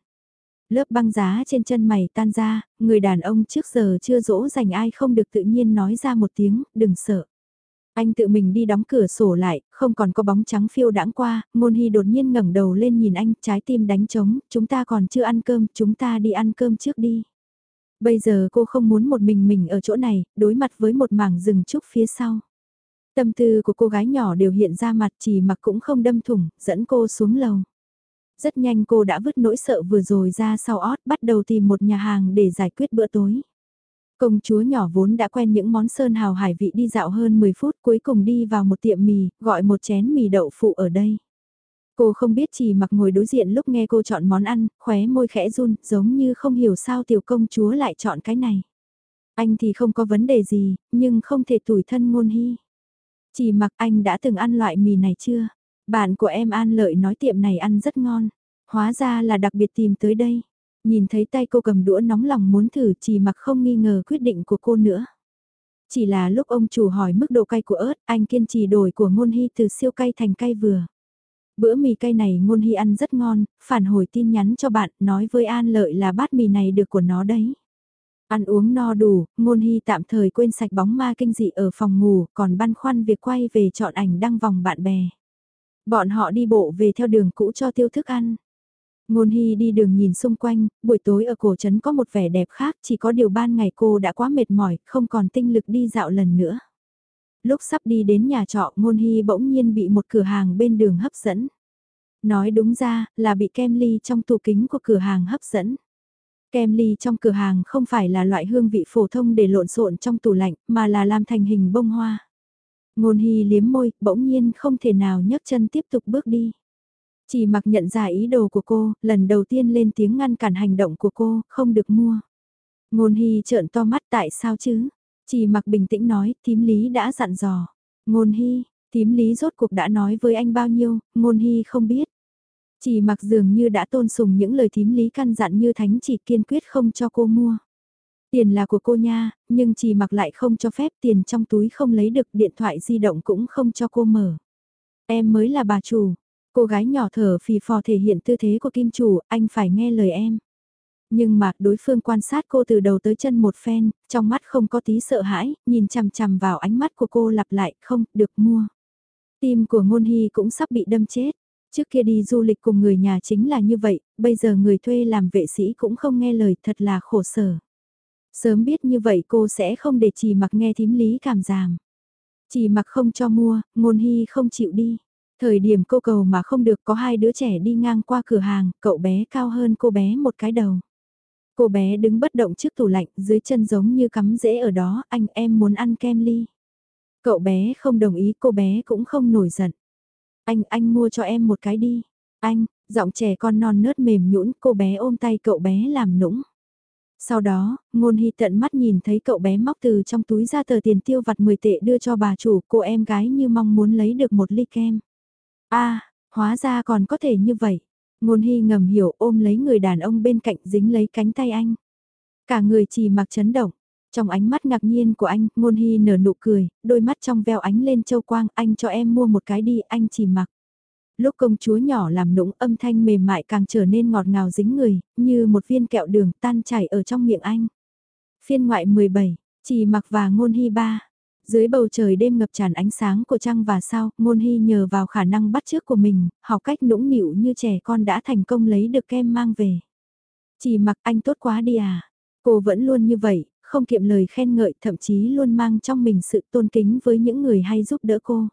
Lớp băng giá trên chân mày tan ra, người đàn ông trước giờ chưa dỗ dành ai không được tự nhiên nói ra một tiếng, đừng sợ. Anh tự mình đi đóng cửa sổ lại, không còn có bóng trắng phiêu đãng qua, Ngôn Hy đột nhiên ngẩng đầu lên nhìn anh, trái tim đánh trống, chúng ta còn chưa ăn cơm, chúng ta đi ăn cơm trước đi. Bây giờ cô không muốn một mình mình ở chỗ này, đối mặt với một mảng rừng trúc phía sau. Tâm tư của cô gái nhỏ đều hiện ra mặt chỉ mặc cũng không đâm thủng, dẫn cô xuống lầu. Rất nhanh cô đã vứt nỗi sợ vừa rồi ra sau ót bắt đầu tìm một nhà hàng để giải quyết bữa tối. Công chúa nhỏ vốn đã quen những món sơn hào hải vị đi dạo hơn 10 phút cuối cùng đi vào một tiệm mì, gọi một chén mì đậu phụ ở đây. Cô không biết chỉ mặc ngồi đối diện lúc nghe cô chọn món ăn, khóe môi khẽ run, giống như không hiểu sao tiểu công chúa lại chọn cái này. Anh thì không có vấn đề gì, nhưng không thể tủi thân ngôn hy. Chỉ mặc anh đã từng ăn loại mì này chưa? Bạn của em An Lợi nói tiệm này ăn rất ngon. Hóa ra là đặc biệt tìm tới đây. Nhìn thấy tay cô cầm đũa nóng lòng muốn thử chỉ mặc không nghi ngờ quyết định của cô nữa. Chỉ là lúc ông chủ hỏi mức độ cay của ớt, anh kiên trì đổi của ngôn hy từ siêu cay thành cay vừa. Bữa mì cay này ngôn hy ăn rất ngon, phản hồi tin nhắn cho bạn, nói với An Lợi là bát mì này được của nó đấy. Ăn uống no đủ, ngôn hy tạm thời quên sạch bóng ma kinh dị ở phòng ngủ, còn băn khoăn việc quay về chọn ảnh đăng vòng bạn bè. Bọn họ đi bộ về theo đường cũ cho tiêu thức ăn. Ngôn Hy đi đường nhìn xung quanh, buổi tối ở cổ trấn có một vẻ đẹp khác, chỉ có điều ban ngày cô đã quá mệt mỏi, không còn tinh lực đi dạo lần nữa. Lúc sắp đi đến nhà trọ, Ngôn Hy bỗng nhiên bị một cửa hàng bên đường hấp dẫn. Nói đúng ra, là bị kem ly trong tủ kính của cửa hàng hấp dẫn. Kem ly trong cửa hàng không phải là loại hương vị phổ thông để lộn xộn trong tủ lạnh, mà là làm thành hình bông hoa. Ngôn Hy liếm môi, bỗng nhiên không thể nào nhấc chân tiếp tục bước đi. Chỉ mặc nhận ra ý đồ của cô, lần đầu tiên lên tiếng ngăn cản hành động của cô, không được mua. Ngôn Hy trợn to mắt tại sao chứ? Chỉ mặc bình tĩnh nói, thím lý đã dặn dò. Ngôn Hy, thím lý rốt cuộc đã nói với anh bao nhiêu, ngôn Hy không biết. Chỉ mặc dường như đã tôn sùng những lời thím lý căn dặn như thánh chỉ kiên quyết không cho cô mua. Tiền là của cô nha, nhưng chỉ mặc lại không cho phép tiền trong túi không lấy được điện thoại di động cũng không cho cô mở. Em mới là bà chủ, Cô gái nhỏ thở phì phò thể hiện tư thế của kim chủ, anh phải nghe lời em. Nhưng mà đối phương quan sát cô từ đầu tới chân một phen, trong mắt không có tí sợ hãi, nhìn chằm chằm vào ánh mắt của cô lặp lại, không, được mua. Tim của ngôn hy cũng sắp bị đâm chết. Trước kia đi du lịch cùng người nhà chính là như vậy, bây giờ người thuê làm vệ sĩ cũng không nghe lời thật là khổ sở. Sớm biết như vậy cô sẽ không để chỉ mặc nghe thím lý cảm giảm. Chỉ mặc không cho mua, ngôn hy không chịu đi. Thời điểm cô cầu mà không được có hai đứa trẻ đi ngang qua cửa hàng, cậu bé cao hơn cô bé một cái đầu. Cô bé đứng bất động trước tủ lạnh, dưới chân giống như cắm rễ ở đó, anh em muốn ăn kem ly. Cậu bé không đồng ý, cô bé cũng không nổi giận. Anh, anh mua cho em một cái đi. Anh, giọng trẻ con non nớt mềm nhũn, cô bé ôm tay cậu bé làm nũng. Sau đó, ngôn hy tận mắt nhìn thấy cậu bé móc từ trong túi ra tờ tiền tiêu vặt 10 tệ đưa cho bà chủ, cô em gái như mong muốn lấy được một ly kem a Hóa ra còn có thể như vậy. Ngôn hy ngầm hiểu ôm lấy người đàn ông bên cạnh dính lấy cánh tay anh. Cả người chỉ mặc chấn động. Trong ánh mắt ngạc nhiên của anh, ngôn hy nở nụ cười, đôi mắt trong veo ánh lên châu quang, anh cho em mua một cái đi, anh chỉ mặc. Lúc công chúa nhỏ làm nũng âm thanh mềm mại càng trở nên ngọt ngào dính người, như một viên kẹo đường tan chảy ở trong miệng anh. Phiên ngoại 17, chỉ mặc và ngôn hy ba. Dưới bầu trời đêm ngập tràn ánh sáng của trăng và sao, ngôn hy nhờ vào khả năng bắt chước của mình, học cách nũng nịu như trẻ con đã thành công lấy được kem mang về. Chỉ mặc anh tốt quá đi à. Cô vẫn luôn như vậy, không kiệm lời khen ngợi, thậm chí luôn mang trong mình sự tôn kính với những người hay giúp đỡ cô.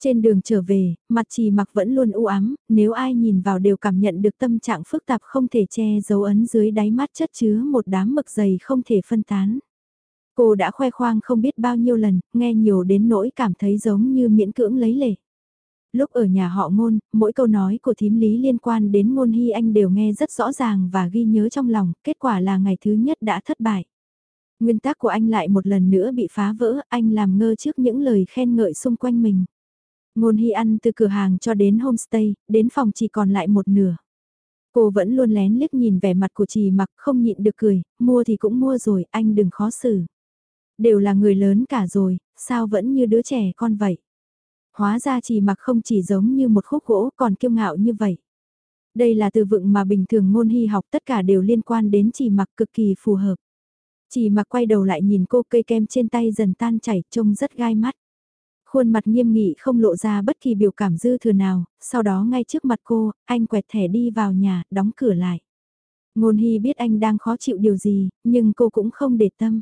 Trên đường trở về, mặt trì mặc vẫn luôn u ám, nếu ai nhìn vào đều cảm nhận được tâm trạng phức tạp không thể che dấu ấn dưới đáy mắt chất chứa một đám mực dày không thể phân tán. Cô đã khoe khoang không biết bao nhiêu lần, nghe nhiều đến nỗi cảm thấy giống như miễn cưỡng lấy lệ. Lúc ở nhà họ ngôn, mỗi câu nói của thím lý liên quan đến ngôn hy anh đều nghe rất rõ ràng và ghi nhớ trong lòng, kết quả là ngày thứ nhất đã thất bại. Nguyên tắc của anh lại một lần nữa bị phá vỡ, anh làm ngơ trước những lời khen ngợi xung quanh mình. Ngôn hy ăn từ cửa hàng cho đến homestay, đến phòng chỉ còn lại một nửa. Cô vẫn luôn lén liếc nhìn vẻ mặt của chị mặc không nhịn được cười, mua thì cũng mua rồi, anh đừng khó xử. Đều là người lớn cả rồi, sao vẫn như đứa trẻ con vậy? Hóa ra chỉ mặc không chỉ giống như một khúc gỗ còn kiêu ngạo như vậy. Đây là từ vựng mà bình thường ngôn hy học tất cả đều liên quan đến chỉ mặc cực kỳ phù hợp. Chỉ mặc quay đầu lại nhìn cô cây kem trên tay dần tan chảy trông rất gai mắt. Khuôn mặt nghiêm nghị không lộ ra bất kỳ biểu cảm dư thừa nào, sau đó ngay trước mặt cô, anh quẹt thẻ đi vào nhà, đóng cửa lại. Ngôn hy biết anh đang khó chịu điều gì, nhưng cô cũng không để tâm.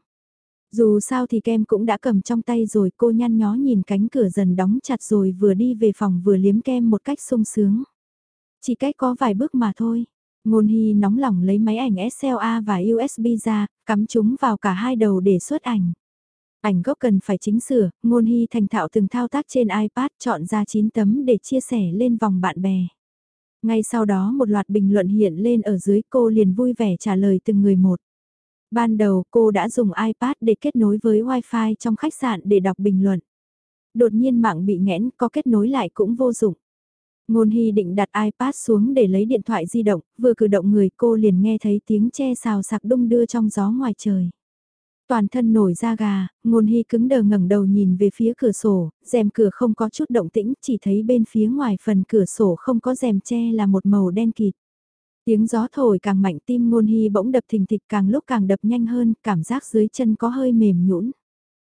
Dù sao thì kem cũng đã cầm trong tay rồi cô nhăn nhó nhìn cánh cửa dần đóng chặt rồi vừa đi về phòng vừa liếm kem một cách sung sướng. Chỉ cách có vài bước mà thôi. Ngôn Hy nóng lòng lấy máy ảnh SLA và USB ra, cắm chúng vào cả hai đầu để xuất ảnh. Ảnh gốc cần phải chính sửa, Ngôn Hy thành thạo từng thao tác trên iPad chọn ra 9 tấm để chia sẻ lên vòng bạn bè. Ngay sau đó một loạt bình luận hiện lên ở dưới cô liền vui vẻ trả lời từng người một. Ban đầu cô đã dùng iPad để kết nối với Wi-Fi trong khách sạn để đọc bình luận. Đột nhiên mạng bị nghẽn có kết nối lại cũng vô dụng. Ngôn Hy định đặt iPad xuống để lấy điện thoại di động, vừa cử động người cô liền nghe thấy tiếng che xào sạc đung đưa trong gió ngoài trời. Toàn thân nổi da gà, Ngôn Hy cứng đờ ngẩng đầu nhìn về phía cửa sổ, rèm cửa không có chút động tĩnh, chỉ thấy bên phía ngoài phần cửa sổ không có rèm che là một màu đen kịt. Tiếng gió thổi càng mạnh tim ngôn hy bỗng đập thình thịch càng lúc càng đập nhanh hơn, cảm giác dưới chân có hơi mềm nhũn.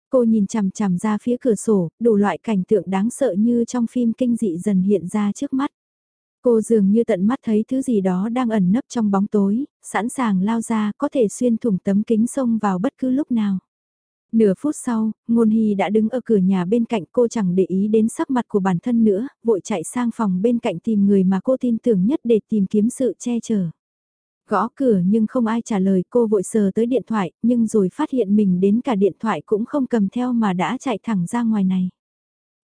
Cô nhìn chằm chằm ra phía cửa sổ, đủ loại cảnh tượng đáng sợ như trong phim kinh dị dần hiện ra trước mắt. Cô dường như tận mắt thấy thứ gì đó đang ẩn nấp trong bóng tối, sẵn sàng lao ra có thể xuyên thủng tấm kính sông vào bất cứ lúc nào. Nửa phút sau, Ngôn Hy đã đứng ở cửa nhà bên cạnh cô chẳng để ý đến sắc mặt của bản thân nữa, vội chạy sang phòng bên cạnh tìm người mà cô tin tưởng nhất để tìm kiếm sự che chở. Gõ cửa nhưng không ai trả lời cô vội sờ tới điện thoại, nhưng rồi phát hiện mình đến cả điện thoại cũng không cầm theo mà đã chạy thẳng ra ngoài này.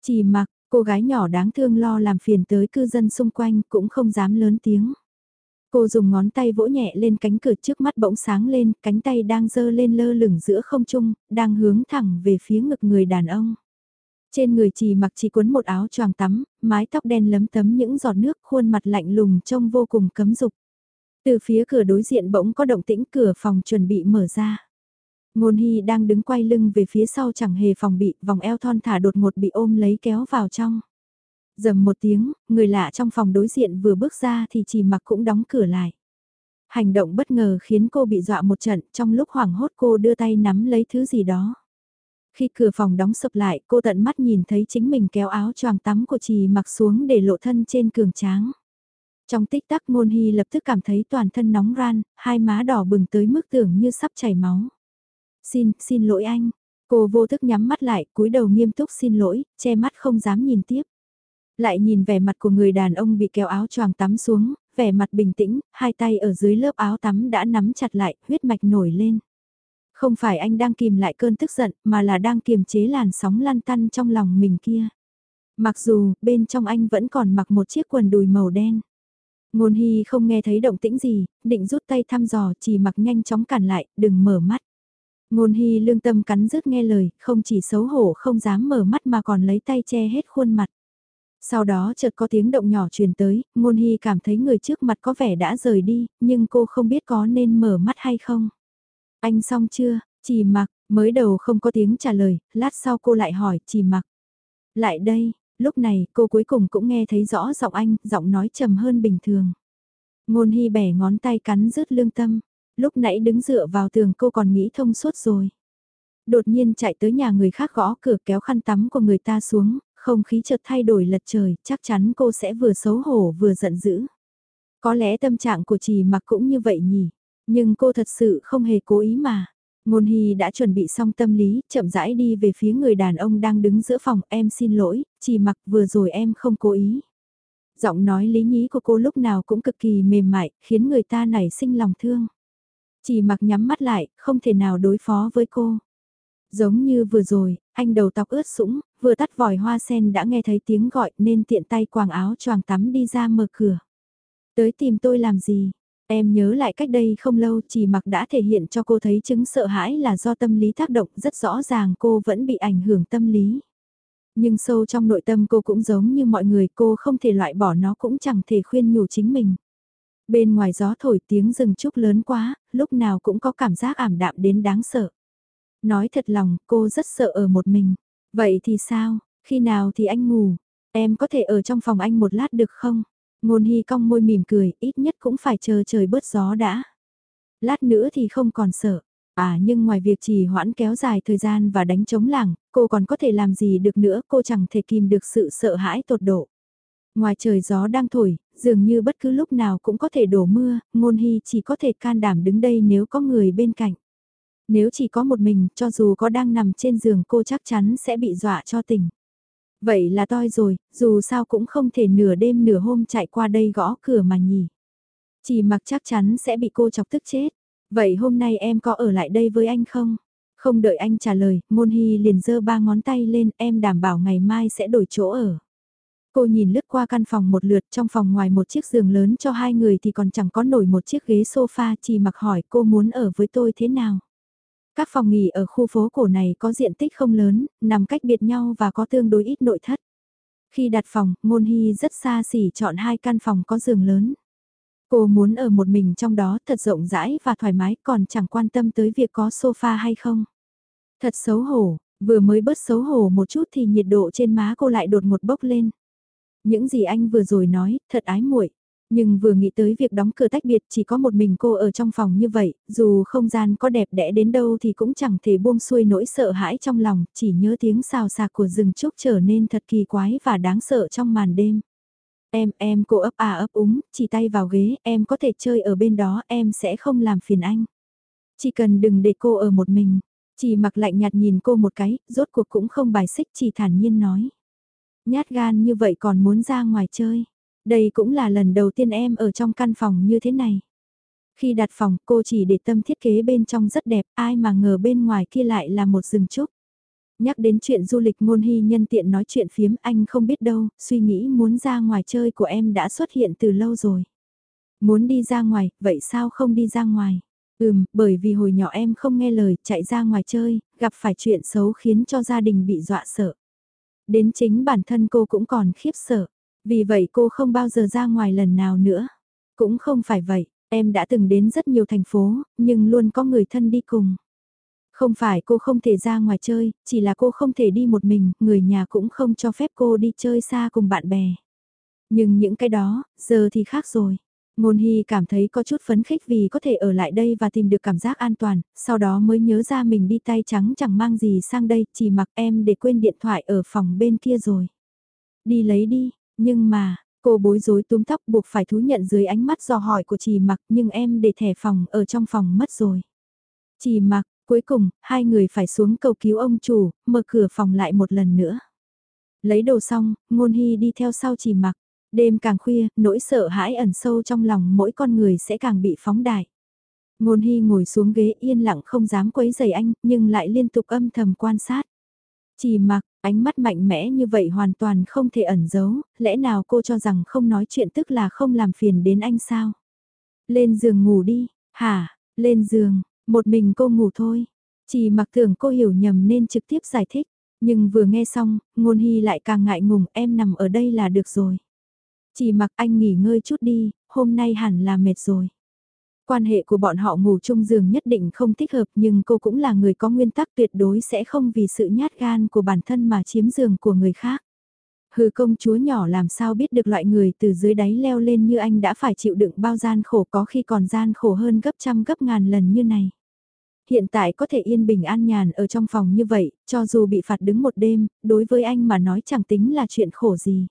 Chỉ mặc, cô gái nhỏ đáng thương lo làm phiền tới cư dân xung quanh cũng không dám lớn tiếng. Cô dùng ngón tay vỗ nhẹ lên cánh cửa trước mắt bỗng sáng lên, cánh tay đang dơ lên lơ lửng giữa không trung, đang hướng thẳng về phía ngực người đàn ông. Trên người chỉ mặc chỉ cuốn một áo choàng tắm, mái tóc đen lấm tấm những giọt nước khuôn mặt lạnh lùng trông vô cùng cấm dục. Từ phía cửa đối diện bỗng có động tĩnh cửa phòng chuẩn bị mở ra. Ngôn Hy đang đứng quay lưng về phía sau chẳng hề phòng bị, vòng eo thon thả đột ngột bị ôm lấy kéo vào trong. Dầm một tiếng, người lạ trong phòng đối diện vừa bước ra thì chỉ mặc cũng đóng cửa lại. Hành động bất ngờ khiến cô bị dọa một trận, trong lúc hoảng hốt cô đưa tay nắm lấy thứ gì đó. Khi cửa phòng đóng sập lại, cô tận mắt nhìn thấy chính mình kéo áo choàng tắm của chị mặc xuống để lộ thân trên cường tráng. Trong tích tắc ngôn hy lập tức cảm thấy toàn thân nóng ran, hai má đỏ bừng tới mức tưởng như sắp chảy máu. Xin, xin lỗi anh. Cô vô thức nhắm mắt lại, cúi đầu nghiêm túc xin lỗi, che mắt không dám nhìn tiếp. Lại nhìn vẻ mặt của người đàn ông bị kéo áo choàng tắm xuống, vẻ mặt bình tĩnh, hai tay ở dưới lớp áo tắm đã nắm chặt lại, huyết mạch nổi lên. Không phải anh đang kìm lại cơn tức giận, mà là đang kiềm chế làn sóng lăn tăn trong lòng mình kia. Mặc dù, bên trong anh vẫn còn mặc một chiếc quần đùi màu đen. Ngôn Hy không nghe thấy động tĩnh gì, định rút tay thăm dò, chỉ mặc nhanh chóng cản lại, đừng mở mắt. Ngôn Hy lương tâm cắn rứt nghe lời, không chỉ xấu hổ không dám mở mắt mà còn lấy tay che hết khuôn mặt. Sau đó chợt có tiếng động nhỏ truyền tới, ngôn hy cảm thấy người trước mặt có vẻ đã rời đi, nhưng cô không biết có nên mở mắt hay không. Anh xong chưa, chỉ mặc, mới đầu không có tiếng trả lời, lát sau cô lại hỏi, chỉ mặc. Lại đây, lúc này cô cuối cùng cũng nghe thấy rõ giọng anh, giọng nói trầm hơn bình thường. Ngôn hy bẻ ngón tay cắn rứt lương tâm, lúc nãy đứng dựa vào tường cô còn nghĩ thông suốt rồi. Đột nhiên chạy tới nhà người khác gõ cửa kéo khăn tắm của người ta xuống, không khí chợt thay đổi lật trời, chắc chắn cô sẽ vừa xấu hổ vừa giận dữ. Có lẽ tâm trạng của chị mặc cũng như vậy nhỉ, nhưng cô thật sự không hề cố ý mà. Ngôn Hy đã chuẩn bị xong tâm lý, chậm rãi đi về phía người đàn ông đang đứng giữa phòng, em xin lỗi, chỉ mặc vừa rồi em không cố ý. Giọng nói lý nhí của cô lúc nào cũng cực kỳ mềm mại, khiến người ta nảy sinh lòng thương. Chỉ mặc nhắm mắt lại, không thể nào đối phó với cô. Giống như vừa rồi, anh đầu tóc ướt sũng, vừa tắt vòi hoa sen đã nghe thấy tiếng gọi nên tiện tay quàng áo choàng tắm đi ra mở cửa. Tới tìm tôi làm gì? Em nhớ lại cách đây không lâu chỉ mặc đã thể hiện cho cô thấy chứng sợ hãi là do tâm lý tác động rất rõ ràng cô vẫn bị ảnh hưởng tâm lý. Nhưng sâu trong nội tâm cô cũng giống như mọi người cô không thể loại bỏ nó cũng chẳng thể khuyên nhủ chính mình. Bên ngoài gió thổi tiếng rừng trúc lớn quá, lúc nào cũng có cảm giác ảm đạm đến đáng sợ. Nói thật lòng, cô rất sợ ở một mình. Vậy thì sao, khi nào thì anh ngủ? Em có thể ở trong phòng anh một lát được không? Ngôn hy cong môi mỉm cười, ít nhất cũng phải chờ trời bớt gió đã. Lát nữa thì không còn sợ. À nhưng ngoài việc trì hoãn kéo dài thời gian và đánh chống làng, cô còn có thể làm gì được nữa, cô chẳng thể kìm được sự sợ hãi tột độ. Ngoài trời gió đang thổi, dường như bất cứ lúc nào cũng có thể đổ mưa, ngôn hy chỉ có thể can đảm đứng đây nếu có người bên cạnh. Nếu chỉ có một mình, cho dù có đang nằm trên giường cô chắc chắn sẽ bị dọa cho tỉnh. Vậy là toi rồi, dù sao cũng không thể nửa đêm nửa hôm chạy qua đây gõ cửa mà nhỉ. Chỉ mặc chắc chắn sẽ bị cô chọc tức chết. Vậy hôm nay em có ở lại đây với anh không? Không đợi anh trả lời, Môn Hy liền giơ ba ngón tay lên, em đảm bảo ngày mai sẽ đổi chỗ ở. Cô nhìn lướt qua căn phòng một lượt trong phòng ngoài một chiếc giường lớn cho hai người thì còn chẳng có nổi một chiếc ghế sofa chỉ mặc hỏi cô muốn ở với tôi thế nào. Các phòng nghỉ ở khu phố cổ này có diện tích không lớn, nằm cách biệt nhau và có tương đối ít nội thất. Khi đặt phòng, Ngôn Hy rất xa xỉ chọn hai căn phòng có giường lớn. Cô muốn ở một mình trong đó thật rộng rãi và thoải mái còn chẳng quan tâm tới việc có sofa hay không. Thật xấu hổ, vừa mới bớt xấu hổ một chút thì nhiệt độ trên má cô lại đột một bốc lên. Những gì anh vừa rồi nói, thật ái muội. Nhưng vừa nghĩ tới việc đóng cửa tách biệt chỉ có một mình cô ở trong phòng như vậy, dù không gian có đẹp đẽ đến đâu thì cũng chẳng thể buông xuôi nỗi sợ hãi trong lòng, chỉ nhớ tiếng xào xạc của rừng trúc trở nên thật kỳ quái và đáng sợ trong màn đêm. Em, em cô ấp à ấp úng, chỉ tay vào ghế, em có thể chơi ở bên đó, em sẽ không làm phiền anh. Chỉ cần đừng để cô ở một mình. Chỉ mặc lạnh nhạt nhìn cô một cái, rốt cuộc cũng không bài xích chỉ thản nhiên nói. Nhát gan như vậy còn muốn ra ngoài chơi. Đây cũng là lần đầu tiên em ở trong căn phòng như thế này. Khi đặt phòng cô chỉ để tâm thiết kế bên trong rất đẹp, ai mà ngờ bên ngoài kia lại là một rừng trúc. Nhắc đến chuyện du lịch ngôn hy nhân tiện nói chuyện phiếm anh không biết đâu, suy nghĩ muốn ra ngoài chơi của em đã xuất hiện từ lâu rồi. Muốn đi ra ngoài, vậy sao không đi ra ngoài? Ừm, bởi vì hồi nhỏ em không nghe lời, chạy ra ngoài chơi, gặp phải chuyện xấu khiến cho gia đình bị dọa sợ. Đến chính bản thân cô cũng còn khiếp sợ. Vì vậy cô không bao giờ ra ngoài lần nào nữa. Cũng không phải vậy, em đã từng đến rất nhiều thành phố, nhưng luôn có người thân đi cùng. Không phải cô không thể ra ngoài chơi, chỉ là cô không thể đi một mình, người nhà cũng không cho phép cô đi chơi xa cùng bạn bè. Nhưng những cái đó, giờ thì khác rồi. Ngôn Hy cảm thấy có chút phấn khích vì có thể ở lại đây và tìm được cảm giác an toàn, sau đó mới nhớ ra mình đi tay trắng chẳng mang gì sang đây, chỉ mặc em để quên điện thoại ở phòng bên kia rồi. Đi lấy đi, nhưng mà, cô bối rối túm tóc buộc phải thú nhận dưới ánh mắt do hỏi của chị mặc nhưng em để thẻ phòng ở trong phòng mất rồi. Chị mặc, cuối cùng, hai người phải xuống cầu cứu ông chủ, mở cửa phòng lại một lần nữa. Lấy đồ xong, ngôn hy đi theo sau chị mặc. Đêm càng khuya, nỗi sợ hãi ẩn sâu trong lòng mỗi con người sẽ càng bị phóng đại. Ngôn hy ngồi xuống ghế yên lặng không dám quấy giày anh, nhưng lại liên tục âm thầm quan sát. Chỉ mặc, ánh mắt mạnh mẽ như vậy hoàn toàn không thể ẩn giấu, lẽ nào cô cho rằng không nói chuyện tức là không làm phiền đến anh sao? Lên giường ngủ đi, hả, lên giường, một mình cô ngủ thôi. Chỉ mặc tưởng cô hiểu nhầm nên trực tiếp giải thích. Nhưng vừa nghe xong, ngôn hy lại càng ngại ngùng em nằm ở đây là được rồi. Chỉ mặc anh nghỉ ngơi chút đi, hôm nay hẳn là mệt rồi. Quan hệ của bọn họ ngủ chung giường nhất định không thích hợp nhưng cô cũng là người có nguyên tắc tuyệt đối sẽ không vì sự nhát gan của bản thân mà chiếm giường của người khác. Hư công chúa nhỏ làm sao biết được loại người từ dưới đáy leo lên như anh đã phải chịu đựng bao gian khổ có khi còn gian khổ hơn gấp trăm gấp ngàn lần như này. Hiện tại có thể yên bình an nhàn ở trong phòng như vậy, cho dù bị phạt đứng một đêm, đối với anh mà nói chẳng tính là chuyện khổ gì.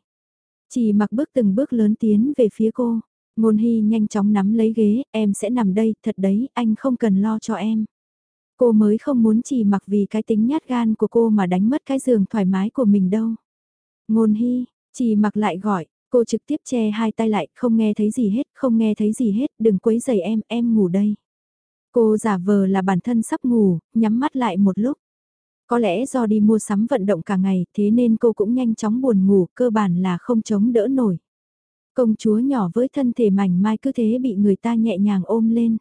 Chỉ mặc bước từng bước lớn tiến về phía cô. Ngôn Hy nhanh chóng nắm lấy ghế, em sẽ nằm đây, thật đấy, anh không cần lo cho em. Cô mới không muốn chỉ mặc vì cái tính nhát gan của cô mà đánh mất cái giường thoải mái của mình đâu. Ngôn Hy, chỉ mặc lại gọi, cô trực tiếp che hai tay lại, không nghe thấy gì hết, không nghe thấy gì hết, đừng quấy giày em, em ngủ đây. Cô giả vờ là bản thân sắp ngủ, nhắm mắt lại một lúc. Có lẽ do đi mua sắm vận động cả ngày, thế nên cô cũng nhanh chóng buồn ngủ, cơ bản là không chống đỡ nổi. Công chúa nhỏ với thân thể mảnh mai cứ thế bị người ta nhẹ nhàng ôm lên.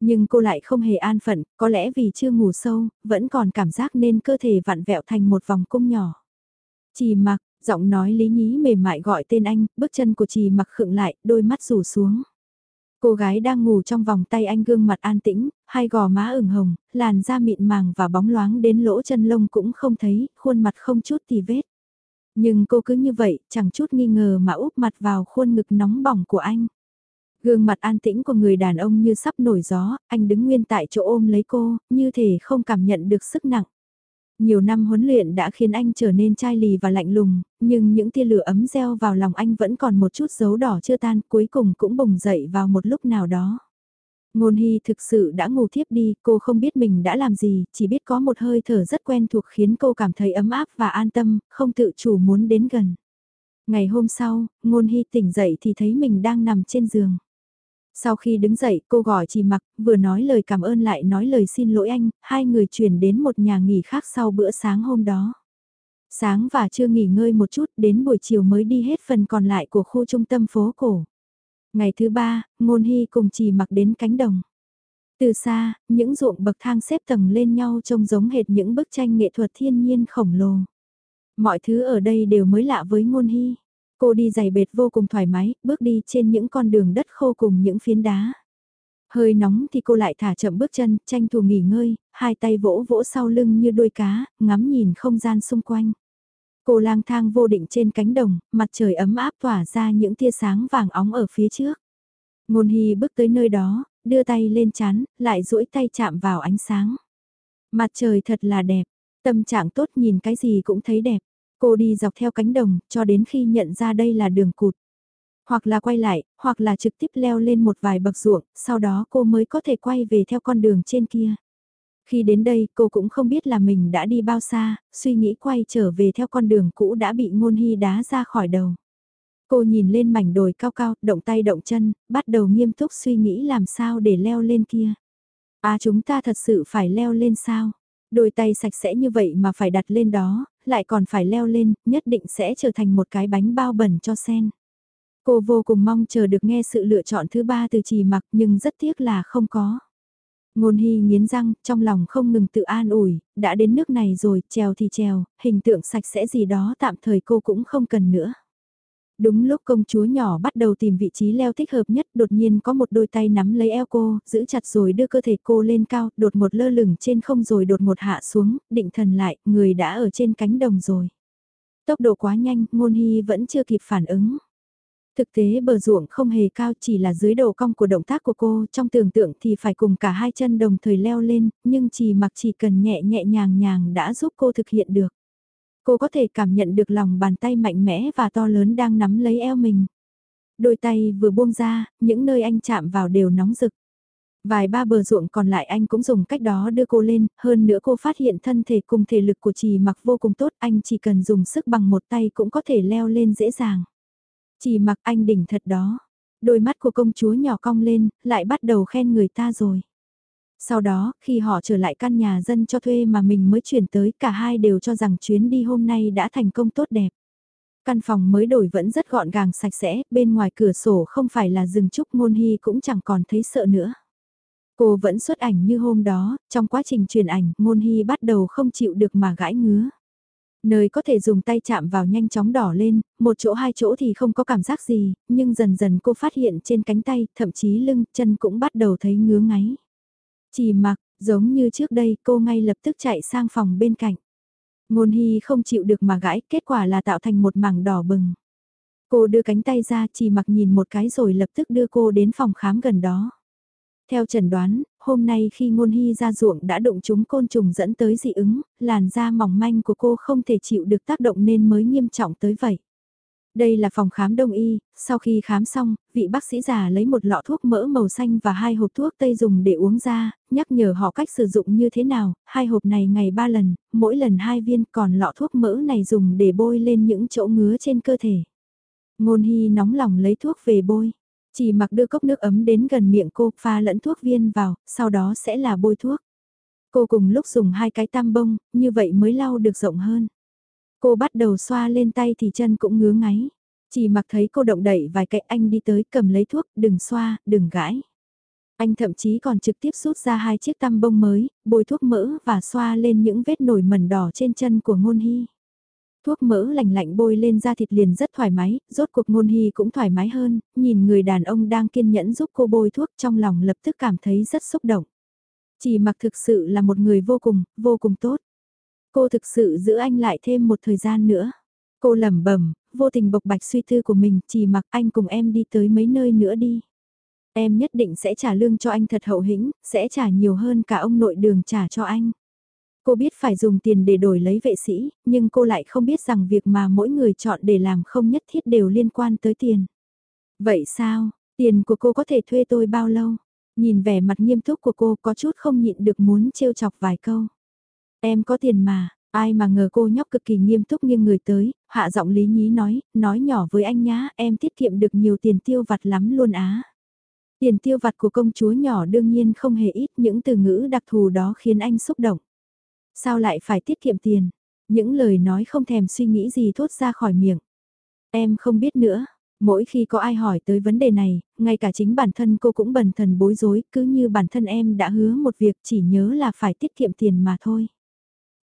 Nhưng cô lại không hề an phận, có lẽ vì chưa ngủ sâu, vẫn còn cảm giác nên cơ thể vặn vẹo thành một vòng cung nhỏ. Chỉ mặc, giọng nói lý nhí mềm mại gọi tên anh, bước chân của chị mặc khựng lại, đôi mắt rủ xuống. Cô gái đang ngủ trong vòng tay anh gương mặt an tĩnh, hai gò má ửng hồng, làn da mịn màng và bóng loáng đến lỗ chân lông cũng không thấy, khuôn mặt không chút tì vết. Nhưng cô cứ như vậy, chẳng chút nghi ngờ mà úp mặt vào khuôn ngực nóng bỏng của anh. Gương mặt an tĩnh của người đàn ông như sắp nổi gió, anh đứng nguyên tại chỗ ôm lấy cô, như thể không cảm nhận được sức nặng. Nhiều năm huấn luyện đã khiến anh trở nên chai lì và lạnh lùng, nhưng những tia lửa ấm gieo vào lòng anh vẫn còn một chút dấu đỏ chưa tan, cuối cùng cũng bùng dậy vào một lúc nào đó. Ngôn Hy thực sự đã ngủ thiếp đi, cô không biết mình đã làm gì, chỉ biết có một hơi thở rất quen thuộc khiến cô cảm thấy ấm áp và an tâm, không tự chủ muốn đến gần. Ngày hôm sau, Ngôn Hy tỉnh dậy thì thấy mình đang nằm trên giường. Sau khi đứng dậy, cô gọi chị mặc, vừa nói lời cảm ơn lại nói lời xin lỗi anh, hai người chuyển đến một nhà nghỉ khác sau bữa sáng hôm đó. Sáng và chưa nghỉ ngơi một chút, đến buổi chiều mới đi hết phần còn lại của khu trung tâm phố cổ. Ngày thứ ba, Ngôn Hy cùng chỉ mặc đến cánh đồng. Từ xa, những ruộng bậc thang xếp tầng lên nhau trông giống hệt những bức tranh nghệ thuật thiên nhiên khổng lồ. Mọi thứ ở đây đều mới lạ với Ngôn Hy. Cô đi giày bệt vô cùng thoải mái, bước đi trên những con đường đất khô cùng những phiến đá. Hơi nóng thì cô lại thả chậm bước chân, tranh thủ nghỉ ngơi, hai tay vỗ vỗ sau lưng như đuôi cá, ngắm nhìn không gian xung quanh. Cô lang thang vô định trên cánh đồng, mặt trời ấm áp tỏa ra những tia sáng vàng óng ở phía trước. Ngôn Hy bước tới nơi đó, đưa tay lên chán, lại duỗi tay chạm vào ánh sáng. Mặt trời thật là đẹp, tâm trạng tốt nhìn cái gì cũng thấy đẹp. Cô đi dọc theo cánh đồng, cho đến khi nhận ra đây là đường cụt. Hoặc là quay lại, hoặc là trực tiếp leo lên một vài bậc ruộng, sau đó cô mới có thể quay về theo con đường trên kia. Khi đến đây cô cũng không biết là mình đã đi bao xa, suy nghĩ quay trở về theo con đường cũ đã bị ngôn hy đá ra khỏi đầu. Cô nhìn lên mảnh đồi cao cao, động tay động chân, bắt đầu nghiêm túc suy nghĩ làm sao để leo lên kia. À chúng ta thật sự phải leo lên sao? Đôi tay sạch sẽ như vậy mà phải đặt lên đó, lại còn phải leo lên, nhất định sẽ trở thành một cái bánh bao bẩn cho sen. Cô vô cùng mong chờ được nghe sự lựa chọn thứ ba từ trì mặc nhưng rất tiếc là không có. Ngôn hy nghiến răng, trong lòng không ngừng tự an ủi, đã đến nước này rồi, trèo thì trèo, hình tượng sạch sẽ gì đó tạm thời cô cũng không cần nữa. Đúng lúc công chúa nhỏ bắt đầu tìm vị trí leo thích hợp nhất, đột nhiên có một đôi tay nắm lấy eo cô, giữ chặt rồi đưa cơ thể cô lên cao, đột một lơ lửng trên không rồi đột một hạ xuống, định thần lại, người đã ở trên cánh đồng rồi. Tốc độ quá nhanh, ngôn hy vẫn chưa kịp phản ứng. Thực tế bờ ruộng không hề cao chỉ là dưới đầu cong của động tác của cô, trong tưởng tượng thì phải cùng cả hai chân đồng thời leo lên, nhưng chỉ mặc chỉ cần nhẹ nhẹ nhàng nhàng đã giúp cô thực hiện được. Cô có thể cảm nhận được lòng bàn tay mạnh mẽ và to lớn đang nắm lấy eo mình. Đôi tay vừa buông ra, những nơi anh chạm vào đều nóng rực. Vài ba bờ ruộng còn lại anh cũng dùng cách đó đưa cô lên, hơn nữa cô phát hiện thân thể cùng thể lực của chị mặc vô cùng tốt, anh chỉ cần dùng sức bằng một tay cũng có thể leo lên dễ dàng. Chỉ mặc anh đỉnh thật đó. Đôi mắt của công chúa nhỏ cong lên, lại bắt đầu khen người ta rồi. Sau đó, khi họ trở lại căn nhà dân cho thuê mà mình mới chuyển tới, cả hai đều cho rằng chuyến đi hôm nay đã thành công tốt đẹp. Căn phòng mới đổi vẫn rất gọn gàng sạch sẽ, bên ngoài cửa sổ không phải là rừng trúc ngôn hy cũng chẳng còn thấy sợ nữa. Cô vẫn xuất ảnh như hôm đó, trong quá trình truyền ảnh, ngôn hy bắt đầu không chịu được mà gãi ngứa. Nơi có thể dùng tay chạm vào nhanh chóng đỏ lên, một chỗ hai chỗ thì không có cảm giác gì, nhưng dần dần cô phát hiện trên cánh tay, thậm chí lưng, chân cũng bắt đầu thấy ngứa ngáy. Chỉ mặc, giống như trước đây cô ngay lập tức chạy sang phòng bên cạnh. Ngôn hy không chịu được mà gãi, kết quả là tạo thành một mảng đỏ bừng. Cô đưa cánh tay ra chỉ mặc nhìn một cái rồi lập tức đưa cô đến phòng khám gần đó. Theo trần đoán, hôm nay khi ngôn hy ra ruộng đã đụng chúng côn trùng dẫn tới dị ứng, làn da mỏng manh của cô không thể chịu được tác động nên mới nghiêm trọng tới vậy. Đây là phòng khám đông y, sau khi khám xong, vị bác sĩ già lấy một lọ thuốc mỡ màu xanh và hai hộp thuốc tây dùng để uống ra, nhắc nhở họ cách sử dụng như thế nào, hai hộp này ngày ba lần, mỗi lần hai viên còn lọ thuốc mỡ này dùng để bôi lên những chỗ ngứa trên cơ thể. Ngôn hy nóng lòng lấy thuốc về bôi. Chỉ mặc đưa cốc nước ấm đến gần miệng cô, pha lẫn thuốc viên vào, sau đó sẽ là bôi thuốc. Cô cùng lúc dùng hai cái tam bông, như vậy mới lau được rộng hơn. Cô bắt đầu xoa lên tay thì chân cũng ngứa ngáy. Chỉ mặc thấy cô động đẩy vài cái anh đi tới cầm lấy thuốc, đừng xoa, đừng gãi. Anh thậm chí còn trực tiếp rút ra hai chiếc tăm bông mới, bôi thuốc mỡ và xoa lên những vết nổi mẩn đỏ trên chân của ngôn hy. Thuốc mỡ lành lạnh bôi lên da thịt liền rất thoải mái, rốt cuộc ngôn hy cũng thoải mái hơn, nhìn người đàn ông đang kiên nhẫn giúp cô bôi thuốc trong lòng lập tức cảm thấy rất xúc động. Chỉ mặc thực sự là một người vô cùng, vô cùng tốt. Cô thực sự giữ anh lại thêm một thời gian nữa. Cô lẩm bẩm, vô tình bộc bạch suy tư của mình, chỉ mặc anh cùng em đi tới mấy nơi nữa đi. Em nhất định sẽ trả lương cho anh thật hậu hĩnh, sẽ trả nhiều hơn cả ông nội đường trả cho anh. Cô biết phải dùng tiền để đổi lấy vệ sĩ, nhưng cô lại không biết rằng việc mà mỗi người chọn để làm không nhất thiết đều liên quan tới tiền. Vậy sao, tiền của cô có thể thuê tôi bao lâu? Nhìn vẻ mặt nghiêm túc của cô có chút không nhịn được muốn trêu chọc vài câu. Em có tiền mà, ai mà ngờ cô nhóc cực kỳ nghiêm túc nghiêng người tới, hạ giọng lý nhí nói, nói nhỏ với anh nhá, em tiết kiệm được nhiều tiền tiêu vặt lắm luôn á. Tiền tiêu vặt của công chúa nhỏ đương nhiên không hề ít những từ ngữ đặc thù đó khiến anh xúc động. Sao lại phải tiết kiệm tiền? Những lời nói không thèm suy nghĩ gì thốt ra khỏi miệng. Em không biết nữa. Mỗi khi có ai hỏi tới vấn đề này, ngay cả chính bản thân cô cũng bần thần bối rối, cứ như bản thân em đã hứa một việc chỉ nhớ là phải tiết kiệm tiền mà thôi.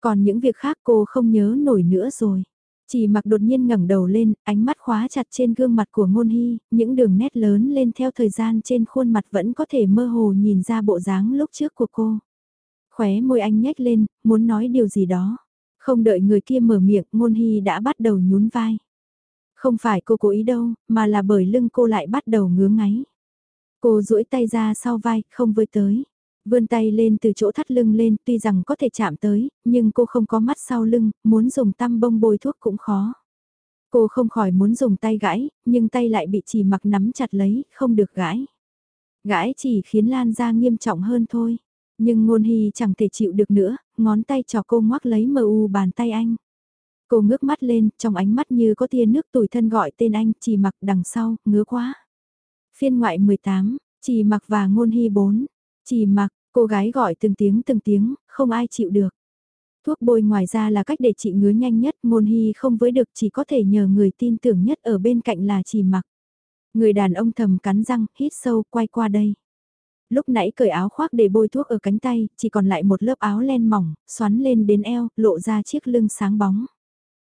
Còn những việc khác cô không nhớ nổi nữa rồi. Chỉ mặc đột nhiên ngẩng đầu lên, ánh mắt khóa chặt trên gương mặt của ngôn hy, những đường nét lớn lên theo thời gian trên khuôn mặt vẫn có thể mơ hồ nhìn ra bộ dáng lúc trước của cô. Khóe môi anh nhếch lên, muốn nói điều gì đó. Không đợi người kia mở miệng, ngôn hy đã bắt đầu nhún vai. Không phải cô cố ý đâu, mà là bởi lưng cô lại bắt đầu ngứa ngáy. Cô duỗi tay ra sau vai, không với tới. Vươn tay lên từ chỗ thắt lưng lên, tuy rằng có thể chạm tới, nhưng cô không có mắt sau lưng, muốn dùng tăm bông bôi thuốc cũng khó. Cô không khỏi muốn dùng tay gãi, nhưng tay lại bị chỉ mặc nắm chặt lấy, không được gãi. Gãi chỉ khiến lan ra nghiêm trọng hơn thôi. Nhưng ngôn hy chẳng thể chịu được nữa, ngón tay cho cô ngoắc lấy mờ u bàn tay anh. Cô ngước mắt lên, trong ánh mắt như có tia nước tủi thân gọi tên anh, chỉ mặc đằng sau, ngứa quá. Phiên ngoại 18, chỉ mặc và ngôn hy 4. Chỉ mặc, cô gái gọi từng tiếng từng tiếng, không ai chịu được. Thuốc bôi ngoài ra là cách để trị ngứa nhanh nhất, ngôn hy không với được chỉ có thể nhờ người tin tưởng nhất ở bên cạnh là chỉ mặc. Người đàn ông thầm cắn răng, hít sâu, quay qua đây lúc nãy cởi áo khoác để bôi thuốc ở cánh tay, chỉ còn lại một lớp áo len mỏng, xoắn lên đến eo, lộ ra chiếc lưng sáng bóng.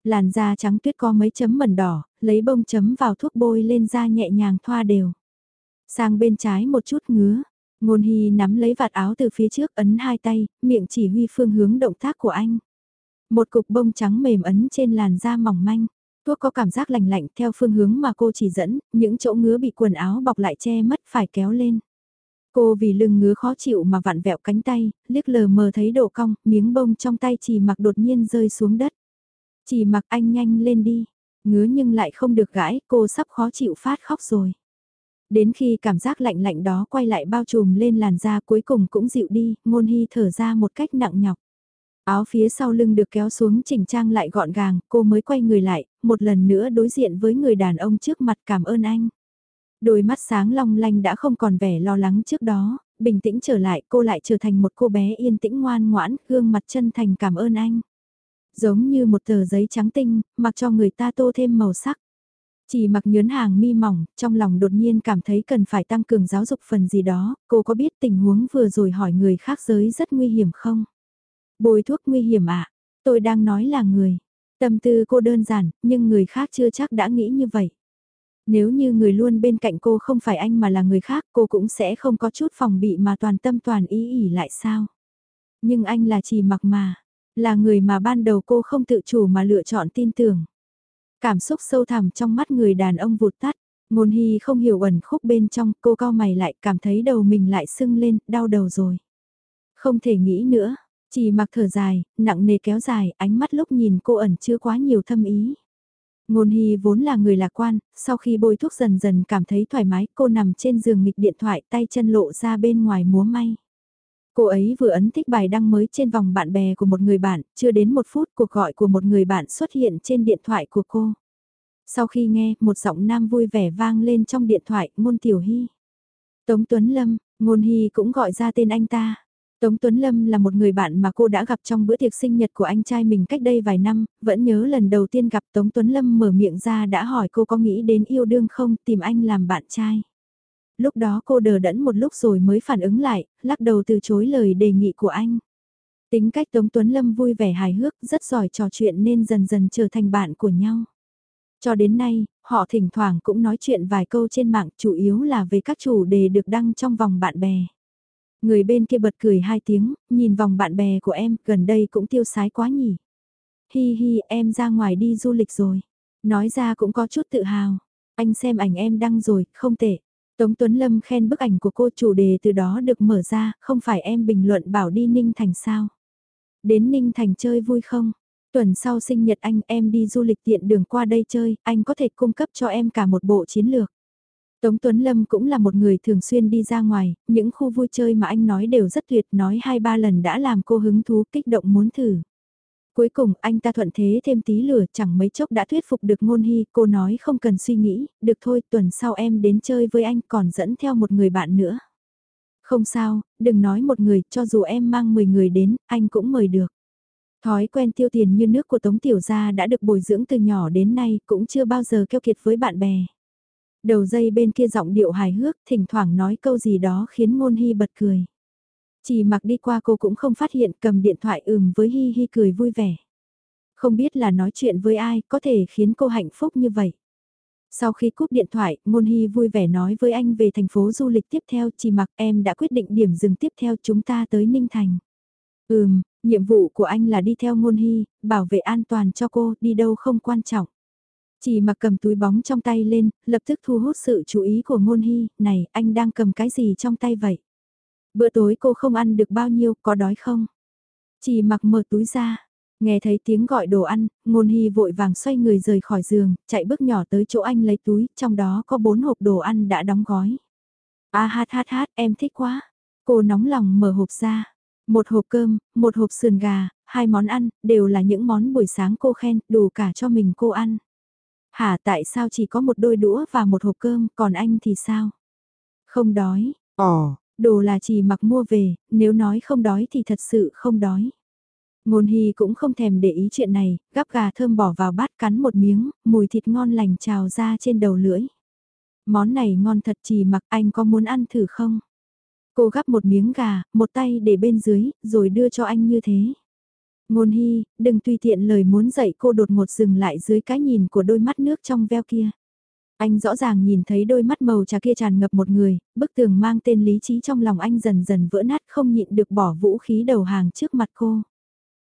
Làn da trắng tuyết có mấy chấm mẩn đỏ, lấy bông chấm vào thuốc bôi lên da nhẹ nhàng thoa đều. Sang bên trái một chút ngứa, ngôn hy nắm lấy vạt áo từ phía trước ấn hai tay, miệng chỉ huy phương hướng động tác của anh. Một cục bông trắng mềm ấn trên làn da mỏng manh. Thuốc có cảm giác lành lạnh theo phương hướng mà cô chỉ dẫn, những chỗ ngứa bị quần áo bọc lại che mất phải kéo lên. Cô vì lưng ngứa khó chịu mà vặn vẹo cánh tay, liếc lờ mờ thấy độ cong, miếng bông trong tay chỉ mặc đột nhiên rơi xuống đất. Chỉ mặc anh nhanh lên đi, ngứa nhưng lại không được gãi, cô sắp khó chịu phát khóc rồi. Đến khi cảm giác lạnh lạnh đó quay lại bao trùm lên làn da cuối cùng cũng dịu đi, ngôn hy thở ra một cách nặng nhọc. Áo phía sau lưng được kéo xuống chỉnh trang lại gọn gàng, cô mới quay người lại, một lần nữa đối diện với người đàn ông trước mặt cảm ơn anh. Đôi mắt sáng long lanh đã không còn vẻ lo lắng trước đó, bình tĩnh trở lại cô lại trở thành một cô bé yên tĩnh ngoan ngoãn, gương mặt chân thành cảm ơn anh. Giống như một tờ giấy trắng tinh, mặc cho người ta tô thêm màu sắc. Chỉ mặc nhớn hàng mi mỏng, trong lòng đột nhiên cảm thấy cần phải tăng cường giáo dục phần gì đó, cô có biết tình huống vừa rồi hỏi người khác giới rất nguy hiểm không? Bồi thuốc nguy hiểm ạ, à? tôi đang nói là người. Tâm tư cô đơn giản, nhưng người khác chưa chắc đã nghĩ như vậy. Nếu như người luôn bên cạnh cô không phải anh mà là người khác, cô cũng sẽ không có chút phòng bị mà toàn tâm toàn ý ỉ lại sao. Nhưng anh là chỉ mặc mà, là người mà ban đầu cô không tự chủ mà lựa chọn tin tưởng. Cảm xúc sâu thẳm trong mắt người đàn ông vụt tắt, ngôn hy không hiểu ẩn khúc bên trong, cô cao mày lại cảm thấy đầu mình lại sưng lên, đau đầu rồi. Không thể nghĩ nữa, chỉ mặc thở dài, nặng nề kéo dài, ánh mắt lúc nhìn cô ẩn chưa quá nhiều thâm ý. Ngôn Hy vốn là người lạc quan, sau khi bôi thuốc dần dần cảm thấy thoải mái, cô nằm trên giường nghịch điện thoại tay chân lộ ra bên ngoài múa may. Cô ấy vừa ấn thích bài đăng mới trên vòng bạn bè của một người bạn, chưa đến một phút cuộc gọi của một người bạn xuất hiện trên điện thoại của cô. Sau khi nghe, một giọng nam vui vẻ vang lên trong điện thoại, Ngôn Tiểu Hy. Tống Tuấn Lâm, Ngôn Hy cũng gọi ra tên anh ta. Tống Tuấn Lâm là một người bạn mà cô đã gặp trong bữa tiệc sinh nhật của anh trai mình cách đây vài năm, vẫn nhớ lần đầu tiên gặp Tống Tuấn Lâm mở miệng ra đã hỏi cô có nghĩ đến yêu đương không tìm anh làm bạn trai. Lúc đó cô đờ đẫn một lúc rồi mới phản ứng lại, lắc đầu từ chối lời đề nghị của anh. Tính cách Tống Tuấn Lâm vui vẻ hài hước, rất giỏi trò chuyện nên dần dần trở thành bạn của nhau. Cho đến nay, họ thỉnh thoảng cũng nói chuyện vài câu trên mạng chủ yếu là về các chủ đề được đăng trong vòng bạn bè. Người bên kia bật cười hai tiếng, nhìn vòng bạn bè của em, gần đây cũng tiêu sái quá nhỉ. Hi hi, em ra ngoài đi du lịch rồi. Nói ra cũng có chút tự hào. Anh xem ảnh em đăng rồi, không tệ. Tống Tuấn Lâm khen bức ảnh của cô chủ đề từ đó được mở ra, không phải em bình luận bảo đi Ninh Thành sao. Đến Ninh Thành chơi vui không? Tuần sau sinh nhật anh em đi du lịch tiện đường qua đây chơi, anh có thể cung cấp cho em cả một bộ chiến lược. Tống Tuấn Lâm cũng là một người thường xuyên đi ra ngoài, những khu vui chơi mà anh nói đều rất tuyệt, nói hai ba lần đã làm cô hứng thú kích động muốn thử. Cuối cùng anh ta thuận thế thêm tí lửa chẳng mấy chốc đã thuyết phục được ngôn hy, cô nói không cần suy nghĩ, được thôi tuần sau em đến chơi với anh còn dẫn theo một người bạn nữa. Không sao, đừng nói một người, cho dù em mang 10 người đến, anh cũng mời được. Thói quen tiêu tiền như nước của Tống Tiểu Gia đã được bồi dưỡng từ nhỏ đến nay cũng chưa bao giờ keo kiệt với bạn bè. Đầu dây bên kia giọng điệu hài hước, thỉnh thoảng nói câu gì đó khiến ngôn hy bật cười. Chỉ mặc đi qua cô cũng không phát hiện cầm điện thoại ừm với hi hi cười vui vẻ. Không biết là nói chuyện với ai có thể khiến cô hạnh phúc như vậy. Sau khi cúp điện thoại, Ngôn Hy vui vẻ nói với anh về thành phố du lịch tiếp theo, chỉ mặc em đã quyết định điểm dừng tiếp theo chúng ta tới Ninh Thành. Ừm, nhiệm vụ của anh là đi theo Ngôn Hy, bảo vệ an toàn cho cô, đi đâu không quan trọng. Chỉ mặc cầm túi bóng trong tay lên, lập tức thu hút sự chú ý của Ngôn Hy, này, anh đang cầm cái gì trong tay vậy? Bữa tối cô không ăn được bao nhiêu, có đói không? Chỉ mặc mở túi ra, nghe thấy tiếng gọi đồ ăn, Ngôn Hy vội vàng xoay người rời khỏi giường, chạy bước nhỏ tới chỗ anh lấy túi, trong đó có bốn hộp đồ ăn đã đóng gói. A hát hát hát, em thích quá. Cô nóng lòng mở hộp ra. Một hộp cơm, một hộp sườn gà, hai món ăn, đều là những món buổi sáng cô khen, đủ cả cho mình cô ăn. Hả tại sao chỉ có một đôi đũa và một hộp cơm, còn anh thì sao? Không đói. Ồ, đồ là chỉ mặc mua về, nếu nói không đói thì thật sự không đói. Ngôn Hy cũng không thèm để ý chuyện này, gắp gà thơm bỏ vào bát cắn một miếng, mùi thịt ngon lành trào ra trên đầu lưỡi. Món này ngon thật chỉ mặc anh có muốn ăn thử không? Cô gắp một miếng gà, một tay để bên dưới, rồi đưa cho anh như thế. Ngôn hy, đừng tùy tiện lời muốn dạy cô đột ngột dừng lại dưới cái nhìn của đôi mắt nước trong veo kia. Anh rõ ràng nhìn thấy đôi mắt màu trà kia tràn ngập một người, bức tường mang tên lý trí trong lòng anh dần dần vỡ nát không nhịn được bỏ vũ khí đầu hàng trước mặt cô.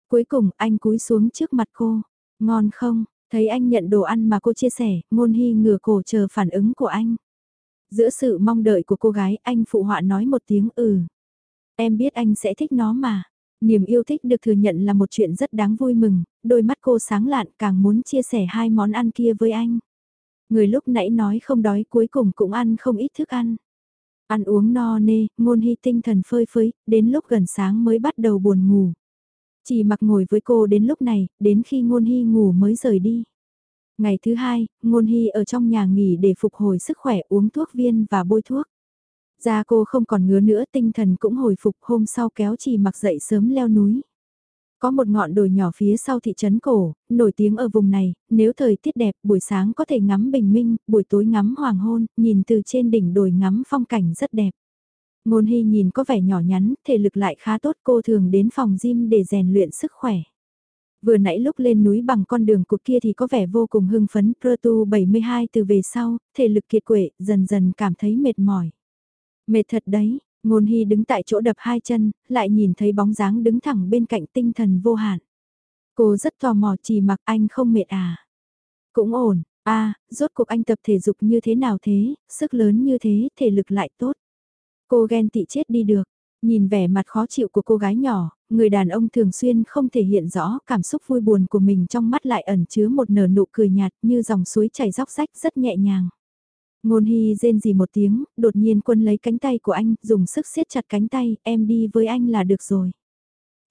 Cuối cùng anh cúi xuống trước mặt cô. Ngon không? Thấy anh nhận đồ ăn mà cô chia sẻ, ngôn hy ngửa cổ chờ phản ứng của anh. Giữa sự mong đợi của cô gái anh phụ họa nói một tiếng ừ. Em biết anh sẽ thích nó mà. Niềm yêu thích được thừa nhận là một chuyện rất đáng vui mừng, đôi mắt cô sáng lạn càng muốn chia sẻ hai món ăn kia với anh. Người lúc nãy nói không đói cuối cùng cũng ăn không ít thức ăn. Ăn uống no nê, ngôn hy tinh thần phơi phới, đến lúc gần sáng mới bắt đầu buồn ngủ. Chỉ mặc ngồi với cô đến lúc này, đến khi ngôn hy ngủ mới rời đi. Ngày thứ hai, ngôn hy ở trong nhà nghỉ để phục hồi sức khỏe uống thuốc viên và bôi thuốc. Da cô không còn ngứa nữa tinh thần cũng hồi phục hôm sau kéo chỉ mặc dậy sớm leo núi. Có một ngọn đồi nhỏ phía sau thị trấn cổ, nổi tiếng ở vùng này, nếu thời tiết đẹp buổi sáng có thể ngắm bình minh, buổi tối ngắm hoàng hôn, nhìn từ trên đỉnh đồi ngắm phong cảnh rất đẹp. Ngôn Hy nhìn có vẻ nhỏ nhắn, thể lực lại khá tốt cô thường đến phòng gym để rèn luyện sức khỏe. Vừa nãy lúc lên núi bằng con đường cụt kia thì có vẻ vô cùng hưng phấn, Protu 72 từ về sau, thể lực kiệt quệ, dần dần cảm thấy mệt mỏi. Mệt thật đấy, ngôn hy đứng tại chỗ đập hai chân, lại nhìn thấy bóng dáng đứng thẳng bên cạnh tinh thần vô hạn. Cô rất tò mò chỉ mặc anh không mệt à. Cũng ổn, a rốt cuộc anh tập thể dục như thế nào thế, sức lớn như thế, thể lực lại tốt. Cô ghen tị chết đi được, nhìn vẻ mặt khó chịu của cô gái nhỏ, người đàn ông thường xuyên không thể hiện rõ cảm xúc vui buồn của mình trong mắt lại ẩn chứa một nở nụ cười nhạt như dòng suối chảy róc rách rất nhẹ nhàng. Ngôn hy rên gì một tiếng, đột nhiên quân lấy cánh tay của anh, dùng sức siết chặt cánh tay, em đi với anh là được rồi.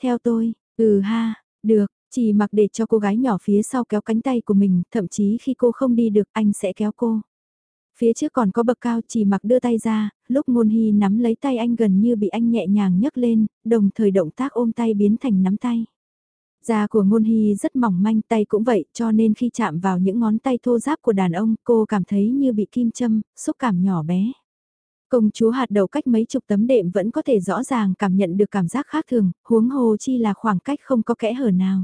Theo tôi, ừ ha, được, chỉ mặc để cho cô gái nhỏ phía sau kéo cánh tay của mình, thậm chí khi cô không đi được anh sẽ kéo cô. Phía trước còn có bậc cao chỉ mặc đưa tay ra, lúc ngôn hy nắm lấy tay anh gần như bị anh nhẹ nhàng nhấc lên, đồng thời động tác ôm tay biến thành nắm tay. Da của ngôn hy rất mỏng manh tay cũng vậy cho nên khi chạm vào những ngón tay thô giáp của đàn ông cô cảm thấy như bị kim châm, xúc cảm nhỏ bé. Công chúa hạt đầu cách mấy chục tấm đệm vẫn có thể rõ ràng cảm nhận được cảm giác khác thường, huống hồ chi là khoảng cách không có kẽ hở nào.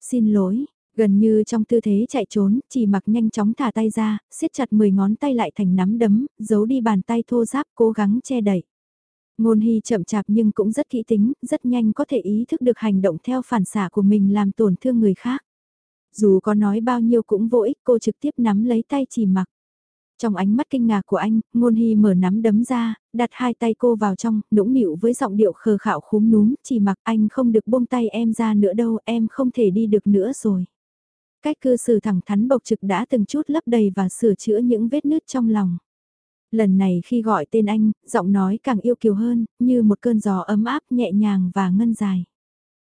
Xin lỗi, gần như trong tư thế chạy trốn, chỉ mặc nhanh chóng thả tay ra, siết chặt 10 ngón tay lại thành nắm đấm, giấu đi bàn tay thô giáp cố gắng che đậy. Ngôn hy chậm chạp nhưng cũng rất kỹ tính, rất nhanh có thể ý thức được hành động theo phản xạ của mình làm tổn thương người khác. Dù có nói bao nhiêu cũng vô ích cô trực tiếp nắm lấy tay chỉ mặc. Trong ánh mắt kinh ngạc của anh, ngôn hy mở nắm đấm ra, đặt hai tay cô vào trong, nũng nịu với giọng điệu khờ khạo khúm núm, chỉ mặc anh không được buông tay em ra nữa đâu, em không thể đi được nữa rồi. Cách cư xử thẳng thắn bộc trực đã từng chút lấp đầy và sửa chữa những vết nứt trong lòng. Lần này khi gọi tên anh, giọng nói càng yêu kiều hơn, như một cơn gió ấm áp nhẹ nhàng và ngân dài.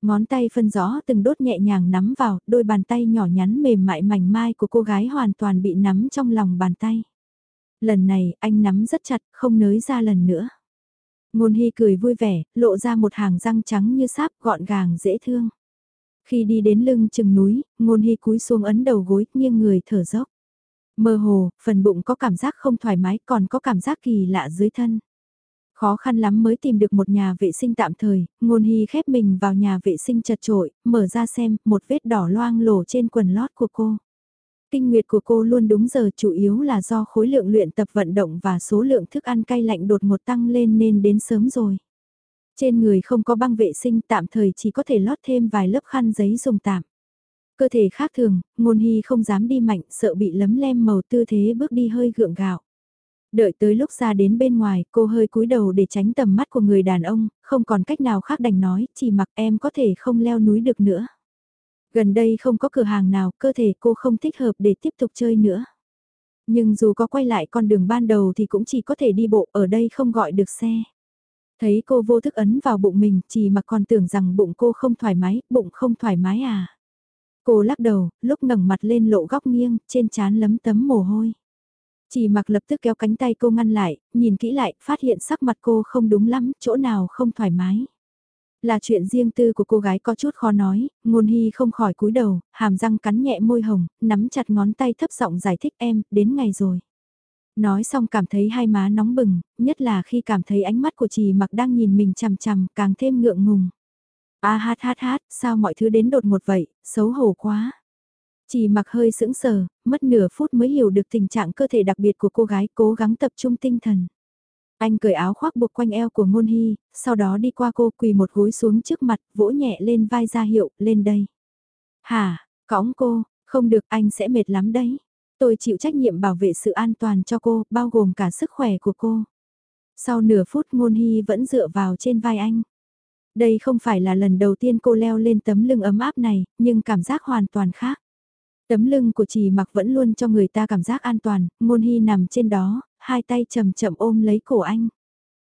Ngón tay phân gió từng đốt nhẹ nhàng nắm vào, đôi bàn tay nhỏ nhắn mềm mại mảnh mai của cô gái hoàn toàn bị nắm trong lòng bàn tay. Lần này, anh nắm rất chặt, không nới ra lần nữa. Ngôn Hy cười vui vẻ, lộ ra một hàng răng trắng như sáp gọn gàng dễ thương. Khi đi đến lưng chừng núi, Ngôn Hy cúi xuống ấn đầu gối, nghiêng người thở dốc. Mơ hồ, phần bụng có cảm giác không thoải mái còn có cảm giác kỳ lạ dưới thân. Khó khăn lắm mới tìm được một nhà vệ sinh tạm thời, ngôn hy khép mình vào nhà vệ sinh chật trội, mở ra xem, một vết đỏ loang lổ trên quần lót của cô. Kinh nguyệt của cô luôn đúng giờ chủ yếu là do khối lượng luyện tập vận động và số lượng thức ăn cay lạnh đột ngột tăng lên nên đến sớm rồi. Trên người không có băng vệ sinh tạm thời chỉ có thể lót thêm vài lớp khăn giấy dùng tạm. Cơ thể khác thường, ngôn hy không dám đi mạnh sợ bị lấm lem màu tư thế bước đi hơi gượng gạo. Đợi tới lúc ra đến bên ngoài, cô hơi cúi đầu để tránh tầm mắt của người đàn ông, không còn cách nào khác đành nói, chỉ mặc em có thể không leo núi được nữa. Gần đây không có cửa hàng nào, cơ thể cô không thích hợp để tiếp tục chơi nữa. Nhưng dù có quay lại con đường ban đầu thì cũng chỉ có thể đi bộ, ở đây không gọi được xe. Thấy cô vô thức ấn vào bụng mình, chỉ mặc còn tưởng rằng bụng cô không thoải mái, bụng không thoải mái à. Cô lắc đầu, lúc ngẩng mặt lên lộ góc nghiêng, trên trán lấm tấm mồ hôi. Chỉ mặc lập tức kéo cánh tay cô ngăn lại, nhìn kỹ lại, phát hiện sắc mặt cô không đúng lắm, chỗ nào không thoải mái. Là chuyện riêng tư của cô gái có chút khó nói, ngôn hy không khỏi cúi đầu, hàm răng cắn nhẹ môi hồng, nắm chặt ngón tay thấp giọng giải thích em, đến ngày rồi. Nói xong cảm thấy hai má nóng bừng, nhất là khi cảm thấy ánh mắt của chị mặc đang nhìn mình chằm chằm, càng thêm ngượng ngùng. A hát hát hát, sao mọi thứ đến đột ngột vậy, xấu hổ quá. Chỉ mặc hơi sững sờ, mất nửa phút mới hiểu được tình trạng cơ thể đặc biệt của cô gái cố gắng tập trung tinh thần. Anh cởi áo khoác buộc quanh eo của ngôn hy, sau đó đi qua cô quỳ một gối xuống trước mặt, vỗ nhẹ lên vai ra hiệu, lên đây. Hả, cõng cô, không được anh sẽ mệt lắm đấy. Tôi chịu trách nhiệm bảo vệ sự an toàn cho cô, bao gồm cả sức khỏe của cô. Sau nửa phút ngôn hy vẫn dựa vào trên vai anh. Đây không phải là lần đầu tiên cô leo lên tấm lưng ấm áp này, nhưng cảm giác hoàn toàn khác. Tấm lưng của chị mặc vẫn luôn cho người ta cảm giác an toàn, ngôn hy nằm trên đó, hai tay chậm chậm ôm lấy cổ anh.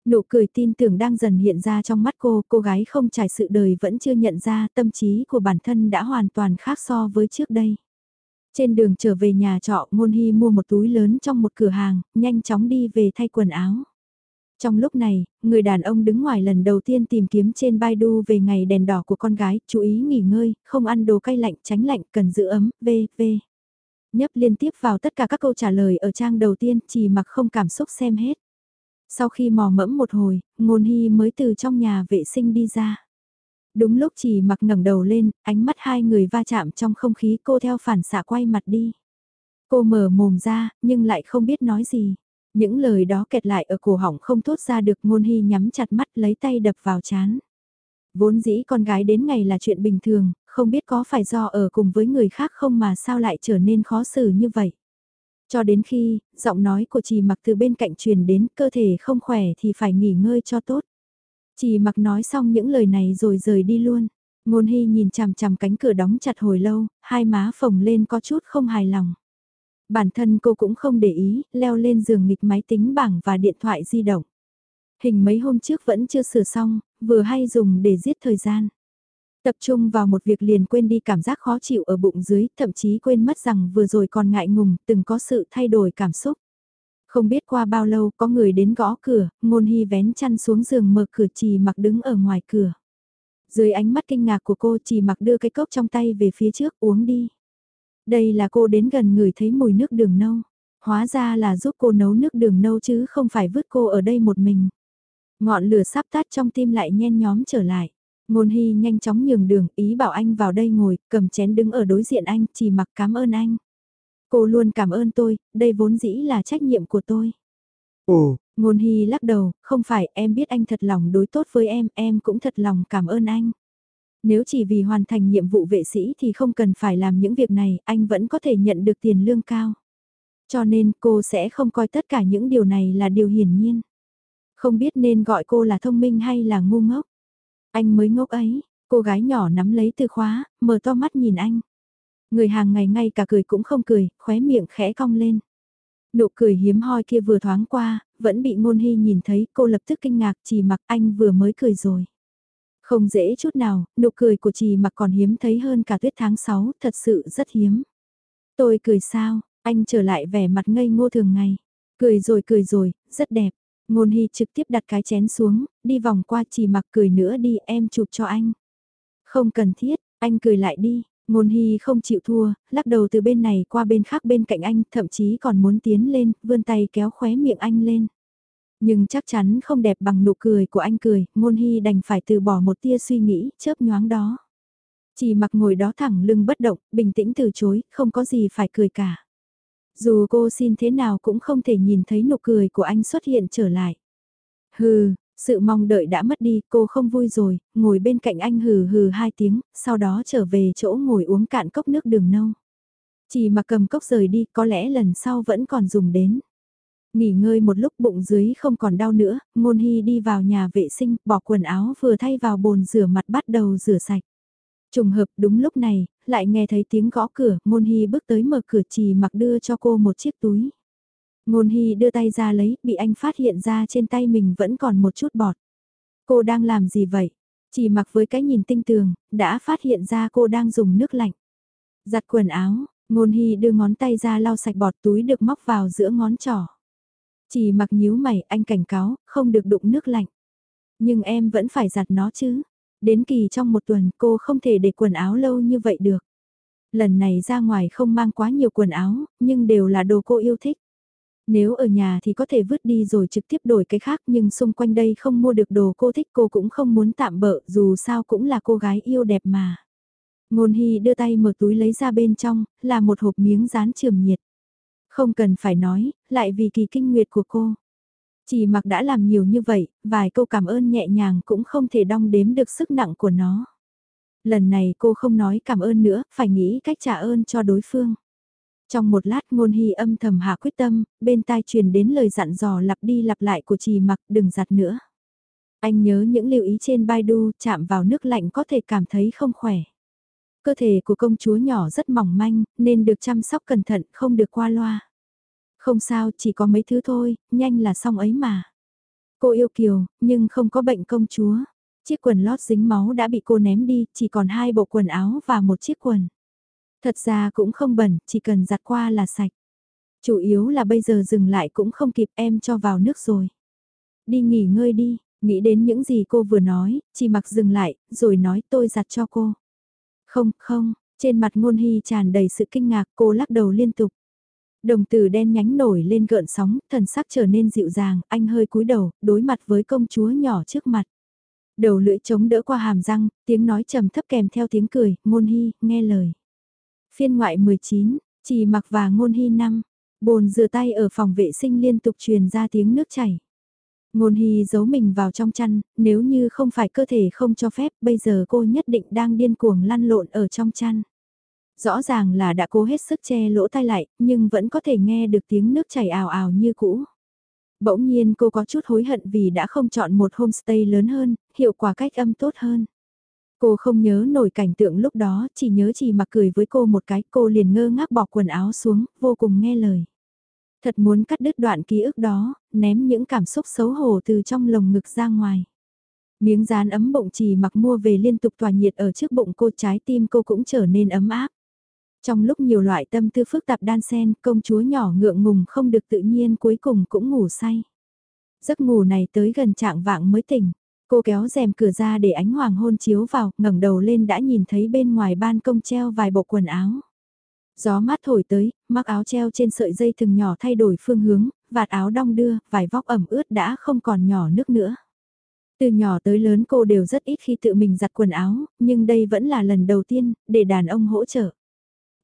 Nụ cười tin tưởng đang dần hiện ra trong mắt cô, cô gái không trải sự đời vẫn chưa nhận ra tâm trí của bản thân đã hoàn toàn khác so với trước đây. Trên đường trở về nhà trọ, Ngôn Hy mua một túi lớn trong một cửa hàng, nhanh chóng đi về thay quần áo. Trong lúc này, người đàn ông đứng ngoài lần đầu tiên tìm kiếm trên Baidu về ngày đèn đỏ của con gái, chú ý nghỉ ngơi, không ăn đồ cay lạnh, tránh lạnh, cần giữ ấm, v, v. Nhấp liên tiếp vào tất cả các câu trả lời ở trang đầu tiên, chỉ mặc không cảm xúc xem hết. Sau khi mò mẫm một hồi, ngôn hy mới từ trong nhà vệ sinh đi ra. Đúng lúc chỉ mặc ngẩng đầu lên, ánh mắt hai người va chạm trong không khí cô theo phản xạ quay mặt đi. Cô mở mồm ra, nhưng lại không biết nói gì. Những lời đó kẹt lại ở cổ họng không thốt ra được ngôn hy nhắm chặt mắt lấy tay đập vào chán. Vốn dĩ con gái đến ngày là chuyện bình thường, không biết có phải do ở cùng với người khác không mà sao lại trở nên khó xử như vậy. Cho đến khi, giọng nói của chị mặc từ bên cạnh truyền đến cơ thể không khỏe thì phải nghỉ ngơi cho tốt. Chị mặc nói xong những lời này rồi rời đi luôn. Ngôn hy nhìn chằm chằm cánh cửa đóng chặt hồi lâu, hai má phồng lên có chút không hài lòng. Bản thân cô cũng không để ý, leo lên giường nghịch máy tính bảng và điện thoại di động. Hình mấy hôm trước vẫn chưa sửa xong, vừa hay dùng để giết thời gian. Tập trung vào một việc liền quên đi cảm giác khó chịu ở bụng dưới, thậm chí quên mất rằng vừa rồi còn ngại ngùng, từng có sự thay đổi cảm xúc. Không biết qua bao lâu có người đến gõ cửa, ngôn hy vén chăn xuống giường mở cửa trì mặc đứng ở ngoài cửa. Dưới ánh mắt kinh ngạc của cô trì mặc đưa cái cốc trong tay về phía trước uống đi. Đây là cô đến gần người thấy mùi nước đường nâu. Hóa ra là giúp cô nấu nước đường nâu chứ không phải vứt cô ở đây một mình. Ngọn lửa sắp tắt trong tim lại nhen nhóm trở lại. Ngôn Hy nhanh chóng nhường đường, ý bảo anh vào đây ngồi, cầm chén đứng ở đối diện anh, chỉ mặc cảm ơn anh. Cô luôn cảm ơn tôi, đây vốn dĩ là trách nhiệm của tôi. Ồ, Ngôn Hy lắc đầu, không phải em biết anh thật lòng đối tốt với em, em cũng thật lòng cảm ơn anh. Nếu chỉ vì hoàn thành nhiệm vụ vệ sĩ thì không cần phải làm những việc này, anh vẫn có thể nhận được tiền lương cao. Cho nên cô sẽ không coi tất cả những điều này là điều hiển nhiên. Không biết nên gọi cô là thông minh hay là ngu ngốc. Anh mới ngốc ấy, cô gái nhỏ nắm lấy từ khóa, mở to mắt nhìn anh. Người hàng ngày ngay cả cười cũng không cười, khóe miệng khẽ cong lên. Nụ cười hiếm hoi kia vừa thoáng qua, vẫn bị ngôn hy nhìn thấy, cô lập tức kinh ngạc chỉ mặc anh vừa mới cười rồi. Không dễ chút nào, nụ cười của chị mặc còn hiếm thấy hơn cả tuyết tháng 6, thật sự rất hiếm. Tôi cười sao, anh trở lại vẻ mặt ngây ngô thường ngày. Cười rồi cười rồi, rất đẹp. Ngôn Hy trực tiếp đặt cái chén xuống, đi vòng qua chỉ mặc cười nữa đi em chụp cho anh. Không cần thiết, anh cười lại đi. Ngôn Hy không chịu thua, lắc đầu từ bên này qua bên khác bên cạnh anh, thậm chí còn muốn tiến lên, vươn tay kéo khóe miệng anh lên. Nhưng chắc chắn không đẹp bằng nụ cười của anh cười, ngôn hy đành phải từ bỏ một tia suy nghĩ, chớp nhoáng đó. Chỉ mặc ngồi đó thẳng lưng bất động, bình tĩnh từ chối, không có gì phải cười cả. Dù cô xin thế nào cũng không thể nhìn thấy nụ cười của anh xuất hiện trở lại. Hừ, sự mong đợi đã mất đi, cô không vui rồi, ngồi bên cạnh anh hừ hừ hai tiếng, sau đó trở về chỗ ngồi uống cạn cốc nước đường nâu. Chỉ mà cầm cốc rời đi, có lẽ lần sau vẫn còn dùng đến. Nghỉ ngơi một lúc bụng dưới không còn đau nữa, ngôn hy đi vào nhà vệ sinh, bỏ quần áo vừa thay vào bồn rửa mặt bắt đầu rửa sạch. Trùng hợp đúng lúc này, lại nghe thấy tiếng gõ cửa, ngôn hy bước tới mở cửa trì mặc đưa cho cô một chiếc túi. Ngôn hy đưa tay ra lấy, bị anh phát hiện ra trên tay mình vẫn còn một chút bọt. Cô đang làm gì vậy? Chỉ mặc với cái nhìn tinh tường, đã phát hiện ra cô đang dùng nước lạnh. Giặt quần áo, ngôn hy đưa ngón tay ra lau sạch bọt túi được móc vào giữa ngón trỏ. Chỉ mặc nhíu mày, anh cảnh cáo, không được đụng nước lạnh. Nhưng em vẫn phải giặt nó chứ. Đến kỳ trong một tuần cô không thể để quần áo lâu như vậy được. Lần này ra ngoài không mang quá nhiều quần áo, nhưng đều là đồ cô yêu thích. Nếu ở nhà thì có thể vứt đi rồi trực tiếp đổi cái khác nhưng xung quanh đây không mua được đồ cô thích cô cũng không muốn tạm bỡ dù sao cũng là cô gái yêu đẹp mà. Ngôn Hy đưa tay mở túi lấy ra bên trong, là một hộp miếng dán trường nhiệt. Không cần phải nói, lại vì kỳ kinh nguyệt của cô. Chỉ mặc đã làm nhiều như vậy, vài câu cảm ơn nhẹ nhàng cũng không thể đong đếm được sức nặng của nó. Lần này cô không nói cảm ơn nữa, phải nghĩ cách trả ơn cho đối phương. Trong một lát ngôn hy âm thầm hạ quyết tâm, bên tai truyền đến lời dặn dò lặp đi lặp lại của trì mặc đừng giặt nữa. Anh nhớ những lưu ý trên Baidu chạm vào nước lạnh có thể cảm thấy không khỏe. Cơ thể của công chúa nhỏ rất mỏng manh, nên được chăm sóc cẩn thận, không được qua loa. Không sao, chỉ có mấy thứ thôi, nhanh là xong ấy mà. Cô yêu Kiều, nhưng không có bệnh công chúa. Chiếc quần lót dính máu đã bị cô ném đi, chỉ còn hai bộ quần áo và một chiếc quần. Thật ra cũng không bẩn, chỉ cần giặt qua là sạch. Chủ yếu là bây giờ dừng lại cũng không kịp em cho vào nước rồi. Đi nghỉ ngơi đi, nghĩ đến những gì cô vừa nói, chỉ mặc dừng lại, rồi nói tôi giặt cho cô. Không, không, trên mặt ngôn hy tràn đầy sự kinh ngạc cô lắc đầu liên tục. Đồng tử đen nhánh nổi lên gợn sóng, thần sắc trở nên dịu dàng, anh hơi cúi đầu, đối mặt với công chúa nhỏ trước mặt. Đầu lưỡi chống đỡ qua hàm răng, tiếng nói trầm thấp kèm theo tiếng cười, ngôn hy, nghe lời. Phiên ngoại 19, chỉ mặc và ngôn hy năm, bồn rửa tay ở phòng vệ sinh liên tục truyền ra tiếng nước chảy. Ngôn hy giấu mình vào trong chăn, nếu như không phải cơ thể không cho phép, bây giờ cô nhất định đang điên cuồng lăn lộn ở trong chăn. Rõ ràng là đã cố hết sức che lỗ tai lại, nhưng vẫn có thể nghe được tiếng nước chảy ào ào như cũ. Bỗng nhiên cô có chút hối hận vì đã không chọn một homestay lớn hơn, hiệu quả cách âm tốt hơn. Cô không nhớ nổi cảnh tượng lúc đó, chỉ nhớ chỉ mặc cười với cô một cái, cô liền ngơ ngác bỏ quần áo xuống, vô cùng nghe lời. Thật muốn cắt đứt đoạn ký ức đó, ném những cảm xúc xấu hổ từ trong lồng ngực ra ngoài. Miếng rán ấm bụng chỉ mặc mua về liên tục tỏa nhiệt ở trước bụng cô trái tim cô cũng trở nên ấm áp. Trong lúc nhiều loại tâm tư phức tạp đan xen, công chúa nhỏ ngượng ngùng không được tự nhiên cuối cùng cũng ngủ say. Giấc ngủ này tới gần trạng vạng mới tỉnh. Cô kéo rèm cửa ra để ánh hoàng hôn chiếu vào, ngẩng đầu lên đã nhìn thấy bên ngoài ban công treo vài bộ quần áo. Gió mát thổi tới, mắc áo treo trên sợi dây thừng nhỏ thay đổi phương hướng, vạt áo đong đưa, vài vóc ẩm ướt đã không còn nhỏ nước nữa. Từ nhỏ tới lớn cô đều rất ít khi tự mình giặt quần áo, nhưng đây vẫn là lần đầu tiên, để đàn ông hỗ trợ.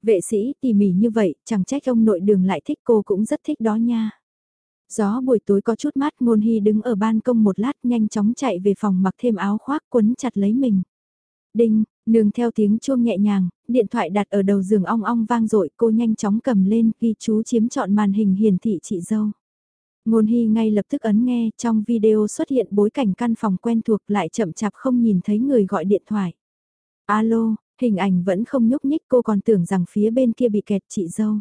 Vệ sĩ tỉ mỉ như vậy, chẳng trách ông nội đường lại thích cô cũng rất thích đó nha. Gió buổi tối có chút mát ngôn hy đứng ở ban công một lát nhanh chóng chạy về phòng mặc thêm áo khoác quấn chặt lấy mình. Đinh, nương theo tiếng chuông nhẹ nhàng, điện thoại đặt ở đầu giường ong ong vang dội cô nhanh chóng cầm lên ghi chú chiếm trọn màn hình hiển thị chị dâu. Ngôn hy ngay lập tức ấn nghe trong video xuất hiện bối cảnh căn phòng quen thuộc lại chậm chạp không nhìn thấy người gọi điện thoại. Alo, hình ảnh vẫn không nhúc nhích cô còn tưởng rằng phía bên kia bị kẹt chị dâu.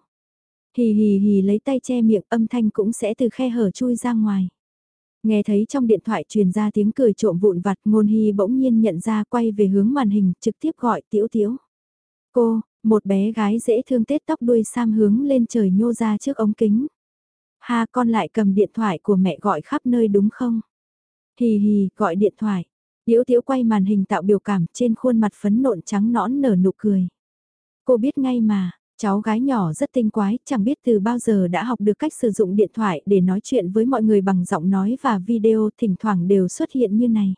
Hì hì hì lấy tay che miệng âm thanh cũng sẽ từ khe hở chui ra ngoài. Nghe thấy trong điện thoại truyền ra tiếng cười trộm vụn vặt ngôn hy bỗng nhiên nhận ra quay về hướng màn hình trực tiếp gọi tiếu tiếu. Cô, một bé gái dễ thương tết tóc đuôi sam hướng lên trời nhô ra trước ống kính. Ha con lại cầm điện thoại của mẹ gọi khắp nơi đúng không? Hì hì, gọi điện thoại. Tiếu Tiểu quay màn hình tạo biểu cảm trên khuôn mặt phấn nộn trắng nõn nở nụ cười. Cô biết ngay mà, Cháu gái nhỏ rất tinh quái, chẳng biết từ bao giờ đã học được cách sử dụng điện thoại để nói chuyện với mọi người bằng giọng nói và video thỉnh thoảng đều xuất hiện như này.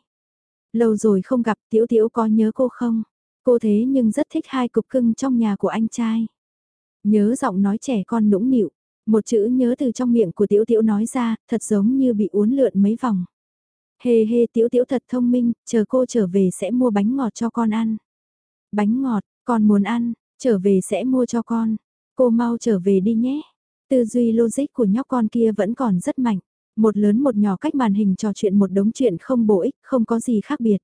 Lâu rồi không gặp Tiểu Tiểu có nhớ cô không? Cô thế nhưng rất thích hai cục cưng trong nhà của anh trai. Nhớ giọng nói trẻ con nũng nịu, một chữ nhớ từ trong miệng của Tiểu Tiểu nói ra, thật giống như bị uốn lượn mấy vòng. Hề hề Tiểu Tiểu thật thông minh, chờ cô trở về sẽ mua bánh ngọt cho con ăn. Bánh ngọt, con muốn ăn, Trở về sẽ mua cho con. Cô mau trở về đi nhé. Tư duy logic của nhóc con kia vẫn còn rất mạnh. Một lớn một nhỏ cách màn hình trò chuyện một đống chuyện không bổ ích, không có gì khác biệt.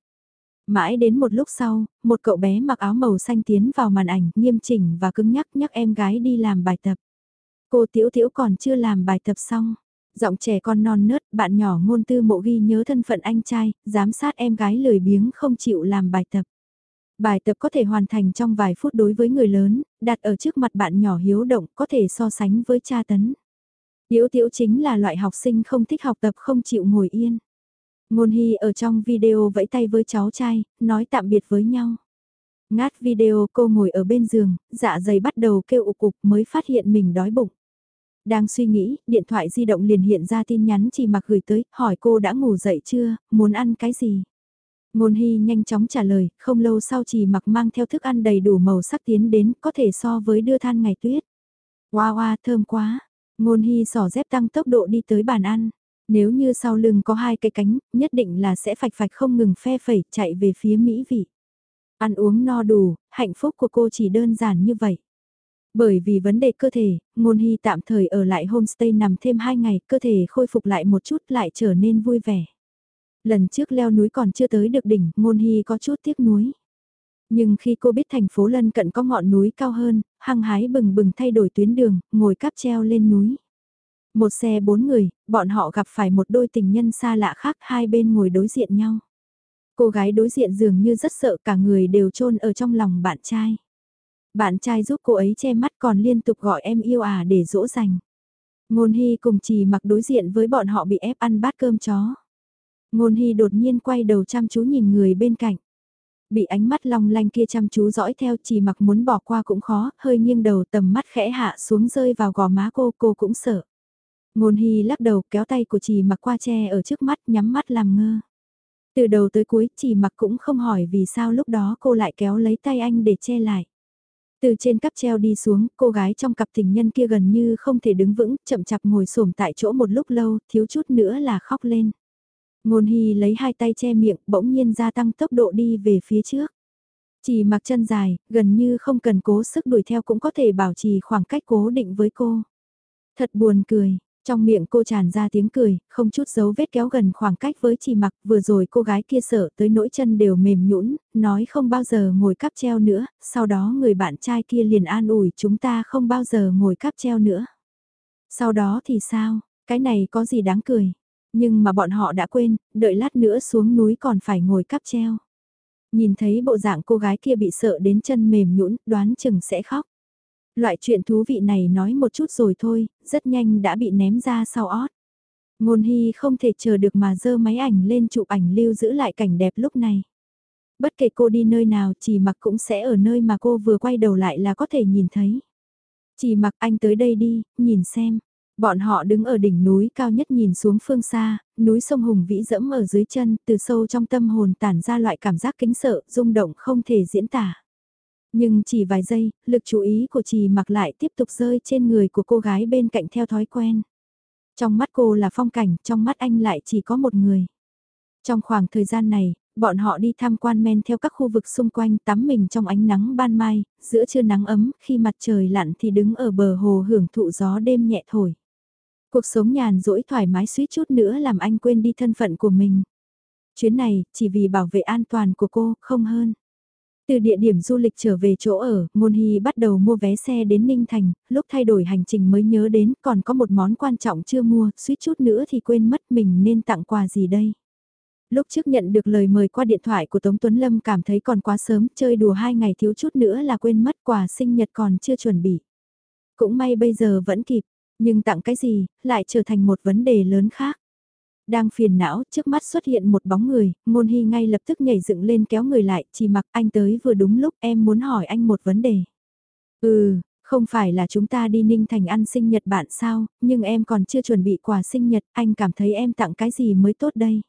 Mãi đến một lúc sau, một cậu bé mặc áo màu xanh tiến vào màn ảnh, nghiêm chỉnh và cứng nhắc nhắc em gái đi làm bài tập. Cô Tiểu Tiểu còn chưa làm bài tập xong. Giọng trẻ con non nớt, bạn nhỏ ngôn tư mộ ghi nhớ thân phận anh trai, giám sát em gái lười biếng không chịu làm bài tập. Bài tập có thể hoàn thành trong vài phút đối với người lớn, đặt ở trước mặt bạn nhỏ hiếu động có thể so sánh với cha tấn. Điếu tiểu chính là loại học sinh không thích học tập không chịu ngồi yên. Ngôn Hy ở trong video vẫy tay với cháu trai, nói tạm biệt với nhau. Ngát video cô ngồi ở bên giường, dạ dày bắt đầu kêu ục cục mới phát hiện mình đói bụng. Đang suy nghĩ, điện thoại di động liền hiện ra tin nhắn chỉ mặc gửi tới, hỏi cô đã ngủ dậy chưa, muốn ăn cái gì. Ngôn Hy nhanh chóng trả lời, không lâu sau chỉ mặc mang theo thức ăn đầy đủ màu sắc tiến đến, có thể so với đưa than ngày tuyết. Wow wow, thơm quá. Ngôn Hy sỏ dép tăng tốc độ đi tới bàn ăn. Nếu như sau lưng có hai cái cánh, nhất định là sẽ phạch phạch không ngừng phe phẩy chạy về phía mỹ vị. Ăn uống no đủ, hạnh phúc của cô chỉ đơn giản như vậy. Bởi vì vấn đề cơ thể, Ngôn Hy tạm thời ở lại homestay nằm thêm 2 ngày, cơ thể khôi phục lại một chút lại trở nên vui vẻ. Lần trước leo núi còn chưa tới được đỉnh, ngôn hy có chút tiếc núi. Nhưng khi cô biết thành phố lân cận có ngọn núi cao hơn, hăng hái bừng bừng thay đổi tuyến đường, ngồi cáp treo lên núi. Một xe bốn người, bọn họ gặp phải một đôi tình nhân xa lạ khác hai bên ngồi đối diện nhau. Cô gái đối diện dường như rất sợ cả người đều trôn ở trong lòng bạn trai. Bạn trai giúp cô ấy che mắt còn liên tục gọi em yêu à để dỗ dành. Ngôn Hy cùng chỉ mặc đối diện với bọn họ bị ép ăn bát cơm chó. Ngôn Hy đột nhiên quay đầu chăm chú nhìn người bên cạnh. Bị ánh mắt long lanh kia chăm chú dõi theo chỉ mặc muốn bỏ qua cũng khó, hơi nghiêng đầu tầm mắt khẽ hạ xuống rơi vào gò má cô, cô cũng sợ. Ngôn Hy lắc đầu kéo tay của trì mặc qua che ở trước mắt nhắm mắt làm ngơ. Từ đầu tới cuối chỉ mặc cũng không hỏi vì sao lúc đó cô lại kéo lấy tay anh để che lại. Từ trên cắp treo đi xuống, cô gái trong cặp tình nhân kia gần như không thể đứng vững, chậm chạp ngồi xổm tại chỗ một lúc lâu, thiếu chút nữa là khóc lên. Ngôn Hy lấy hai tay che miệng, bỗng nhiên gia tăng tốc độ đi về phía trước. Chỉ mặc chân dài, gần như không cần cố sức đuổi theo cũng có thể bảo trì khoảng cách cố định với cô. Thật buồn cười, trong miệng cô tràn ra tiếng cười, không chút dấu vết kéo gần khoảng cách với chỉ mặc vừa rồi cô gái kia sợ tới nỗi chân đều mềm nhũn, nói không bao giờ ngồi cắp treo nữa, sau đó người bạn trai kia liền an ủi chúng ta không bao giờ ngồi cắp treo nữa. Sau đó thì sao, cái này có gì đáng cười, nhưng mà bọn họ đã quên, đợi lát nữa xuống núi còn phải ngồi cắp treo. Nhìn thấy bộ dạng cô gái kia bị sợ đến chân mềm nhũn, đoán chừng sẽ khóc. Loại chuyện thú vị này nói một chút rồi thôi, rất nhanh đã bị ném ra sau ót. Ngôn Hy không thể chờ được mà dơ máy ảnh lên chụp ảnh lưu giữ lại cảnh đẹp lúc này. Bất kể cô đi nơi nào chỉ mặc cũng sẽ ở nơi mà cô vừa quay đầu lại là có thể nhìn thấy. Chỉ mặc anh tới đây đi, nhìn xem. Bọn họ đứng ở đỉnh núi cao nhất nhìn xuống phương xa, núi sông Hùng Vĩ dẫm ở dưới chân, từ sâu trong tâm hồn tản ra loại cảm giác kính sợ, rung động không thể diễn tả. Nhưng chỉ vài giây, lực chú ý của trì mặc lại tiếp tục rơi trên người của cô gái bên cạnh theo thói quen. Trong mắt cô là phong cảnh, trong mắt anh lại chỉ có một người. Trong khoảng thời gian này, bọn họ đi tham quan men theo các khu vực xung quanh tắm mình trong ánh nắng ban mai, giữa trưa nắng ấm, khi mặt trời lặn thì đứng ở bờ hồ hưởng thụ gió đêm nhẹ thổi. Cuộc sống nhàn rỗi thoải mái suýt chút nữa làm anh quên đi thân phận của mình. Chuyến này, chỉ vì bảo vệ an toàn của cô, không hơn. Từ địa điểm du lịch trở về chỗ ở, Ngôn Hy bắt đầu mua vé xe đến Ninh Thành, lúc thay đổi hành trình mới nhớ đến còn có một món quan trọng chưa mua, suýt chút nữa thì quên mất mình nên tặng quà gì đây. Lúc trước nhận được lời mời qua điện thoại của Tống Tuấn Lâm cảm thấy còn quá sớm, chơi đùa hai ngày thiếu chút nữa là quên mất quà sinh nhật còn chưa chuẩn bị. Cũng may bây giờ vẫn kịp, nhưng tặng cái gì, lại trở thành một vấn đề lớn khác. Đang phiền não, trước mắt xuất hiện một bóng người, ngôn hy ngay lập tức nhảy dựng lên kéo người lại, chỉ mặc anh tới vừa đúng lúc em muốn hỏi anh một vấn đề. Ừ, không phải là chúng ta đi Ninh Thành ăn sinh nhật bạn sao, nhưng em còn chưa chuẩn bị quà sinh nhật, anh cảm thấy em tặng cái gì mới tốt đây.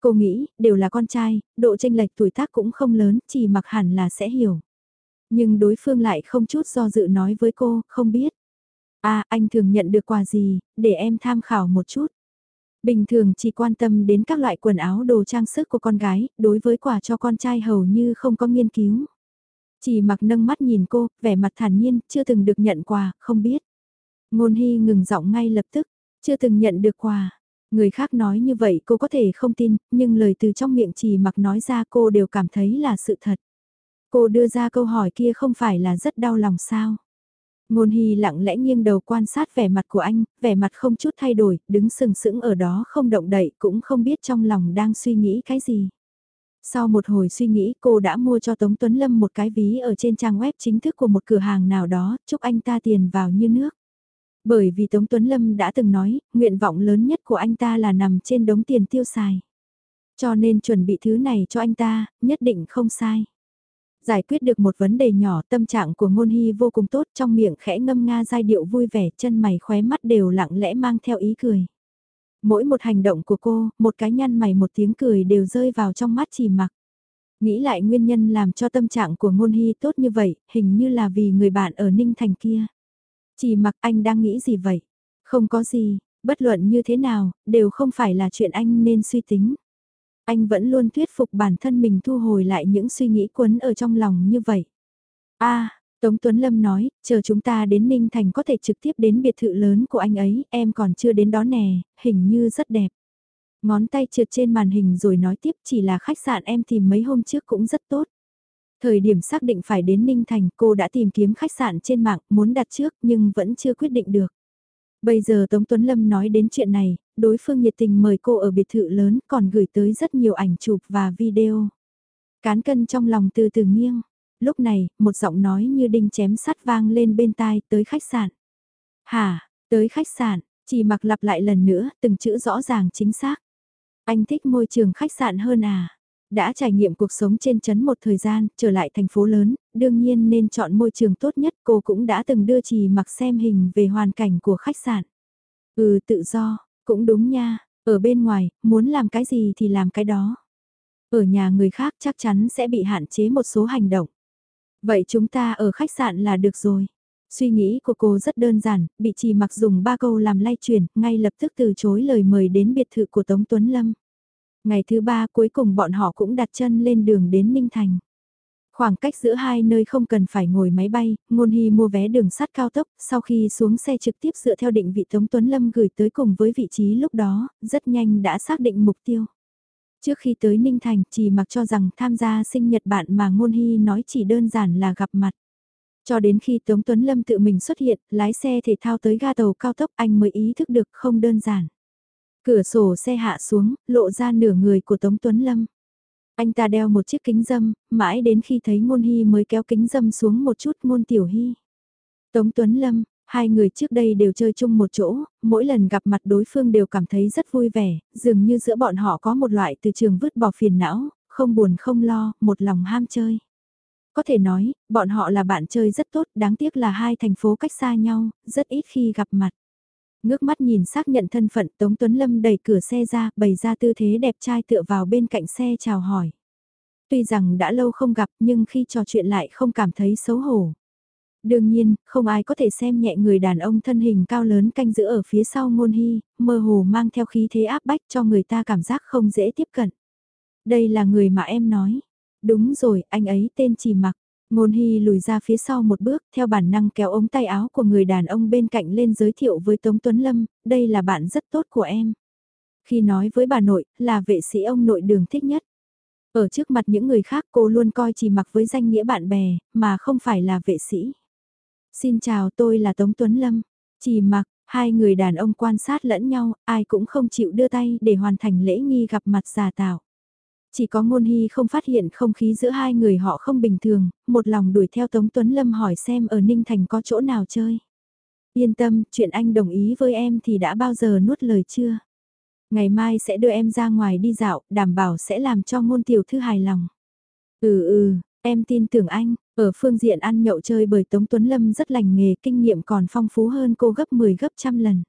Cô nghĩ, đều là con trai, độ tranh lệch tuổi tác cũng không lớn, chỉ mặc hẳn là sẽ hiểu. Nhưng đối phương lại không chút do dự nói với cô, không biết. À, anh thường nhận được quà gì, để em tham khảo một chút. Bình thường chỉ quan tâm đến các loại quần áo đồ trang sức của con gái, đối với quà cho con trai hầu như không có nghiên cứu. Chỉ mặc nâng mắt nhìn cô, vẻ mặt thản nhiên, chưa từng được nhận quà, không biết. Ngôn hy ngừng giọng ngay lập tức, chưa từng nhận được quà. Người khác nói như vậy cô có thể không tin, nhưng lời từ trong miệng chỉ mặc nói ra cô đều cảm thấy là sự thật. Cô đưa ra câu hỏi kia không phải là rất đau lòng sao. Ngôn Hy lặng lẽ nghiêng đầu quan sát vẻ mặt của anh, vẻ mặt không chút thay đổi, đứng sừng sững ở đó không động đậy cũng không biết trong lòng đang suy nghĩ cái gì. Sau một hồi suy nghĩ cô đã mua cho Tống Tuấn Lâm một cái ví ở trên trang web chính thức của một cửa hàng nào đó, chúc anh ta tiền vào như nước. Bởi vì Tống Tuấn Lâm đã từng nói, nguyện vọng lớn nhất của anh ta là nằm trên đống tiền tiêu xài. Cho nên chuẩn bị thứ này cho anh ta, nhất định không sai. Giải quyết được một vấn đề nhỏ tâm trạng của ngôn hy vô cùng tốt trong miệng khẽ ngâm nga giai điệu vui vẻ chân mày khóe mắt đều lặng lẽ mang theo ý cười. Mỗi một hành động của cô, một cái nhăn mày một tiếng cười đều rơi vào trong mắt chỉ mặc. Nghĩ lại nguyên nhân làm cho tâm trạng của ngôn hy tốt như vậy, hình như là vì người bạn ở Ninh Thành kia. Chỉ mặc anh đang nghĩ gì vậy? Không có gì, bất luận như thế nào, đều không phải là chuyện anh nên suy tính. Anh vẫn luôn thuyết phục bản thân mình thu hồi lại những suy nghĩ quấn ở trong lòng như vậy. a Tống Tuấn Lâm nói, chờ chúng ta đến Ninh Thành có thể trực tiếp đến biệt thự lớn của anh ấy, em còn chưa đến đó nè, hình như rất đẹp. Ngón tay trượt trên màn hình rồi nói tiếp chỉ là khách sạn em tìm mấy hôm trước cũng rất tốt. Thời điểm xác định phải đến Ninh Thành cô đã tìm kiếm khách sạn trên mạng muốn đặt trước nhưng vẫn chưa quyết định được. Bây giờ Tống Tuấn Lâm nói đến chuyện này, đối phương nhiệt tình mời cô ở biệt thự lớn còn gửi tới rất nhiều ảnh chụp và video. Cán cân trong lòng từ từ nghiêng. Lúc này, một giọng nói như đinh chém sắt vang lên bên tai tới khách sạn. Hả, tới khách sạn, chỉ mặc lặp lại lần nữa, từng chữ rõ ràng chính xác. Anh thích môi trường khách sạn hơn à? Đã trải nghiệm cuộc sống trên chấn một thời gian, trở lại thành phố lớn, đương nhiên nên chọn môi trường tốt nhất cô cũng đã từng đưa trì mặc xem hình về hoàn cảnh của khách sạn. Ừ tự do, cũng đúng nha, ở bên ngoài, muốn làm cái gì thì làm cái đó. Ở nhà người khác chắc chắn sẽ bị hạn chế một số hành động. Vậy chúng ta ở khách sạn là được rồi. Suy nghĩ của cô rất đơn giản, bị trì mặc dùng ba câu làm lay chuyển, ngay lập tức từ chối lời mời đến biệt thự của Tống Tuấn Lâm. Ngày thứ ba cuối cùng bọn họ cũng đặt chân lên đường đến Ninh Thành. Khoảng cách giữa hai nơi không cần phải ngồi máy bay, Ngôn Hy mua vé đường sắt cao tốc, sau khi xuống xe trực tiếp dựa theo định vị Tống Tuấn Lâm gửi tới cùng với vị trí lúc đó, rất nhanh đã xác định mục tiêu. Trước khi tới Ninh Thành, chỉ mặc cho rằng tham gia sinh nhật bạn mà Ngôn Hy nói chỉ đơn giản là gặp mặt. Cho đến khi Tống Tuấn Lâm tự mình xuất hiện, lái xe thể thao tới ga tàu cao tốc anh mới ý thức được không đơn giản. Cửa sổ xe hạ xuống, lộ ra nửa người của Tống Tuấn Lâm. Anh ta đeo một chiếc kính dâm, mãi đến khi thấy Ngôn Hy mới kéo kính dâm xuống một chút Ngôn Tiểu Hy. Tống Tuấn Lâm, hai người trước đây đều chơi chung một chỗ, mỗi lần gặp mặt đối phương đều cảm thấy rất vui vẻ, dường như giữa bọn họ có một loại từ trường vứt bỏ phiền não, không buồn không lo, một lòng ham chơi. Có thể nói, bọn họ là bạn chơi rất tốt, đáng tiếc là hai thành phố cách xa nhau, rất ít khi gặp mặt. Ngước mắt nhìn xác nhận thân phận Tống Tuấn Lâm đẩy cửa xe ra, bày ra tư thế đẹp trai tựa vào bên cạnh xe chào hỏi. Tuy rằng đã lâu không gặp nhưng khi trò chuyện lại không cảm thấy xấu hổ. Đương nhiên, không ai có thể xem nhẹ người đàn ông thân hình cao lớn canh giữ ở phía sau ngôn hy, mơ hồ mang theo khí thế áp bách cho người ta cảm giác không dễ tiếp cận. Đây là người mà em nói. Đúng rồi, anh ấy tên chỉ mặc. Ngôn Hy lùi ra phía sau một bước, theo bản năng kéo ống tay áo của người đàn ông bên cạnh lên giới thiệu với Tống Tuấn Lâm, đây là bạn rất tốt của em. Khi nói với bà nội, là vệ sĩ ông nội đường thích nhất. Ở trước mặt những người khác cô luôn coi chỉ mặc với danh nghĩa bạn bè, mà không phải là vệ sĩ. Xin chào tôi là Tống Tuấn Lâm. Chỉ mặc, hai người đàn ông quan sát lẫn nhau, ai cũng không chịu đưa tay để hoàn thành lễ nghi gặp mặt giả tạo. Chỉ có ngôn hy không phát hiện không khí giữa hai người họ không bình thường, một lòng đuổi theo Tống Tuấn Lâm hỏi xem ở Ninh Thành có chỗ nào chơi. Yên tâm, chuyện anh đồng ý với em thì đã bao giờ nuốt lời chưa? Ngày mai sẽ đưa em ra ngoài đi dạo, đảm bảo sẽ làm cho ngôn tiểu thư hài lòng. Ừ ừ, em tin tưởng anh, ở phương diện ăn nhậu chơi bởi Tống Tuấn Lâm rất lành nghề, kinh nghiệm còn phong phú hơn cô gấp 10 gấp trăm lần.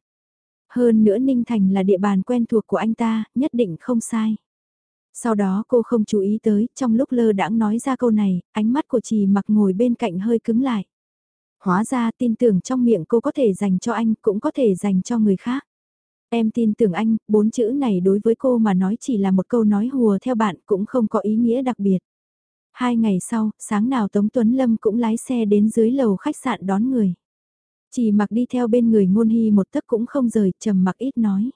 Hơn nữa Ninh Thành là địa bàn quen thuộc của anh ta, nhất định không sai. Sau đó cô không chú ý tới, trong lúc lơ đãng nói ra câu này, ánh mắt của chị mặc ngồi bên cạnh hơi cứng lại. Hóa ra tin tưởng trong miệng cô có thể dành cho anh, cũng có thể dành cho người khác. Em tin tưởng anh, bốn chữ này đối với cô mà nói chỉ là một câu nói hùa theo bạn cũng không có ý nghĩa đặc biệt. Hai ngày sau, sáng nào Tống Tuấn Lâm cũng lái xe đến dưới lầu khách sạn đón người. Chỉ mặc đi theo bên người ngôn hy một tấc cũng không rời, trầm mặc ít nói.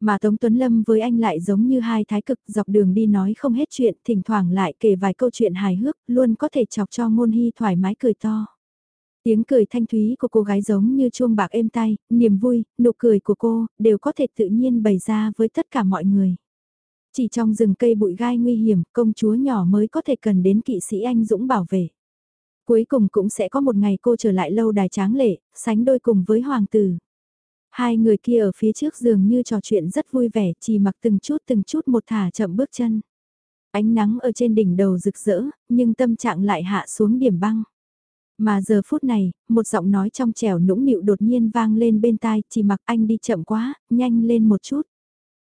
Mà Tống Tuấn Lâm với anh lại giống như hai thái cực dọc đường đi nói không hết chuyện, thỉnh thoảng lại kể vài câu chuyện hài hước, luôn có thể chọc cho ngôn hy thoải mái cười to. Tiếng cười thanh thúy của cô gái giống như chuông bạc êm tay, niềm vui, nụ cười của cô, đều có thể tự nhiên bày ra với tất cả mọi người. Chỉ trong rừng cây bụi gai nguy hiểm, công chúa nhỏ mới có thể cần đến kỵ sĩ anh Dũng bảo vệ. Cuối cùng cũng sẽ có một ngày cô trở lại lâu đài tráng lệ, sánh đôi cùng với hoàng tử. Hai người kia ở phía trước giường như trò chuyện rất vui vẻ, chỉ mặc từng chút từng chút một thả chậm bước chân. Ánh nắng ở trên đỉnh đầu rực rỡ, nhưng tâm trạng lại hạ xuống điểm băng. Mà giờ phút này, một giọng nói trong trẻo nũng nịu đột nhiên vang lên bên tai, chỉ mặc anh đi chậm quá, nhanh lên một chút.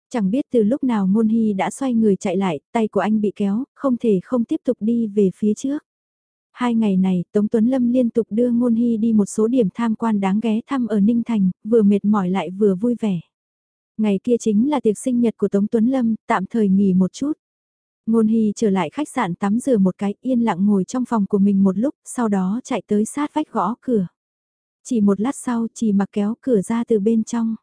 Chẳng biết từ lúc nào ngôn hy đã xoay người chạy lại, tay của anh bị kéo, không thể không tiếp tục đi về phía trước. Hai ngày này, Tống Tuấn Lâm liên tục đưa Ngôn Hy đi một số điểm tham quan đáng ghé thăm ở Ninh Thành, vừa mệt mỏi lại vừa vui vẻ. Ngày kia chính là tiệc sinh nhật của Tống Tuấn Lâm, tạm thời nghỉ một chút. Ngôn Hy trở lại khách sạn tắm rửa một cái yên lặng ngồi trong phòng của mình một lúc, sau đó chạy tới sát vách gõ cửa. Chỉ một lát sau, chỉ mặc kéo cửa ra từ bên trong.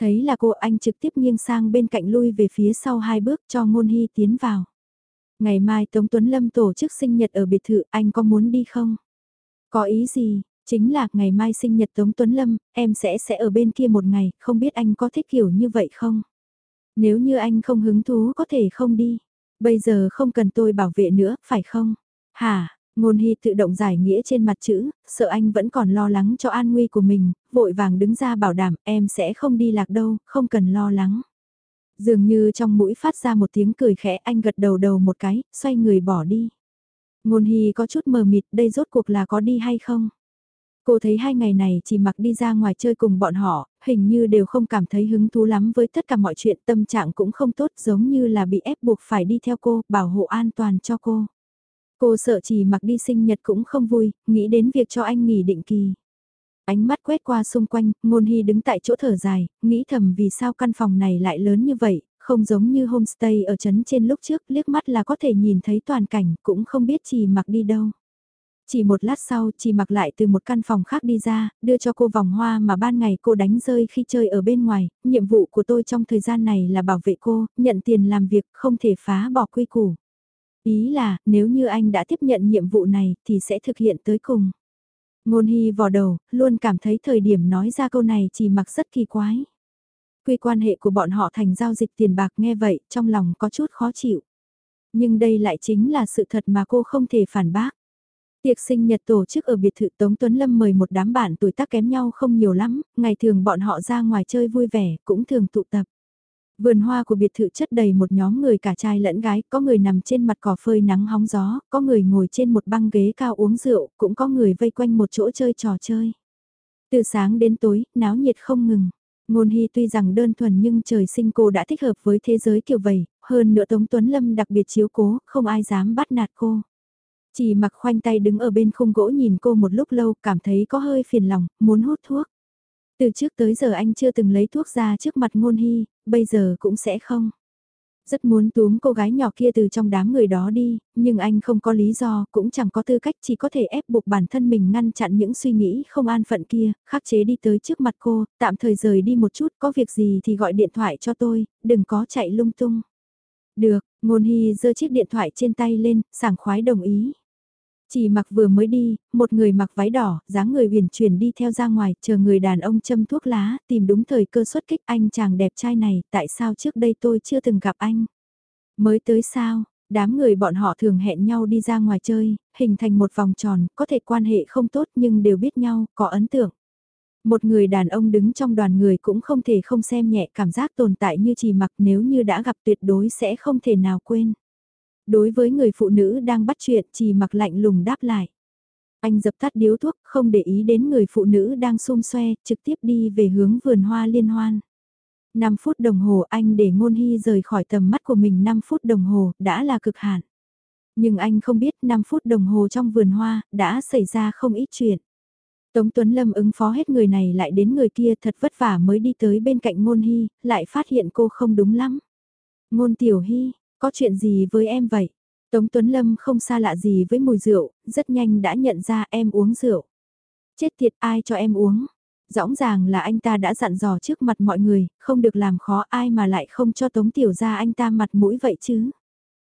Thấy là cô anh trực tiếp nghiêng sang bên cạnh lui về phía sau hai bước cho Ngôn Hy tiến vào. Ngày mai Tống Tuấn Lâm tổ chức sinh nhật ở biệt thự, anh có muốn đi không? Có ý gì? Chính là ngày mai sinh nhật Tống Tuấn Lâm, em sẽ sẽ ở bên kia một ngày, không biết anh có thích kiểu như vậy không? Nếu như anh không hứng thú có thể không đi. Bây giờ không cần tôi bảo vệ nữa, phải không? Hả? Ngôn Hy tự động giải nghĩa trên mặt chữ, sợ anh vẫn còn lo lắng cho an nguy của mình, vội vàng đứng ra bảo đảm em sẽ không đi lạc đâu, không cần lo lắng. Dường như trong mũi phát ra một tiếng cười khẽ anh gật đầu đầu một cái, xoay người bỏ đi. Ngôn Hy có chút mờ mịt đây rốt cuộc là có đi hay không? Cô thấy hai ngày này chỉ mặc đi ra ngoài chơi cùng bọn họ, hình như đều không cảm thấy hứng thú lắm với tất cả mọi chuyện tâm trạng cũng không tốt giống như là bị ép buộc phải đi theo cô, bảo hộ an toàn cho cô. Cô sợ chỉ mặc đi sinh nhật cũng không vui, nghĩ đến việc cho anh nghỉ định kỳ. Ánh mắt quét qua xung quanh, ngôn hy đứng tại chỗ thở dài, nghĩ thầm vì sao căn phòng này lại lớn như vậy, không giống như homestay ở trấn trên lúc trước, liếc mắt là có thể nhìn thấy toàn cảnh, cũng không biết chỉ mặc đi đâu. Chỉ một lát sau, chỉ mặc lại từ một căn phòng khác đi ra, đưa cho cô vòng hoa mà ban ngày cô đánh rơi khi chơi ở bên ngoài, nhiệm vụ của tôi trong thời gian này là bảo vệ cô, nhận tiền làm việc, không thể phá bỏ quy củ. Ý là, nếu như anh đã tiếp nhận nhiệm vụ này, thì sẽ thực hiện tới cùng. Ngôn hy vò đầu, luôn cảm thấy thời điểm nói ra câu này chỉ mặc rất kỳ quái. Quy quan hệ của bọn họ thành giao dịch tiền bạc nghe vậy, trong lòng có chút khó chịu. Nhưng đây lại chính là sự thật mà cô không thể phản bác. Tiệc sinh nhật tổ chức ở biệt thự Tống Tuấn Lâm mời một đám bạn tuổi tác kém nhau không nhiều lắm, ngày thường bọn họ ra ngoài chơi vui vẻ, cũng thường tụ tập. Vườn hoa của biệt thự chất đầy một nhóm người cả trai lẫn gái, có người nằm trên mặt cỏ phơi nắng hóng gió, có người ngồi trên một băng ghế cao uống rượu, cũng có người vây quanh một chỗ chơi trò chơi. Từ sáng đến tối, náo nhiệt không ngừng. Ngôn Hy tuy rằng đơn thuần nhưng trời sinh cô đã thích hợp với thế giới kiểu vầy hơn nữa Tống Tuấn Lâm đặc biệt chiếu cố, không ai dám bắt nạt cô. Chỉ mặc khoanh tay đứng ở bên khung gỗ nhìn cô một lúc lâu, cảm thấy có hơi phiền lòng, muốn hút thuốc. Từ trước tới giờ anh chưa từng lấy thuốc ra trước mặt ngôn hy, bây giờ cũng sẽ không. Rất muốn túm cô gái nhỏ kia từ trong đám người đó đi, nhưng anh không có lý do, cũng chẳng có tư cách chỉ có thể ép buộc bản thân mình ngăn chặn những suy nghĩ không an phận kia, khắc chế đi tới trước mặt cô, tạm thời rời đi một chút, có việc gì thì gọi điện thoại cho tôi, đừng có chạy lung tung. Được, ngôn hy giơ chiếc điện thoại trên tay lên, sảng khoái đồng ý. Chỉ mặc vừa mới đi, một người mặc váy đỏ, dáng người huyền chuyển đi theo ra ngoài, chờ người đàn ông châm thuốc lá, tìm đúng thời cơ xuất kích anh chàng đẹp trai này, tại sao trước đây tôi chưa từng gặp anh? Mới tới sao, đám người bọn họ thường hẹn nhau đi ra ngoài chơi, hình thành một vòng tròn, có thể quan hệ không tốt nhưng đều biết nhau, có ấn tượng. Một người đàn ông đứng trong đoàn người cũng không thể không xem nhẹ cảm giác tồn tại như chỉ mặc nếu như đã gặp tuyệt đối sẽ không thể nào quên. Đối với người phụ nữ đang bắt chuyện chỉ mặc lạnh lùng đáp lại. Anh dập tắt điếu thuốc không để ý đến người phụ nữ đang xung xoe, trực tiếp đi về hướng vườn hoa liên hoan. 5 phút đồng hồ anh để ngôn hy rời khỏi tầm mắt của mình 5 phút đồng hồ đã là cực hạn. Nhưng anh không biết 5 phút đồng hồ trong vườn hoa đã xảy ra không ít chuyện. Tống Tuấn Lâm ứng phó hết người này lại đến người kia thật vất vả mới đi tới bên cạnh ngôn hy, lại phát hiện cô không đúng lắm. Ngôn tiểu hy, có chuyện gì với em vậy? Tống Tuấn Lâm không xa lạ gì với mùi rượu, rất nhanh đã nhận ra em uống rượu. Chết tiệt ai cho em uống? Rõ ràng là anh ta đã dặn dò trước mặt mọi người, không được làm khó ai mà lại không cho Tống Tiểu ra anh ta mặt mũi vậy chứ.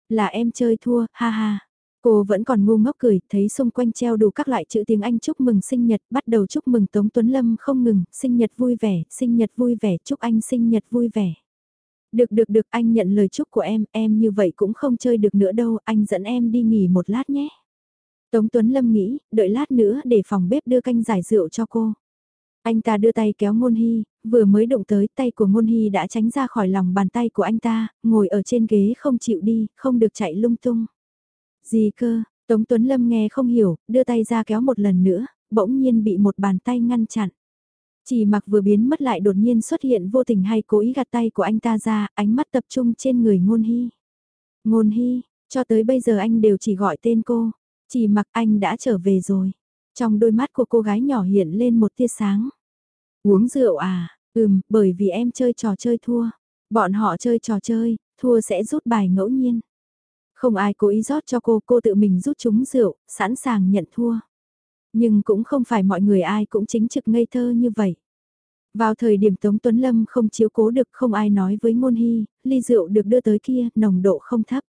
Là em chơi thua, ha ha. Cô vẫn còn ngu ngốc cười, thấy xung quanh treo đủ các loại chữ tiếng Anh chúc mừng sinh nhật, bắt đầu chúc mừng Tống Tuấn Lâm không ngừng, sinh nhật vui vẻ, sinh nhật vui vẻ, chúc anh sinh nhật vui vẻ. Được được được anh nhận lời chúc của em, em như vậy cũng không chơi được nữa đâu, anh dẫn em đi nghỉ một lát nhé. Tống Tuấn Lâm nghĩ, đợi lát nữa để phòng bếp đưa canh giải rượu cho cô. Anh ta đưa tay kéo Ngôn Hy, vừa mới động tới tay của Ngôn Hy đã tránh ra khỏi lòng bàn tay của anh ta, ngồi ở trên ghế không chịu đi, không được chạy lung tung. Gì cơ, Tống Tuấn Lâm nghe không hiểu, đưa tay ra kéo một lần nữa, bỗng nhiên bị một bàn tay ngăn chặn. Chỉ mặc vừa biến mất lại đột nhiên xuất hiện vô tình hay cố ý gạt tay của anh ta ra, ánh mắt tập trung trên người ngôn hy. Ngôn hy, cho tới bây giờ anh đều chỉ gọi tên cô. Chỉ mặc anh đã trở về rồi. Trong đôi mắt của cô gái nhỏ hiện lên một tia sáng. Uống rượu à, ừm, bởi vì em chơi trò chơi thua. Bọn họ chơi trò chơi, thua sẽ rút bài ngẫu nhiên. Không ai cố ý rót cho cô, cô tự mình rút chúng rượu, sẵn sàng nhận thua. Nhưng cũng không phải mọi người ai cũng chính trực ngây thơ như vậy. Vào thời điểm Tống Tuấn Lâm không chiếu cố được không ai nói với ngôn hy, ly rượu được đưa tới kia, nồng độ không thấp.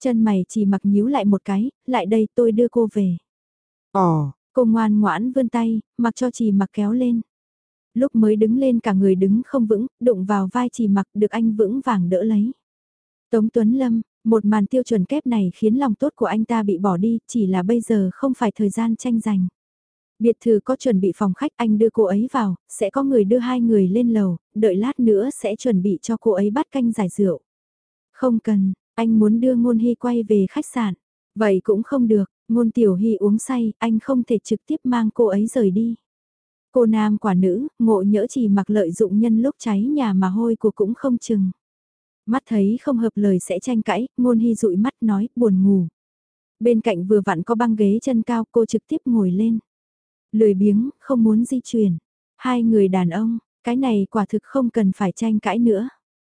Chân mày chỉ mặc nhíu lại một cái, lại đây tôi đưa cô về. Ồ, cô ngoan ngoãn vươn tay, mặc cho chỉ mặc kéo lên. Lúc mới đứng lên cả người đứng không vững, đụng vào vai chỉ mặc được anh vững vàng đỡ lấy. Tống Tuấn Lâm, một màn tiêu chuẩn kép này khiến lòng tốt của anh ta bị bỏ đi, chỉ là bây giờ không phải thời gian tranh giành. Biệt thự có chuẩn bị phòng khách anh đưa cô ấy vào, sẽ có người đưa hai người lên lầu, đợi lát nữa sẽ chuẩn bị cho cô ấy bắt canh giải rượu. Không cần, anh muốn đưa ngôn hy quay về khách sạn. Vậy cũng không được, Ngôn Tiểu Hy uống say, anh không thể trực tiếp mang cô ấy rời đi. Cô nam quả nữ, ngộ nhỡ chỉ mặc lợi dụng nhân lúc cháy nhà mà hôi của cũng không chừng. Mắt thấy không hợp lời sẽ tranh cãi, ngôn hy dụi mắt nói, buồn ngủ. Bên cạnh vừa vặn có băng ghế chân cao cô trực tiếp ngồi lên. Lười biếng, không muốn di chuyển. Hai người đàn ông, cái này quả thực không cần phải tranh cãi nữa.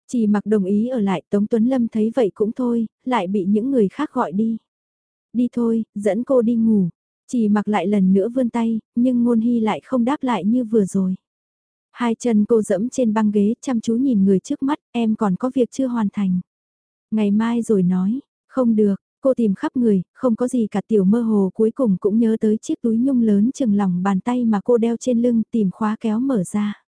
Chỉ mặc đồng ý ở lại Tống Tuấn Lâm thấy vậy cũng thôi, lại bị những người khác gọi đi. Đi thôi, dẫn cô đi ngủ. Chỉ mặc lại lần nữa vươn tay, nhưng ngôn hy lại không đáp lại như vừa rồi. Hai chân cô dẫm trên băng ghế chăm chú nhìn người trước mắt, em còn có việc chưa hoàn thành. Ngày mai rồi nói, không được, cô tìm khắp người, không có gì cả tiểu mơ hồ cuối cùng cũng nhớ tới chiếc túi nhung lớn chừng lòng bàn tay mà cô đeo trên lưng tìm khóa kéo mở ra.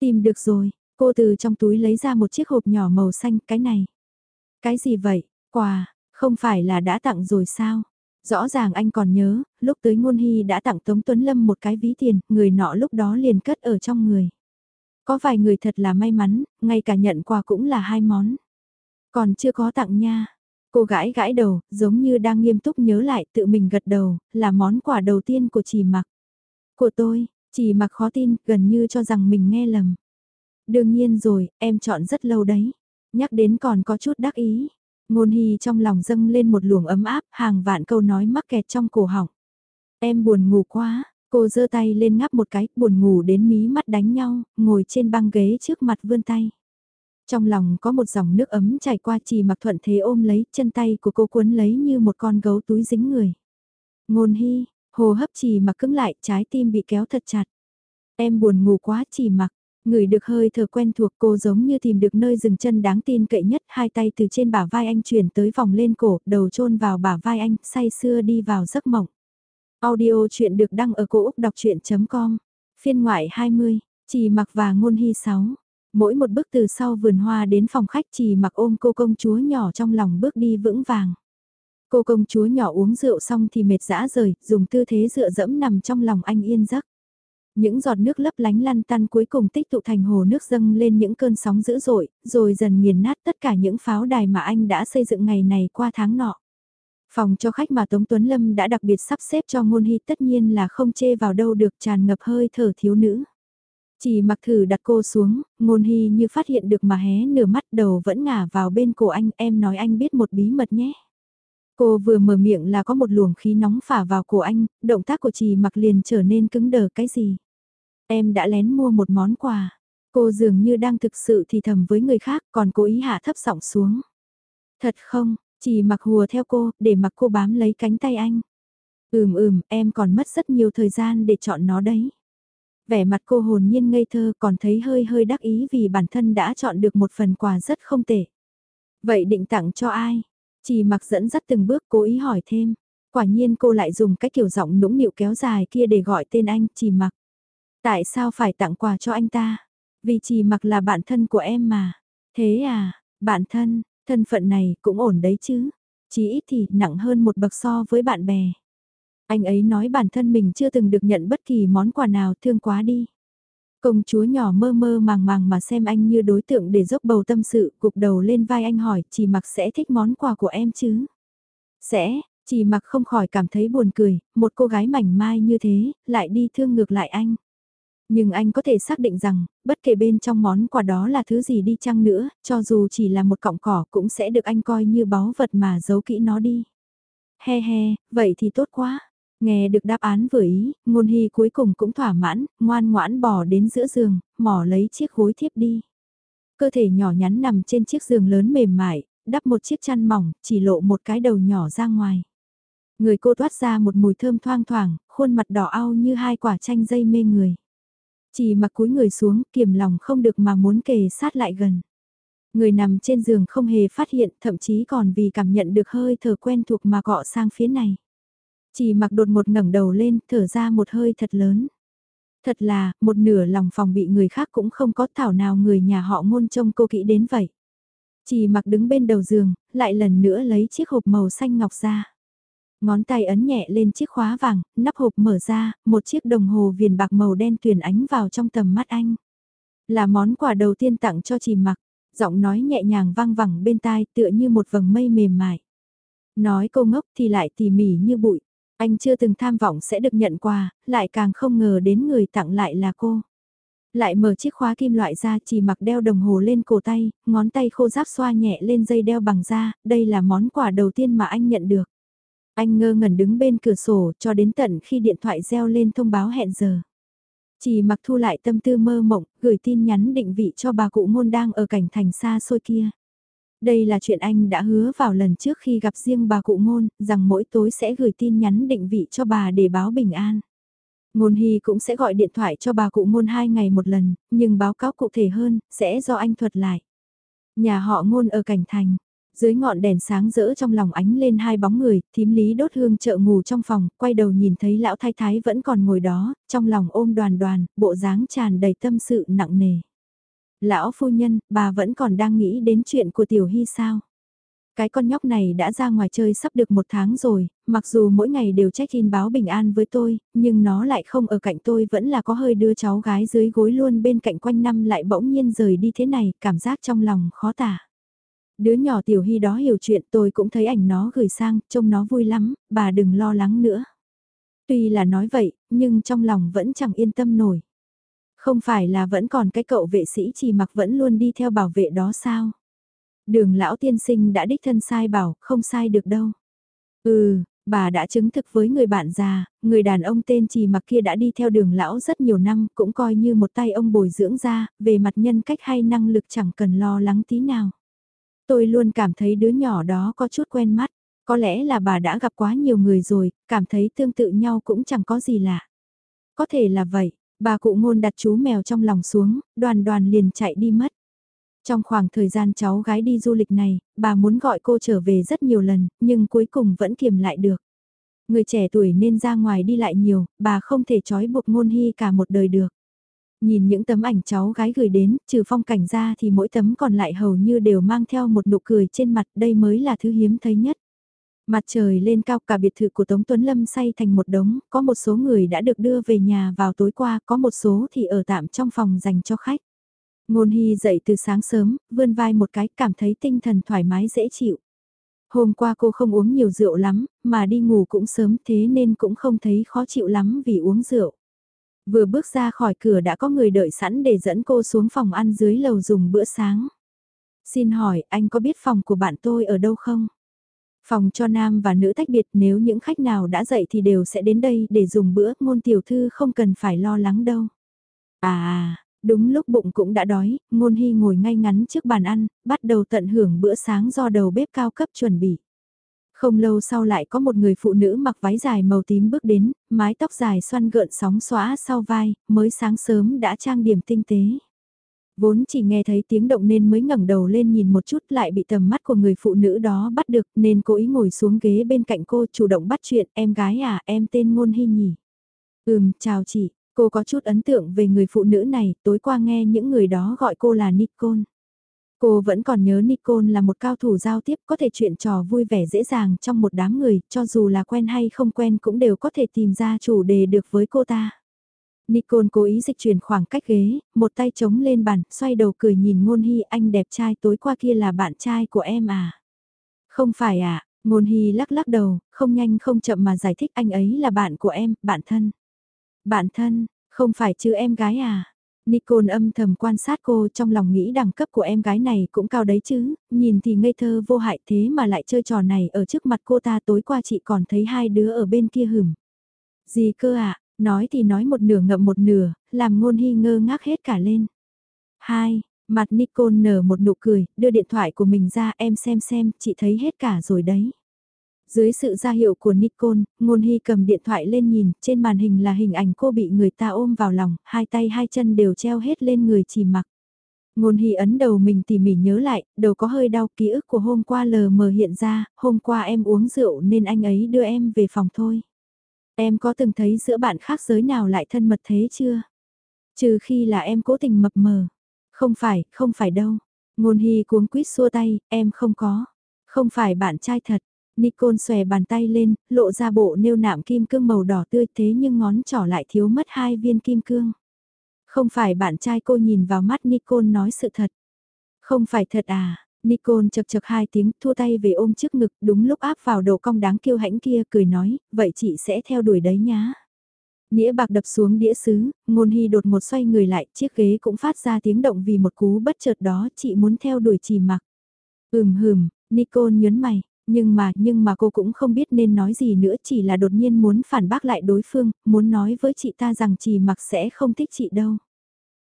Tìm được rồi, cô từ trong túi lấy ra một chiếc hộp nhỏ màu xanh, cái này. Cái gì vậy, quà, không phải là đã tặng rồi sao? Rõ ràng anh còn nhớ, lúc tới Ngôn Hy đã tặng Tống Tuấn Lâm một cái ví tiền, người nọ lúc đó liền cất ở trong người. Có vài người thật là may mắn, ngay cả nhận quà cũng là hai món. Còn chưa có tặng nha. Cô gãi gãi đầu, giống như đang nghiêm túc nhớ lại tự mình gật đầu, là món quà đầu tiên của chị mặc. Của tôi, chị mặc khó tin, gần như cho rằng mình nghe lầm. Đương nhiên rồi, em chọn rất lâu đấy. Nhắc đến còn có chút đắc ý. Ngôn hy trong lòng dâng lên một luồng ấm áp, hàng vạn câu nói mắc kẹt trong cổ họng. Em buồn ngủ quá, cô giơ tay lên ngắp một cái, buồn ngủ đến mí mắt đánh nhau, ngồi trên băng ghế trước mặt vươn tay. Trong lòng có một dòng nước ấm chảy qua chỉ mặc thuận thế ôm lấy chân tay của cô cuốn lấy như một con gấu túi dính người. Ngôn hy, hồ hấp chỉ mặc cứng lại, trái tim bị kéo thật chặt. Em buồn ngủ quá chỉ mặc, Người được hơi thở quen thuộc cô giống như tìm được nơi dừng chân đáng tin cậy nhất, hai tay từ trên bả vai anh chuyển tới vòng lên cổ, đầu chôn vào bả vai anh, say sưa đi vào giấc mộng. Audio chuyện được đăng ở cổ Úc đọc chuyện.com, phiên ngoại 20, chỉ mặc và ngôn hy 6. Mỗi một bước từ sau vườn hoa đến phòng khách chỉ mặc ôm cô công chúa nhỏ trong lòng bước đi vững vàng. Cô công chúa nhỏ uống rượu xong thì mệt dã rời, dùng tư thế dựa dẫm nằm trong lòng anh yên giấc. Những giọt nước lấp lánh lăn tăn cuối cùng tích tụ thành hồ nước dâng lên những cơn sóng dữ dội, rồi dần nghiền nát tất cả những pháo đài mà anh đã xây dựng ngày này qua tháng nọ. Phòng cho khách mà Tống Tuấn Lâm đã đặc biệt sắp xếp cho ngôn hy tất nhiên là không chê vào đâu được tràn ngập hơi thở thiếu nữ. Chỉ mặc thử đặt cô xuống, ngôn hy như phát hiện được mà hé nửa mắt đầu vẫn ngả vào bên cổ anh, em nói anh biết một bí mật nhé. Cô vừa mở miệng là có một luồng khí nóng phả vào cổ anh, động tác của chị mặc liền trở nên cứng đờ cái gì. Em đã lén mua một món quà. Cô dường như đang thực sự thì thầm với người khác còn cố ý hạ thấp giọng xuống. Thật không, chỉ mặc hùa theo cô, để mặc cô bám lấy cánh tay anh. Ừm ừm, em còn mất rất nhiều thời gian để chọn nó đấy. Vẻ mặt cô hồn nhiên ngây thơ còn thấy hơi hơi đắc ý vì bản thân đã chọn được một phần quà rất không tệ. Vậy định tặng cho ai? Chỉ mặc dẫn dắt từng bước cố ý hỏi thêm. Quả nhiên cô lại dùng cái kiểu giọng nũng nịu kéo dài kia để gọi tên anh, chỉ mặc. Tại sao phải tặng quà cho anh ta? Vì chỉ mặc là bạn thân của em mà. Thế à, bạn thân, thân phận này cũng ổn đấy chứ. Chỉ ít thì nặng hơn một bậc so với bạn bè. Anh ấy nói bản thân mình chưa từng được nhận bất kỳ món quà nào thương quá đi. Công chúa nhỏ mơ mơ màng màng mà xem anh như đối tượng để dốc bầu tâm sự, cục đầu lên vai anh hỏi, chỉ mặc sẽ thích món quà của em chứ? Sẽ, chỉ mặc không khỏi cảm thấy buồn cười, một cô gái mảnh mai như thế, lại đi thương ngược lại anh. Nhưng anh có thể xác định rằng, bất kể bên trong món quà đó là thứ gì đi chăng nữa, cho dù chỉ là một cọng cỏ cũng sẽ được anh coi như báu vật mà giấu kỹ nó đi. He he, vậy thì tốt quá. Nghe được đáp án vừa ý, ngôn hy cuối cùng cũng thỏa mãn, ngoan ngoãn bỏ đến giữa giường, mỏ lấy chiếc gối thiếp đi. Cơ thể nhỏ nhắn nằm trên chiếc giường lớn mềm mại, đắp một chiếc chăn mỏng, chỉ lộ một cái đầu nhỏ ra ngoài. Người cô toát ra một mùi thơm thoang thoảng, khuôn mặt đỏ ao như hai quả chanh dây mê người. Chỉ mặc cúi người xuống, kiềm lòng không được mà muốn kề sát lại gần. Người nằm trên giường không hề phát hiện, thậm chí còn vì cảm nhận được hơi thở quen thuộc mà gọ sang phía này. Chỉ mặc đột một ngẩng đầu lên, thở ra một hơi thật lớn. Thật là, một nửa lòng phòng bị người khác cũng không có thảo nào người nhà họ ngôn trông cô kỹ đến vậy. Chỉ mặc đứng bên đầu giường, lại lần nữa lấy chiếc hộp màu xanh ngọc ra. Ngón tay ấn nhẹ lên chiếc khóa vàng, nắp hộp mở ra, một chiếc đồng hồ viền bạc màu đen tuyền ánh vào trong tầm mắt anh. Là món quà đầu tiên tặng cho chị mặc, giọng nói nhẹ nhàng vang vẳng bên tai tựa như một vầng mây mềm mại. Nói câu ngốc thì lại tỉ mỉ như bụi, Anh chưa từng tham vọng sẽ được nhận quà, lại càng không ngờ đến người tặng lại là cô. Lại mở chiếc khóa kim loại ra chỉ mặc đeo đồng hồ lên cổ tay, ngón tay khô giáp xoa nhẹ lên dây đeo bằng da, đây là món quà đầu tiên mà anh nhận được. Anh ngơ ngẩn đứng bên cửa sổ cho đến tận khi điện thoại reo lên thông báo hẹn giờ. Chỉ mặc thu lại tâm tư mơ mộng, gửi tin nhắn định vị cho bà cụ môn đang ở cảnh thành xa xôi kia. Đây là chuyện anh đã hứa vào lần trước khi gặp riêng bà cụ ngôn, rằng mỗi tối sẽ gửi tin nhắn định vị cho bà để báo bình an. Ngôn Hy cũng sẽ gọi điện thoại cho bà cụ ngôn hai ngày một lần, nhưng báo cáo cụ thể hơn, sẽ do anh thuật lại. Nhà họ ngôn ở cảnh thành, dưới ngọn đèn sáng rỡ trong lòng ánh lên hai bóng người, thím lý đốt hương chợ ngủ trong phòng, quay đầu nhìn thấy lão thái thái vẫn còn ngồi đó, trong lòng ôm đoàn đoàn, bộ dáng tràn đầy tâm sự nặng nề. Lão phu nhân, bà vẫn còn đang nghĩ đến chuyện của Tiểu Hy sao? Cái con nhóc này đã ra ngoài chơi sắp được một tháng rồi, mặc dù mỗi ngày đều check in báo bình an với tôi, nhưng nó lại không ở cạnh tôi vẫn là có hơi đưa cháu gái dưới gối luôn bên cạnh quanh năm lại bỗng nhiên rời đi thế này, cảm giác trong lòng khó tả. Đứa nhỏ Tiểu Hy đó hiểu chuyện tôi cũng thấy ảnh nó gửi sang, trông nó vui lắm, bà đừng lo lắng nữa. Tuy là nói vậy, nhưng trong lòng vẫn chẳng yên tâm nổi. Không phải là vẫn còn cái cậu vệ sĩ chỉ mặc vẫn luôn đi theo bảo vệ đó sao? Đường lão tiên sinh đã đích thân sai bảo, không sai được đâu. Ừ, bà đã chứng thực với người bạn già, người đàn ông tên trì mặc kia đã đi theo đường lão rất nhiều năm, cũng coi như một tay ông bồi dưỡng ra, về mặt nhân cách hay năng lực chẳng cần lo lắng tí nào. Tôi luôn cảm thấy đứa nhỏ đó có chút quen mắt, có lẽ là bà đã gặp quá nhiều người rồi, cảm thấy tương tự nhau cũng chẳng có gì lạ. Có thể là vậy, bà cụ ngôn đặt chú mèo trong lòng xuống, đoàn đoàn liền chạy đi mất. Trong khoảng thời gian cháu gái đi du lịch này, bà muốn gọi cô trở về rất nhiều lần, nhưng cuối cùng vẫn kiềm lại được. Người trẻ tuổi nên ra ngoài đi lại nhiều, bà không thể trói buộc ngôn hy cả một đời được. Nhìn những tấm ảnh cháu gái gửi đến, trừ phong cảnh ra thì mỗi tấm còn lại hầu như đều mang theo một nụ cười trên mặt, đây mới là thứ hiếm thấy nhất. Mặt trời lên cao cả biệt thự của Tống Tuấn Lâm say thành một đống, có một số người đã được đưa về nhà vào tối qua, có một số thì ở tạm trong phòng dành cho khách. Ngôn Hy dậy từ sáng sớm, vươn vai một cái, cảm thấy tinh thần thoải mái dễ chịu. Hôm qua cô không uống nhiều rượu lắm, mà đi ngủ cũng sớm thế nên cũng không thấy khó chịu lắm vì uống rượu. Vừa bước ra khỏi cửa đã có người đợi sẵn để dẫn cô xuống phòng ăn dưới lầu dùng bữa sáng. Xin hỏi, anh có biết phòng của bạn tôi ở đâu không? Phòng cho nam và nữ tách biệt nếu những khách nào đã dậy thì đều sẽ đến đây để dùng bữa, ngôn tiểu thư không cần phải lo lắng đâu. À, đúng lúc bụng cũng đã đói, ngôn hy ngồi ngay ngắn trước bàn ăn, bắt đầu tận hưởng bữa sáng do đầu bếp cao cấp chuẩn bị. Không lâu sau lại có một người phụ nữ mặc váy dài màu tím bước đến, mái tóc dài xoăn gợn sóng xóa sau vai, mới sáng sớm đã trang điểm tinh tế. Vốn chỉ nghe thấy tiếng động nên mới ngẩng đầu lên nhìn một chút lại bị tầm mắt của người phụ nữ đó bắt được nên cố ý ngồi xuống ghế bên cạnh cô chủ động bắt chuyện em gái à em tên Ngôn Hy nhỉ. Ừm chào chị, cô có chút ấn tượng về người phụ nữ này tối qua nghe những người đó gọi cô là Nicole. Cô vẫn còn nhớ Nicole là một cao thủ giao tiếp có thể chuyện trò vui vẻ dễ dàng trong một đám người, cho dù là quen hay không quen cũng đều có thể tìm ra chủ đề được với cô ta. Nicole cố ý dịch chuyển khoảng cách ghế, một tay chống lên bàn, xoay đầu cười nhìn Ngôn Hy anh đẹp trai tối qua kia là bạn trai của em à. Không phải à, Ngôn Hy lắc lắc đầu, không nhanh không chậm mà giải thích anh ấy là bạn của em, bạn thân. Bạn thân, không phải chứ em gái à. Nicole âm thầm quan sát cô trong lòng nghĩ đẳng cấp của em gái này cũng cao đấy chứ, nhìn thì ngây thơ vô hại thế mà lại chơi trò này ở trước mặt cô ta tối qua chị còn thấy hai đứa ở bên kia hửm. Gì cơ ạ, à? nói thì nói một nửa ngậm một nửa, làm ngôn hy ngơ ngác hết cả lên. Hai, mặt Nicole nở một nụ cười, đưa điện thoại của mình ra em xem xem, chị thấy hết cả rồi đấy. Dưới sự ra hiệu của nikon Ngôn Hy cầm điện thoại lên nhìn, trên màn hình là hình ảnh cô bị người ta ôm vào lòng, hai tay hai chân đều treo hết lên người chỉ mặc. Ngôn Hy ấn đầu mình tỉ mỉ nhớ lại, đầu có hơi đau ký ức của hôm qua lờ mờ hiện ra, hôm qua em uống rượu nên anh ấy đưa em về phòng thôi. Em có từng thấy giữa bạn khác giới nào lại thân mật thế chưa? Trừ khi là em cố tình mập mờ. Không phải, không phải đâu. Ngôn Hy cuống quýt xua tay, em không có. Không phải bạn trai thật, Nicole xòe bàn tay lên, lộ ra bộ nêu nạm kim cương màu đỏ tươi thế nhưng ngón trỏ lại thiếu mất hai viên kim cương. Không phải bạn trai cô nhìn vào mắt Nicole nói sự thật. Không phải thật à, Nicole chật chật hai tiếng thua tay về ôm trước ngực đúng lúc áp vào đầu cong đáng kiêu hãnh kia cười nói, vậy chị sẽ theo đuổi đấy nhá. Nĩa bạc đập xuống đĩa sứ, ngôn hy đột một xoay người lại, chiếc ghế cũng phát ra tiếng động vì một cú bất chợt đó chị muốn theo đuổi chỉ mặc. Ừm hừm, Nicole nhớn mày, nhưng mà, nhưng mà cô cũng không biết nên nói gì nữa chỉ là đột nhiên muốn phản bác lại đối phương, muốn nói với chị ta rằng chị mặc sẽ không thích chị đâu.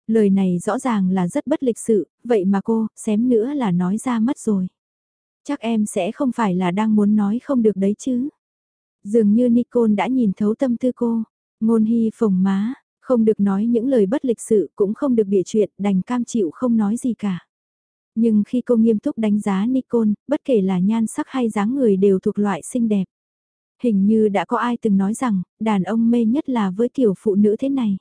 Lời này rõ ràng là rất bất lịch sự, vậy mà cô, xém nữa là nói ra mất rồi. Chắc em sẽ không phải là đang muốn nói không được đấy chứ. Dường như Nicole đã nhìn thấu tâm tư cô, ngôn hy phồng má, không được nói những lời bất lịch sự cũng không được bịa chuyện đành cam chịu không nói gì cả. Nhưng khi cô nghiêm túc đánh giá Nicole, bất kể là nhan sắc hay dáng người đều thuộc loại xinh đẹp. Hình như đã có ai từng nói rằng, đàn ông mê nhất là với kiểu phụ nữ thế này.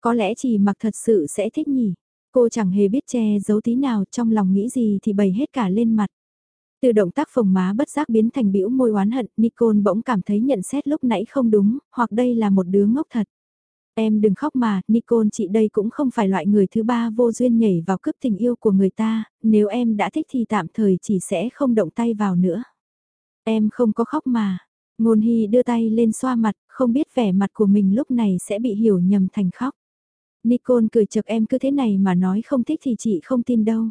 Có lẽ chỉ mặc thật sự sẽ thích nhỉ. Cô chẳng hề biết che giấu tí nào trong lòng nghĩ gì thì bày hết cả lên mặt. Từ động tác phồng má bất giác biến thành bĩu môi oán hận, Nicole bỗng cảm thấy nhận xét lúc nãy không đúng, hoặc đây là một đứa ngốc thật. Em đừng khóc mà, Nicole chị đây cũng không phải loại người thứ ba vô duyên nhảy vào cướp tình yêu của người ta, nếu em đã thích thì tạm thời chỉ sẽ không động tay vào nữa. Em không có khóc mà. Ngôn Hy đưa tay lên xoa mặt, không biết vẻ mặt của mình lúc này sẽ bị hiểu nhầm thành khóc. Nicole cười chật em cứ thế này mà nói không thích thì chị không tin đâu.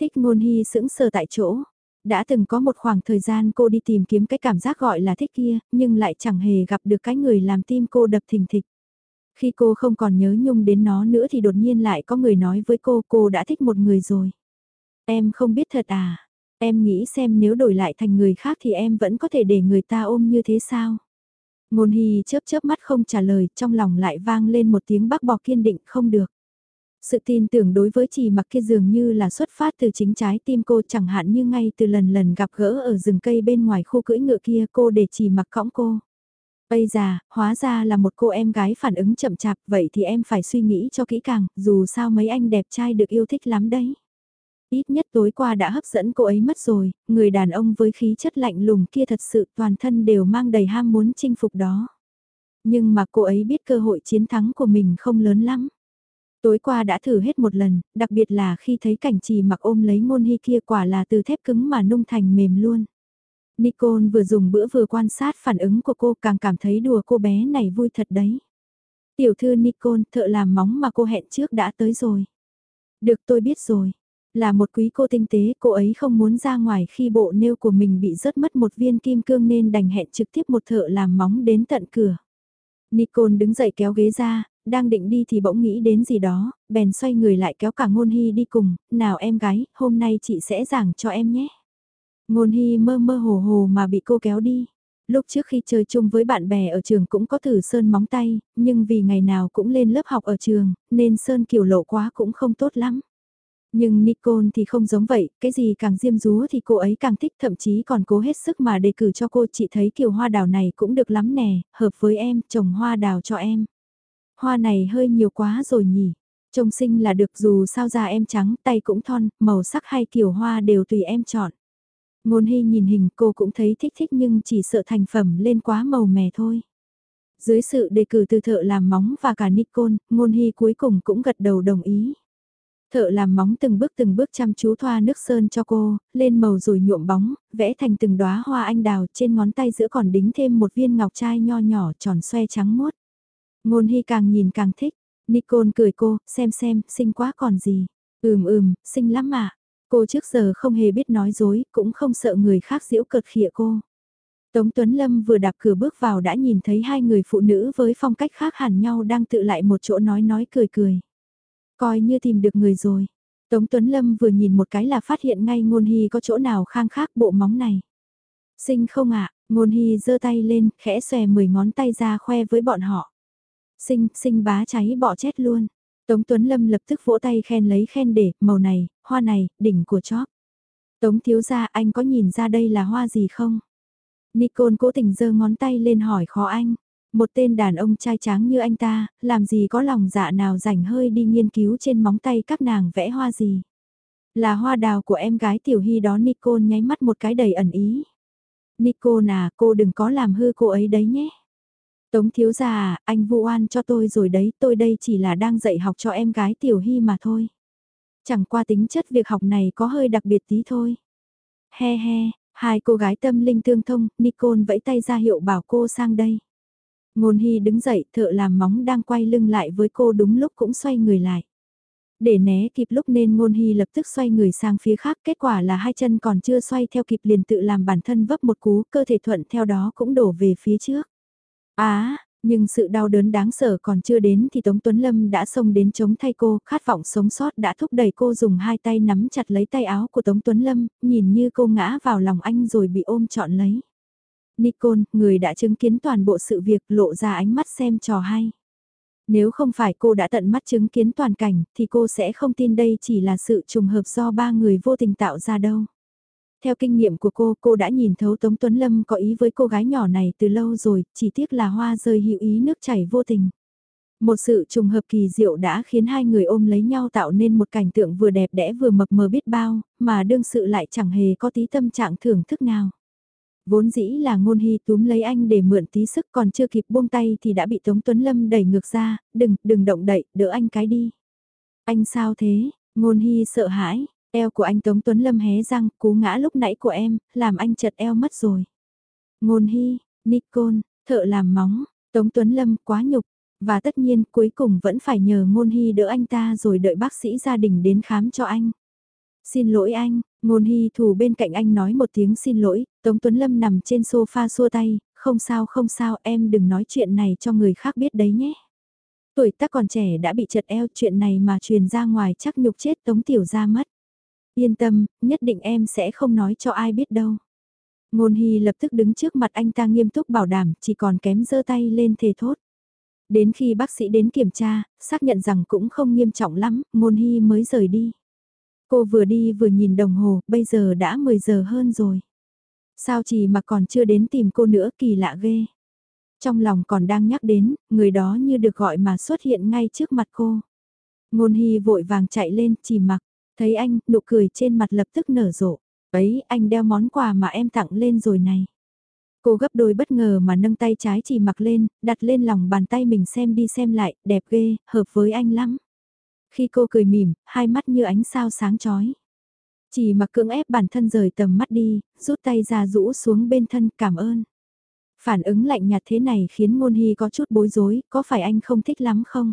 Thích ngôn hy sững sờ tại chỗ. Đã từng có một khoảng thời gian cô đi tìm kiếm cái cảm giác gọi là thích kia, nhưng lại chẳng hề gặp được cái người làm tim cô đập thình thịch. Khi cô không còn nhớ nhung đến nó nữa thì đột nhiên lại có người nói với cô cô đã thích một người rồi. Em không biết thật à, em nghĩ xem nếu đổi lại thành người khác thì em vẫn có thể để người ta ôm như thế sao? Ngôn Hy chớp chớp mắt không trả lời, trong lòng lại vang lên một tiếng bác bỏ kiên định không được. Sự tin tưởng đối với chị mặc kia dường như là xuất phát từ chính trái tim cô chẳng hạn như ngay từ lần lần gặp gỡ ở rừng cây bên ngoài khu cưỡi ngựa kia cô để chị mặc cõng cô. Bây giờ, hóa ra là một cô em gái phản ứng chậm chạp, vậy thì em phải suy nghĩ cho kỹ càng, dù sao mấy anh đẹp trai được yêu thích lắm đấy. Ít nhất tối qua đã hấp dẫn cô ấy mất rồi, người đàn ông với khí chất lạnh lùng kia thật sự toàn thân đều mang đầy ham muốn chinh phục đó. Nhưng mà cô ấy biết cơ hội chiến thắng của mình không lớn lắm. Tối qua đã thử hết một lần, đặc biệt là khi thấy cảnh trì mặc ôm lấy ngôn hy kia quả là từ thép cứng mà nung thành mềm luôn. Nicole vừa dùng bữa vừa quan sát phản ứng của cô càng cảm thấy đùa cô bé này vui thật đấy. Tiểu thư Nicole thợ làm móng mà cô hẹn trước đã tới rồi. Được tôi biết rồi. Là một quý cô tinh tế, cô ấy không muốn ra ngoài khi bộ nêu của mình bị rớt mất một viên kim cương nên đành hẹn trực tiếp một thợ làm móng đến tận cửa. Nicole đứng dậy kéo ghế ra, đang định đi thì bỗng nghĩ đến gì đó, bèn xoay người lại kéo cả ngôn hy đi cùng, nào em gái, hôm nay chị sẽ giảng cho em nhé. Ngôn hy mơ mơ hồ hồ mà bị cô kéo đi. Lúc trước khi chơi chung với bạn bè ở trường cũng có thử sơn móng tay, nhưng vì ngày nào cũng lên lớp học ở trường, nên sơn kiểu lộ quá cũng không tốt lắm. Nhưng Nicole thì không giống vậy, cái gì càng diêm dúa thì cô ấy càng thích thậm chí còn cố hết sức mà đề cử cho cô chị thấy kiểu hoa đào này cũng được lắm nè, hợp với em, trồng hoa đào cho em. Hoa này hơi nhiều quá rồi nhỉ, trông xinh là được dù sao da em trắng, tay cũng thon, màu sắc hay kiểu hoa đều tùy em chọn. Ngôn hy nhìn hình cô cũng thấy thích thích nhưng chỉ sợ thành phẩm lên quá màu mè thôi. Dưới sự đề cử từ thợ làm móng và cả Nikon, ngôn hy cuối cùng cũng gật đầu đồng ý. Thợ làm móng từng bước từng bước chăm chú thoa nước sơn cho cô, lên màu rồi nhuộm bóng, vẽ thành từng đóa hoa anh đào trên ngón tay giữa còn đính thêm một viên ngọc trai nho nhỏ tròn xoe trắng muốt. Ngôn hy càng nhìn càng thích, Nikon cười cô, xem xem, xinh quá còn gì. Ừm ừm, xinh lắm mà. Cô trước giờ không hề biết nói dối, cũng không sợ người khác giễu cợt khịa cô. Tống Tuấn Lâm vừa đạp cửa bước vào đã nhìn thấy hai người phụ nữ với phong cách khác hẳn nhau đang tự lại một chỗ nói nói cười cười. Coi như tìm được người rồi. Tống Tuấn Lâm vừa nhìn một cái là phát hiện ngay ngôn hy có chỗ nào khang khác bộ móng này. Sinh không ạ, ngôn hy giơ tay lên, khẽ xòe mười ngón tay ra khoe với bọn họ. Sinh, sinh bá cháy bỏ chết luôn. Tống Tuấn Lâm lập tức vỗ tay khen lấy khen để, màu này, hoa này, đỉnh của chóp. Tống thiếu gia anh có nhìn ra đây là hoa gì không? Nicole cố tình giơ ngón tay lên hỏi khó anh. Một tên đàn ông trai tráng như anh ta, làm gì có lòng dạ nào rảnh hơi đi nghiên cứu trên móng tay các nàng vẽ hoa gì. Là hoa đào của em gái Tiểu Hy đó Nicole nháy mắt một cái đầy ẩn ý. Nicole à, cô đừng có làm hư cô ấy đấy nhé. Tống thiếu gia à, anh vu oan cho tôi rồi đấy, tôi đây chỉ là đang dạy học cho em gái Tiểu Hy mà thôi. Chẳng qua tính chất việc học này có hơi đặc biệt tí thôi. He he, hai cô gái tâm linh tương thông, Nicole vẫy tay ra hiệu bảo cô sang đây. Ngôn Hy đứng dậy, thợ làm móng đang quay lưng lại với cô đúng lúc cũng xoay người lại. Để né kịp lúc nên Ngôn Hy lập tức xoay người sang phía khác, kết quả là hai chân còn chưa xoay theo kịp liền tự làm bản thân vấp một cú, cơ thể thuận theo đó cũng đổ về phía trước. Á, nhưng sự đau đớn đáng sợ còn chưa đến thì Tống Tuấn Lâm đã xông đến chống thay cô, khát vọng sống sót đã thúc đẩy cô dùng hai tay nắm chặt lấy tay áo của Tống Tuấn Lâm, nhìn như cô ngã vào lòng anh rồi bị ôm trọn lấy. Nicole, người đã chứng kiến toàn bộ sự việc lộ ra ánh mắt xem trò hay. Nếu không phải cô đã tận mắt chứng kiến toàn cảnh thì cô sẽ không tin đây chỉ là sự trùng hợp do ba người vô tình tạo ra đâu. Theo kinh nghiệm của cô, cô đã nhìn thấu Tống Tuấn Lâm có ý với cô gái nhỏ này từ lâu rồi, chỉ tiếc là hoa rơi hữu ý nước chảy vô tình. Một sự trùng hợp kỳ diệu đã khiến hai người ôm lấy nhau tạo nên một cảnh tượng vừa đẹp đẽ vừa mập mờ biết bao, mà đương sự lại chẳng hề có tí tâm trạng thưởng thức nào. Vốn dĩ là ngôn hy túm lấy anh để mượn tí sức còn chưa kịp buông tay thì đã bị Tống Tuấn Lâm đẩy ngược ra, đừng, đừng động đậy, đỡ anh cái đi. Anh sao thế, ngôn hy sợ hãi, eo của anh Tống Tuấn Lâm hé răng, cú ngã lúc nãy của em, làm anh chật eo mất rồi. Ngôn hy, Nicole, thợ làm móng, Tống Tuấn Lâm quá nhục, và tất nhiên cuối cùng vẫn phải nhờ ngôn hy đỡ anh ta rồi đợi bác sĩ gia đình đến khám cho anh. Xin lỗi anh, ngôn hy thủ bên cạnh anh nói một tiếng xin lỗi, Tống Tuấn Lâm nằm trên sofa xua tay, không sao không sao em đừng nói chuyện này cho người khác biết đấy nhé. Tuổi tác còn trẻ đã bị chật eo chuyện này mà truyền ra ngoài chắc nhục chết Tống Tiểu ra mất. Yên tâm, nhất định em sẽ không nói cho ai biết đâu. Ngôn Hy lập tức đứng trước mặt anh ta nghiêm túc bảo đảm, chỉ còn kém giơ tay lên thề thốt. Đến khi bác sĩ đến kiểm tra, xác nhận rằng cũng không nghiêm trọng lắm, Ngôn Hy mới rời đi. Cô vừa đi vừa nhìn đồng hồ, bây giờ đã 10 giờ hơn rồi. Sao chỉ mà còn chưa đến tìm cô nữa kỳ lạ ghê. Trong lòng còn đang nhắc đến, người đó như được gọi mà xuất hiện ngay trước mặt cô. Ngôn Hy vội vàng chạy lên, chỉ mặc, thấy anh, nụ cười trên mặt lập tức nở rộ. Ấy, anh đeo món quà mà em tặng lên rồi này. Cô gấp đôi bất ngờ mà nâng tay trái chỉ mặc lên, đặt lên lòng bàn tay mình xem đi xem lại, đẹp ghê, hợp với anh lắm. Khi cô cười mỉm, hai mắt như ánh sao sáng chói. Chỉ mặc cưỡng ép bản thân rời tầm mắt đi, rút tay ra rũ xuống bên thân cảm ơn. Phản ứng lạnh nhạt thế này khiến ngôn hy có chút bối rối, có phải anh không thích lắm không?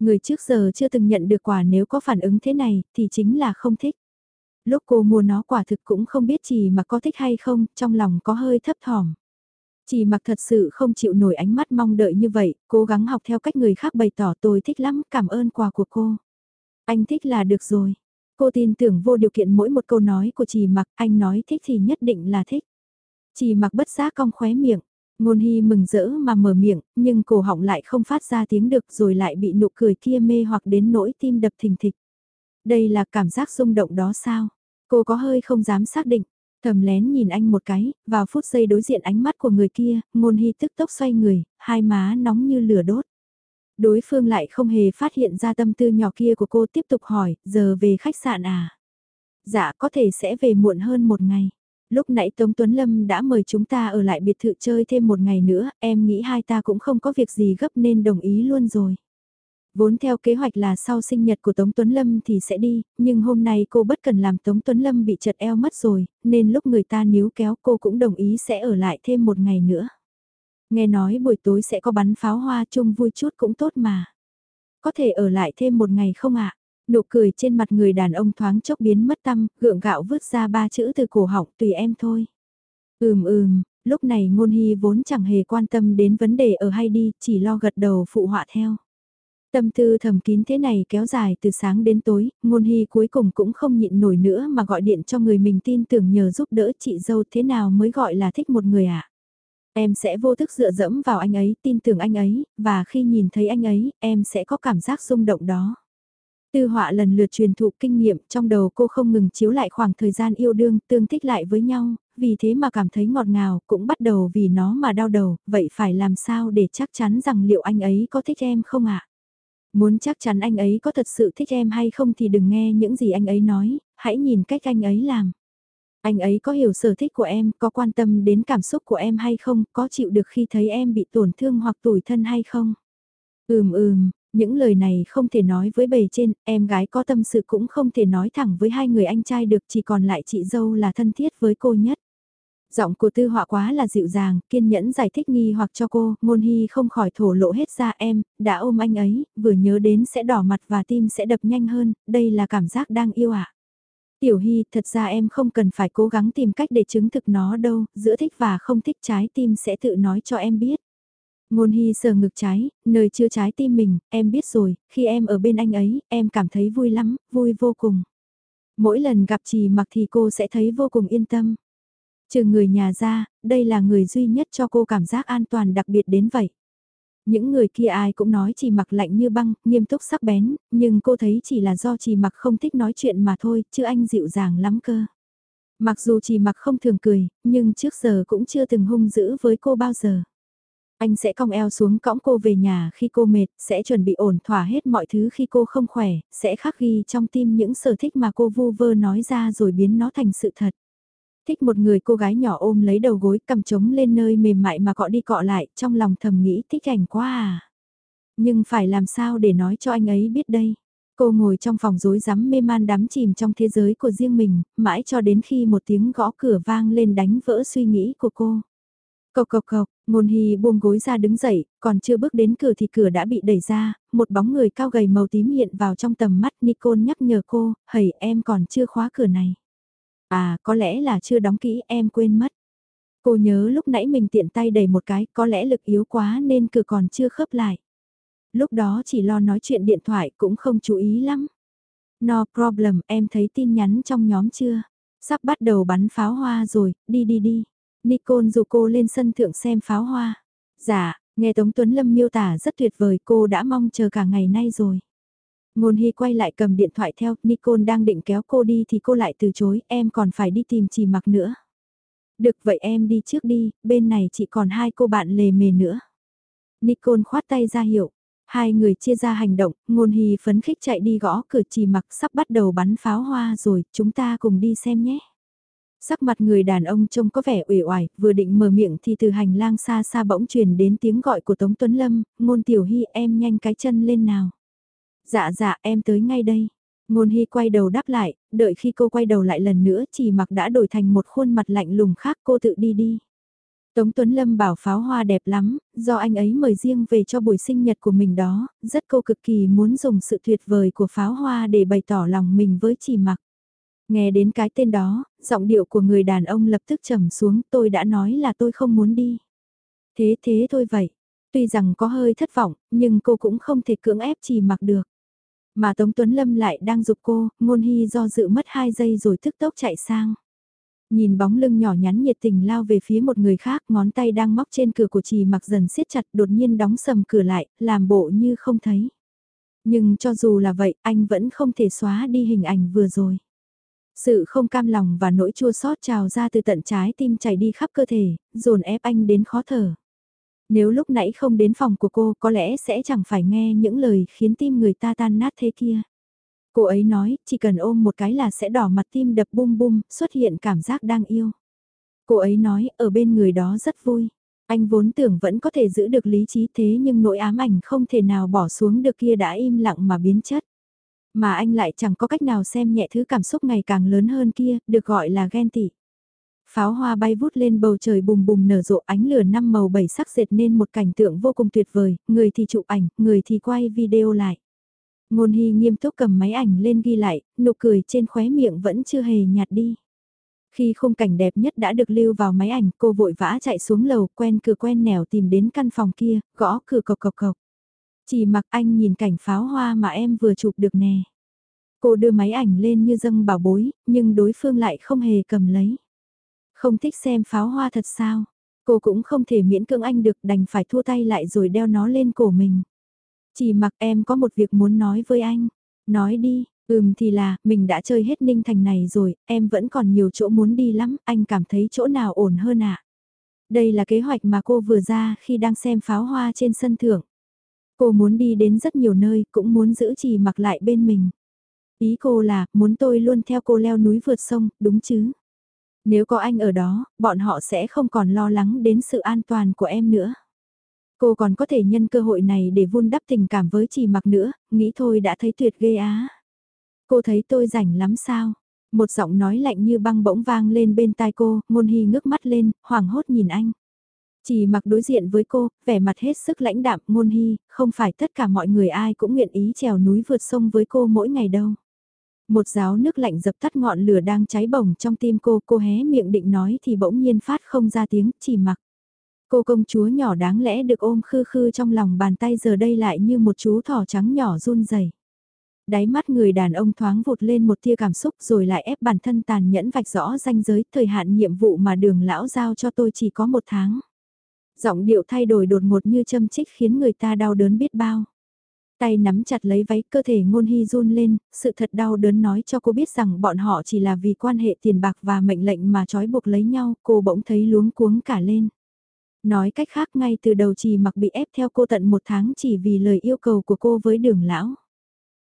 Người trước giờ chưa từng nhận được quà nếu có phản ứng thế này thì chính là không thích. Lúc cô mua nó quả thực cũng không biết chị mà có thích hay không, trong lòng có hơi thấp thỏm. Chỉ mặc thật sự không chịu nổi ánh mắt mong đợi như vậy, cố gắng học theo cách người khác bày tỏ tôi thích lắm, cảm ơn quà của cô. Anh thích là được rồi. Cô tin tưởng vô điều kiện mỗi một câu nói của chị mặc, anh nói thích thì nhất định là thích. Chị mặc bất giác cong khóe miệng, ngôn hy mừng rỡ mà mở miệng, nhưng cổ họng lại không phát ra tiếng được rồi lại bị nụ cười kia mê hoặc đến nỗi tim đập thình thịch. Đây là cảm giác rung động đó sao? Cô có hơi không dám xác định, thầm lén nhìn anh một cái, vào phút giây đối diện ánh mắt của người kia, ngôn hy tức tốc xoay người, hai má nóng như lửa đốt. Đối phương lại không hề phát hiện ra tâm tư nhỏ kia của cô tiếp tục hỏi, giờ về khách sạn à? Dạ có thể sẽ về muộn hơn một ngày. Lúc nãy Tống Tuấn Lâm đã mời chúng ta ở lại biệt thự chơi thêm một ngày nữa, em nghĩ hai ta cũng không có việc gì gấp nên đồng ý luôn rồi. Vốn theo kế hoạch là sau sinh nhật của Tống Tuấn Lâm thì sẽ đi, nhưng hôm nay cô bất cần làm Tống Tuấn Lâm bị chật eo mất rồi, nên lúc người ta níu kéo cô cũng đồng ý sẽ ở lại thêm một ngày nữa. Nghe nói buổi tối sẽ có bắn pháo hoa chung vui chút cũng tốt mà. Có thể ở lại thêm một ngày không ạ? Nụ cười trên mặt người đàn ông thoáng chốc biến mất tâm, gượng gạo vứt ra ba chữ từ cổ họng tùy em thôi. Ừm ừm, lúc này ngôn hy vốn chẳng hề quan tâm đến vấn đề ở hay đi, chỉ lo gật đầu phụ họa theo. Tâm tư thầm kín thế này kéo dài từ sáng đến tối, ngôn hy cuối cùng cũng không nhịn nổi nữa mà gọi điện cho người mình tin tưởng nhờ giúp đỡ chị dâu thế nào mới gọi là thích một người ạ. À? Em sẽ vô thức dựa dẫm vào anh ấy, tin tưởng anh ấy, và khi nhìn thấy anh ấy, em sẽ có cảm giác rung động đó. Tư họa lần lượt truyền thụ kinh nghiệm trong đầu cô không ngừng chiếu lại khoảng thời gian yêu đương, tương thích lại với nhau, vì thế mà cảm thấy ngọt ngào, cũng bắt đầu vì nó mà đau đầu, vậy phải làm sao để chắc chắn rằng liệu anh ấy có thích em không ạ? Muốn chắc chắn anh ấy có thật sự thích em hay không thì đừng nghe những gì anh ấy nói, hãy nhìn cách anh ấy làm. Anh ấy có hiểu sở thích của em, có quan tâm đến cảm xúc của em hay không, có chịu được khi thấy em bị tổn thương hoặc tủi thân hay không? Ừm ừm, những lời này không thể nói với bề trên, em gái có tâm sự cũng không thể nói thẳng với hai người anh trai được chỉ còn lại chị dâu là thân thiết với cô nhất. Giọng của tư họa quá là dịu dàng, kiên nhẫn giải thích nghi hoặc cho cô, ngôn hy không khỏi thổ lộ hết ra em, đã ôm anh ấy, vừa nhớ đến sẽ đỏ mặt và tim sẽ đập nhanh hơn, đây là cảm giác đang yêu ạ. Tiểu Hy, thật ra em không cần phải cố gắng tìm cách để chứng thực nó đâu, giữa thích và không thích trái tim sẽ tự nói cho em biết. Ngôn Hy sờ ngực trái, nơi chưa trái tim mình, em biết rồi, khi em ở bên anh ấy, em cảm thấy vui lắm, vui vô cùng. Mỗi lần gặp trì mặc thì cô sẽ thấy vô cùng yên tâm. Trừ người nhà ra, đây là người duy nhất cho cô cảm giác an toàn đặc biệt đến vậy. Những người kia ai cũng nói chỉ mặc lạnh như băng, nghiêm túc sắc bén, nhưng cô thấy chỉ là do chỉ mặc không thích nói chuyện mà thôi, chứ anh dịu dàng lắm cơ. Mặc dù chỉ mặc không thường cười, nhưng trước giờ cũng chưa từng hung dữ với cô bao giờ. Anh sẽ cong eo xuống cõng cô về nhà khi cô mệt, sẽ chuẩn bị ổn thỏa hết mọi thứ khi cô không khỏe, sẽ khắc ghi trong tim những sở thích mà cô vu vơ nói ra rồi biến nó thành sự thật. Thích một người cô gái nhỏ ôm lấy đầu gối cầm trống lên nơi mềm mại mà cọ đi cọ lại, trong lòng thầm nghĩ thích cảnh quá à. Nhưng phải làm sao để nói cho anh ấy biết đây. Cô ngồi trong phòng rối rắm mê man đắm chìm trong thế giới của riêng mình, mãi cho đến khi một tiếng gõ cửa vang lên đánh vỡ suy nghĩ của cô. Cộc cộc cộc, ngôn hy buông gối ra đứng dậy, còn chưa bước đến cửa thì cửa đã bị đẩy ra, một bóng người cao gầy màu tím hiện vào trong tầm mắt Nicole nhắc nhở cô, hầy em còn chưa khóa cửa này. À, có lẽ là chưa đóng kỹ em quên mất. Cô nhớ lúc nãy mình tiện tay đẩy một cái, có lẽ lực yếu quá nên cửa còn chưa khớp lại. Lúc đó chỉ lo nói chuyện điện thoại cũng không chú ý lắm. No problem, em thấy tin nhắn trong nhóm chưa? Sắp bắt đầu bắn pháo hoa rồi, đi đi đi. Nicole dù cô lên sân thượng xem pháo hoa. Dạ, nghe Tống Tuấn Lâm miêu tả rất tuyệt vời cô đã mong chờ cả ngày nay rồi. Ngôn Hy quay lại cầm điện thoại theo, Nicole đang định kéo cô đi thì cô lại từ chối, em còn phải đi tìm chị mặc nữa. Được vậy em đi trước đi, bên này chỉ còn hai cô bạn lề mề nữa. Nicole khoát tay ra hiệu, hai người chia ra hành động, Ngôn Hy phấn khích chạy đi gõ cửa chị mặc sắp bắt đầu bắn pháo hoa rồi, chúng ta cùng đi xem nhé. Sắc mặt người đàn ông trông có vẻ uể oải, vừa định mở miệng thì từ hành lang xa xa bỗng truyền đến tiếng gọi của Tống Tuấn Lâm, ngôn tiểu hy em nhanh cái chân lên nào. Dạ dạ em tới ngay đây. Ngôn Hy quay đầu đáp lại, đợi khi cô quay đầu lại lần nữa chỉ mặc đã đổi thành một khuôn mặt lạnh lùng khác cô tự đi đi. Tống Tuấn Lâm bảo pháo hoa đẹp lắm, do anh ấy mời riêng về cho buổi sinh nhật của mình đó, rất cô cực kỳ muốn dùng sự tuyệt vời của pháo hoa để bày tỏ lòng mình với chỉ mặc. Nghe đến cái tên đó, giọng điệu của người đàn ông lập tức trầm xuống tôi đã nói là tôi không muốn đi. Thế thế thôi vậy, tuy rằng có hơi thất vọng, nhưng cô cũng không thể cưỡng ép chỉ mặc được. Mà Tống Tuấn Lâm lại đang dục cô, ngôn hy do dự mất 2 giây rồi thức tốc chạy sang. Nhìn bóng lưng nhỏ nhắn nhiệt tình lao về phía một người khác, ngón tay đang móc trên cửa của trì mặc dần siết chặt đột nhiên đóng sầm cửa lại, làm bộ như không thấy. Nhưng cho dù là vậy, anh vẫn không thể xóa đi hình ảnh vừa rồi. Sự không cam lòng và nỗi chua xót trào ra từ tận trái tim chảy đi khắp cơ thể, dồn ép anh đến khó thở. Nếu lúc nãy không đến phòng của cô có lẽ sẽ chẳng phải nghe những lời khiến tim người ta tan nát thế kia. Cô ấy nói, chỉ cần ôm một cái là sẽ đỏ mặt tim đập bum bum, xuất hiện cảm giác đang yêu. Cô ấy nói, ở bên người đó rất vui. Anh vốn tưởng vẫn có thể giữ được lý trí thế nhưng nỗi ám ảnh không thể nào bỏ xuống được kia đã im lặng mà biến chất. Mà anh lại chẳng có cách nào xem nhẹ thứ cảm xúc ngày càng lớn hơn kia, được gọi là ghen tị. Pháo hoa bay vút lên bầu trời bùm bùm nở rộ ánh lửa năm màu bảy sắc dệt nên một cảnh tượng vô cùng tuyệt vời, người thì chụp ảnh, người thì quay video lại. Ngôn Hy nghiêm túc cầm máy ảnh lên ghi lại, nụ cười trên khóe miệng vẫn chưa hề nhạt đi. Khi khung cảnh đẹp nhất đã được lưu vào máy ảnh, cô vội vã chạy xuống lầu, quen cửa quen nẻo tìm đến căn phòng kia, gõ cửa cộc cộc cộc. Chỉ mặc anh nhìn cảnh pháo hoa mà em vừa chụp được nè. Cô đưa máy ảnh lên như dâng bảo bối, nhưng đối phương lại không hề cầm lấy. Không thích xem pháo hoa thật sao? Cô cũng không thể miễn cưỡng anh được đành phải thua tay lại rồi đeo nó lên cổ mình. Chỉ mặc em có một việc muốn nói với anh. Nói đi, ừm thì là, mình đã chơi hết Ninh Thành này rồi, em vẫn còn nhiều chỗ muốn đi lắm, anh cảm thấy chỗ nào ổn hơn ạ? À? Đây là kế hoạch mà cô vừa ra khi đang xem pháo hoa trên sân thượng. Cô muốn đi đến rất nhiều nơi, cũng muốn giữ trì mặc lại bên mình. Ý cô là, muốn tôi luôn theo cô leo núi vượt sông, đúng chứ? Nếu có anh ở đó, bọn họ sẽ không còn lo lắng đến sự an toàn của em nữa. Cô còn có thể nhân cơ hội này để vun đắp tình cảm với trì mặc nữa, nghĩ thôi đã thấy tuyệt ghê á. Cô thấy tôi rảnh lắm sao? Một giọng nói lạnh như băng bỗng vang lên bên tai cô, ngôn hy ngước mắt lên, hoảng hốt nhìn anh. Chỉ mặc đối diện với cô, vẻ mặt hết sức lãnh đạm, ngôn hy, không phải tất cả mọi người ai cũng nguyện ý trèo núi vượt sông với cô mỗi ngày đâu. Một giáo nước lạnh dập tắt ngọn lửa đang cháy bỏng trong tim cô, cô hé miệng định nói thì bỗng nhiên phát không ra tiếng, chỉ mặc. Cô công chúa nhỏ đáng lẽ được ôm khư khư trong lòng bàn tay giờ đây lại như một chú thỏ trắng nhỏ run rẩy. Đáy mắt người đàn ông thoáng vụt lên một tia cảm xúc rồi lại ép bản thân tàn nhẫn vạch rõ ranh giới thời hạn nhiệm vụ mà đường lão giao cho tôi chỉ có một tháng. Giọng điệu thay đổi đột ngột như châm chích khiến người ta đau đớn biết bao. Tay nắm chặt lấy váy cơ thể ngôn hy run lên, sự thật đau đớn nói cho cô biết rằng bọn họ chỉ là vì quan hệ tiền bạc và mệnh lệnh mà trói buộc lấy nhau, cô bỗng thấy luống cuống cả lên. Nói cách khác ngay từ đầu chỉ mặc bị ép theo cô tận một tháng chỉ vì lời yêu cầu của cô với đường lão.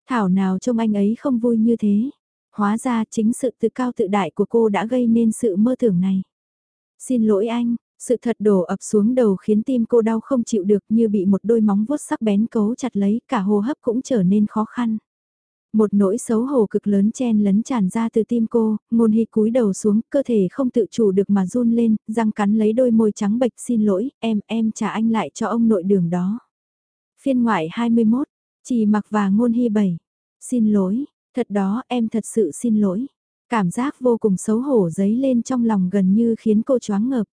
Thảo nào trông anh ấy không vui như thế. Hóa ra chính sự tự cao tự đại của cô đã gây nên sự mơ tưởng này. Xin lỗi anh, sự thật đổ ập xuống đầu khiến tim cô đau không chịu được như bị một đôi móng vuốt sắc bén cấu chặt lấy cả hô hấp cũng trở nên khó khăn. Một nỗi xấu hổ cực lớn chen lấn tràn ra từ tim cô, ngôn hy cúi đầu xuống, cơ thể không tự chủ được mà run lên, răng cắn lấy đôi môi trắng bệch xin lỗi, em, em trả anh lại cho ông nội đường đó. Phiên ngoại 21, chỉ mặc và ngôn hy bảy. Xin lỗi, thật đó em thật sự xin lỗi. Cảm giác vô cùng xấu hổ dấy lên trong lòng gần như khiến cô choáng ngợp.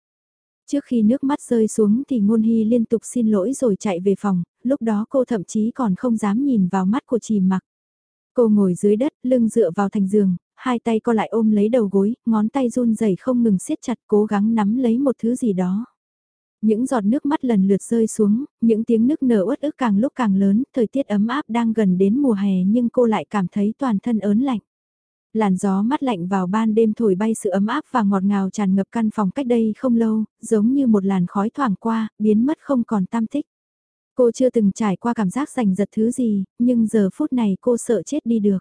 Trước khi nước mắt rơi xuống thì ngôn hy liên tục xin lỗi rồi chạy về phòng, lúc đó cô thậm chí còn không dám nhìn vào mắt của chỉ mặc. Cô ngồi dưới đất, lưng dựa vào thành giường, hai tay co lại ôm lấy đầu gối, ngón tay run rẩy không ngừng siết chặt cố gắng nắm lấy một thứ gì đó. Những giọt nước mắt lần lượt rơi xuống, những tiếng nước nở uất ức càng lúc càng lớn, thời tiết ấm áp đang gần đến mùa hè nhưng cô lại cảm thấy toàn thân ớn lạnh. Làn gió mát lạnh vào ban đêm thổi bay sự ấm áp và ngọt ngào tràn ngập căn phòng cách đây không lâu, giống như một làn khói thoảng qua, biến mất không còn tam tích. Cô chưa từng trải qua cảm giác giành giật thứ gì, nhưng giờ phút này cô sợ chết đi được.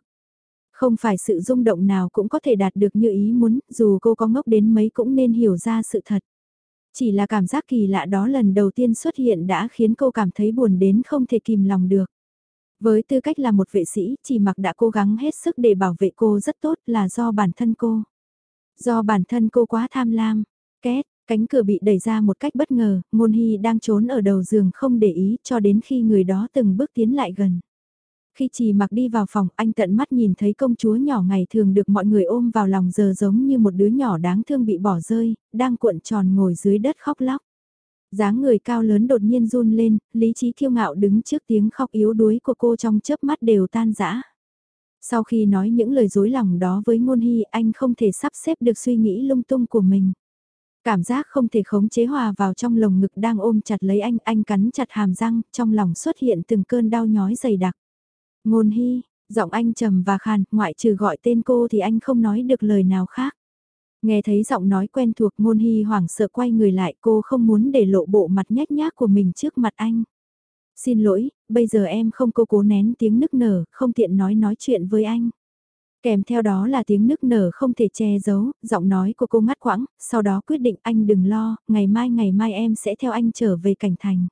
Không phải sự rung động nào cũng có thể đạt được như ý muốn, dù cô có ngốc đến mấy cũng nên hiểu ra sự thật. Chỉ là cảm giác kỳ lạ đó lần đầu tiên xuất hiện đã khiến cô cảm thấy buồn đến không thể kìm lòng được. Với tư cách là một vệ sĩ, chỉ mặc đã cố gắng hết sức để bảo vệ cô rất tốt là do bản thân cô. Do bản thân cô quá tham lam. Két, cánh cửa bị đẩy ra một cách bất ngờ, Ngôn Hy đang trốn ở đầu giường không để ý cho đến khi người đó từng bước tiến lại gần. Khi chỉ mặc đi vào phòng, anh tận mắt nhìn thấy công chúa nhỏ ngày thường được mọi người ôm vào lòng giờ giống như một đứa nhỏ đáng thương bị bỏ rơi, đang cuộn tròn ngồi dưới đất khóc lóc dáng người cao lớn đột nhiên run lên, lý trí kiêu ngạo đứng trước tiếng khóc yếu đuối của cô trong chớp mắt đều tan rã. Sau khi nói những lời dối lòng đó với ngôn hy anh không thể sắp xếp được suy nghĩ lung tung của mình. Cảm giác không thể khống chế hòa vào trong lồng ngực đang ôm chặt lấy anh, anh cắn chặt hàm răng, trong lòng xuất hiện từng cơn đau nhói dày đặc. Ngôn hy, giọng anh trầm và khàn, ngoại trừ gọi tên cô thì anh không nói được lời nào khác. Nghe thấy giọng nói quen thuộc ngôn hy hoảng sợ quay người lại cô không muốn để lộ bộ mặt nhách nhác của mình trước mặt anh. Xin lỗi, bây giờ em không cố cố nén tiếng nức nở, không tiện nói nói chuyện với anh. Kèm theo đó là tiếng nức nở không thể che giấu, giọng nói của cô ngắt quãng, sau đó quyết định anh đừng lo, ngày mai ngày mai em sẽ theo anh trở về cảnh thành.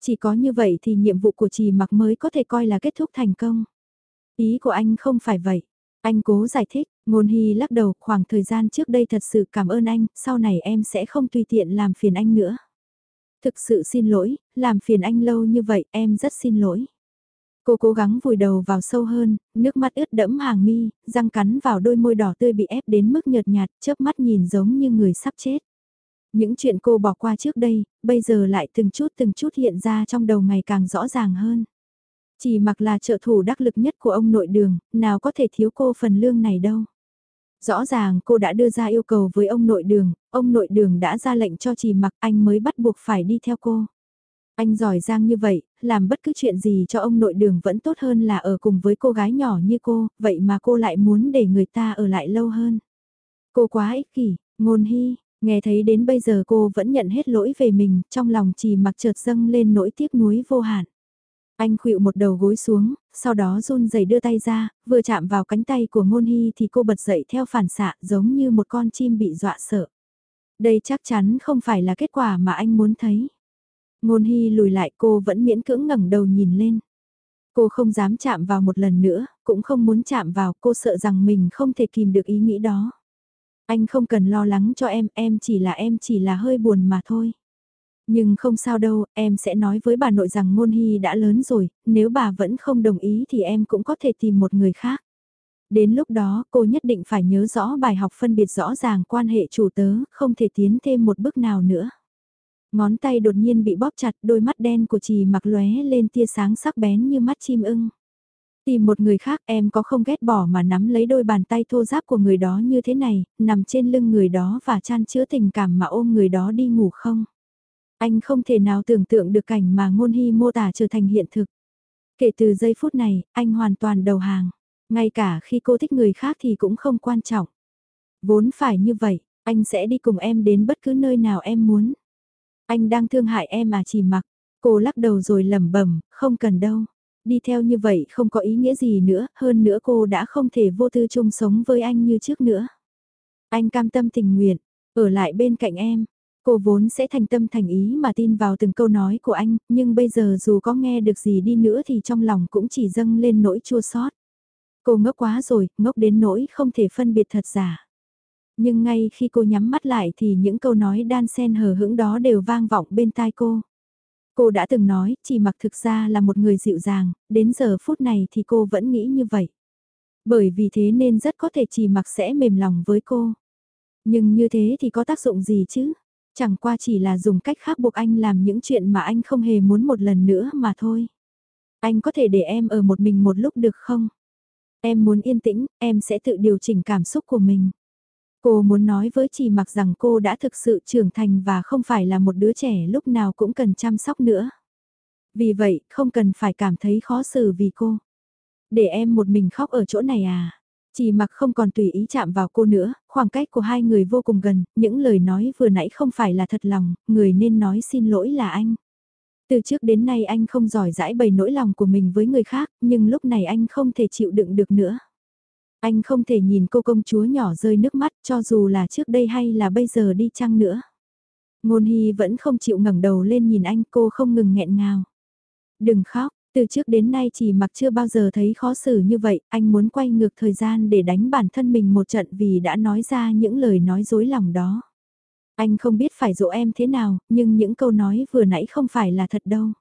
Chỉ có như vậy thì nhiệm vụ của chị mặc mới có thể coi là kết thúc thành công. Ý của anh không phải vậy. Anh cố giải thích, ngôn hy lắc đầu, khoảng thời gian trước đây thật sự cảm ơn anh, sau này em sẽ không tùy tiện làm phiền anh nữa. Thực sự xin lỗi, làm phiền anh lâu như vậy, em rất xin lỗi. Cô cố gắng vùi đầu vào sâu hơn, nước mắt ướt đẫm hàng mi, răng cắn vào đôi môi đỏ tươi bị ép đến mức nhợt nhạt, chớp mắt nhìn giống như người sắp chết. Những chuyện cô bỏ qua trước đây, bây giờ lại từng chút từng chút hiện ra trong đầu ngày càng rõ ràng hơn. Chỉ mặc là trợ thủ đắc lực nhất của ông nội đường, nào có thể thiếu cô phần lương này đâu. Rõ ràng cô đã đưa ra yêu cầu với ông nội đường, ông nội đường đã ra lệnh cho chỉ mặc anh mới bắt buộc phải đi theo cô. Anh giỏi giang như vậy, làm bất cứ chuyện gì cho ông nội đường vẫn tốt hơn là ở cùng với cô gái nhỏ như cô, vậy mà cô lại muốn để người ta ở lại lâu hơn. Cô quá ích kỷ, ngôn hy, nghe thấy đến bây giờ cô vẫn nhận hết lỗi về mình, trong lòng chỉ mặc chợt dâng lên nỗi tiếc nuối vô hạn. Anh khuỵu một đầu gối xuống, sau đó run rẩy đưa tay ra, vừa chạm vào cánh tay của ngôn hy thì cô bật dậy theo phản xạ giống như một con chim bị dọa sợ. Đây chắc chắn không phải là kết quả mà anh muốn thấy. Ngôn Hy lùi lại cô vẫn miễn cưỡng ngẩng đầu nhìn lên. Cô không dám chạm vào một lần nữa, cũng không muốn chạm vào, cô sợ rằng mình không thể kìm được ý nghĩ đó. Anh không cần lo lắng cho em, em chỉ là em chỉ là hơi buồn mà thôi. Nhưng không sao đâu, em sẽ nói với bà nội rằng ngôn hy đã lớn rồi, nếu bà vẫn không đồng ý thì em cũng có thể tìm một người khác. Đến lúc đó cô nhất định phải nhớ rõ bài học phân biệt rõ ràng quan hệ chủ tớ, không thể tiến thêm một bước nào nữa. Ngón tay đột nhiên bị bóp chặt, đôi mắt đen của chị mặc lóe lên tia sáng sắc bén như mắt chim ưng. Tìm một người khác em có không ghét bỏ mà nắm lấy đôi bàn tay thô giáp của người đó như thế này, nằm trên lưng người đó và chan chứa tình cảm mà ôm người đó đi ngủ không? Anh không thể nào tưởng tượng được cảnh mà ngôn hy mô tả trở thành hiện thực. Kể từ giây phút này, anh hoàn toàn đầu hàng. Ngay cả khi cô thích người khác thì cũng không quan trọng. Vốn phải như vậy, anh sẽ đi cùng em đến bất cứ nơi nào em muốn. Anh đang thương hại em à chỉ mặc. Cô lắc đầu rồi lẩm bẩm, không cần đâu. Đi theo như vậy không có ý nghĩa gì nữa, hơn nữa cô đã không thể vô tư chung sống với anh như trước nữa. Anh cam tâm tình nguyện, ở lại bên cạnh em. Cô vốn sẽ thành tâm thành ý mà tin vào từng câu nói của anh, nhưng bây giờ dù có nghe được gì đi nữa thì trong lòng cũng chỉ dâng lên nỗi chua xót. Cô ngốc quá rồi, ngốc đến nỗi không thể phân biệt thật giả. Nhưng ngay khi cô nhắm mắt lại thì những câu nói đan sen hờ hững đó đều vang vọng bên tai cô. Cô đã từng nói, chỉ mặc thực ra là một người dịu dàng, đến giờ phút này thì cô vẫn nghĩ như vậy. Bởi vì thế nên rất có thể chỉ mặc sẽ mềm lòng với cô. Nhưng như thế thì có tác dụng gì chứ? Chẳng qua chỉ là dùng cách khác buộc anh làm những chuyện mà anh không hề muốn một lần nữa mà thôi. Anh có thể để em ở một mình một lúc được không? Em muốn yên tĩnh, em sẽ tự điều chỉnh cảm xúc của mình. Cô muốn nói với chị mặc rằng cô đã thực sự trưởng thành và không phải là một đứa trẻ lúc nào cũng cần chăm sóc nữa. Vì vậy, không cần phải cảm thấy khó xử vì cô. Để em một mình khóc ở chỗ này à? Chỉ mặc không còn tùy ý chạm vào cô nữa, khoảng cách của hai người vô cùng gần, những lời nói vừa nãy không phải là thật lòng, người nên nói xin lỗi là anh. Từ trước đến nay anh không giỏi giải bày nỗi lòng của mình với người khác, nhưng lúc này anh không thể chịu đựng được nữa. Anh không thể nhìn cô công chúa nhỏ rơi nước mắt cho dù là trước đây hay là bây giờ đi chăng nữa. Ngôn Hy vẫn không chịu ngẩng đầu lên nhìn anh cô không ngừng nghẹn ngào. Đừng khóc, từ trước đến nay chỉ mặc chưa bao giờ thấy khó xử như vậy, anh muốn quay ngược thời gian để đánh bản thân mình một trận vì đã nói ra những lời nói dối lòng đó. Anh không biết phải dỗ em thế nào, nhưng những câu nói vừa nãy không phải là thật đâu.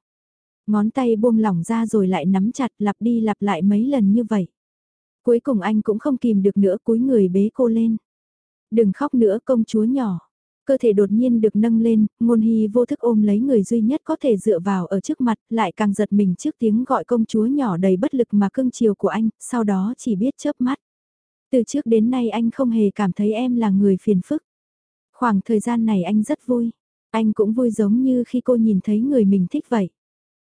Ngón tay buông lỏng ra rồi lại nắm chặt lặp đi lặp lại mấy lần như vậy. Cuối cùng anh cũng không kìm được nữa cúi người bế cô lên. Đừng khóc nữa công chúa nhỏ. Cơ thể đột nhiên được nâng lên, ngôn hy vô thức ôm lấy người duy nhất có thể dựa vào ở trước mặt, lại càng giật mình trước tiếng gọi công chúa nhỏ đầy bất lực mà cưng chiều của anh, sau đó chỉ biết chớp mắt. Từ trước đến nay anh không hề cảm thấy em là người phiền phức. Khoảng thời gian này anh rất vui. Anh cũng vui giống như khi cô nhìn thấy người mình thích vậy.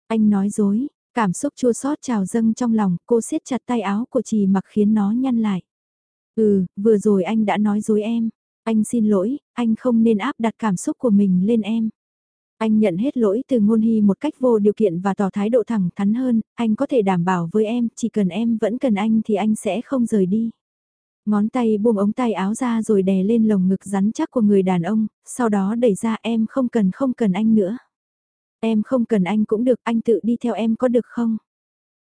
Anh nói dối, cảm xúc chua xót trào dâng trong lòng, cô siết chặt tay áo của chị mặc khiến nó nhăn lại. Ừ, vừa rồi anh đã nói dối em. Anh xin lỗi, anh không nên áp đặt cảm xúc của mình lên em. Anh nhận hết lỗi từ ngôn hy một cách vô điều kiện và tỏ thái độ thẳng thắn hơn, anh có thể đảm bảo với em, chỉ cần em vẫn cần anh thì anh sẽ không rời đi. Ngón tay buông ống tay áo ra rồi đè lên lồng ngực rắn chắc của người đàn ông, sau đó đẩy ra em không cần không cần anh nữa. Em không cần anh cũng được, anh tự đi theo em có được không?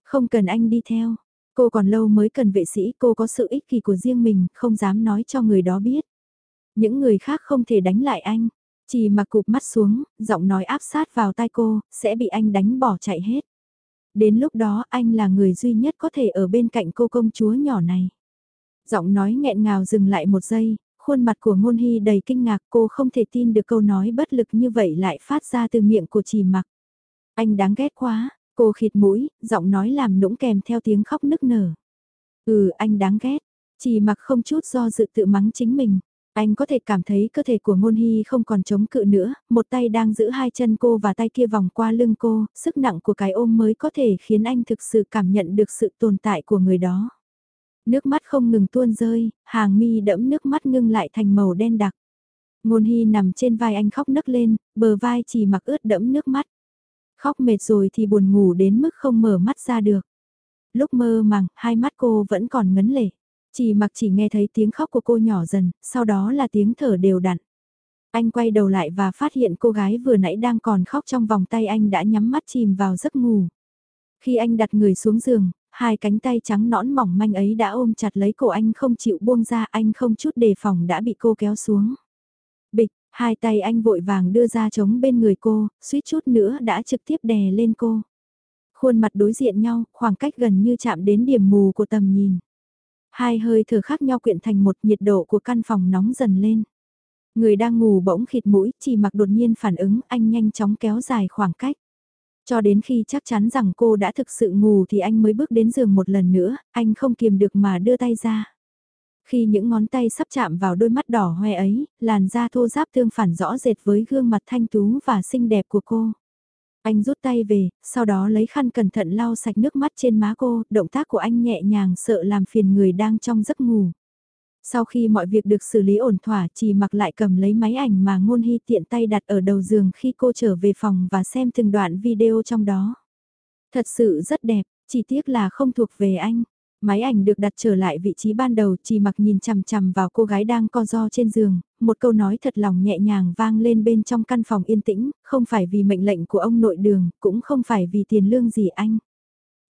Không cần anh đi theo. Cô còn lâu mới cần vệ sĩ, cô có sự ích kỷ của riêng mình, không dám nói cho người đó biết. Những người khác không thể đánh lại anh. Chỉ mặc cụp mắt xuống, giọng nói áp sát vào tai cô, sẽ bị anh đánh bỏ chạy hết. Đến lúc đó anh là người duy nhất có thể ở bên cạnh cô công chúa nhỏ này. Giọng nói nghẹn ngào dừng lại một giây, khuôn mặt của ngôn hy đầy kinh ngạc cô không thể tin được câu nói bất lực như vậy lại phát ra từ miệng của chỉ mặc. Anh đáng ghét quá, cô khịt mũi, giọng nói làm nũng kèm theo tiếng khóc nức nở. Ừ anh đáng ghét, chỉ mặc không chút do dự tự mắng chính mình. Anh có thể cảm thấy cơ thể của ngôn hy không còn chống cự nữa, một tay đang giữ hai chân cô và tay kia vòng qua lưng cô, sức nặng của cái ôm mới có thể khiến anh thực sự cảm nhận được sự tồn tại của người đó. Nước mắt không ngừng tuôn rơi, hàng mi đẫm nước mắt ngưng lại thành màu đen đặc. Ngôn hy nằm trên vai anh khóc nấc lên, bờ vai chỉ mặc ướt đẫm nước mắt. Khóc mệt rồi thì buồn ngủ đến mức không mở mắt ra được. Lúc mơ màng, hai mắt cô vẫn còn ngấn lệ. Chỉ mặc chỉ nghe thấy tiếng khóc của cô nhỏ dần, sau đó là tiếng thở đều đặn. Anh quay đầu lại và phát hiện cô gái vừa nãy đang còn khóc trong vòng tay anh đã nhắm mắt chìm vào giấc ngủ. Khi anh đặt người xuống giường, hai cánh tay trắng nõn mỏng manh ấy đã ôm chặt lấy cổ anh không chịu buông ra anh không chút đề phòng đã bị cô kéo xuống. Bịch, hai tay anh vội vàng đưa ra chống bên người cô, suýt chút nữa đã trực tiếp đè lên cô. Khuôn mặt đối diện nhau, khoảng cách gần như chạm đến điểm mù của tầm nhìn. Hai hơi thở khác nhau quyện thành một nhiệt độ của căn phòng nóng dần lên. Người đang ngủ bỗng khịt mũi, chỉ mặc đột nhiên phản ứng, anh nhanh chóng kéo dài khoảng cách. Cho đến khi chắc chắn rằng cô đã thực sự ngủ thì anh mới bước đến giường một lần nữa, anh không kiềm được mà đưa tay ra. Khi những ngón tay sắp chạm vào đôi mắt đỏ hoe ấy, làn da thô ráp tương phản rõ rệt với gương mặt thanh tú và xinh đẹp của cô. Anh rút tay về, sau đó lấy khăn cẩn thận lau sạch nước mắt trên má cô, động tác của anh nhẹ nhàng sợ làm phiền người đang trong giấc ngủ. Sau khi mọi việc được xử lý ổn thỏa chỉ mặc lại cầm lấy máy ảnh mà ngôn hy tiện tay đặt ở đầu giường khi cô trở về phòng và xem từng đoạn video trong đó. Thật sự rất đẹp, chỉ tiếc là không thuộc về anh. Máy ảnh được đặt trở lại vị trí ban đầu chỉ mặc nhìn chằm chằm vào cô gái đang co ro trên giường, một câu nói thật lòng nhẹ nhàng vang lên bên trong căn phòng yên tĩnh, không phải vì mệnh lệnh của ông nội đường, cũng không phải vì tiền lương gì anh.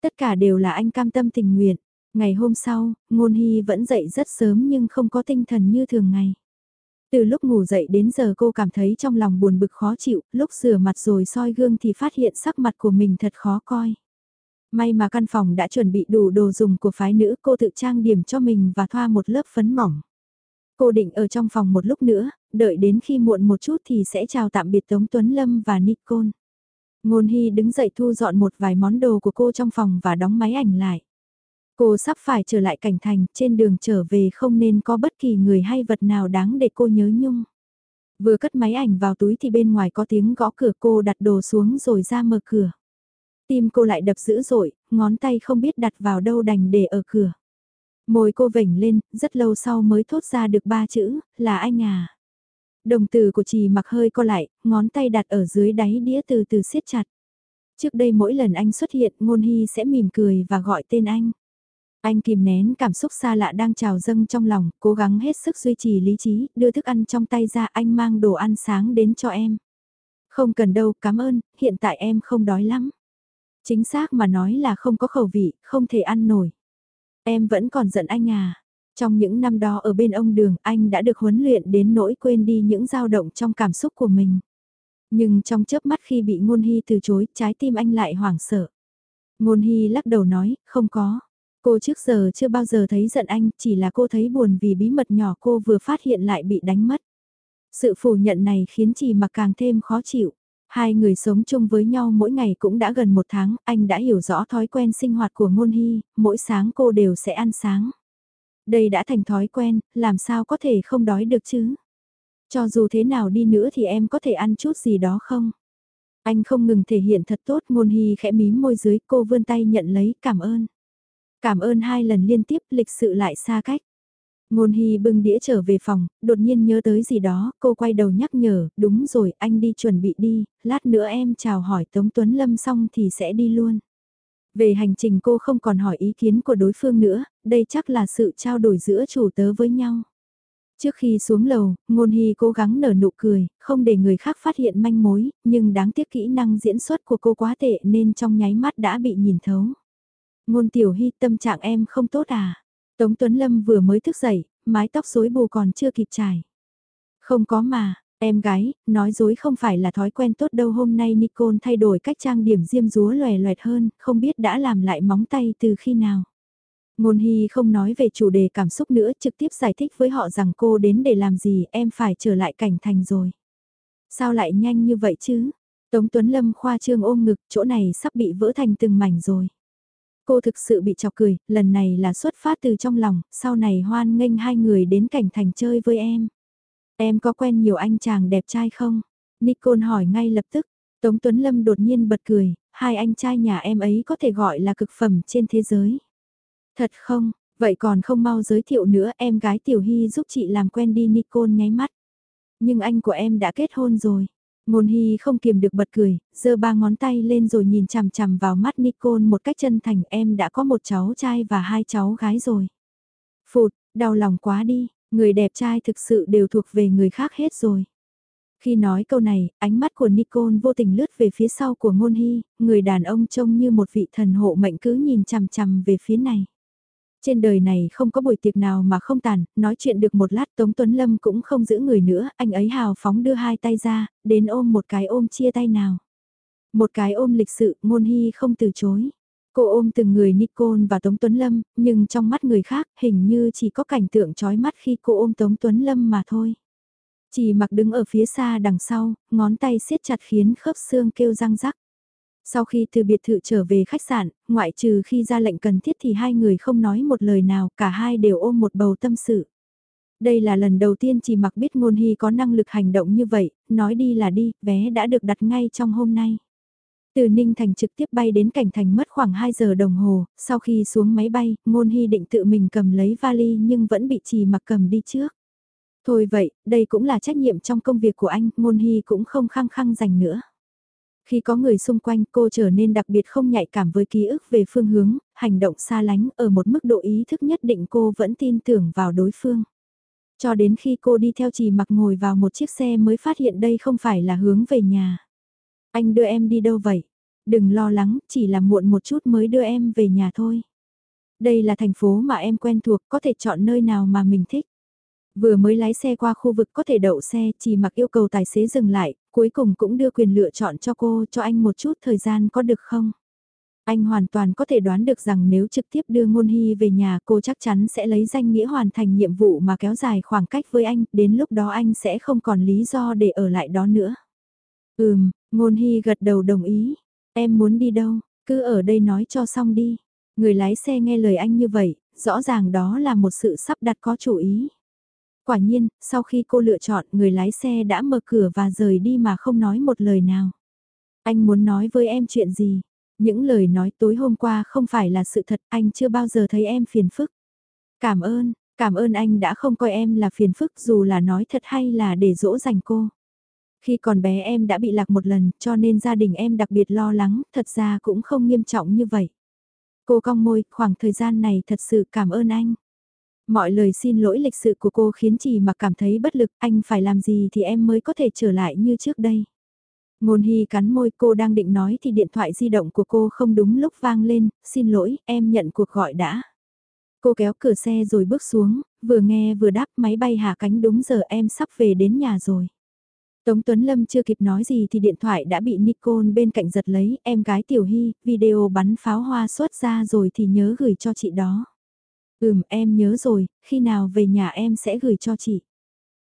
Tất cả đều là anh cam tâm tình nguyện. Ngày hôm sau, Ngôn Hy vẫn dậy rất sớm nhưng không có tinh thần như thường ngày. Từ lúc ngủ dậy đến giờ cô cảm thấy trong lòng buồn bực khó chịu, lúc rửa mặt rồi soi gương thì phát hiện sắc mặt của mình thật khó coi. May mà căn phòng đã chuẩn bị đủ đồ dùng của phái nữ cô tự trang điểm cho mình và thoa một lớp phấn mỏng. Cô định ở trong phòng một lúc nữa, đợi đến khi muộn một chút thì sẽ chào tạm biệt Tống Tuấn Lâm và Nicole. Ngôn Hy đứng dậy thu dọn một vài món đồ của cô trong phòng và đóng máy ảnh lại. Cô sắp phải trở lại cảnh thành, trên đường trở về không nên có bất kỳ người hay vật nào đáng để cô nhớ nhung. Vừa cất máy ảnh vào túi thì bên ngoài có tiếng gõ cửa cô đặt đồ xuống rồi ra mở cửa. Tim cô lại đập dữ dội, ngón tay không biết đặt vào đâu đành để ở cửa. Môi cô vểnh lên, rất lâu sau mới thốt ra được ba chữ, là anh à. Đồng từ của chị mặc hơi co lại, ngón tay đặt ở dưới đáy đĩa từ từ siết chặt. Trước đây mỗi lần anh xuất hiện, ngôn hy sẽ mỉm cười và gọi tên anh. Anh kìm nén cảm xúc xa lạ đang trào dâng trong lòng, cố gắng hết sức duy trì lý trí, đưa thức ăn trong tay ra anh mang đồ ăn sáng đến cho em. Không cần đâu, cảm ơn, hiện tại em không đói lắm. Chính xác mà nói là không có khẩu vị, không thể ăn nổi. Em vẫn còn giận anh à. Trong những năm đó ở bên ông đường, anh đã được huấn luyện đến nỗi quên đi những dao động trong cảm xúc của mình. Nhưng trong chớp mắt khi bị Ngôn Hy từ chối, trái tim anh lại hoảng sợ. Ngôn Hy lắc đầu nói, không có. Cô trước giờ chưa bao giờ thấy giận anh, chỉ là cô thấy buồn vì bí mật nhỏ cô vừa phát hiện lại bị đánh mất. Sự phủ nhận này khiến chị mà càng thêm khó chịu. Hai người sống chung với nhau mỗi ngày cũng đã gần một tháng, anh đã hiểu rõ thói quen sinh hoạt của Ngôn Hy, mỗi sáng cô đều sẽ ăn sáng. Đây đã thành thói quen, làm sao có thể không đói được chứ? Cho dù thế nào đi nữa thì em có thể ăn chút gì đó không? Anh không ngừng thể hiện thật tốt, Ngôn Hy khẽ mím môi dưới, cô vươn tay nhận lấy, cảm ơn. Cảm ơn hai lần liên tiếp, lịch sự lại xa cách. Ngôn Hy bưng đĩa trở về phòng, đột nhiên nhớ tới gì đó, cô quay đầu nhắc nhở, đúng rồi, anh đi chuẩn bị đi, lát nữa em chào hỏi Tống Tuấn Lâm xong thì sẽ đi luôn. Về hành trình cô không còn hỏi ý kiến của đối phương nữa, đây chắc là sự trao đổi giữa chủ tớ với nhau. Trước khi xuống lầu, Ngôn Hy cố gắng nở nụ cười, không để người khác phát hiện manh mối, nhưng đáng tiếc kỹ năng diễn xuất của cô quá tệ nên trong nháy mắt đã bị nhìn thấu. Ngôn Tiểu Hy tâm trạng em không tốt à? Tống Tuấn Lâm vừa mới thức dậy, mái tóc rối bù còn chưa kịp trải. Không có mà, em gái, nói dối không phải là thói quen tốt đâu hôm nay Nicole thay đổi cách trang điểm diêm rúa lòe loẹt hơn, không biết đã làm lại móng tay từ khi nào. Ngôn Hy không nói về chủ đề cảm xúc nữa trực tiếp giải thích với họ rằng cô đến để làm gì em phải trở lại cảnh thành rồi. Sao lại nhanh như vậy chứ? Tống Tuấn Lâm khoa trương ôm ngực chỗ này sắp bị vỡ thành từng mảnh rồi. Cô thực sự bị chọc cười, lần này là xuất phát từ trong lòng, sau này hoan nghênh hai người đến cảnh thành chơi với em. Em có quen nhiều anh chàng đẹp trai không? Nicole hỏi ngay lập tức. Tống Tuấn Lâm đột nhiên bật cười, hai anh trai nhà em ấy có thể gọi là cực phẩm trên thế giới. Thật không, vậy còn không mau giới thiệu nữa em gái Tiểu Hy giúp chị làm quen đi Nicole nháy mắt. Nhưng anh của em đã kết hôn rồi. Ngôn Hy không kiềm được bật cười, giơ ba ngón tay lên rồi nhìn chằm chằm vào mắt Nicole một cách chân thành em đã có một cháu trai và hai cháu gái rồi. Phụt, đau lòng quá đi, người đẹp trai thực sự đều thuộc về người khác hết rồi. Khi nói câu này, ánh mắt của Nicole vô tình lướt về phía sau của Ngôn Hy, người đàn ông trông như một vị thần hộ mệnh cứ nhìn chằm chằm về phía này. Trên đời này không có buổi tiệc nào mà không tàn, nói chuyện được một lát Tống Tuấn Lâm cũng không giữ người nữa, anh ấy hào phóng đưa hai tay ra, đến ôm một cái ôm chia tay nào. Một cái ôm lịch sự, Ngôn Hy không từ chối. Cô ôm từng người Nicole và Tống Tuấn Lâm, nhưng trong mắt người khác hình như chỉ có cảnh tượng chói mắt khi cô ôm Tống Tuấn Lâm mà thôi. Chỉ mặc đứng ở phía xa đằng sau, ngón tay siết chặt khiến khớp xương kêu răng rắc. Sau khi từ biệt thự trở về khách sạn, ngoại trừ khi ra lệnh cần thiết thì hai người không nói một lời nào, cả hai đều ôm một bầu tâm sự. Đây là lần đầu tiên chỉ mặc biết ngôn hy có năng lực hành động như vậy, nói đi là đi, vé đã được đặt ngay trong hôm nay. Từ Ninh Thành trực tiếp bay đến Cảnh Thành mất khoảng 2 giờ đồng hồ, sau khi xuống máy bay, Ngôn Hy định tự mình cầm lấy vali nhưng vẫn bị trì mặc cầm đi trước. Thôi vậy, đây cũng là trách nhiệm trong công việc của anh, Ngôn Hy cũng không khăng khăng dành nữa. Khi có người xung quanh cô trở nên đặc biệt không nhạy cảm với ký ức về phương hướng, hành động xa lánh ở một mức độ ý thức nhất định cô vẫn tin tưởng vào đối phương. Cho đến khi cô đi theo trì mặc ngồi vào một chiếc xe mới phát hiện đây không phải là hướng về nhà. Anh đưa em đi đâu vậy? Đừng lo lắng, chỉ là muộn một chút mới đưa em về nhà thôi. Đây là thành phố mà em quen thuộc, có thể chọn nơi nào mà mình thích. Vừa mới lái xe qua khu vực có thể đậu xe, chỉ mặc yêu cầu tài xế dừng lại, cuối cùng cũng đưa quyền lựa chọn cho cô, cho anh một chút thời gian có được không? Anh hoàn toàn có thể đoán được rằng nếu trực tiếp đưa Ngôn Hy về nhà cô chắc chắn sẽ lấy danh nghĩa hoàn thành nhiệm vụ mà kéo dài khoảng cách với anh, đến lúc đó anh sẽ không còn lý do để ở lại đó nữa. Ừm, Ngôn Hy gật đầu đồng ý. Em muốn đi đâu, cứ ở đây nói cho xong đi. Người lái xe nghe lời anh như vậy, rõ ràng đó là một sự sắp đặt có chủ ý. Quả nhiên, sau khi cô lựa chọn, người lái xe đã mở cửa và rời đi mà không nói một lời nào. Anh muốn nói với em chuyện gì? Những lời nói tối hôm qua không phải là sự thật, anh chưa bao giờ thấy em phiền phức. Cảm ơn, cảm ơn anh đã không coi em là phiền phức dù là nói thật hay là để dỗ dành cô. Khi còn bé em đã bị lạc một lần cho nên gia đình em đặc biệt lo lắng, thật ra cũng không nghiêm trọng như vậy. Cô cong môi, khoảng thời gian này thật sự cảm ơn anh. Mọi lời xin lỗi lịch sự của cô khiến chị mặc cảm thấy bất lực, anh phải làm gì thì em mới có thể trở lại như trước đây. Ngôn Hy cắn môi cô đang định nói thì điện thoại di động của cô không đúng lúc vang lên, xin lỗi, em nhận cuộc gọi đã. Cô kéo cửa xe rồi bước xuống, vừa nghe vừa đáp máy bay hạ cánh đúng giờ em sắp về đến nhà rồi. Tống Tuấn Lâm chưa kịp nói gì thì điện thoại đã bị Nicole bên cạnh giật lấy, em gái Tiểu Hy, video bắn pháo hoa xuất ra rồi thì nhớ gửi cho chị đó. Ừm em nhớ rồi, khi nào về nhà em sẽ gửi cho chị.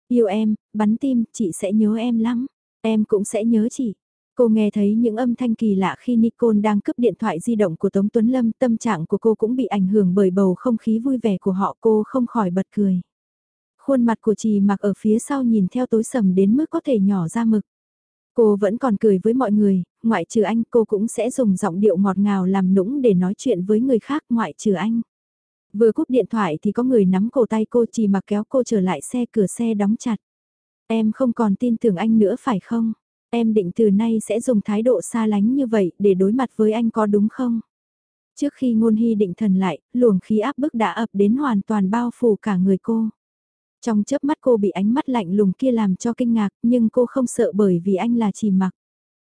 Yêu em, bắn tim, chị sẽ nhớ em lắm. Em cũng sẽ nhớ chị. Cô nghe thấy những âm thanh kỳ lạ khi Nicole đang cướp điện thoại di động của Tống Tuấn Lâm, tâm trạng của cô cũng bị ảnh hưởng bởi bầu không khí vui vẻ của họ cô không khỏi bật cười. Khuôn mặt của chị mặc ở phía sau nhìn theo tối sầm đến mức có thể nhỏ ra mực. Cô vẫn còn cười với mọi người, ngoại trừ anh cô cũng sẽ dùng giọng điệu ngọt ngào làm nũng để nói chuyện với người khác ngoại trừ anh. Vừa cúp điện thoại thì có người nắm cổ tay cô chỉ mặc kéo cô trở lại xe cửa xe đóng chặt. Em không còn tin tưởng anh nữa phải không? Em định từ nay sẽ dùng thái độ xa lánh như vậy để đối mặt với anh có đúng không? Trước khi ngôn hy định thần lại, luồng khí áp bức đã ập đến hoàn toàn bao phủ cả người cô. Trong chớp mắt cô bị ánh mắt lạnh lùng kia làm cho kinh ngạc, nhưng cô không sợ bởi vì anh là chỉ mặc.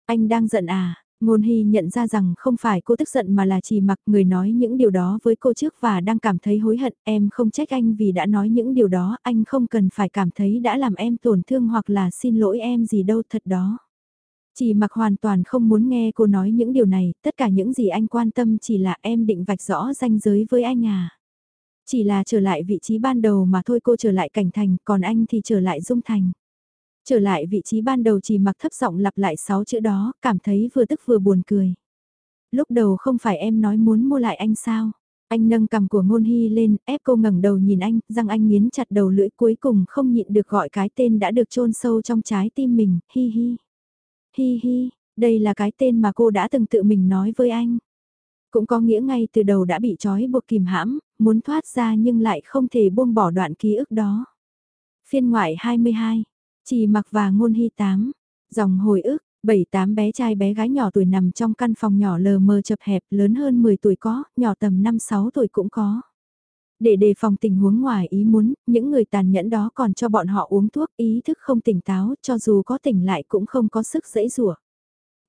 Anh đang giận à, Ngôn Hy nhận ra rằng không phải cô tức giận mà là chỉ mặc người nói những điều đó với cô trước và đang cảm thấy hối hận, em không trách anh vì đã nói những điều đó, anh không cần phải cảm thấy đã làm em tổn thương hoặc là xin lỗi em gì đâu thật đó. Chỉ mặc hoàn toàn không muốn nghe cô nói những điều này, tất cả những gì anh quan tâm chỉ là em định vạch rõ ranh giới với anh à. Chỉ là trở lại vị trí ban đầu mà thôi cô trở lại cảnh thành, còn anh thì trở lại dung thành. Trở lại vị trí ban đầu chỉ mặc thấp giọng lặp lại sáu chữ đó, cảm thấy vừa tức vừa buồn cười. Lúc đầu không phải em nói muốn mua lại anh sao? Anh nâng cầm của ngôn hy lên, ép cô ngẩng đầu nhìn anh, răng anh nghiến chặt đầu lưỡi cuối cùng không nhịn được gọi cái tên đã được chôn sâu trong trái tim mình, hi hi. Hi hi, đây là cái tên mà cô đã từng tự mình nói với anh. Cũng có nghĩa ngay từ đầu đã bị trói buộc kìm hãm, muốn thoát ra nhưng lại không thể buông bỏ đoạn ký ức đó. Phiên ngoại 22, chỉ mặc và ngôn hy tám, dòng hồi ức, bảy tám bé trai bé gái nhỏ tuổi nằm trong căn phòng nhỏ lờ mờ chập hẹp lớn hơn 10 tuổi có, nhỏ tầm 5-6 tuổi cũng có. Để đề phòng tình huống ngoài ý muốn, những người tàn nhẫn đó còn cho bọn họ uống thuốc ý thức không tỉnh táo cho dù có tỉnh lại cũng không có sức dễ rủa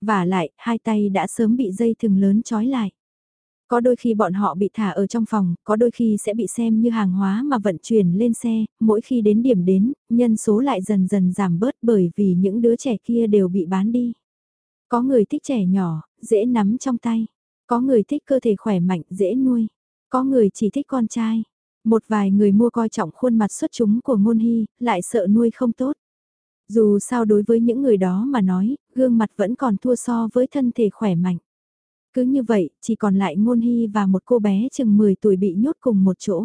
và lại, hai tay đã sớm bị dây thừng lớn trói lại. Có đôi khi bọn họ bị thả ở trong phòng, có đôi khi sẽ bị xem như hàng hóa mà vận chuyển lên xe, mỗi khi đến điểm đến, nhân số lại dần dần giảm bớt bởi vì những đứa trẻ kia đều bị bán đi. Có người thích trẻ nhỏ, dễ nắm trong tay. Có người thích cơ thể khỏe mạnh, dễ nuôi. Có người chỉ thích con trai. Một vài người mua coi trọng khuôn mặt xuất chúng của ngôn hy, lại sợ nuôi không tốt. Dù sao đối với những người đó mà nói, gương mặt vẫn còn thua so với thân thể khỏe mạnh. Cứ như vậy, chỉ còn lại ngôn hy và một cô bé chừng 10 tuổi bị nhốt cùng một chỗ.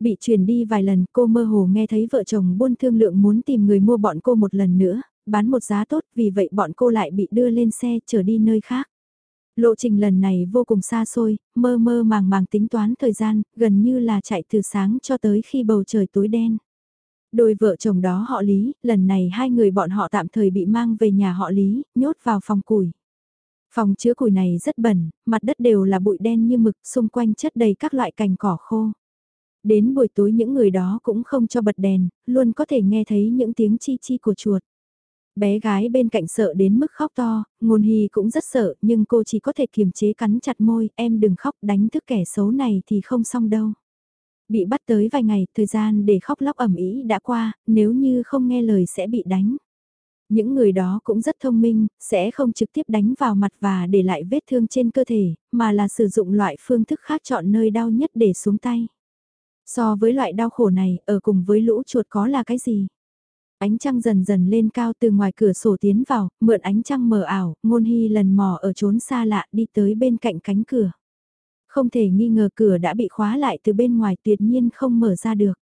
Bị chuyển đi vài lần cô mơ hồ nghe thấy vợ chồng buôn thương lượng muốn tìm người mua bọn cô một lần nữa, bán một giá tốt vì vậy bọn cô lại bị đưa lên xe trở đi nơi khác. Lộ trình lần này vô cùng xa xôi, mơ mơ màng màng tính toán thời gian, gần như là chạy từ sáng cho tới khi bầu trời tối đen. Đôi vợ chồng đó họ Lý, lần này hai người bọn họ tạm thời bị mang về nhà họ Lý, nhốt vào phòng củi. Phòng chứa củi này rất bẩn, mặt đất đều là bụi đen như mực, xung quanh chất đầy các loại cành cỏ khô. Đến buổi tối những người đó cũng không cho bật đèn, luôn có thể nghe thấy những tiếng chi chi của chuột. Bé gái bên cạnh sợ đến mức khóc to, ngôn hy cũng rất sợ nhưng cô chỉ có thể kiềm chế cắn chặt môi, em đừng khóc đánh thức kẻ xấu này thì không xong đâu. Bị bắt tới vài ngày, thời gian để khóc lóc ẩm ý đã qua, nếu như không nghe lời sẽ bị đánh. Những người đó cũng rất thông minh, sẽ không trực tiếp đánh vào mặt và để lại vết thương trên cơ thể, mà là sử dụng loại phương thức khác chọn nơi đau nhất để xuống tay. So với loại đau khổ này, ở cùng với lũ chuột có là cái gì? Ánh trăng dần dần lên cao từ ngoài cửa sổ tiến vào, mượn ánh trăng mờ ảo, ngôn hy lần mò ở trốn xa lạ đi tới bên cạnh cánh cửa. Không thể nghi ngờ cửa đã bị khóa lại từ bên ngoài tuyệt nhiên không mở ra được.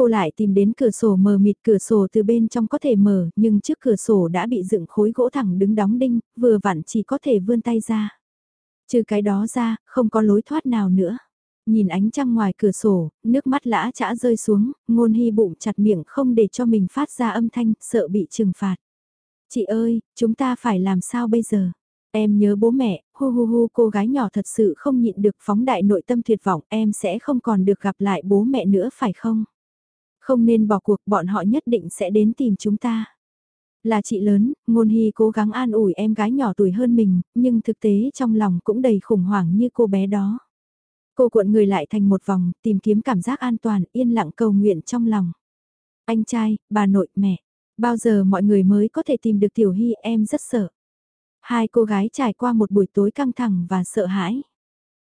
Cô lại tìm đến cửa sổ mờ mịt cửa sổ từ bên trong có thể mở nhưng trước cửa sổ đã bị dựng khối gỗ thẳng đứng đóng đinh, vừa vặn chỉ có thể vươn tay ra. Trừ cái đó ra, không có lối thoát nào nữa. Nhìn ánh trăng ngoài cửa sổ, nước mắt lã chã rơi xuống, ngôn hy bụng chặt miệng không để cho mình phát ra âm thanh, sợ bị trừng phạt. Chị ơi, chúng ta phải làm sao bây giờ? Em nhớ bố mẹ, hu hu hu cô gái nhỏ thật sự không nhịn được phóng đại nội tâm tuyệt vọng em sẽ không còn được gặp lại bố mẹ nữa phải không? Không nên bỏ cuộc bọn họ nhất định sẽ đến tìm chúng ta. Là chị lớn, ngôn hy cố gắng an ủi em gái nhỏ tuổi hơn mình, nhưng thực tế trong lòng cũng đầy khủng hoảng như cô bé đó. Cô cuộn người lại thành một vòng, tìm kiếm cảm giác an toàn, yên lặng cầu nguyện trong lòng. Anh trai, bà nội, mẹ, bao giờ mọi người mới có thể tìm được Tiểu Hy em rất sợ. Hai cô gái trải qua một buổi tối căng thẳng và sợ hãi.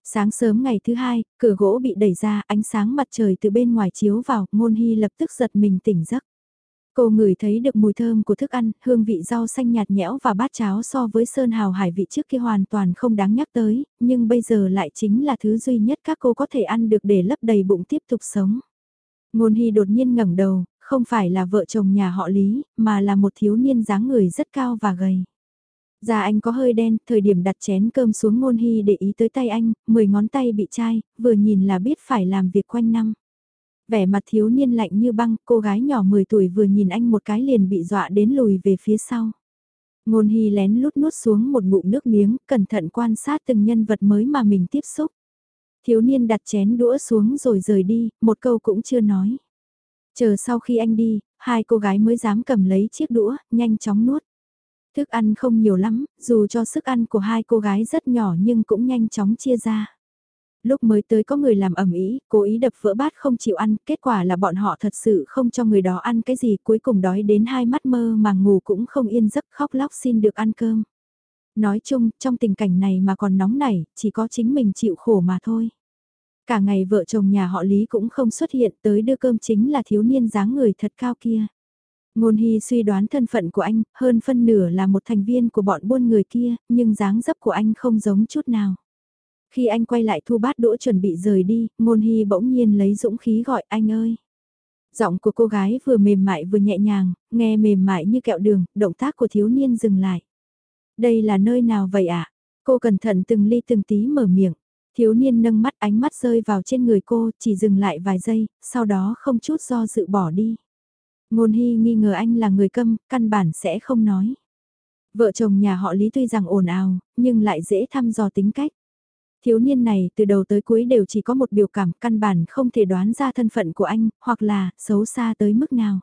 Sáng sớm ngày thứ hai, cửa gỗ bị đẩy ra, ánh sáng mặt trời từ bên ngoài chiếu vào, ngôn hy lập tức giật mình tỉnh giấc. Cô ngửi thấy được mùi thơm của thức ăn, hương vị rau xanh nhạt nhẽo và bát cháo so với sơn hào hải vị trước kia hoàn toàn không đáng nhắc tới, nhưng bây giờ lại chính là thứ duy nhất các cô có thể ăn được để lấp đầy bụng tiếp tục sống. Ngôn hy đột nhiên ngẩng đầu, không phải là vợ chồng nhà họ Lý, mà là một thiếu niên dáng người rất cao và gầy. Da anh có hơi đen, thời điểm đặt chén cơm xuống ngôn hy để ý tới tay anh, 10 ngón tay bị chai, vừa nhìn là biết phải làm việc quanh năm. Vẻ mặt thiếu niên lạnh như băng, cô gái nhỏ 10 tuổi vừa nhìn anh một cái liền bị dọa đến lùi về phía sau. Ngôn hy lén lút nuốt xuống một ngụm nước miếng, cẩn thận quan sát từng nhân vật mới mà mình tiếp xúc. Thiếu niên đặt chén đũa xuống rồi rời đi, một câu cũng chưa nói. Chờ sau khi anh đi, hai cô gái mới dám cầm lấy chiếc đũa, nhanh chóng nuốt. Thức ăn không nhiều lắm, dù cho sức ăn của hai cô gái rất nhỏ nhưng cũng nhanh chóng chia ra. Lúc mới tới có người làm ẩm ý, cố ý đập vỡ bát không chịu ăn, kết quả là bọn họ thật sự không cho người đó ăn cái gì, cuối cùng đói đến hai mắt mơ mà ngủ cũng không yên giấc khóc lóc xin được ăn cơm. Nói chung, trong tình cảnh này mà còn nóng nảy, chỉ có chính mình chịu khổ mà thôi. Cả ngày vợ chồng nhà họ Lý cũng không xuất hiện tới đưa cơm chính là thiếu niên dáng người thật cao kia. Ngôn Hy suy đoán thân phận của anh, hơn phân nửa là một thành viên của bọn buôn người kia, nhưng dáng dấp của anh không giống chút nào. Khi anh quay lại thu bát đũa chuẩn bị rời đi, Ngôn Hy bỗng nhiên lấy dũng khí gọi anh ơi. Giọng của cô gái vừa mềm mại vừa nhẹ nhàng, nghe mềm mại như kẹo đường, động tác của thiếu niên dừng lại. Đây là nơi nào vậy ạ? À? Cô cẩn thận từng ly từng tí mở miệng. Thiếu niên nâng mắt ánh mắt rơi vào trên người cô, chỉ dừng lại vài giây, sau đó không chút do dự bỏ đi. Ngôn Hy nghi ngờ anh là người câm, căn bản sẽ không nói. Vợ chồng nhà họ Lý tuy rằng ồn ào, nhưng lại dễ thăm dò tính cách. Thiếu niên này từ đầu tới cuối đều chỉ có một biểu cảm căn bản không thể đoán ra thân phận của anh, hoặc là xấu xa tới mức nào.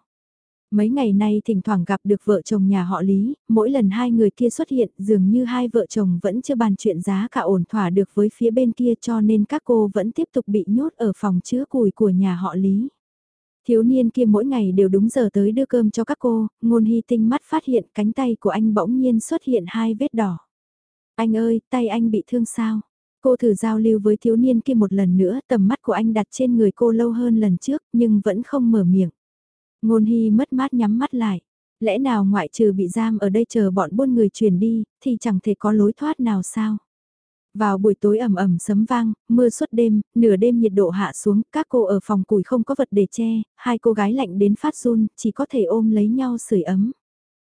Mấy ngày nay thỉnh thoảng gặp được vợ chồng nhà họ Lý, mỗi lần hai người kia xuất hiện dường như hai vợ chồng vẫn chưa bàn chuyện giá cả ổn thỏa được với phía bên kia cho nên các cô vẫn tiếp tục bị nhốt ở phòng chứa củi của nhà họ Lý. Thiếu niên kia mỗi ngày đều đúng giờ tới đưa cơm cho các cô, ngôn hy tinh mắt phát hiện cánh tay của anh bỗng nhiên xuất hiện hai vết đỏ. Anh ơi, tay anh bị thương sao? Cô thử giao lưu với thiếu niên kia một lần nữa, tầm mắt của anh đặt trên người cô lâu hơn lần trước, nhưng vẫn không mở miệng. Ngôn hy mất mát nhắm mắt lại. Lẽ nào ngoại trừ bị giam ở đây chờ bọn buôn người chuyển đi, thì chẳng thể có lối thoát nào sao? Vào buổi tối ẩm ẩm sấm vang, mưa suốt đêm, nửa đêm nhiệt độ hạ xuống, các cô ở phòng củi không có vật để che, hai cô gái lạnh đến phát run, chỉ có thể ôm lấy nhau sưởi ấm.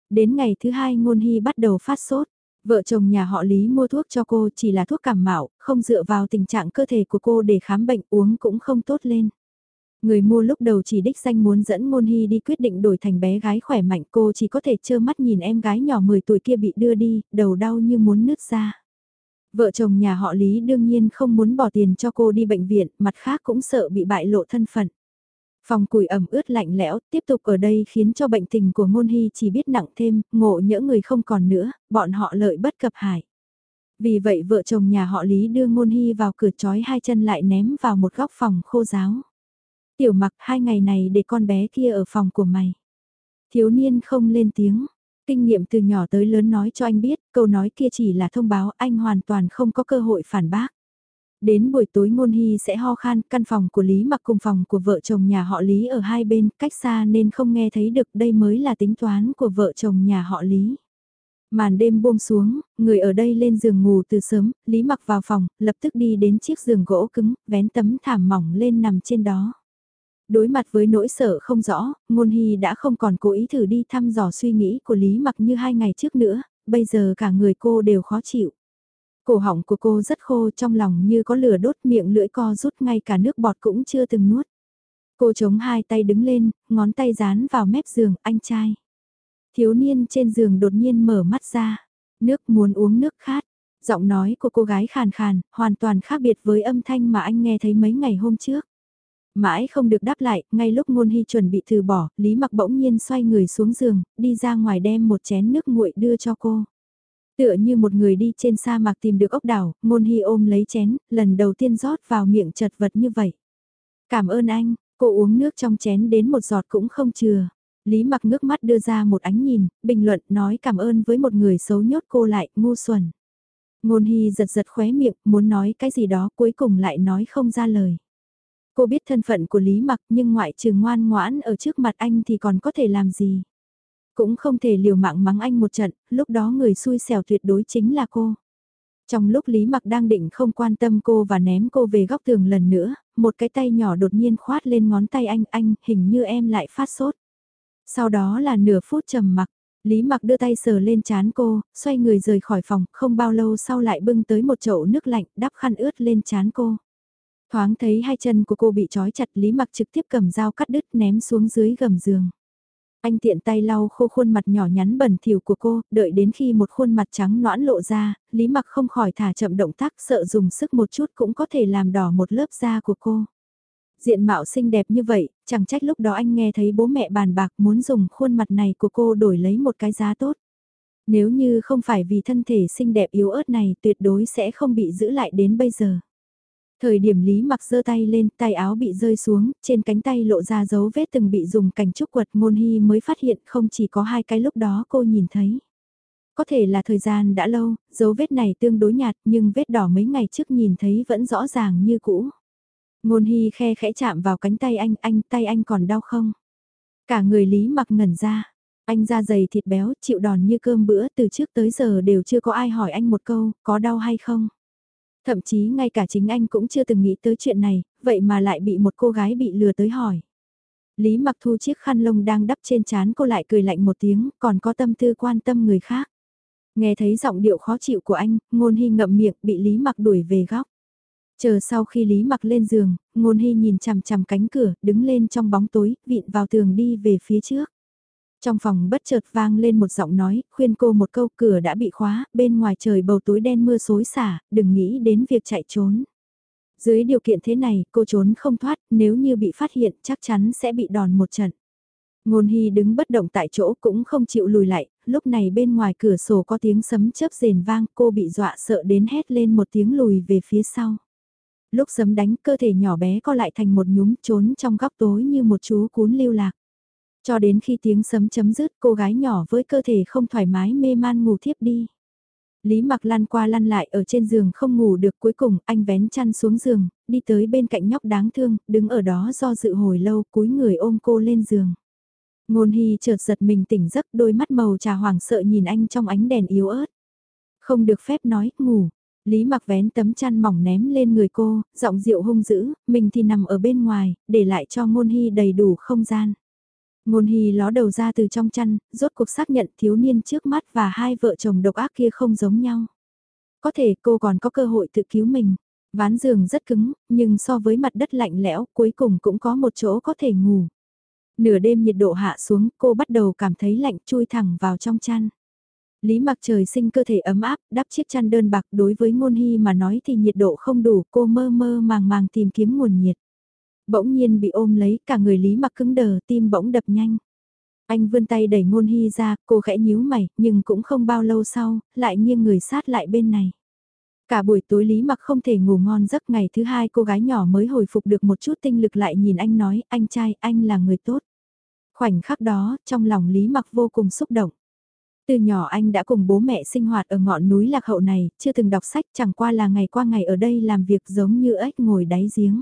Đến ngày thứ hai ngôn hy bắt đầu phát sốt. Vợ chồng nhà họ Lý mua thuốc cho cô chỉ là thuốc cảm mạo, không dựa vào tình trạng cơ thể của cô để khám bệnh uống cũng không tốt lên. Người mua lúc đầu chỉ đích danh muốn dẫn Ngôn Hy đi quyết định đổi thành bé gái khỏe mạnh cô chỉ có thể trơ mắt nhìn em gái nhỏ 10 tuổi kia bị đưa đi, đầu đau như muốn nứt ra. Vợ chồng nhà họ Lý đương nhiên không muốn bỏ tiền cho cô đi bệnh viện, mặt khác cũng sợ bị bại lộ thân phận. Phòng củi ẩm ướt lạnh lẽo, tiếp tục ở đây khiến cho bệnh tình của Ngôn Hy chỉ biết nặng thêm, ngộ nhỡ người không còn nữa, bọn họ lợi bất cập hại. Vì vậy vợ chồng nhà họ Lý đưa Ngôn Hy vào cửa chói hai chân lại ném vào một góc phòng khô giáo. Tiểu mặc hai ngày này để con bé kia ở phòng của mày. Thiếu niên không lên tiếng. Kinh nghiệm từ nhỏ tới lớn nói cho anh biết, câu nói kia chỉ là thông báo anh hoàn toàn không có cơ hội phản bác. Đến buổi tối ngôn hy sẽ ho khan, căn phòng của Lý mặc cùng phòng của vợ chồng nhà họ Lý ở hai bên, cách xa nên không nghe thấy được đây mới là tính toán của vợ chồng nhà họ Lý. Màn đêm buông xuống, người ở đây lên giường ngủ từ sớm, Lý mặc vào phòng, lập tức đi đến chiếc giường gỗ cứng, vén tấm thảm mỏng lên nằm trên đó. Đối mặt với nỗi sợ không rõ, Ngôn Hy đã không còn cố ý thử đi thăm dò suy nghĩ của Lý Mặc như hai ngày trước nữa, bây giờ cả người cô đều khó chịu. Cổ họng của cô rất khô trong lòng như có lửa đốt miệng lưỡi co rút ngay cả nước bọt cũng chưa từng nuốt. Cô chống hai tay đứng lên, ngón tay dán vào mép giường, anh trai. Thiếu niên trên giường đột nhiên mở mắt ra. Nước muốn uống nước khát. Giọng nói của cô gái khàn khàn, hoàn toàn khác biệt với âm thanh mà anh nghe thấy mấy ngày hôm trước. Mãi không được đáp lại, ngay lúc ngôn hy chuẩn bị từ bỏ, Lý mặc bỗng nhiên xoay người xuống giường, đi ra ngoài đem một chén nước nguội đưa cho cô. Tựa như một người đi trên sa mạc tìm được ốc đảo, ngôn hy ôm lấy chén, lần đầu tiên rót vào miệng chật vật như vậy. Cảm ơn anh, cô uống nước trong chén đến một giọt cũng không chừa. Lý mặc ngước mắt đưa ra một ánh nhìn, bình luận nói cảm ơn với một người xấu nhốt cô lại, ngu xuẩn. Ngôn hy giật giật khóe miệng, muốn nói cái gì đó cuối cùng lại nói không ra lời. Cô biết thân phận của Lý Mặc nhưng ngoại trừ ngoan ngoãn ở trước mặt anh thì còn có thể làm gì. Cũng không thể liều mạng mắng anh một trận, lúc đó người xui xẻo tuyệt đối chính là cô. Trong lúc Lý Mặc đang định không quan tâm cô và ném cô về góc tường lần nữa, một cái tay nhỏ đột nhiên khoát lên ngón tay anh, anh, hình như em lại phát sốt. Sau đó là nửa phút trầm mặc, Lý Mặc đưa tay sờ lên chán cô, xoay người rời khỏi phòng, không bao lâu sau lại bưng tới một chậu nước lạnh, đắp khăn ướt lên chán cô. Thoáng thấy hai chân của cô bị trói chặt Lý Mặc trực tiếp cầm dao cắt đứt ném xuống dưới gầm giường. Anh tiện tay lau khô khuôn mặt nhỏ nhắn bẩn thỉu của cô, đợi đến khi một khuôn mặt trắng noãn lộ ra, Lý Mặc không khỏi thả chậm động tác sợ dùng sức một chút cũng có thể làm đỏ một lớp da của cô. Diện mạo xinh đẹp như vậy, chẳng trách lúc đó anh nghe thấy bố mẹ bàn bạc muốn dùng khuôn mặt này của cô đổi lấy một cái giá tốt. Nếu như không phải vì thân thể xinh đẹp yếu ớt này tuyệt đối sẽ không bị giữ lại đến bây giờ. Thời điểm Lý mặc giơ tay lên, tay áo bị rơi xuống, trên cánh tay lộ ra dấu vết từng bị dùng cành trúc quật ngôn hy mới phát hiện không chỉ có hai cái lúc đó cô nhìn thấy. Có thể là thời gian đã lâu, dấu vết này tương đối nhạt nhưng vết đỏ mấy ngày trước nhìn thấy vẫn rõ ràng như cũ. Ngôn hy khe khẽ chạm vào cánh tay anh, anh tay anh còn đau không? Cả người Lý mặc ngẩn ra, anh da dày thịt béo, chịu đòn như cơm bữa từ trước tới giờ đều chưa có ai hỏi anh một câu, có đau hay không? Thậm chí ngay cả chính anh cũng chưa từng nghĩ tới chuyện này, vậy mà lại bị một cô gái bị lừa tới hỏi. Lý mặc thu chiếc khăn lông đang đắp trên chán cô lại cười lạnh một tiếng, còn có tâm tư quan tâm người khác. Nghe thấy giọng điệu khó chịu của anh, ngôn hy ngậm miệng bị Lý mặc đuổi về góc. Chờ sau khi Lý mặc lên giường, ngôn hy nhìn chằm chằm cánh cửa, đứng lên trong bóng tối, vịn vào tường đi về phía trước. Trong phòng bất chợt vang lên một giọng nói, khuyên cô một câu cửa đã bị khóa, bên ngoài trời bầu tối đen mưa xối xả, đừng nghĩ đến việc chạy trốn. Dưới điều kiện thế này, cô trốn không thoát, nếu như bị phát hiện chắc chắn sẽ bị đòn một trận. Ngôn Hy đứng bất động tại chỗ cũng không chịu lùi lại, lúc này bên ngoài cửa sổ có tiếng sấm chớp rền vang, cô bị dọa sợ đến hét lên một tiếng lùi về phía sau. Lúc sấm đánh cơ thể nhỏ bé co lại thành một nhúm trốn trong góc tối như một chú cún lưu lạc. Cho đến khi tiếng sấm chấm dứt cô gái nhỏ với cơ thể không thoải mái mê man ngủ thiếp đi. Lý mặc lăn qua lăn lại ở trên giường không ngủ được cuối cùng anh vén chăn xuống giường, đi tới bên cạnh nhóc đáng thương, đứng ở đó do dự hồi lâu cúi người ôm cô lên giường. Ngôn hy chợt giật mình tỉnh giấc đôi mắt màu trà hoàng sợ nhìn anh trong ánh đèn yếu ớt. Không được phép nói, ngủ. Lý mặc vén tấm chăn mỏng ném lên người cô, giọng rượu hung dữ, mình thì nằm ở bên ngoài, để lại cho ngôn hy đầy đủ không gian. Ngôn hy ló đầu ra từ trong chăn, rốt cuộc xác nhận thiếu niên trước mắt và hai vợ chồng độc ác kia không giống nhau. Có thể cô còn có cơ hội tự cứu mình. Ván giường rất cứng, nhưng so với mặt đất lạnh lẽo, cuối cùng cũng có một chỗ có thể ngủ. Nửa đêm nhiệt độ hạ xuống, cô bắt đầu cảm thấy lạnh chui thẳng vào trong chăn. Lý mặc trời sinh cơ thể ấm áp, đắp chiếc chăn đơn bạc đối với ngôn hy mà nói thì nhiệt độ không đủ, cô mơ mơ màng màng tìm kiếm nguồn nhiệt. Bỗng nhiên bị ôm lấy, cả người Lý mặc cứng đờ, tim bỗng đập nhanh. Anh vươn tay đẩy ngôn hy ra, cô khẽ nhíu mày, nhưng cũng không bao lâu sau, lại nghiêng người sát lại bên này. Cả buổi tối Lý mặc không thể ngủ ngon giấc ngày thứ hai cô gái nhỏ mới hồi phục được một chút tinh lực lại nhìn anh nói, anh trai, anh là người tốt. Khoảnh khắc đó, trong lòng Lý mặc vô cùng xúc động. Từ nhỏ anh đã cùng bố mẹ sinh hoạt ở ngọn núi lạc hậu này, chưa từng đọc sách chẳng qua là ngày qua ngày ở đây làm việc giống như ếch ngồi đáy giếng.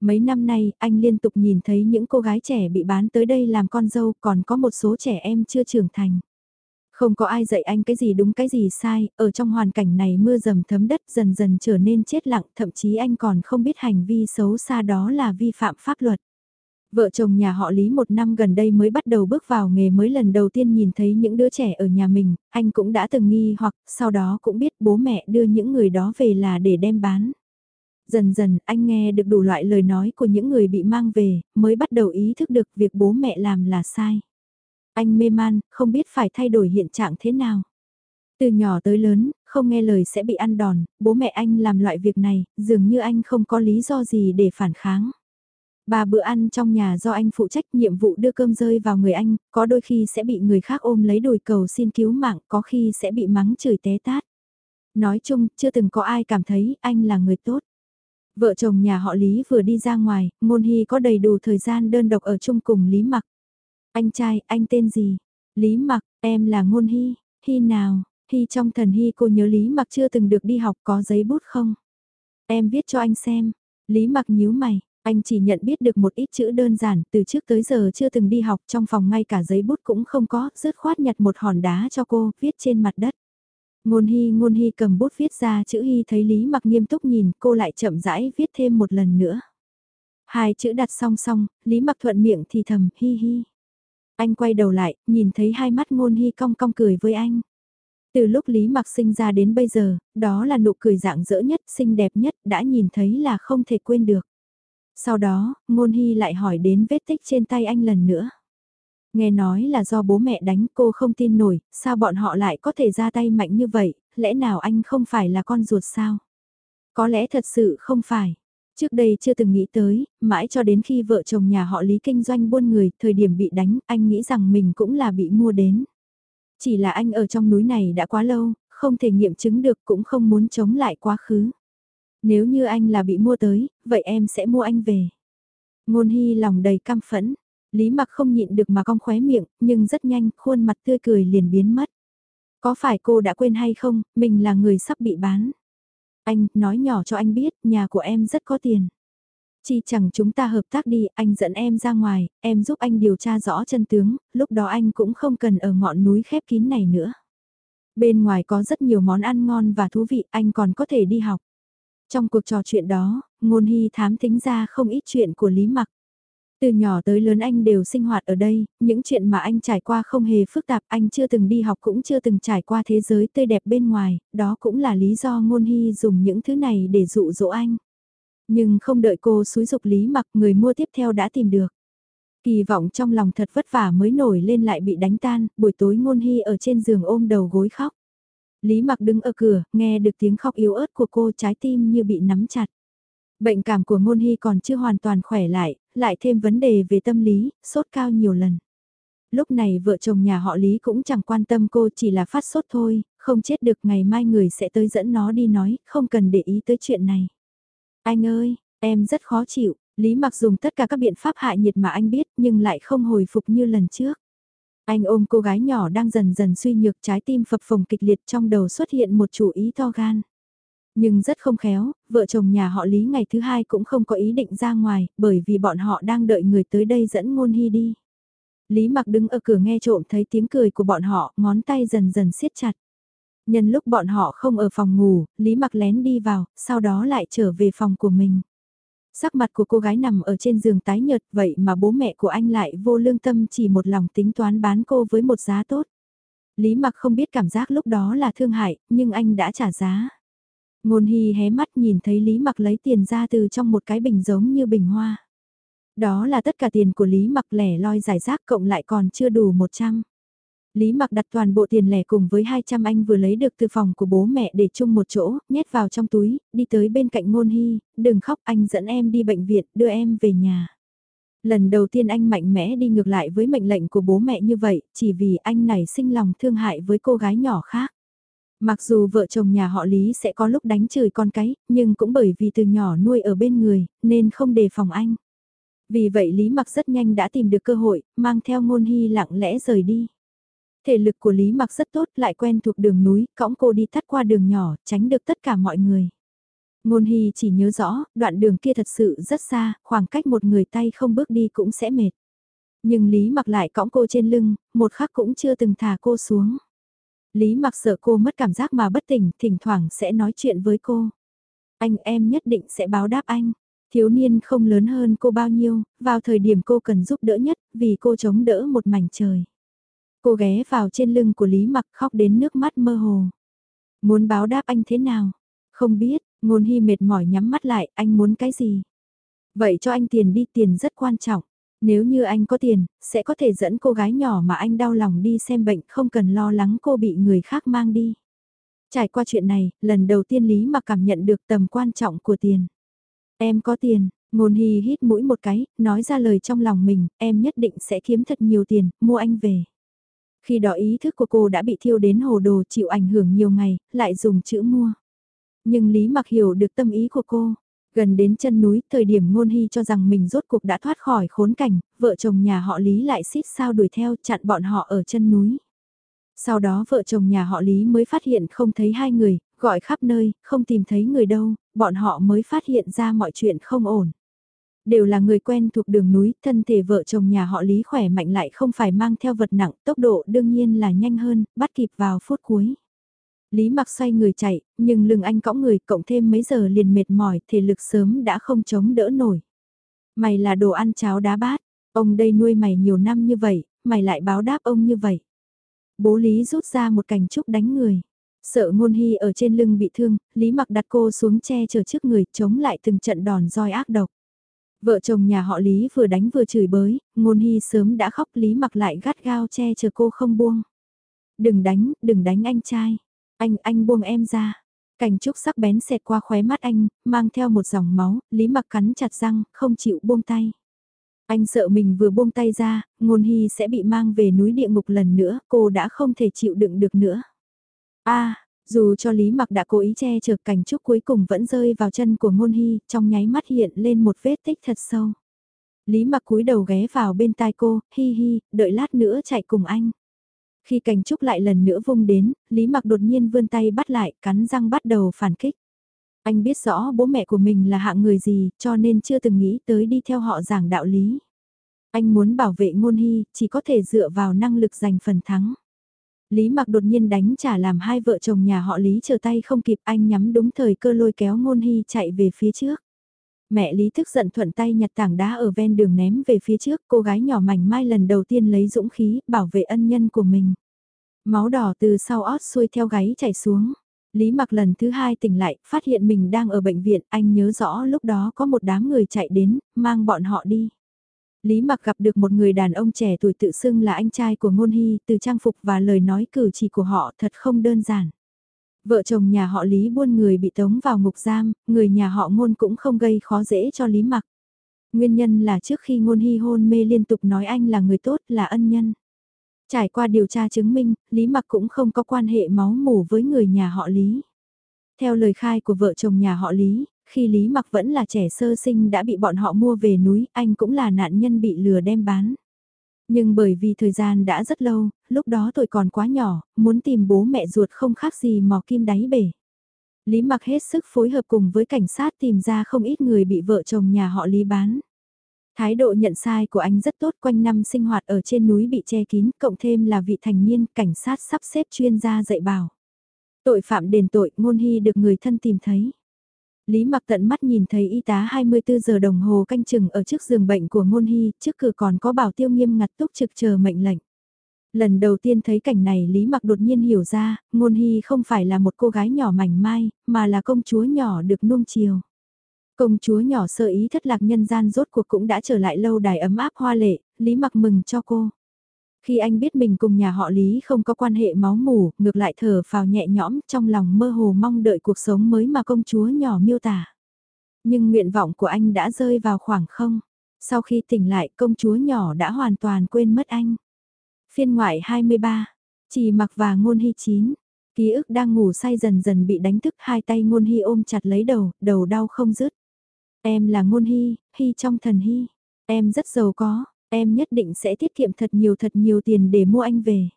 Mấy năm nay, anh liên tục nhìn thấy những cô gái trẻ bị bán tới đây làm con dâu, còn có một số trẻ em chưa trưởng thành. Không có ai dạy anh cái gì đúng cái gì sai, ở trong hoàn cảnh này mưa dầm thấm đất dần dần trở nên chết lặng, thậm chí anh còn không biết hành vi xấu xa đó là vi phạm pháp luật. Vợ chồng nhà họ Lý một năm gần đây mới bắt đầu bước vào nghề mới lần đầu tiên nhìn thấy những đứa trẻ ở nhà mình, anh cũng đã từng nghi hoặc sau đó cũng biết bố mẹ đưa những người đó về là để đem bán. Dần dần anh nghe được đủ loại lời nói của những người bị mang về, mới bắt đầu ý thức được việc bố mẹ làm là sai. Anh mê man, không biết phải thay đổi hiện trạng thế nào. Từ nhỏ tới lớn, không nghe lời sẽ bị ăn đòn, bố mẹ anh làm loại việc này, dường như anh không có lý do gì để phản kháng. Ba bữa ăn trong nhà do anh phụ trách nhiệm vụ đưa cơm rơi vào người anh, có đôi khi sẽ bị người khác ôm lấy đùi cầu xin cứu mạng, có khi sẽ bị mắng chửi té tát. Nói chung, chưa từng có ai cảm thấy anh là người tốt. Vợ chồng nhà họ Lý vừa đi ra ngoài, Ngôn Hy có đầy đủ thời gian đơn độc ở chung cùng Lý Mặc. Anh trai, anh tên gì? Lý Mặc, em là Ngôn Hy, Hy nào? Hy trong thần Hy cô nhớ Lý Mặc chưa từng được đi học có giấy bút không? Em viết cho anh xem. Lý Mặc nhíu mày, anh chỉ nhận biết được một ít chữ đơn giản, từ trước tới giờ chưa từng đi học trong phòng ngay cả giấy bút cũng không có, rớt khoát nhặt một hòn đá cho cô, viết trên mặt đất. Ngôn Hy ngôn Hy cầm bút viết ra chữ Hy thấy Lý mặc nghiêm túc nhìn cô lại chậm rãi viết thêm một lần nữa. Hai chữ đặt song song, Lý mặc thuận miệng thì thầm Hi Hi. Anh quay đầu lại, nhìn thấy hai mắt ngôn Hy cong cong cười với anh. Từ lúc Lý mặc sinh ra đến bây giờ, đó là nụ cười dạng dỡ nhất, xinh đẹp nhất, đã nhìn thấy là không thể quên được. Sau đó, ngôn Hy lại hỏi đến vết tích trên tay anh lần nữa. Nghe nói là do bố mẹ đánh cô không tin nổi, sao bọn họ lại có thể ra tay mạnh như vậy, lẽ nào anh không phải là con ruột sao? Có lẽ thật sự không phải. Trước đây chưa từng nghĩ tới, mãi cho đến khi vợ chồng nhà họ Lý kinh doanh buôn người, thời điểm bị đánh, anh nghĩ rằng mình cũng là bị mua đến. Chỉ là anh ở trong núi này đã quá lâu, không thể nghiệm chứng được cũng không muốn chống lại quá khứ. Nếu như anh là bị mua tới, vậy em sẽ mua anh về. Ngôn hy lòng đầy cam phẫn, Lý mặc không nhịn được mà cong khóe miệng, nhưng rất nhanh, khuôn mặt tươi cười liền biến mất. Có phải cô đã quên hay không, mình là người sắp bị bán. Anh, nói nhỏ cho anh biết, nhà của em rất có tiền. Chi chẳng chúng ta hợp tác đi, anh dẫn em ra ngoài, em giúp anh điều tra rõ chân tướng, lúc đó anh cũng không cần ở ngọn núi khép kín này nữa. Bên ngoài có rất nhiều món ăn ngon và thú vị, anh còn có thể đi học. Trong cuộc trò chuyện đó, ngôn hy thám tính ra không ít chuyện của Lý Mặc. Từ nhỏ tới lớn anh đều sinh hoạt ở đây, những chuyện mà anh trải qua không hề phức tạp, anh chưa từng đi học cũng chưa từng trải qua thế giới tươi đẹp bên ngoài, đó cũng là lý do ngôn hy dùng những thứ này để dụ dỗ anh. Nhưng không đợi cô xúi dục lý mặc người mua tiếp theo đã tìm được. Kỳ vọng trong lòng thật vất vả mới nổi lên lại bị đánh tan, buổi tối ngôn hy ở trên giường ôm đầu gối khóc. Lý mặc đứng ở cửa, nghe được tiếng khóc yếu ớt của cô trái tim như bị nắm chặt. Bệnh cảm của ngôn hy còn chưa hoàn toàn khỏe lại, lại thêm vấn đề về tâm lý, sốt cao nhiều lần. Lúc này vợ chồng nhà họ Lý cũng chẳng quan tâm cô chỉ là phát sốt thôi, không chết được ngày mai người sẽ tới dẫn nó đi nói, không cần để ý tới chuyện này. Anh ơi, em rất khó chịu, Lý mặc dùng tất cả các biện pháp hạ nhiệt mà anh biết nhưng lại không hồi phục như lần trước. Anh ôm cô gái nhỏ đang dần dần suy nhược trái tim phập phồng kịch liệt trong đầu xuất hiện một chủ ý to gan. Nhưng rất không khéo, vợ chồng nhà họ Lý ngày thứ hai cũng không có ý định ra ngoài, bởi vì bọn họ đang đợi người tới đây dẫn ngôn hy đi. Lý mặc đứng ở cửa nghe trộm thấy tiếng cười của bọn họ, ngón tay dần dần siết chặt. Nhân lúc bọn họ không ở phòng ngủ, Lý mặc lén đi vào, sau đó lại trở về phòng của mình. Sắc mặt của cô gái nằm ở trên giường tái nhợt vậy mà bố mẹ của anh lại vô lương tâm chỉ một lòng tính toán bán cô với một giá tốt. Lý mặc không biết cảm giác lúc đó là thương hại, nhưng anh đã trả giá. Ngôn Hy hé mắt nhìn thấy Lý mặc lấy tiền ra từ trong một cái bình giống như bình hoa. Đó là tất cả tiền của Lý mặc lẻ loi giải rác cộng lại còn chưa đủ 100. Lý mặc đặt toàn bộ tiền lẻ cùng với 200 anh vừa lấy được từ phòng của bố mẹ để chung một chỗ, nhét vào trong túi, đi tới bên cạnh ngôn hy, đừng khóc anh dẫn em đi bệnh viện, đưa em về nhà. Lần đầu tiên anh mạnh mẽ đi ngược lại với mệnh lệnh của bố mẹ như vậy, chỉ vì anh nảy sinh lòng thương hại với cô gái nhỏ khác. Mặc dù vợ chồng nhà họ Lý sẽ có lúc đánh chửi con cái, nhưng cũng bởi vì từ nhỏ nuôi ở bên người, nên không đề phòng anh. Vì vậy Lý Mặc rất nhanh đã tìm được cơ hội, mang theo ngôn hy lặng lẽ rời đi. Thể lực của Lý Mặc rất tốt, lại quen thuộc đường núi, cõng cô đi thắt qua đường nhỏ, tránh được tất cả mọi người. Ngôn Hy chỉ nhớ rõ, đoạn đường kia thật sự rất xa, khoảng cách một người tay không bước đi cũng sẽ mệt. Nhưng Lý Mặc lại cõng cô trên lưng, một khắc cũng chưa từng thả cô xuống. Lý Mặc sợ cô mất cảm giác mà bất tỉnh, thỉnh thoảng sẽ nói chuyện với cô. Anh em nhất định sẽ báo đáp anh. Thiếu niên không lớn hơn cô bao nhiêu, vào thời điểm cô cần giúp đỡ nhất, vì cô chống đỡ một mảnh trời. Cô ghé vào trên lưng của Lý Mặc khóc đến nước mắt mơ hồ. Muốn báo đáp anh thế nào? Không biết, ngôn hy mệt mỏi nhắm mắt lại, anh muốn cái gì? Vậy cho anh tiền đi, tiền rất quan trọng. Nếu như anh có tiền, sẽ có thể dẫn cô gái nhỏ mà anh đau lòng đi xem bệnh không cần lo lắng cô bị người khác mang đi. Trải qua chuyện này, lần đầu tiên Lý Mặc cảm nhận được tầm quan trọng của tiền. Em có tiền, ngôn hy hít mũi một cái, nói ra lời trong lòng mình, em nhất định sẽ kiếm thật nhiều tiền, mua anh về. Khi đó ý thức của cô đã bị thiêu đến hồ đồ chịu ảnh hưởng nhiều ngày, lại dùng chữ mua. Nhưng Lý Mặc hiểu được tâm ý của cô. Gần đến chân núi, thời điểm ngôn hy cho rằng mình rốt cuộc đã thoát khỏi khốn cảnh, vợ chồng nhà họ Lý lại xít sao đuổi theo chặn bọn họ ở chân núi. Sau đó vợ chồng nhà họ Lý mới phát hiện không thấy hai người, gọi khắp nơi, không tìm thấy người đâu, bọn họ mới phát hiện ra mọi chuyện không ổn. Đều là người quen thuộc đường núi, thân thể vợ chồng nhà họ Lý khỏe mạnh lại không phải mang theo vật nặng, tốc độ đương nhiên là nhanh hơn, bắt kịp vào phút cuối. Lý mặc xoay người chạy, nhưng lưng anh cõng người cộng thêm mấy giờ liền mệt mỏi, thể lực sớm đã không chống đỡ nổi. Mày là đồ ăn cháo đá bát, ông đây nuôi mày nhiều năm như vậy, mày lại báo đáp ông như vậy. Bố Lý rút ra một cành trúc đánh người. Sợ ngôn hy ở trên lưng bị thương, Lý mặc đặt cô xuống che chở trước người chống lại từng trận đòn roi ác độc. Vợ chồng nhà họ Lý vừa đánh vừa chửi bới, ngôn hy sớm đã khóc Lý mặc lại gắt gao che chở cô không buông. Đừng đánh, đừng đánh anh trai. Anh, anh buông em ra. Cảnh trúc sắc bén xẹt qua khóe mắt anh, mang theo một dòng máu, Lý mặc cắn chặt răng, không chịu buông tay. Anh sợ mình vừa buông tay ra, ngôn hy sẽ bị mang về núi địa ngục lần nữa, cô đã không thể chịu đựng được nữa. a dù cho Lý Mặc đã cố ý che chở cảnh trúc cuối cùng vẫn rơi vào chân của Ngôn Hy, trong nháy mắt hiện lên một vết tích thật sâu. Lý Mặc cúi đầu ghé vào bên tai cô, hi hi, đợi lát nữa chạy cùng anh. Khi cành trúc lại lần nữa vung đến, Lý Mặc đột nhiên vươn tay bắt lại, cắn răng bắt đầu phản kích. Anh biết rõ bố mẹ của mình là hạng người gì, cho nên chưa từng nghĩ tới đi theo họ giảng đạo lý. Anh muốn bảo vệ ngôn hy, chỉ có thể dựa vào năng lực giành phần thắng. Lý mặc đột nhiên đánh trả làm hai vợ chồng nhà họ Lý chờ tay không kịp anh nhắm đúng thời cơ lôi kéo ngôn hy chạy về phía trước. Mẹ Lý thức giận thuận tay nhặt tảng đá ở ven đường ném về phía trước cô gái nhỏ mảnh mai lần đầu tiên lấy dũng khí bảo vệ ân nhân của mình. Máu đỏ từ sau ót xuôi theo gáy chảy xuống. Lý mặc lần thứ hai tỉnh lại, phát hiện mình đang ở bệnh viện, anh nhớ rõ lúc đó có một đám người chạy đến, mang bọn họ đi. Lý Mặc gặp được một người đàn ông trẻ tuổi tự xưng là anh trai của Ngôn Hy, từ trang phục và lời nói cử chỉ của họ thật không đơn giản. Vợ chồng nhà họ Lý buôn người bị tống vào ngục giam, người nhà họ Ngôn cũng không gây khó dễ cho Lý Mặc. Nguyên nhân là trước khi Ngôn Hy hôn mê liên tục nói anh là người tốt, là ân nhân. Trải qua điều tra chứng minh, Lý Mặc cũng không có quan hệ máu mủ với người nhà họ Lý. Theo lời khai của vợ chồng nhà họ Lý, khi Lý Mặc vẫn là trẻ sơ sinh đã bị bọn họ mua về núi, anh cũng là nạn nhân bị lừa đem bán. Nhưng bởi vì thời gian đã rất lâu, lúc đó tôi còn quá nhỏ, muốn tìm bố mẹ ruột không khác gì mò kim đáy bể. Lý Mặc hết sức phối hợp cùng với cảnh sát tìm ra không ít người bị vợ chồng nhà họ Lý bán. Thái độ nhận sai của anh rất tốt quanh năm sinh hoạt ở trên núi bị che kín, cộng thêm là vị thành niên, cảnh sát sắp xếp chuyên gia dạy bảo. Tội phạm đền tội, ngôn hy được người thân tìm thấy. Lý mặc tận mắt nhìn thấy y tá 24 giờ đồng hồ canh chừng ở trước giường bệnh của ngôn hy, trước cửa còn có bảo tiêu nghiêm ngặt túc trực chờ mệnh lệnh. Lần đầu tiên thấy cảnh này Lý mặc đột nhiên hiểu ra, ngôn hy không phải là một cô gái nhỏ mảnh mai, mà là công chúa nhỏ được nuông chiều. Công chúa nhỏ sơ ý thất lạc nhân gian rốt cuộc cũng đã trở lại lâu đài ấm áp hoa lệ, Lý mặc mừng cho cô. Khi anh biết mình cùng nhà họ Lý không có quan hệ máu mủ, ngược lại thở phào nhẹ nhõm trong lòng mơ hồ mong đợi cuộc sống mới mà công chúa nhỏ miêu tả. Nhưng nguyện vọng của anh đã rơi vào khoảng không. Sau khi tỉnh lại công chúa nhỏ đã hoàn toàn quên mất anh. Phiên ngoại 23, chỉ mặc và ngôn hy chín. Ký ức đang ngủ say dần dần bị đánh thức hai tay ngôn hy ôm chặt lấy đầu, đầu đau không dứt. Em là ngôn hy, hy trong thần hy. Em rất giàu có, Em nhất định sẽ tiết kiệm thật nhiều thật nhiều tiền để mua anh về.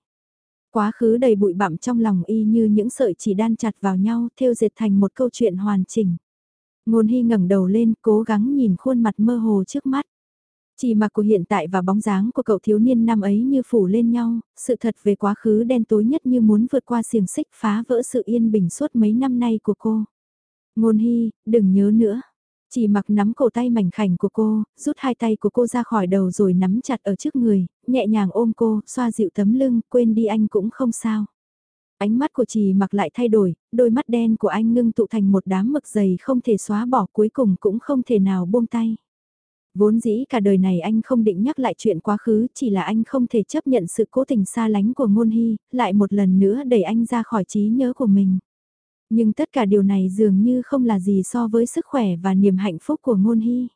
Quá khứ đầy bụi bặm trong lòng y như những sợi chỉ đan chặt vào nhau, thêu dệt thành một câu chuyện hoàn chỉnh. Ngôn Hy ngẩng đầu lên, cố gắng nhìn khuôn mặt mơ hồ trước mắt. Chỉ mặc của hiện tại và bóng dáng của cậu thiếu niên năm ấy như phủ lên nhau, sự thật về quá khứ đen tối nhất như muốn vượt qua xiềng xích phá vỡ sự yên bình suốt mấy năm nay của cô. Ngôn Hy, đừng nhớ nữa. Chỉ mặc nắm cổ tay mảnh khảnh của cô, rút hai tay của cô ra khỏi đầu rồi nắm chặt ở trước người, nhẹ nhàng ôm cô, xoa dịu tấm lưng, quên đi anh cũng không sao. Ánh mắt của chị mặc lại thay đổi, đôi mắt đen của anh ngưng tụ thành một đám mực dày không thể xóa bỏ cuối cùng cũng không thể nào buông tay. Vốn dĩ cả đời này anh không định nhắc lại chuyện quá khứ, chỉ là anh không thể chấp nhận sự cố tình xa lánh của ngôn hy, lại một lần nữa đẩy anh ra khỏi trí nhớ của mình. Nhưng tất cả điều này dường như không là gì so với sức khỏe và niềm hạnh phúc của ngôn hy.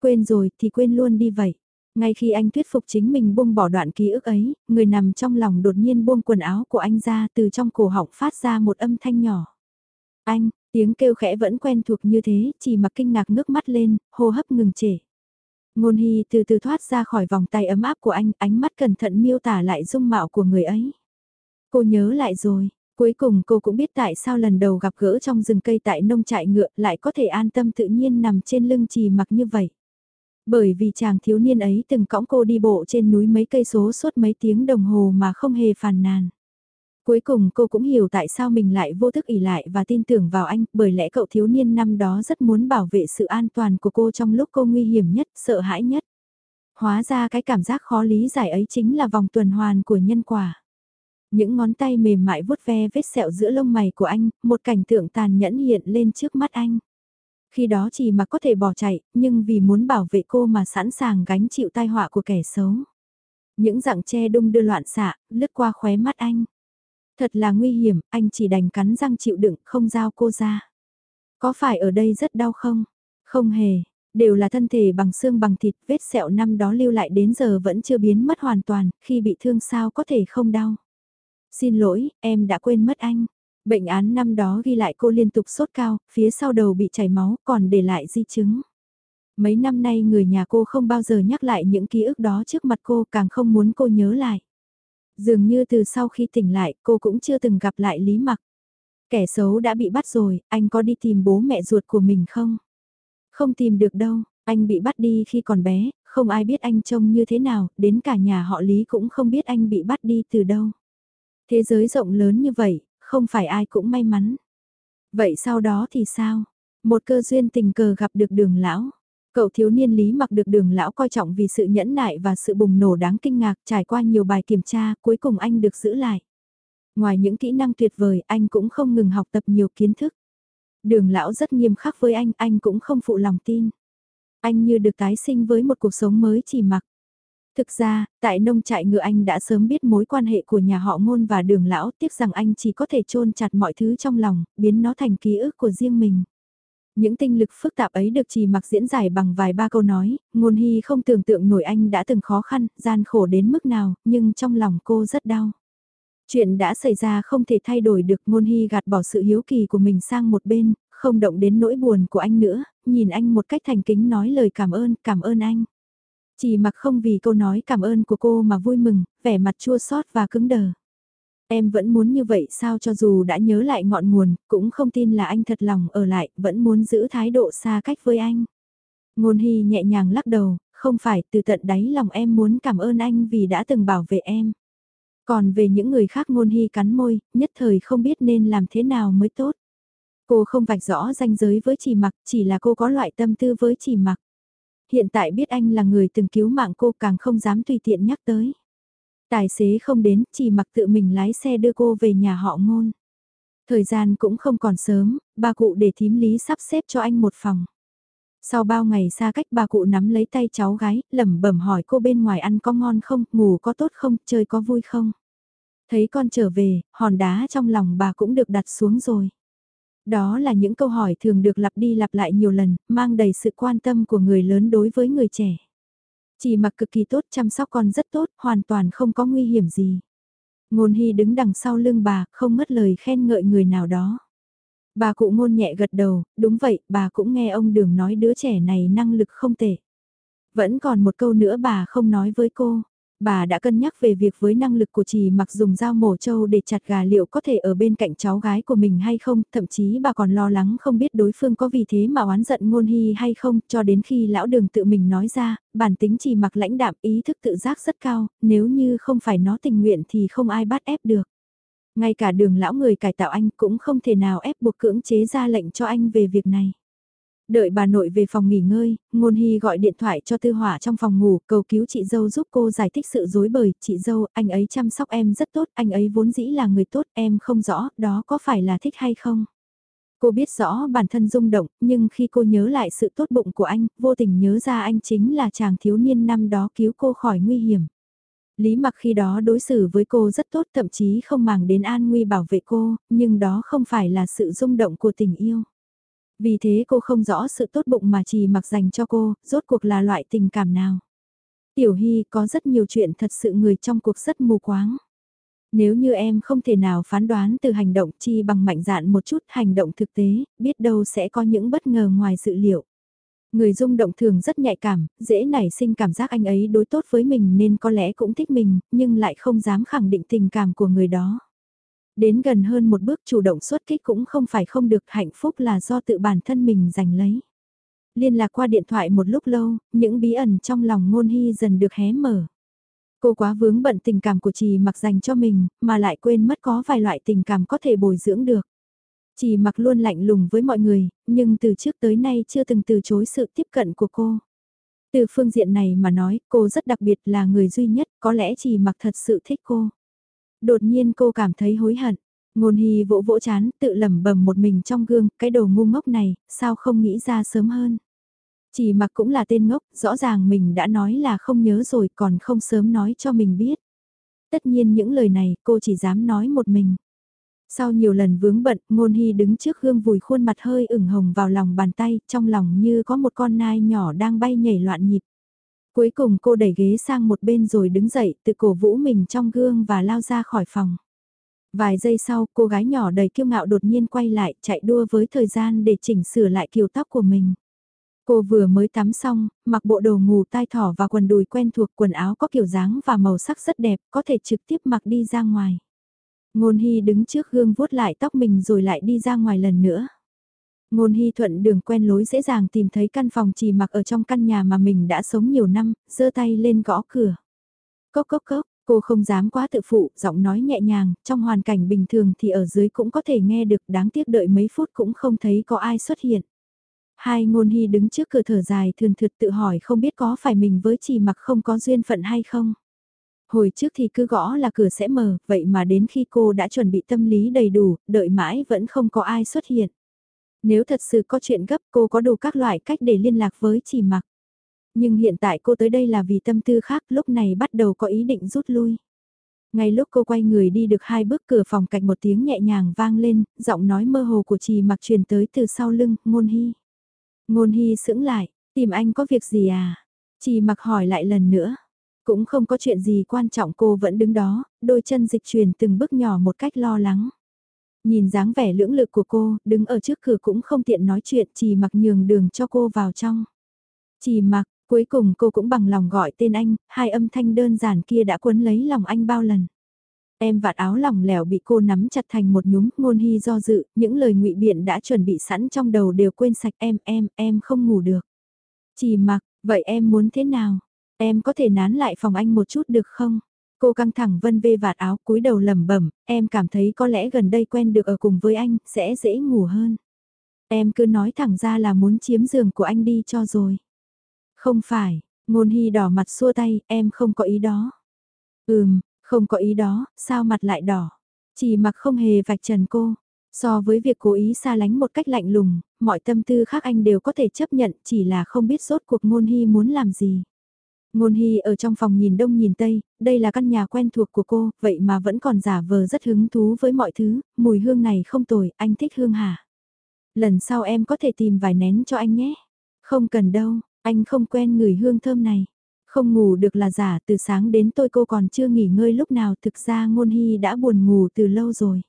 Quên rồi thì quên luôn đi vậy. Ngay khi anh thuyết phục chính mình buông bỏ đoạn ký ức ấy, người nằm trong lòng đột nhiên buông quần áo của anh ra từ trong cổ họng phát ra một âm thanh nhỏ. Anh, tiếng kêu khẽ vẫn quen thuộc như thế, chỉ mặc kinh ngạc ngước mắt lên, hô hấp ngừng trễ. Ngôn Hy từ từ thoát ra khỏi vòng tay ấm áp của anh, ánh mắt cẩn thận miêu tả lại dung mạo của người ấy. Cô nhớ lại rồi, Cuối cùng cô cũng biết tại sao lần đầu gặp gỡ trong rừng cây tại nông trại ngựa lại có thể an tâm tự nhiên nằm trên lưng trì mặc như vậy. Bởi vì chàng thiếu niên ấy từng cõng cô đi bộ trên núi mấy cây số suốt mấy tiếng đồng hồ mà không hề phàn nàn. Cuối cùng cô cũng hiểu tại sao mình lại vô thức ỉ lại và tin tưởng vào anh, bởi lẽ cậu thiếu niên năm đó rất muốn bảo vệ sự an toàn của cô trong lúc cô nguy hiểm nhất, sợ hãi nhất. Hóa ra cái cảm giác khó lý giải ấy chính là vòng tuần hoàn của nhân quả. Những ngón tay mềm mại vuốt ve vết sẹo giữa lông mày của anh, một cảnh tượng tàn nhẫn hiện lên trước mắt anh. Khi đó chỉ mà có thể bỏ chạy, nhưng vì muốn bảo vệ cô mà sẵn sàng gánh chịu tai họa của kẻ xấu. Những dạng che đung đưa loạn xạ, lướt qua khóe mắt anh. Thật là nguy hiểm, anh chỉ đành cắn răng chịu đựng, không giao cô ra. Có phải ở đây rất đau không? Không hề, đều là thân thể bằng xương bằng thịt, vết sẹo năm đó lưu lại đến giờ vẫn chưa biến mất hoàn toàn, khi bị thương sao có thể không đau. Xin lỗi, em đã quên mất anh. Bệnh án năm đó ghi lại cô liên tục sốt cao, phía sau đầu bị chảy máu, còn để lại di chứng. Mấy năm nay người nhà cô không bao giờ nhắc lại những ký ức đó trước mặt cô, càng không muốn cô nhớ lại. Dường như từ sau khi tỉnh lại, cô cũng chưa từng gặp lại Lý Mặc. Kẻ xấu đã bị bắt rồi, anh có đi tìm bố mẹ ruột của mình không? Không tìm được đâu, anh bị bắt đi khi còn bé, không ai biết anh trông như thế nào, đến cả nhà họ Lý cũng không biết anh bị bắt đi từ đâu. Thế giới rộng lớn như vậy, không phải ai cũng may mắn. Vậy sau đó thì sao? Một cơ duyên tình cờ gặp được đường lão. Cậu thiếu niên lý mặc được đường lão coi trọng vì sự nhẫn nại và sự bùng nổ đáng kinh ngạc trải qua nhiều bài kiểm tra cuối cùng anh được giữ lại. Ngoài những kỹ năng tuyệt vời anh cũng không ngừng học tập nhiều kiến thức. Đường lão rất nghiêm khắc với anh, anh cũng không phụ lòng tin. Anh như được tái sinh với một cuộc sống mới chỉ mặc. Thực ra, tại nông trại ngựa anh đã sớm biết mối quan hệ của nhà họ ngôn và đường lão tiếc rằng anh chỉ có thể chôn chặt mọi thứ trong lòng, biến nó thành ký ức của riêng mình. Những tinh lực phức tạp ấy được chỉ mặc diễn giải bằng vài ba câu nói, ngôn hy không tưởng tượng nổi anh đã từng khó khăn, gian khổ đến mức nào, nhưng trong lòng cô rất đau. Chuyện đã xảy ra không thể thay đổi được ngôn hy gạt bỏ sự hiếu kỳ của mình sang một bên, không động đến nỗi buồn của anh nữa, nhìn anh một cách thành kính nói lời cảm ơn, cảm ơn anh. Chỉ mặc không vì câu nói cảm ơn của cô mà vui mừng, vẻ mặt chua xót và cứng đờ. Em vẫn muốn như vậy sao cho dù đã nhớ lại ngọn nguồn, cũng không tin là anh thật lòng ở lại, vẫn muốn giữ thái độ xa cách với anh. Ngôn Hy nhẹ nhàng lắc đầu, không phải từ tận đáy lòng em muốn cảm ơn anh vì đã từng bảo vệ em. Còn về những người khác Ngôn Hy cắn môi, nhất thời không biết nên làm thế nào mới tốt. Cô không vạch rõ ranh giới với chỉ mặc, chỉ là cô có loại tâm tư với chỉ mặc. Hiện tại biết anh là người từng cứu mạng cô càng không dám tùy tiện nhắc tới. Tài xế không đến, chỉ mặc tự mình lái xe đưa cô về nhà họ ngôn. Thời gian cũng không còn sớm, bà cụ để thím lý sắp xếp cho anh một phòng. Sau bao ngày xa cách bà cụ nắm lấy tay cháu gái, lẩm bẩm hỏi cô bên ngoài ăn có ngon không, ngủ có tốt không, chơi có vui không. Thấy con trở về, hòn đá trong lòng bà cũng được đặt xuống rồi. Đó là những câu hỏi thường được lặp đi lặp lại nhiều lần, mang đầy sự quan tâm của người lớn đối với người trẻ. Chỉ mặc cực kỳ tốt chăm sóc con rất tốt, hoàn toàn không có nguy hiểm gì. Ngôn Hy đứng đằng sau lưng bà, không mất lời khen ngợi người nào đó. Bà cụ ngôn nhẹ gật đầu, đúng vậy, bà cũng nghe ông Đường nói đứa trẻ này năng lực không tệ. Vẫn còn một câu nữa bà không nói với cô. Bà đã cân nhắc về việc với năng lực của chị mặc dùng dao mổ trâu để chặt gà liệu có thể ở bên cạnh cháu gái của mình hay không, thậm chí bà còn lo lắng không biết đối phương có vì thế mà oán giận ngôn hy hay không, cho đến khi lão đường tự mình nói ra, bản tính chị mặc lãnh đạm ý thức tự giác rất cao, nếu như không phải nó tình nguyện thì không ai bắt ép được. Ngay cả đường lão người cải tạo anh cũng không thể nào ép buộc cưỡng chế ra lệnh cho anh về việc này. Đợi bà nội về phòng nghỉ ngơi, Ngôn Hy gọi điện thoại cho Tư Hỏa trong phòng ngủ, cầu cứu chị dâu giúp cô giải thích sự dối bời, chị dâu, anh ấy chăm sóc em rất tốt, anh ấy vốn dĩ là người tốt, em không rõ, đó có phải là thích hay không? Cô biết rõ bản thân rung động, nhưng khi cô nhớ lại sự tốt bụng của anh, vô tình nhớ ra anh chính là chàng thiếu niên năm đó cứu cô khỏi nguy hiểm. Lý mặc khi đó đối xử với cô rất tốt thậm chí không màng đến an nguy bảo vệ cô, nhưng đó không phải là sự rung động của tình yêu. Vì thế cô không rõ sự tốt bụng mà chỉ mặc dành cho cô, rốt cuộc là loại tình cảm nào. Tiểu Hy có rất nhiều chuyện thật sự người trong cuộc rất mù quáng. Nếu như em không thể nào phán đoán từ hành động chi bằng mạnh dạn một chút hành động thực tế, biết đâu sẽ có những bất ngờ ngoài dự liệu. Người rung động thường rất nhạy cảm, dễ nảy sinh cảm giác anh ấy đối tốt với mình nên có lẽ cũng thích mình, nhưng lại không dám khẳng định tình cảm của người đó. Đến gần hơn một bước chủ động xuất kích cũng không phải không được hạnh phúc là do tự bản thân mình giành lấy. Liên lạc qua điện thoại một lúc lâu, những bí ẩn trong lòng ngôn hy dần được hé mở. Cô quá vướng bận tình cảm của chị mặc dành cho mình, mà lại quên mất có vài loại tình cảm có thể bồi dưỡng được. Chị mặc luôn lạnh lùng với mọi người, nhưng từ trước tới nay chưa từng từ chối sự tiếp cận của cô. Từ phương diện này mà nói, cô rất đặc biệt là người duy nhất, có lẽ chị mặc thật sự thích cô. Đột nhiên cô cảm thấy hối hận. Ngôn Hy vỗ vỗ chán, tự lẩm bẩm một mình trong gương, cái đồ ngu ngốc này, sao không nghĩ ra sớm hơn. Chỉ mặc cũng là tên ngốc, rõ ràng mình đã nói là không nhớ rồi còn không sớm nói cho mình biết. Tất nhiên những lời này cô chỉ dám nói một mình. Sau nhiều lần vướng bận, Ngôn Hy đứng trước gương vùi khuôn mặt hơi ửng hồng vào lòng bàn tay, trong lòng như có một con nai nhỏ đang bay nhảy loạn nhịp. Cuối cùng cô đẩy ghế sang một bên rồi đứng dậy, tự cổ vũ mình trong gương và lao ra khỏi phòng. Vài giây sau, cô gái nhỏ đầy kiêu ngạo đột nhiên quay lại, chạy đua với thời gian để chỉnh sửa lại kiểu tóc của mình. Cô vừa mới tắm xong, mặc bộ đồ ngủ tai thỏ và quần đùi quen thuộc quần áo có kiểu dáng và màu sắc rất đẹp, có thể trực tiếp mặc đi ra ngoài. Ngôn Hy đứng trước gương vuốt lại tóc mình rồi lại đi ra ngoài lần nữa. Ngôn Hy thuận đường quen lối dễ dàng tìm thấy căn phòng chỉ mặc ở trong căn nhà mà mình đã sống nhiều năm, giơ tay lên gõ cửa. Cốc cốc cốc, cô không dám quá tự phụ, giọng nói nhẹ nhàng, trong hoàn cảnh bình thường thì ở dưới cũng có thể nghe được, đáng tiếc đợi mấy phút cũng không thấy có ai xuất hiện. Hai ngôn hy đứng trước cửa thở dài thường thượt tự hỏi không biết có phải mình với chỉ mặc không có duyên phận hay không. Hồi trước thì cứ gõ là cửa sẽ mở, vậy mà đến khi cô đã chuẩn bị tâm lý đầy đủ, đợi mãi vẫn không có ai xuất hiện. Nếu thật sự có chuyện gấp cô có đủ các loại cách để liên lạc với chỉ mặc. Nhưng hiện tại cô tới đây là vì tâm tư khác lúc này bắt đầu có ý định rút lui. Ngay lúc cô quay người đi được hai bước cửa phòng cạnh một tiếng nhẹ nhàng vang lên, giọng nói mơ hồ của chị mặc truyền tới từ sau lưng, ngôn hy. Ngôn hy sững lại, tìm anh có việc gì à? Chị mặc hỏi lại lần nữa. Cũng không có chuyện gì quan trọng cô vẫn đứng đó, đôi chân dịch truyền từng bước nhỏ một cách lo lắng. Nhìn dáng vẻ lưỡng lự của cô, đứng ở trước cửa cũng không tiện nói chuyện, chỉ mặc nhường đường cho cô vào trong. Chỉ mặc, cuối cùng cô cũng bằng lòng gọi tên anh, hai âm thanh đơn giản kia đã cuốn lấy lòng anh bao lần. Em vạt áo lỏng lẻo bị cô nắm chặt thành một nhúm, ngôn hy do dự, những lời ngụy biện đã chuẩn bị sẵn trong đầu đều quên sạch em, em, em không ngủ được. Chỉ mặc, vậy em muốn thế nào? Em có thể nán lại phòng anh một chút được không? Cô căng thẳng vân vê vạt áo cúi đầu lẩm bẩm, em cảm thấy có lẽ gần đây quen được ở cùng với anh, sẽ dễ ngủ hơn. Em cứ nói thẳng ra là muốn chiếm giường của anh đi cho rồi. Không phải, ngôn hy đỏ mặt xua tay, em không có ý đó. Ừm, không có ý đó, sao mặt lại đỏ? Chỉ mặc không hề vạch trần cô. So với việc cố ý xa lánh một cách lạnh lùng, mọi tâm tư khác anh đều có thể chấp nhận chỉ là không biết rốt cuộc ngôn hy muốn làm gì. Ngôn Hy ở trong phòng nhìn đông nhìn tây, đây là căn nhà quen thuộc của cô, vậy mà vẫn còn giả vờ rất hứng thú với mọi thứ, mùi hương này không tồi, anh thích hương hả? Lần sau em có thể tìm vài nén cho anh nhé. Không cần đâu, anh không quen người hương thơm này. Không ngủ được là giả, từ sáng đến tôi cô còn chưa nghỉ ngơi lúc nào thực ra Ngôn Hy đã buồn ngủ từ lâu rồi.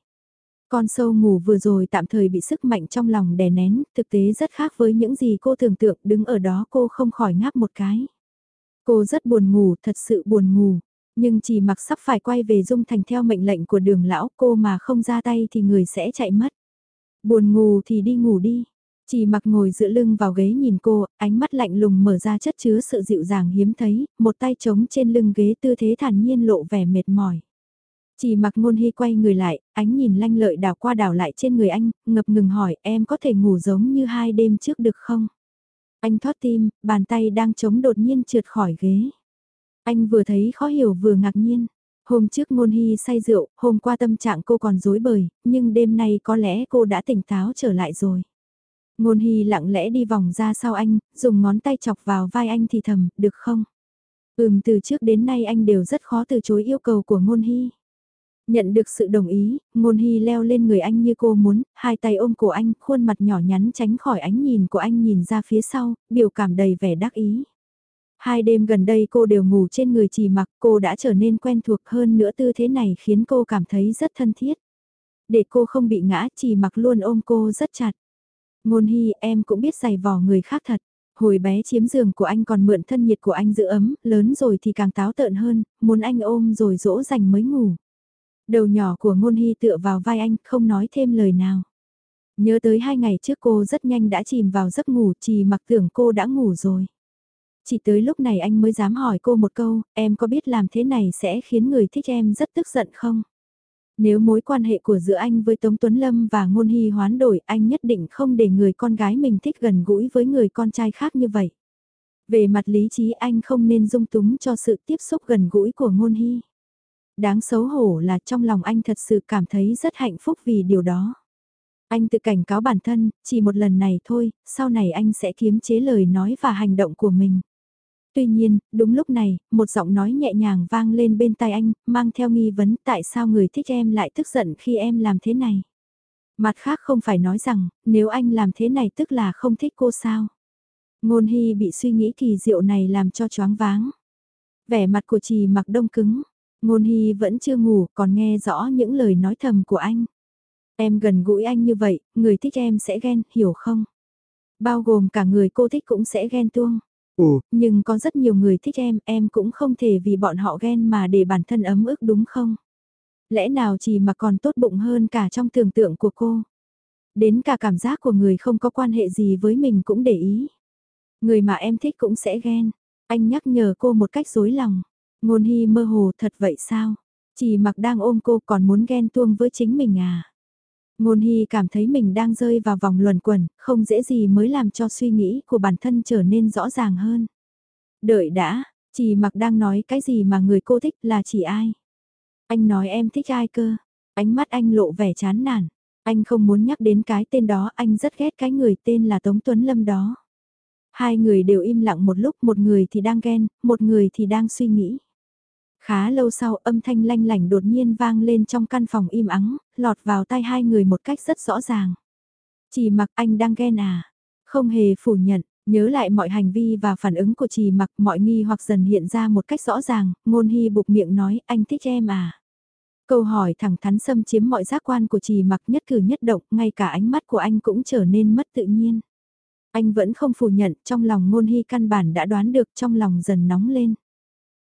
Con sâu ngủ vừa rồi tạm thời bị sức mạnh trong lòng đè nén, thực tế rất khác với những gì cô tưởng tượng đứng ở đó cô không khỏi ngáp một cái. Cô rất buồn ngủ, thật sự buồn ngủ. Nhưng chỉ mặc sắp phải quay về Dung Thành theo mệnh lệnh của đường lão cô mà không ra tay thì người sẽ chạy mất. Buồn ngủ thì đi ngủ đi. Chỉ mặc ngồi dựa lưng vào ghế nhìn cô, ánh mắt lạnh lùng mở ra chất chứa sự dịu dàng hiếm thấy, một tay trống trên lưng ghế tư thế thản nhiên lộ vẻ mệt mỏi. Chỉ mặc ngôn hy quay người lại, ánh nhìn lanh lợi đảo qua đảo lại trên người anh, ngập ngừng hỏi em có thể ngủ giống như hai đêm trước được không? Anh thoát tim, bàn tay đang chống đột nhiên trượt khỏi ghế. Anh vừa thấy khó hiểu vừa ngạc nhiên. Hôm trước ngôn hy say rượu, hôm qua tâm trạng cô còn dối bời, nhưng đêm nay có lẽ cô đã tỉnh táo trở lại rồi. Ngôn hy lặng lẽ đi vòng ra sau anh, dùng ngón tay chọc vào vai anh thì thầm, được không? Ừm từ trước đến nay anh đều rất khó từ chối yêu cầu của ngôn hy. Nhận được sự đồng ý, ngôn hy leo lên người anh như cô muốn, hai tay ôm cổ anh, khuôn mặt nhỏ nhắn tránh khỏi ánh nhìn của anh nhìn ra phía sau, biểu cảm đầy vẻ đắc ý. Hai đêm gần đây cô đều ngủ trên người chỉ mặc cô đã trở nên quen thuộc hơn nữa tư thế này khiến cô cảm thấy rất thân thiết. Để cô không bị ngã chỉ mặc luôn ôm cô rất chặt. Ngôn hy em cũng biết giày vò người khác thật. Hồi bé chiếm giường của anh còn mượn thân nhiệt của anh giữ ấm, lớn rồi thì càng táo tợn hơn, muốn anh ôm rồi dỗ dành mới ngủ. Đầu nhỏ của ngôn hy tựa vào vai anh, không nói thêm lời nào. Nhớ tới hai ngày trước cô rất nhanh đã chìm vào giấc ngủ, chỉ mặc tưởng cô đã ngủ rồi. Chỉ tới lúc này anh mới dám hỏi cô một câu, em có biết làm thế này sẽ khiến người thích em rất tức giận không? Nếu mối quan hệ của giữa anh với Tống Tuấn Lâm và Ngôn Hy hoán đổi anh nhất định không để người con gái mình thích gần gũi với người con trai khác như vậy. Về mặt lý trí anh không nên dung túng cho sự tiếp xúc gần gũi của Ngôn Hy. Đáng xấu hổ là trong lòng anh thật sự cảm thấy rất hạnh phúc vì điều đó. Anh tự cảnh cáo bản thân, chỉ một lần này thôi, sau này anh sẽ kiềm chế lời nói và hành động của mình. Tuy nhiên, đúng lúc này, một giọng nói nhẹ nhàng vang lên bên tai anh, mang theo nghi vấn tại sao người thích em lại tức giận khi em làm thế này. Mặt khác không phải nói rằng, nếu anh làm thế này tức là không thích cô sao. Ngôn hy bị suy nghĩ kỳ diệu này làm cho choáng váng. Vẻ mặt của chị mặc đông cứng, Ngôn Hy vẫn chưa ngủ còn nghe rõ những lời nói thầm của anh. Em gần gũi anh như vậy, người thích em sẽ ghen, hiểu không? Bao gồm cả người cô thích cũng sẽ ghen tuông. Ồ. Nhưng có rất nhiều người thích em, em cũng không thể vì bọn họ ghen mà để bản thân ấm ức đúng không? Lẽ nào chỉ mà còn tốt bụng hơn cả trong tưởng tượng của cô? Đến cả cảm giác của người không có quan hệ gì với mình cũng để ý. Người mà em thích cũng sẽ ghen. Anh nhắc nhở cô một cách dối lòng. Ngôn hy mơ hồ thật vậy sao? Chỉ mặc đang ôm cô còn muốn ghen tuông với chính mình à? Ngôn hy cảm thấy mình đang rơi vào vòng luẩn quẩn, không dễ gì mới làm cho suy nghĩ của bản thân trở nên rõ ràng hơn. Đợi đã, chỉ mặc đang nói cái gì mà người cô thích là chỉ ai? Anh nói em thích ai cơ? Ánh mắt anh lộ vẻ chán nản. Anh không muốn nhắc đến cái tên đó, anh rất ghét cái người tên là Tống Tuấn Lâm đó. Hai người đều im lặng một lúc, một người thì đang ghen, một người thì đang suy nghĩ. Khá lâu sau âm thanh lanh lảnh đột nhiên vang lên trong căn phòng im ắng, lọt vào tai hai người một cách rất rõ ràng. Chỉ mặc anh đang ghen à? Không hề phủ nhận, nhớ lại mọi hành vi và phản ứng của chỉ mặc mọi nghi hoặc dần hiện ra một cách rõ ràng, ngôn hy buộc miệng nói anh thích em à? Câu hỏi thẳng thắn xâm chiếm mọi giác quan của trì mặc nhất cử nhất động, ngay cả ánh mắt của anh cũng trở nên mất tự nhiên. Anh vẫn không phủ nhận, trong lòng ngôn hy căn bản đã đoán được trong lòng dần nóng lên.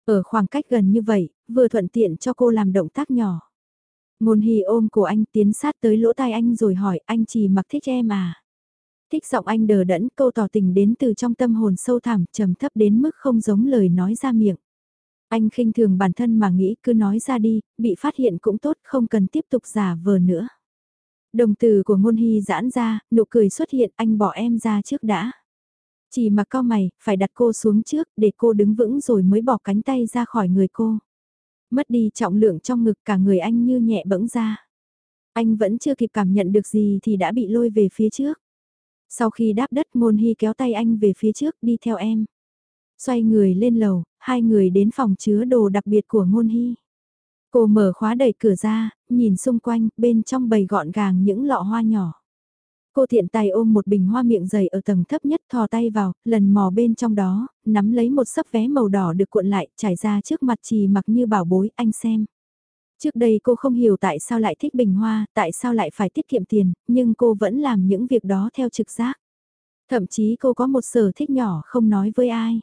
Ở khoảng cách gần như vậy, vừa thuận tiện cho cô làm động tác nhỏ. Ngôn hì ôm cổ anh tiến sát tới lỗ tai anh rồi hỏi anh chỉ mặc thích em à. Thích giọng anh đờ đẫn câu tỏ tình đến từ trong tâm hồn sâu thẳm trầm thấp đến mức không giống lời nói ra miệng. Anh khinh thường bản thân mà nghĩ cứ nói ra đi, bị phát hiện cũng tốt không cần tiếp tục giả vờ nữa. Đồng từ của ngôn hy giãn ra, nụ cười xuất hiện anh bỏ em ra trước đã. Chỉ mặc cao mày, phải đặt cô xuống trước để cô đứng vững rồi mới bỏ cánh tay ra khỏi người cô. Mất đi trọng lượng trong ngực cả người anh như nhẹ bẫng ra. Anh vẫn chưa kịp cảm nhận được gì thì đã bị lôi về phía trước. Sau khi đáp đất ngôn hy kéo tay anh về phía trước đi theo em. Xoay người lên lầu, hai người đến phòng chứa đồ đặc biệt của ngôn hy. Cô mở khóa đẩy cửa ra, nhìn xung quanh, bên trong bầy gọn gàng những lọ hoa nhỏ. Cô thiện tay ôm một bình hoa miệng dày ở tầng thấp nhất thò tay vào, lần mò bên trong đó, nắm lấy một sấp vé màu đỏ được cuộn lại, trải ra trước mặt trì mặc như bảo bối, anh xem. Trước đây cô không hiểu tại sao lại thích bình hoa, tại sao lại phải tiết kiệm tiền, nhưng cô vẫn làm những việc đó theo trực giác. Thậm chí cô có một sở thích nhỏ không nói với ai.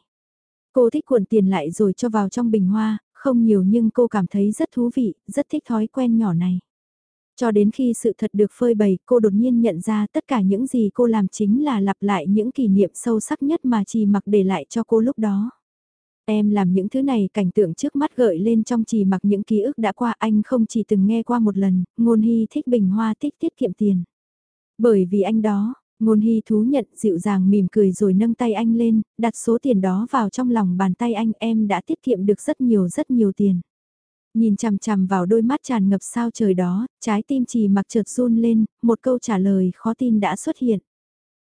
Cô thích cuộn tiền lại rồi cho vào trong bình hoa, không nhiều nhưng cô cảm thấy rất thú vị, rất thích thói quen nhỏ này. Cho đến khi sự thật được phơi bày, cô đột nhiên nhận ra tất cả những gì cô làm chính là lặp lại những kỷ niệm sâu sắc nhất mà Trì mặc để lại cho cô lúc đó. Em làm những thứ này cảnh tượng trước mắt gợi lên trong Trì mặc những ký ức đã qua anh không chỉ từng nghe qua một lần, ngôn hy thích bình hoa thích tiết kiệm tiền. Bởi vì anh đó, ngôn hy thú nhận dịu dàng mỉm cười rồi nâng tay anh lên, đặt số tiền đó vào trong lòng bàn tay anh em đã tiết kiệm được rất nhiều rất nhiều tiền. Nhìn chằm chằm vào đôi mắt tràn ngập sao trời đó, trái tim trì mặc chợt run lên, một câu trả lời khó tin đã xuất hiện.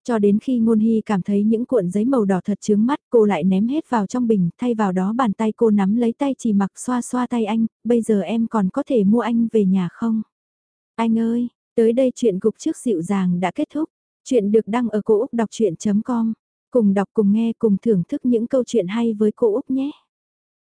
Cho đến khi ngôn hy cảm thấy những cuộn giấy màu đỏ thật chướng mắt cô lại ném hết vào trong bình, thay vào đó bàn tay cô nắm lấy tay trì mặc xoa xoa tay anh, bây giờ em còn có thể mua anh về nhà không? Anh ơi, tới đây chuyện gục trước dịu dàng đã kết thúc. Chuyện được đăng ở cô Úc đọc chuyện.com. Cùng đọc cùng nghe cùng thưởng thức những câu chuyện hay với cô Úc nhé.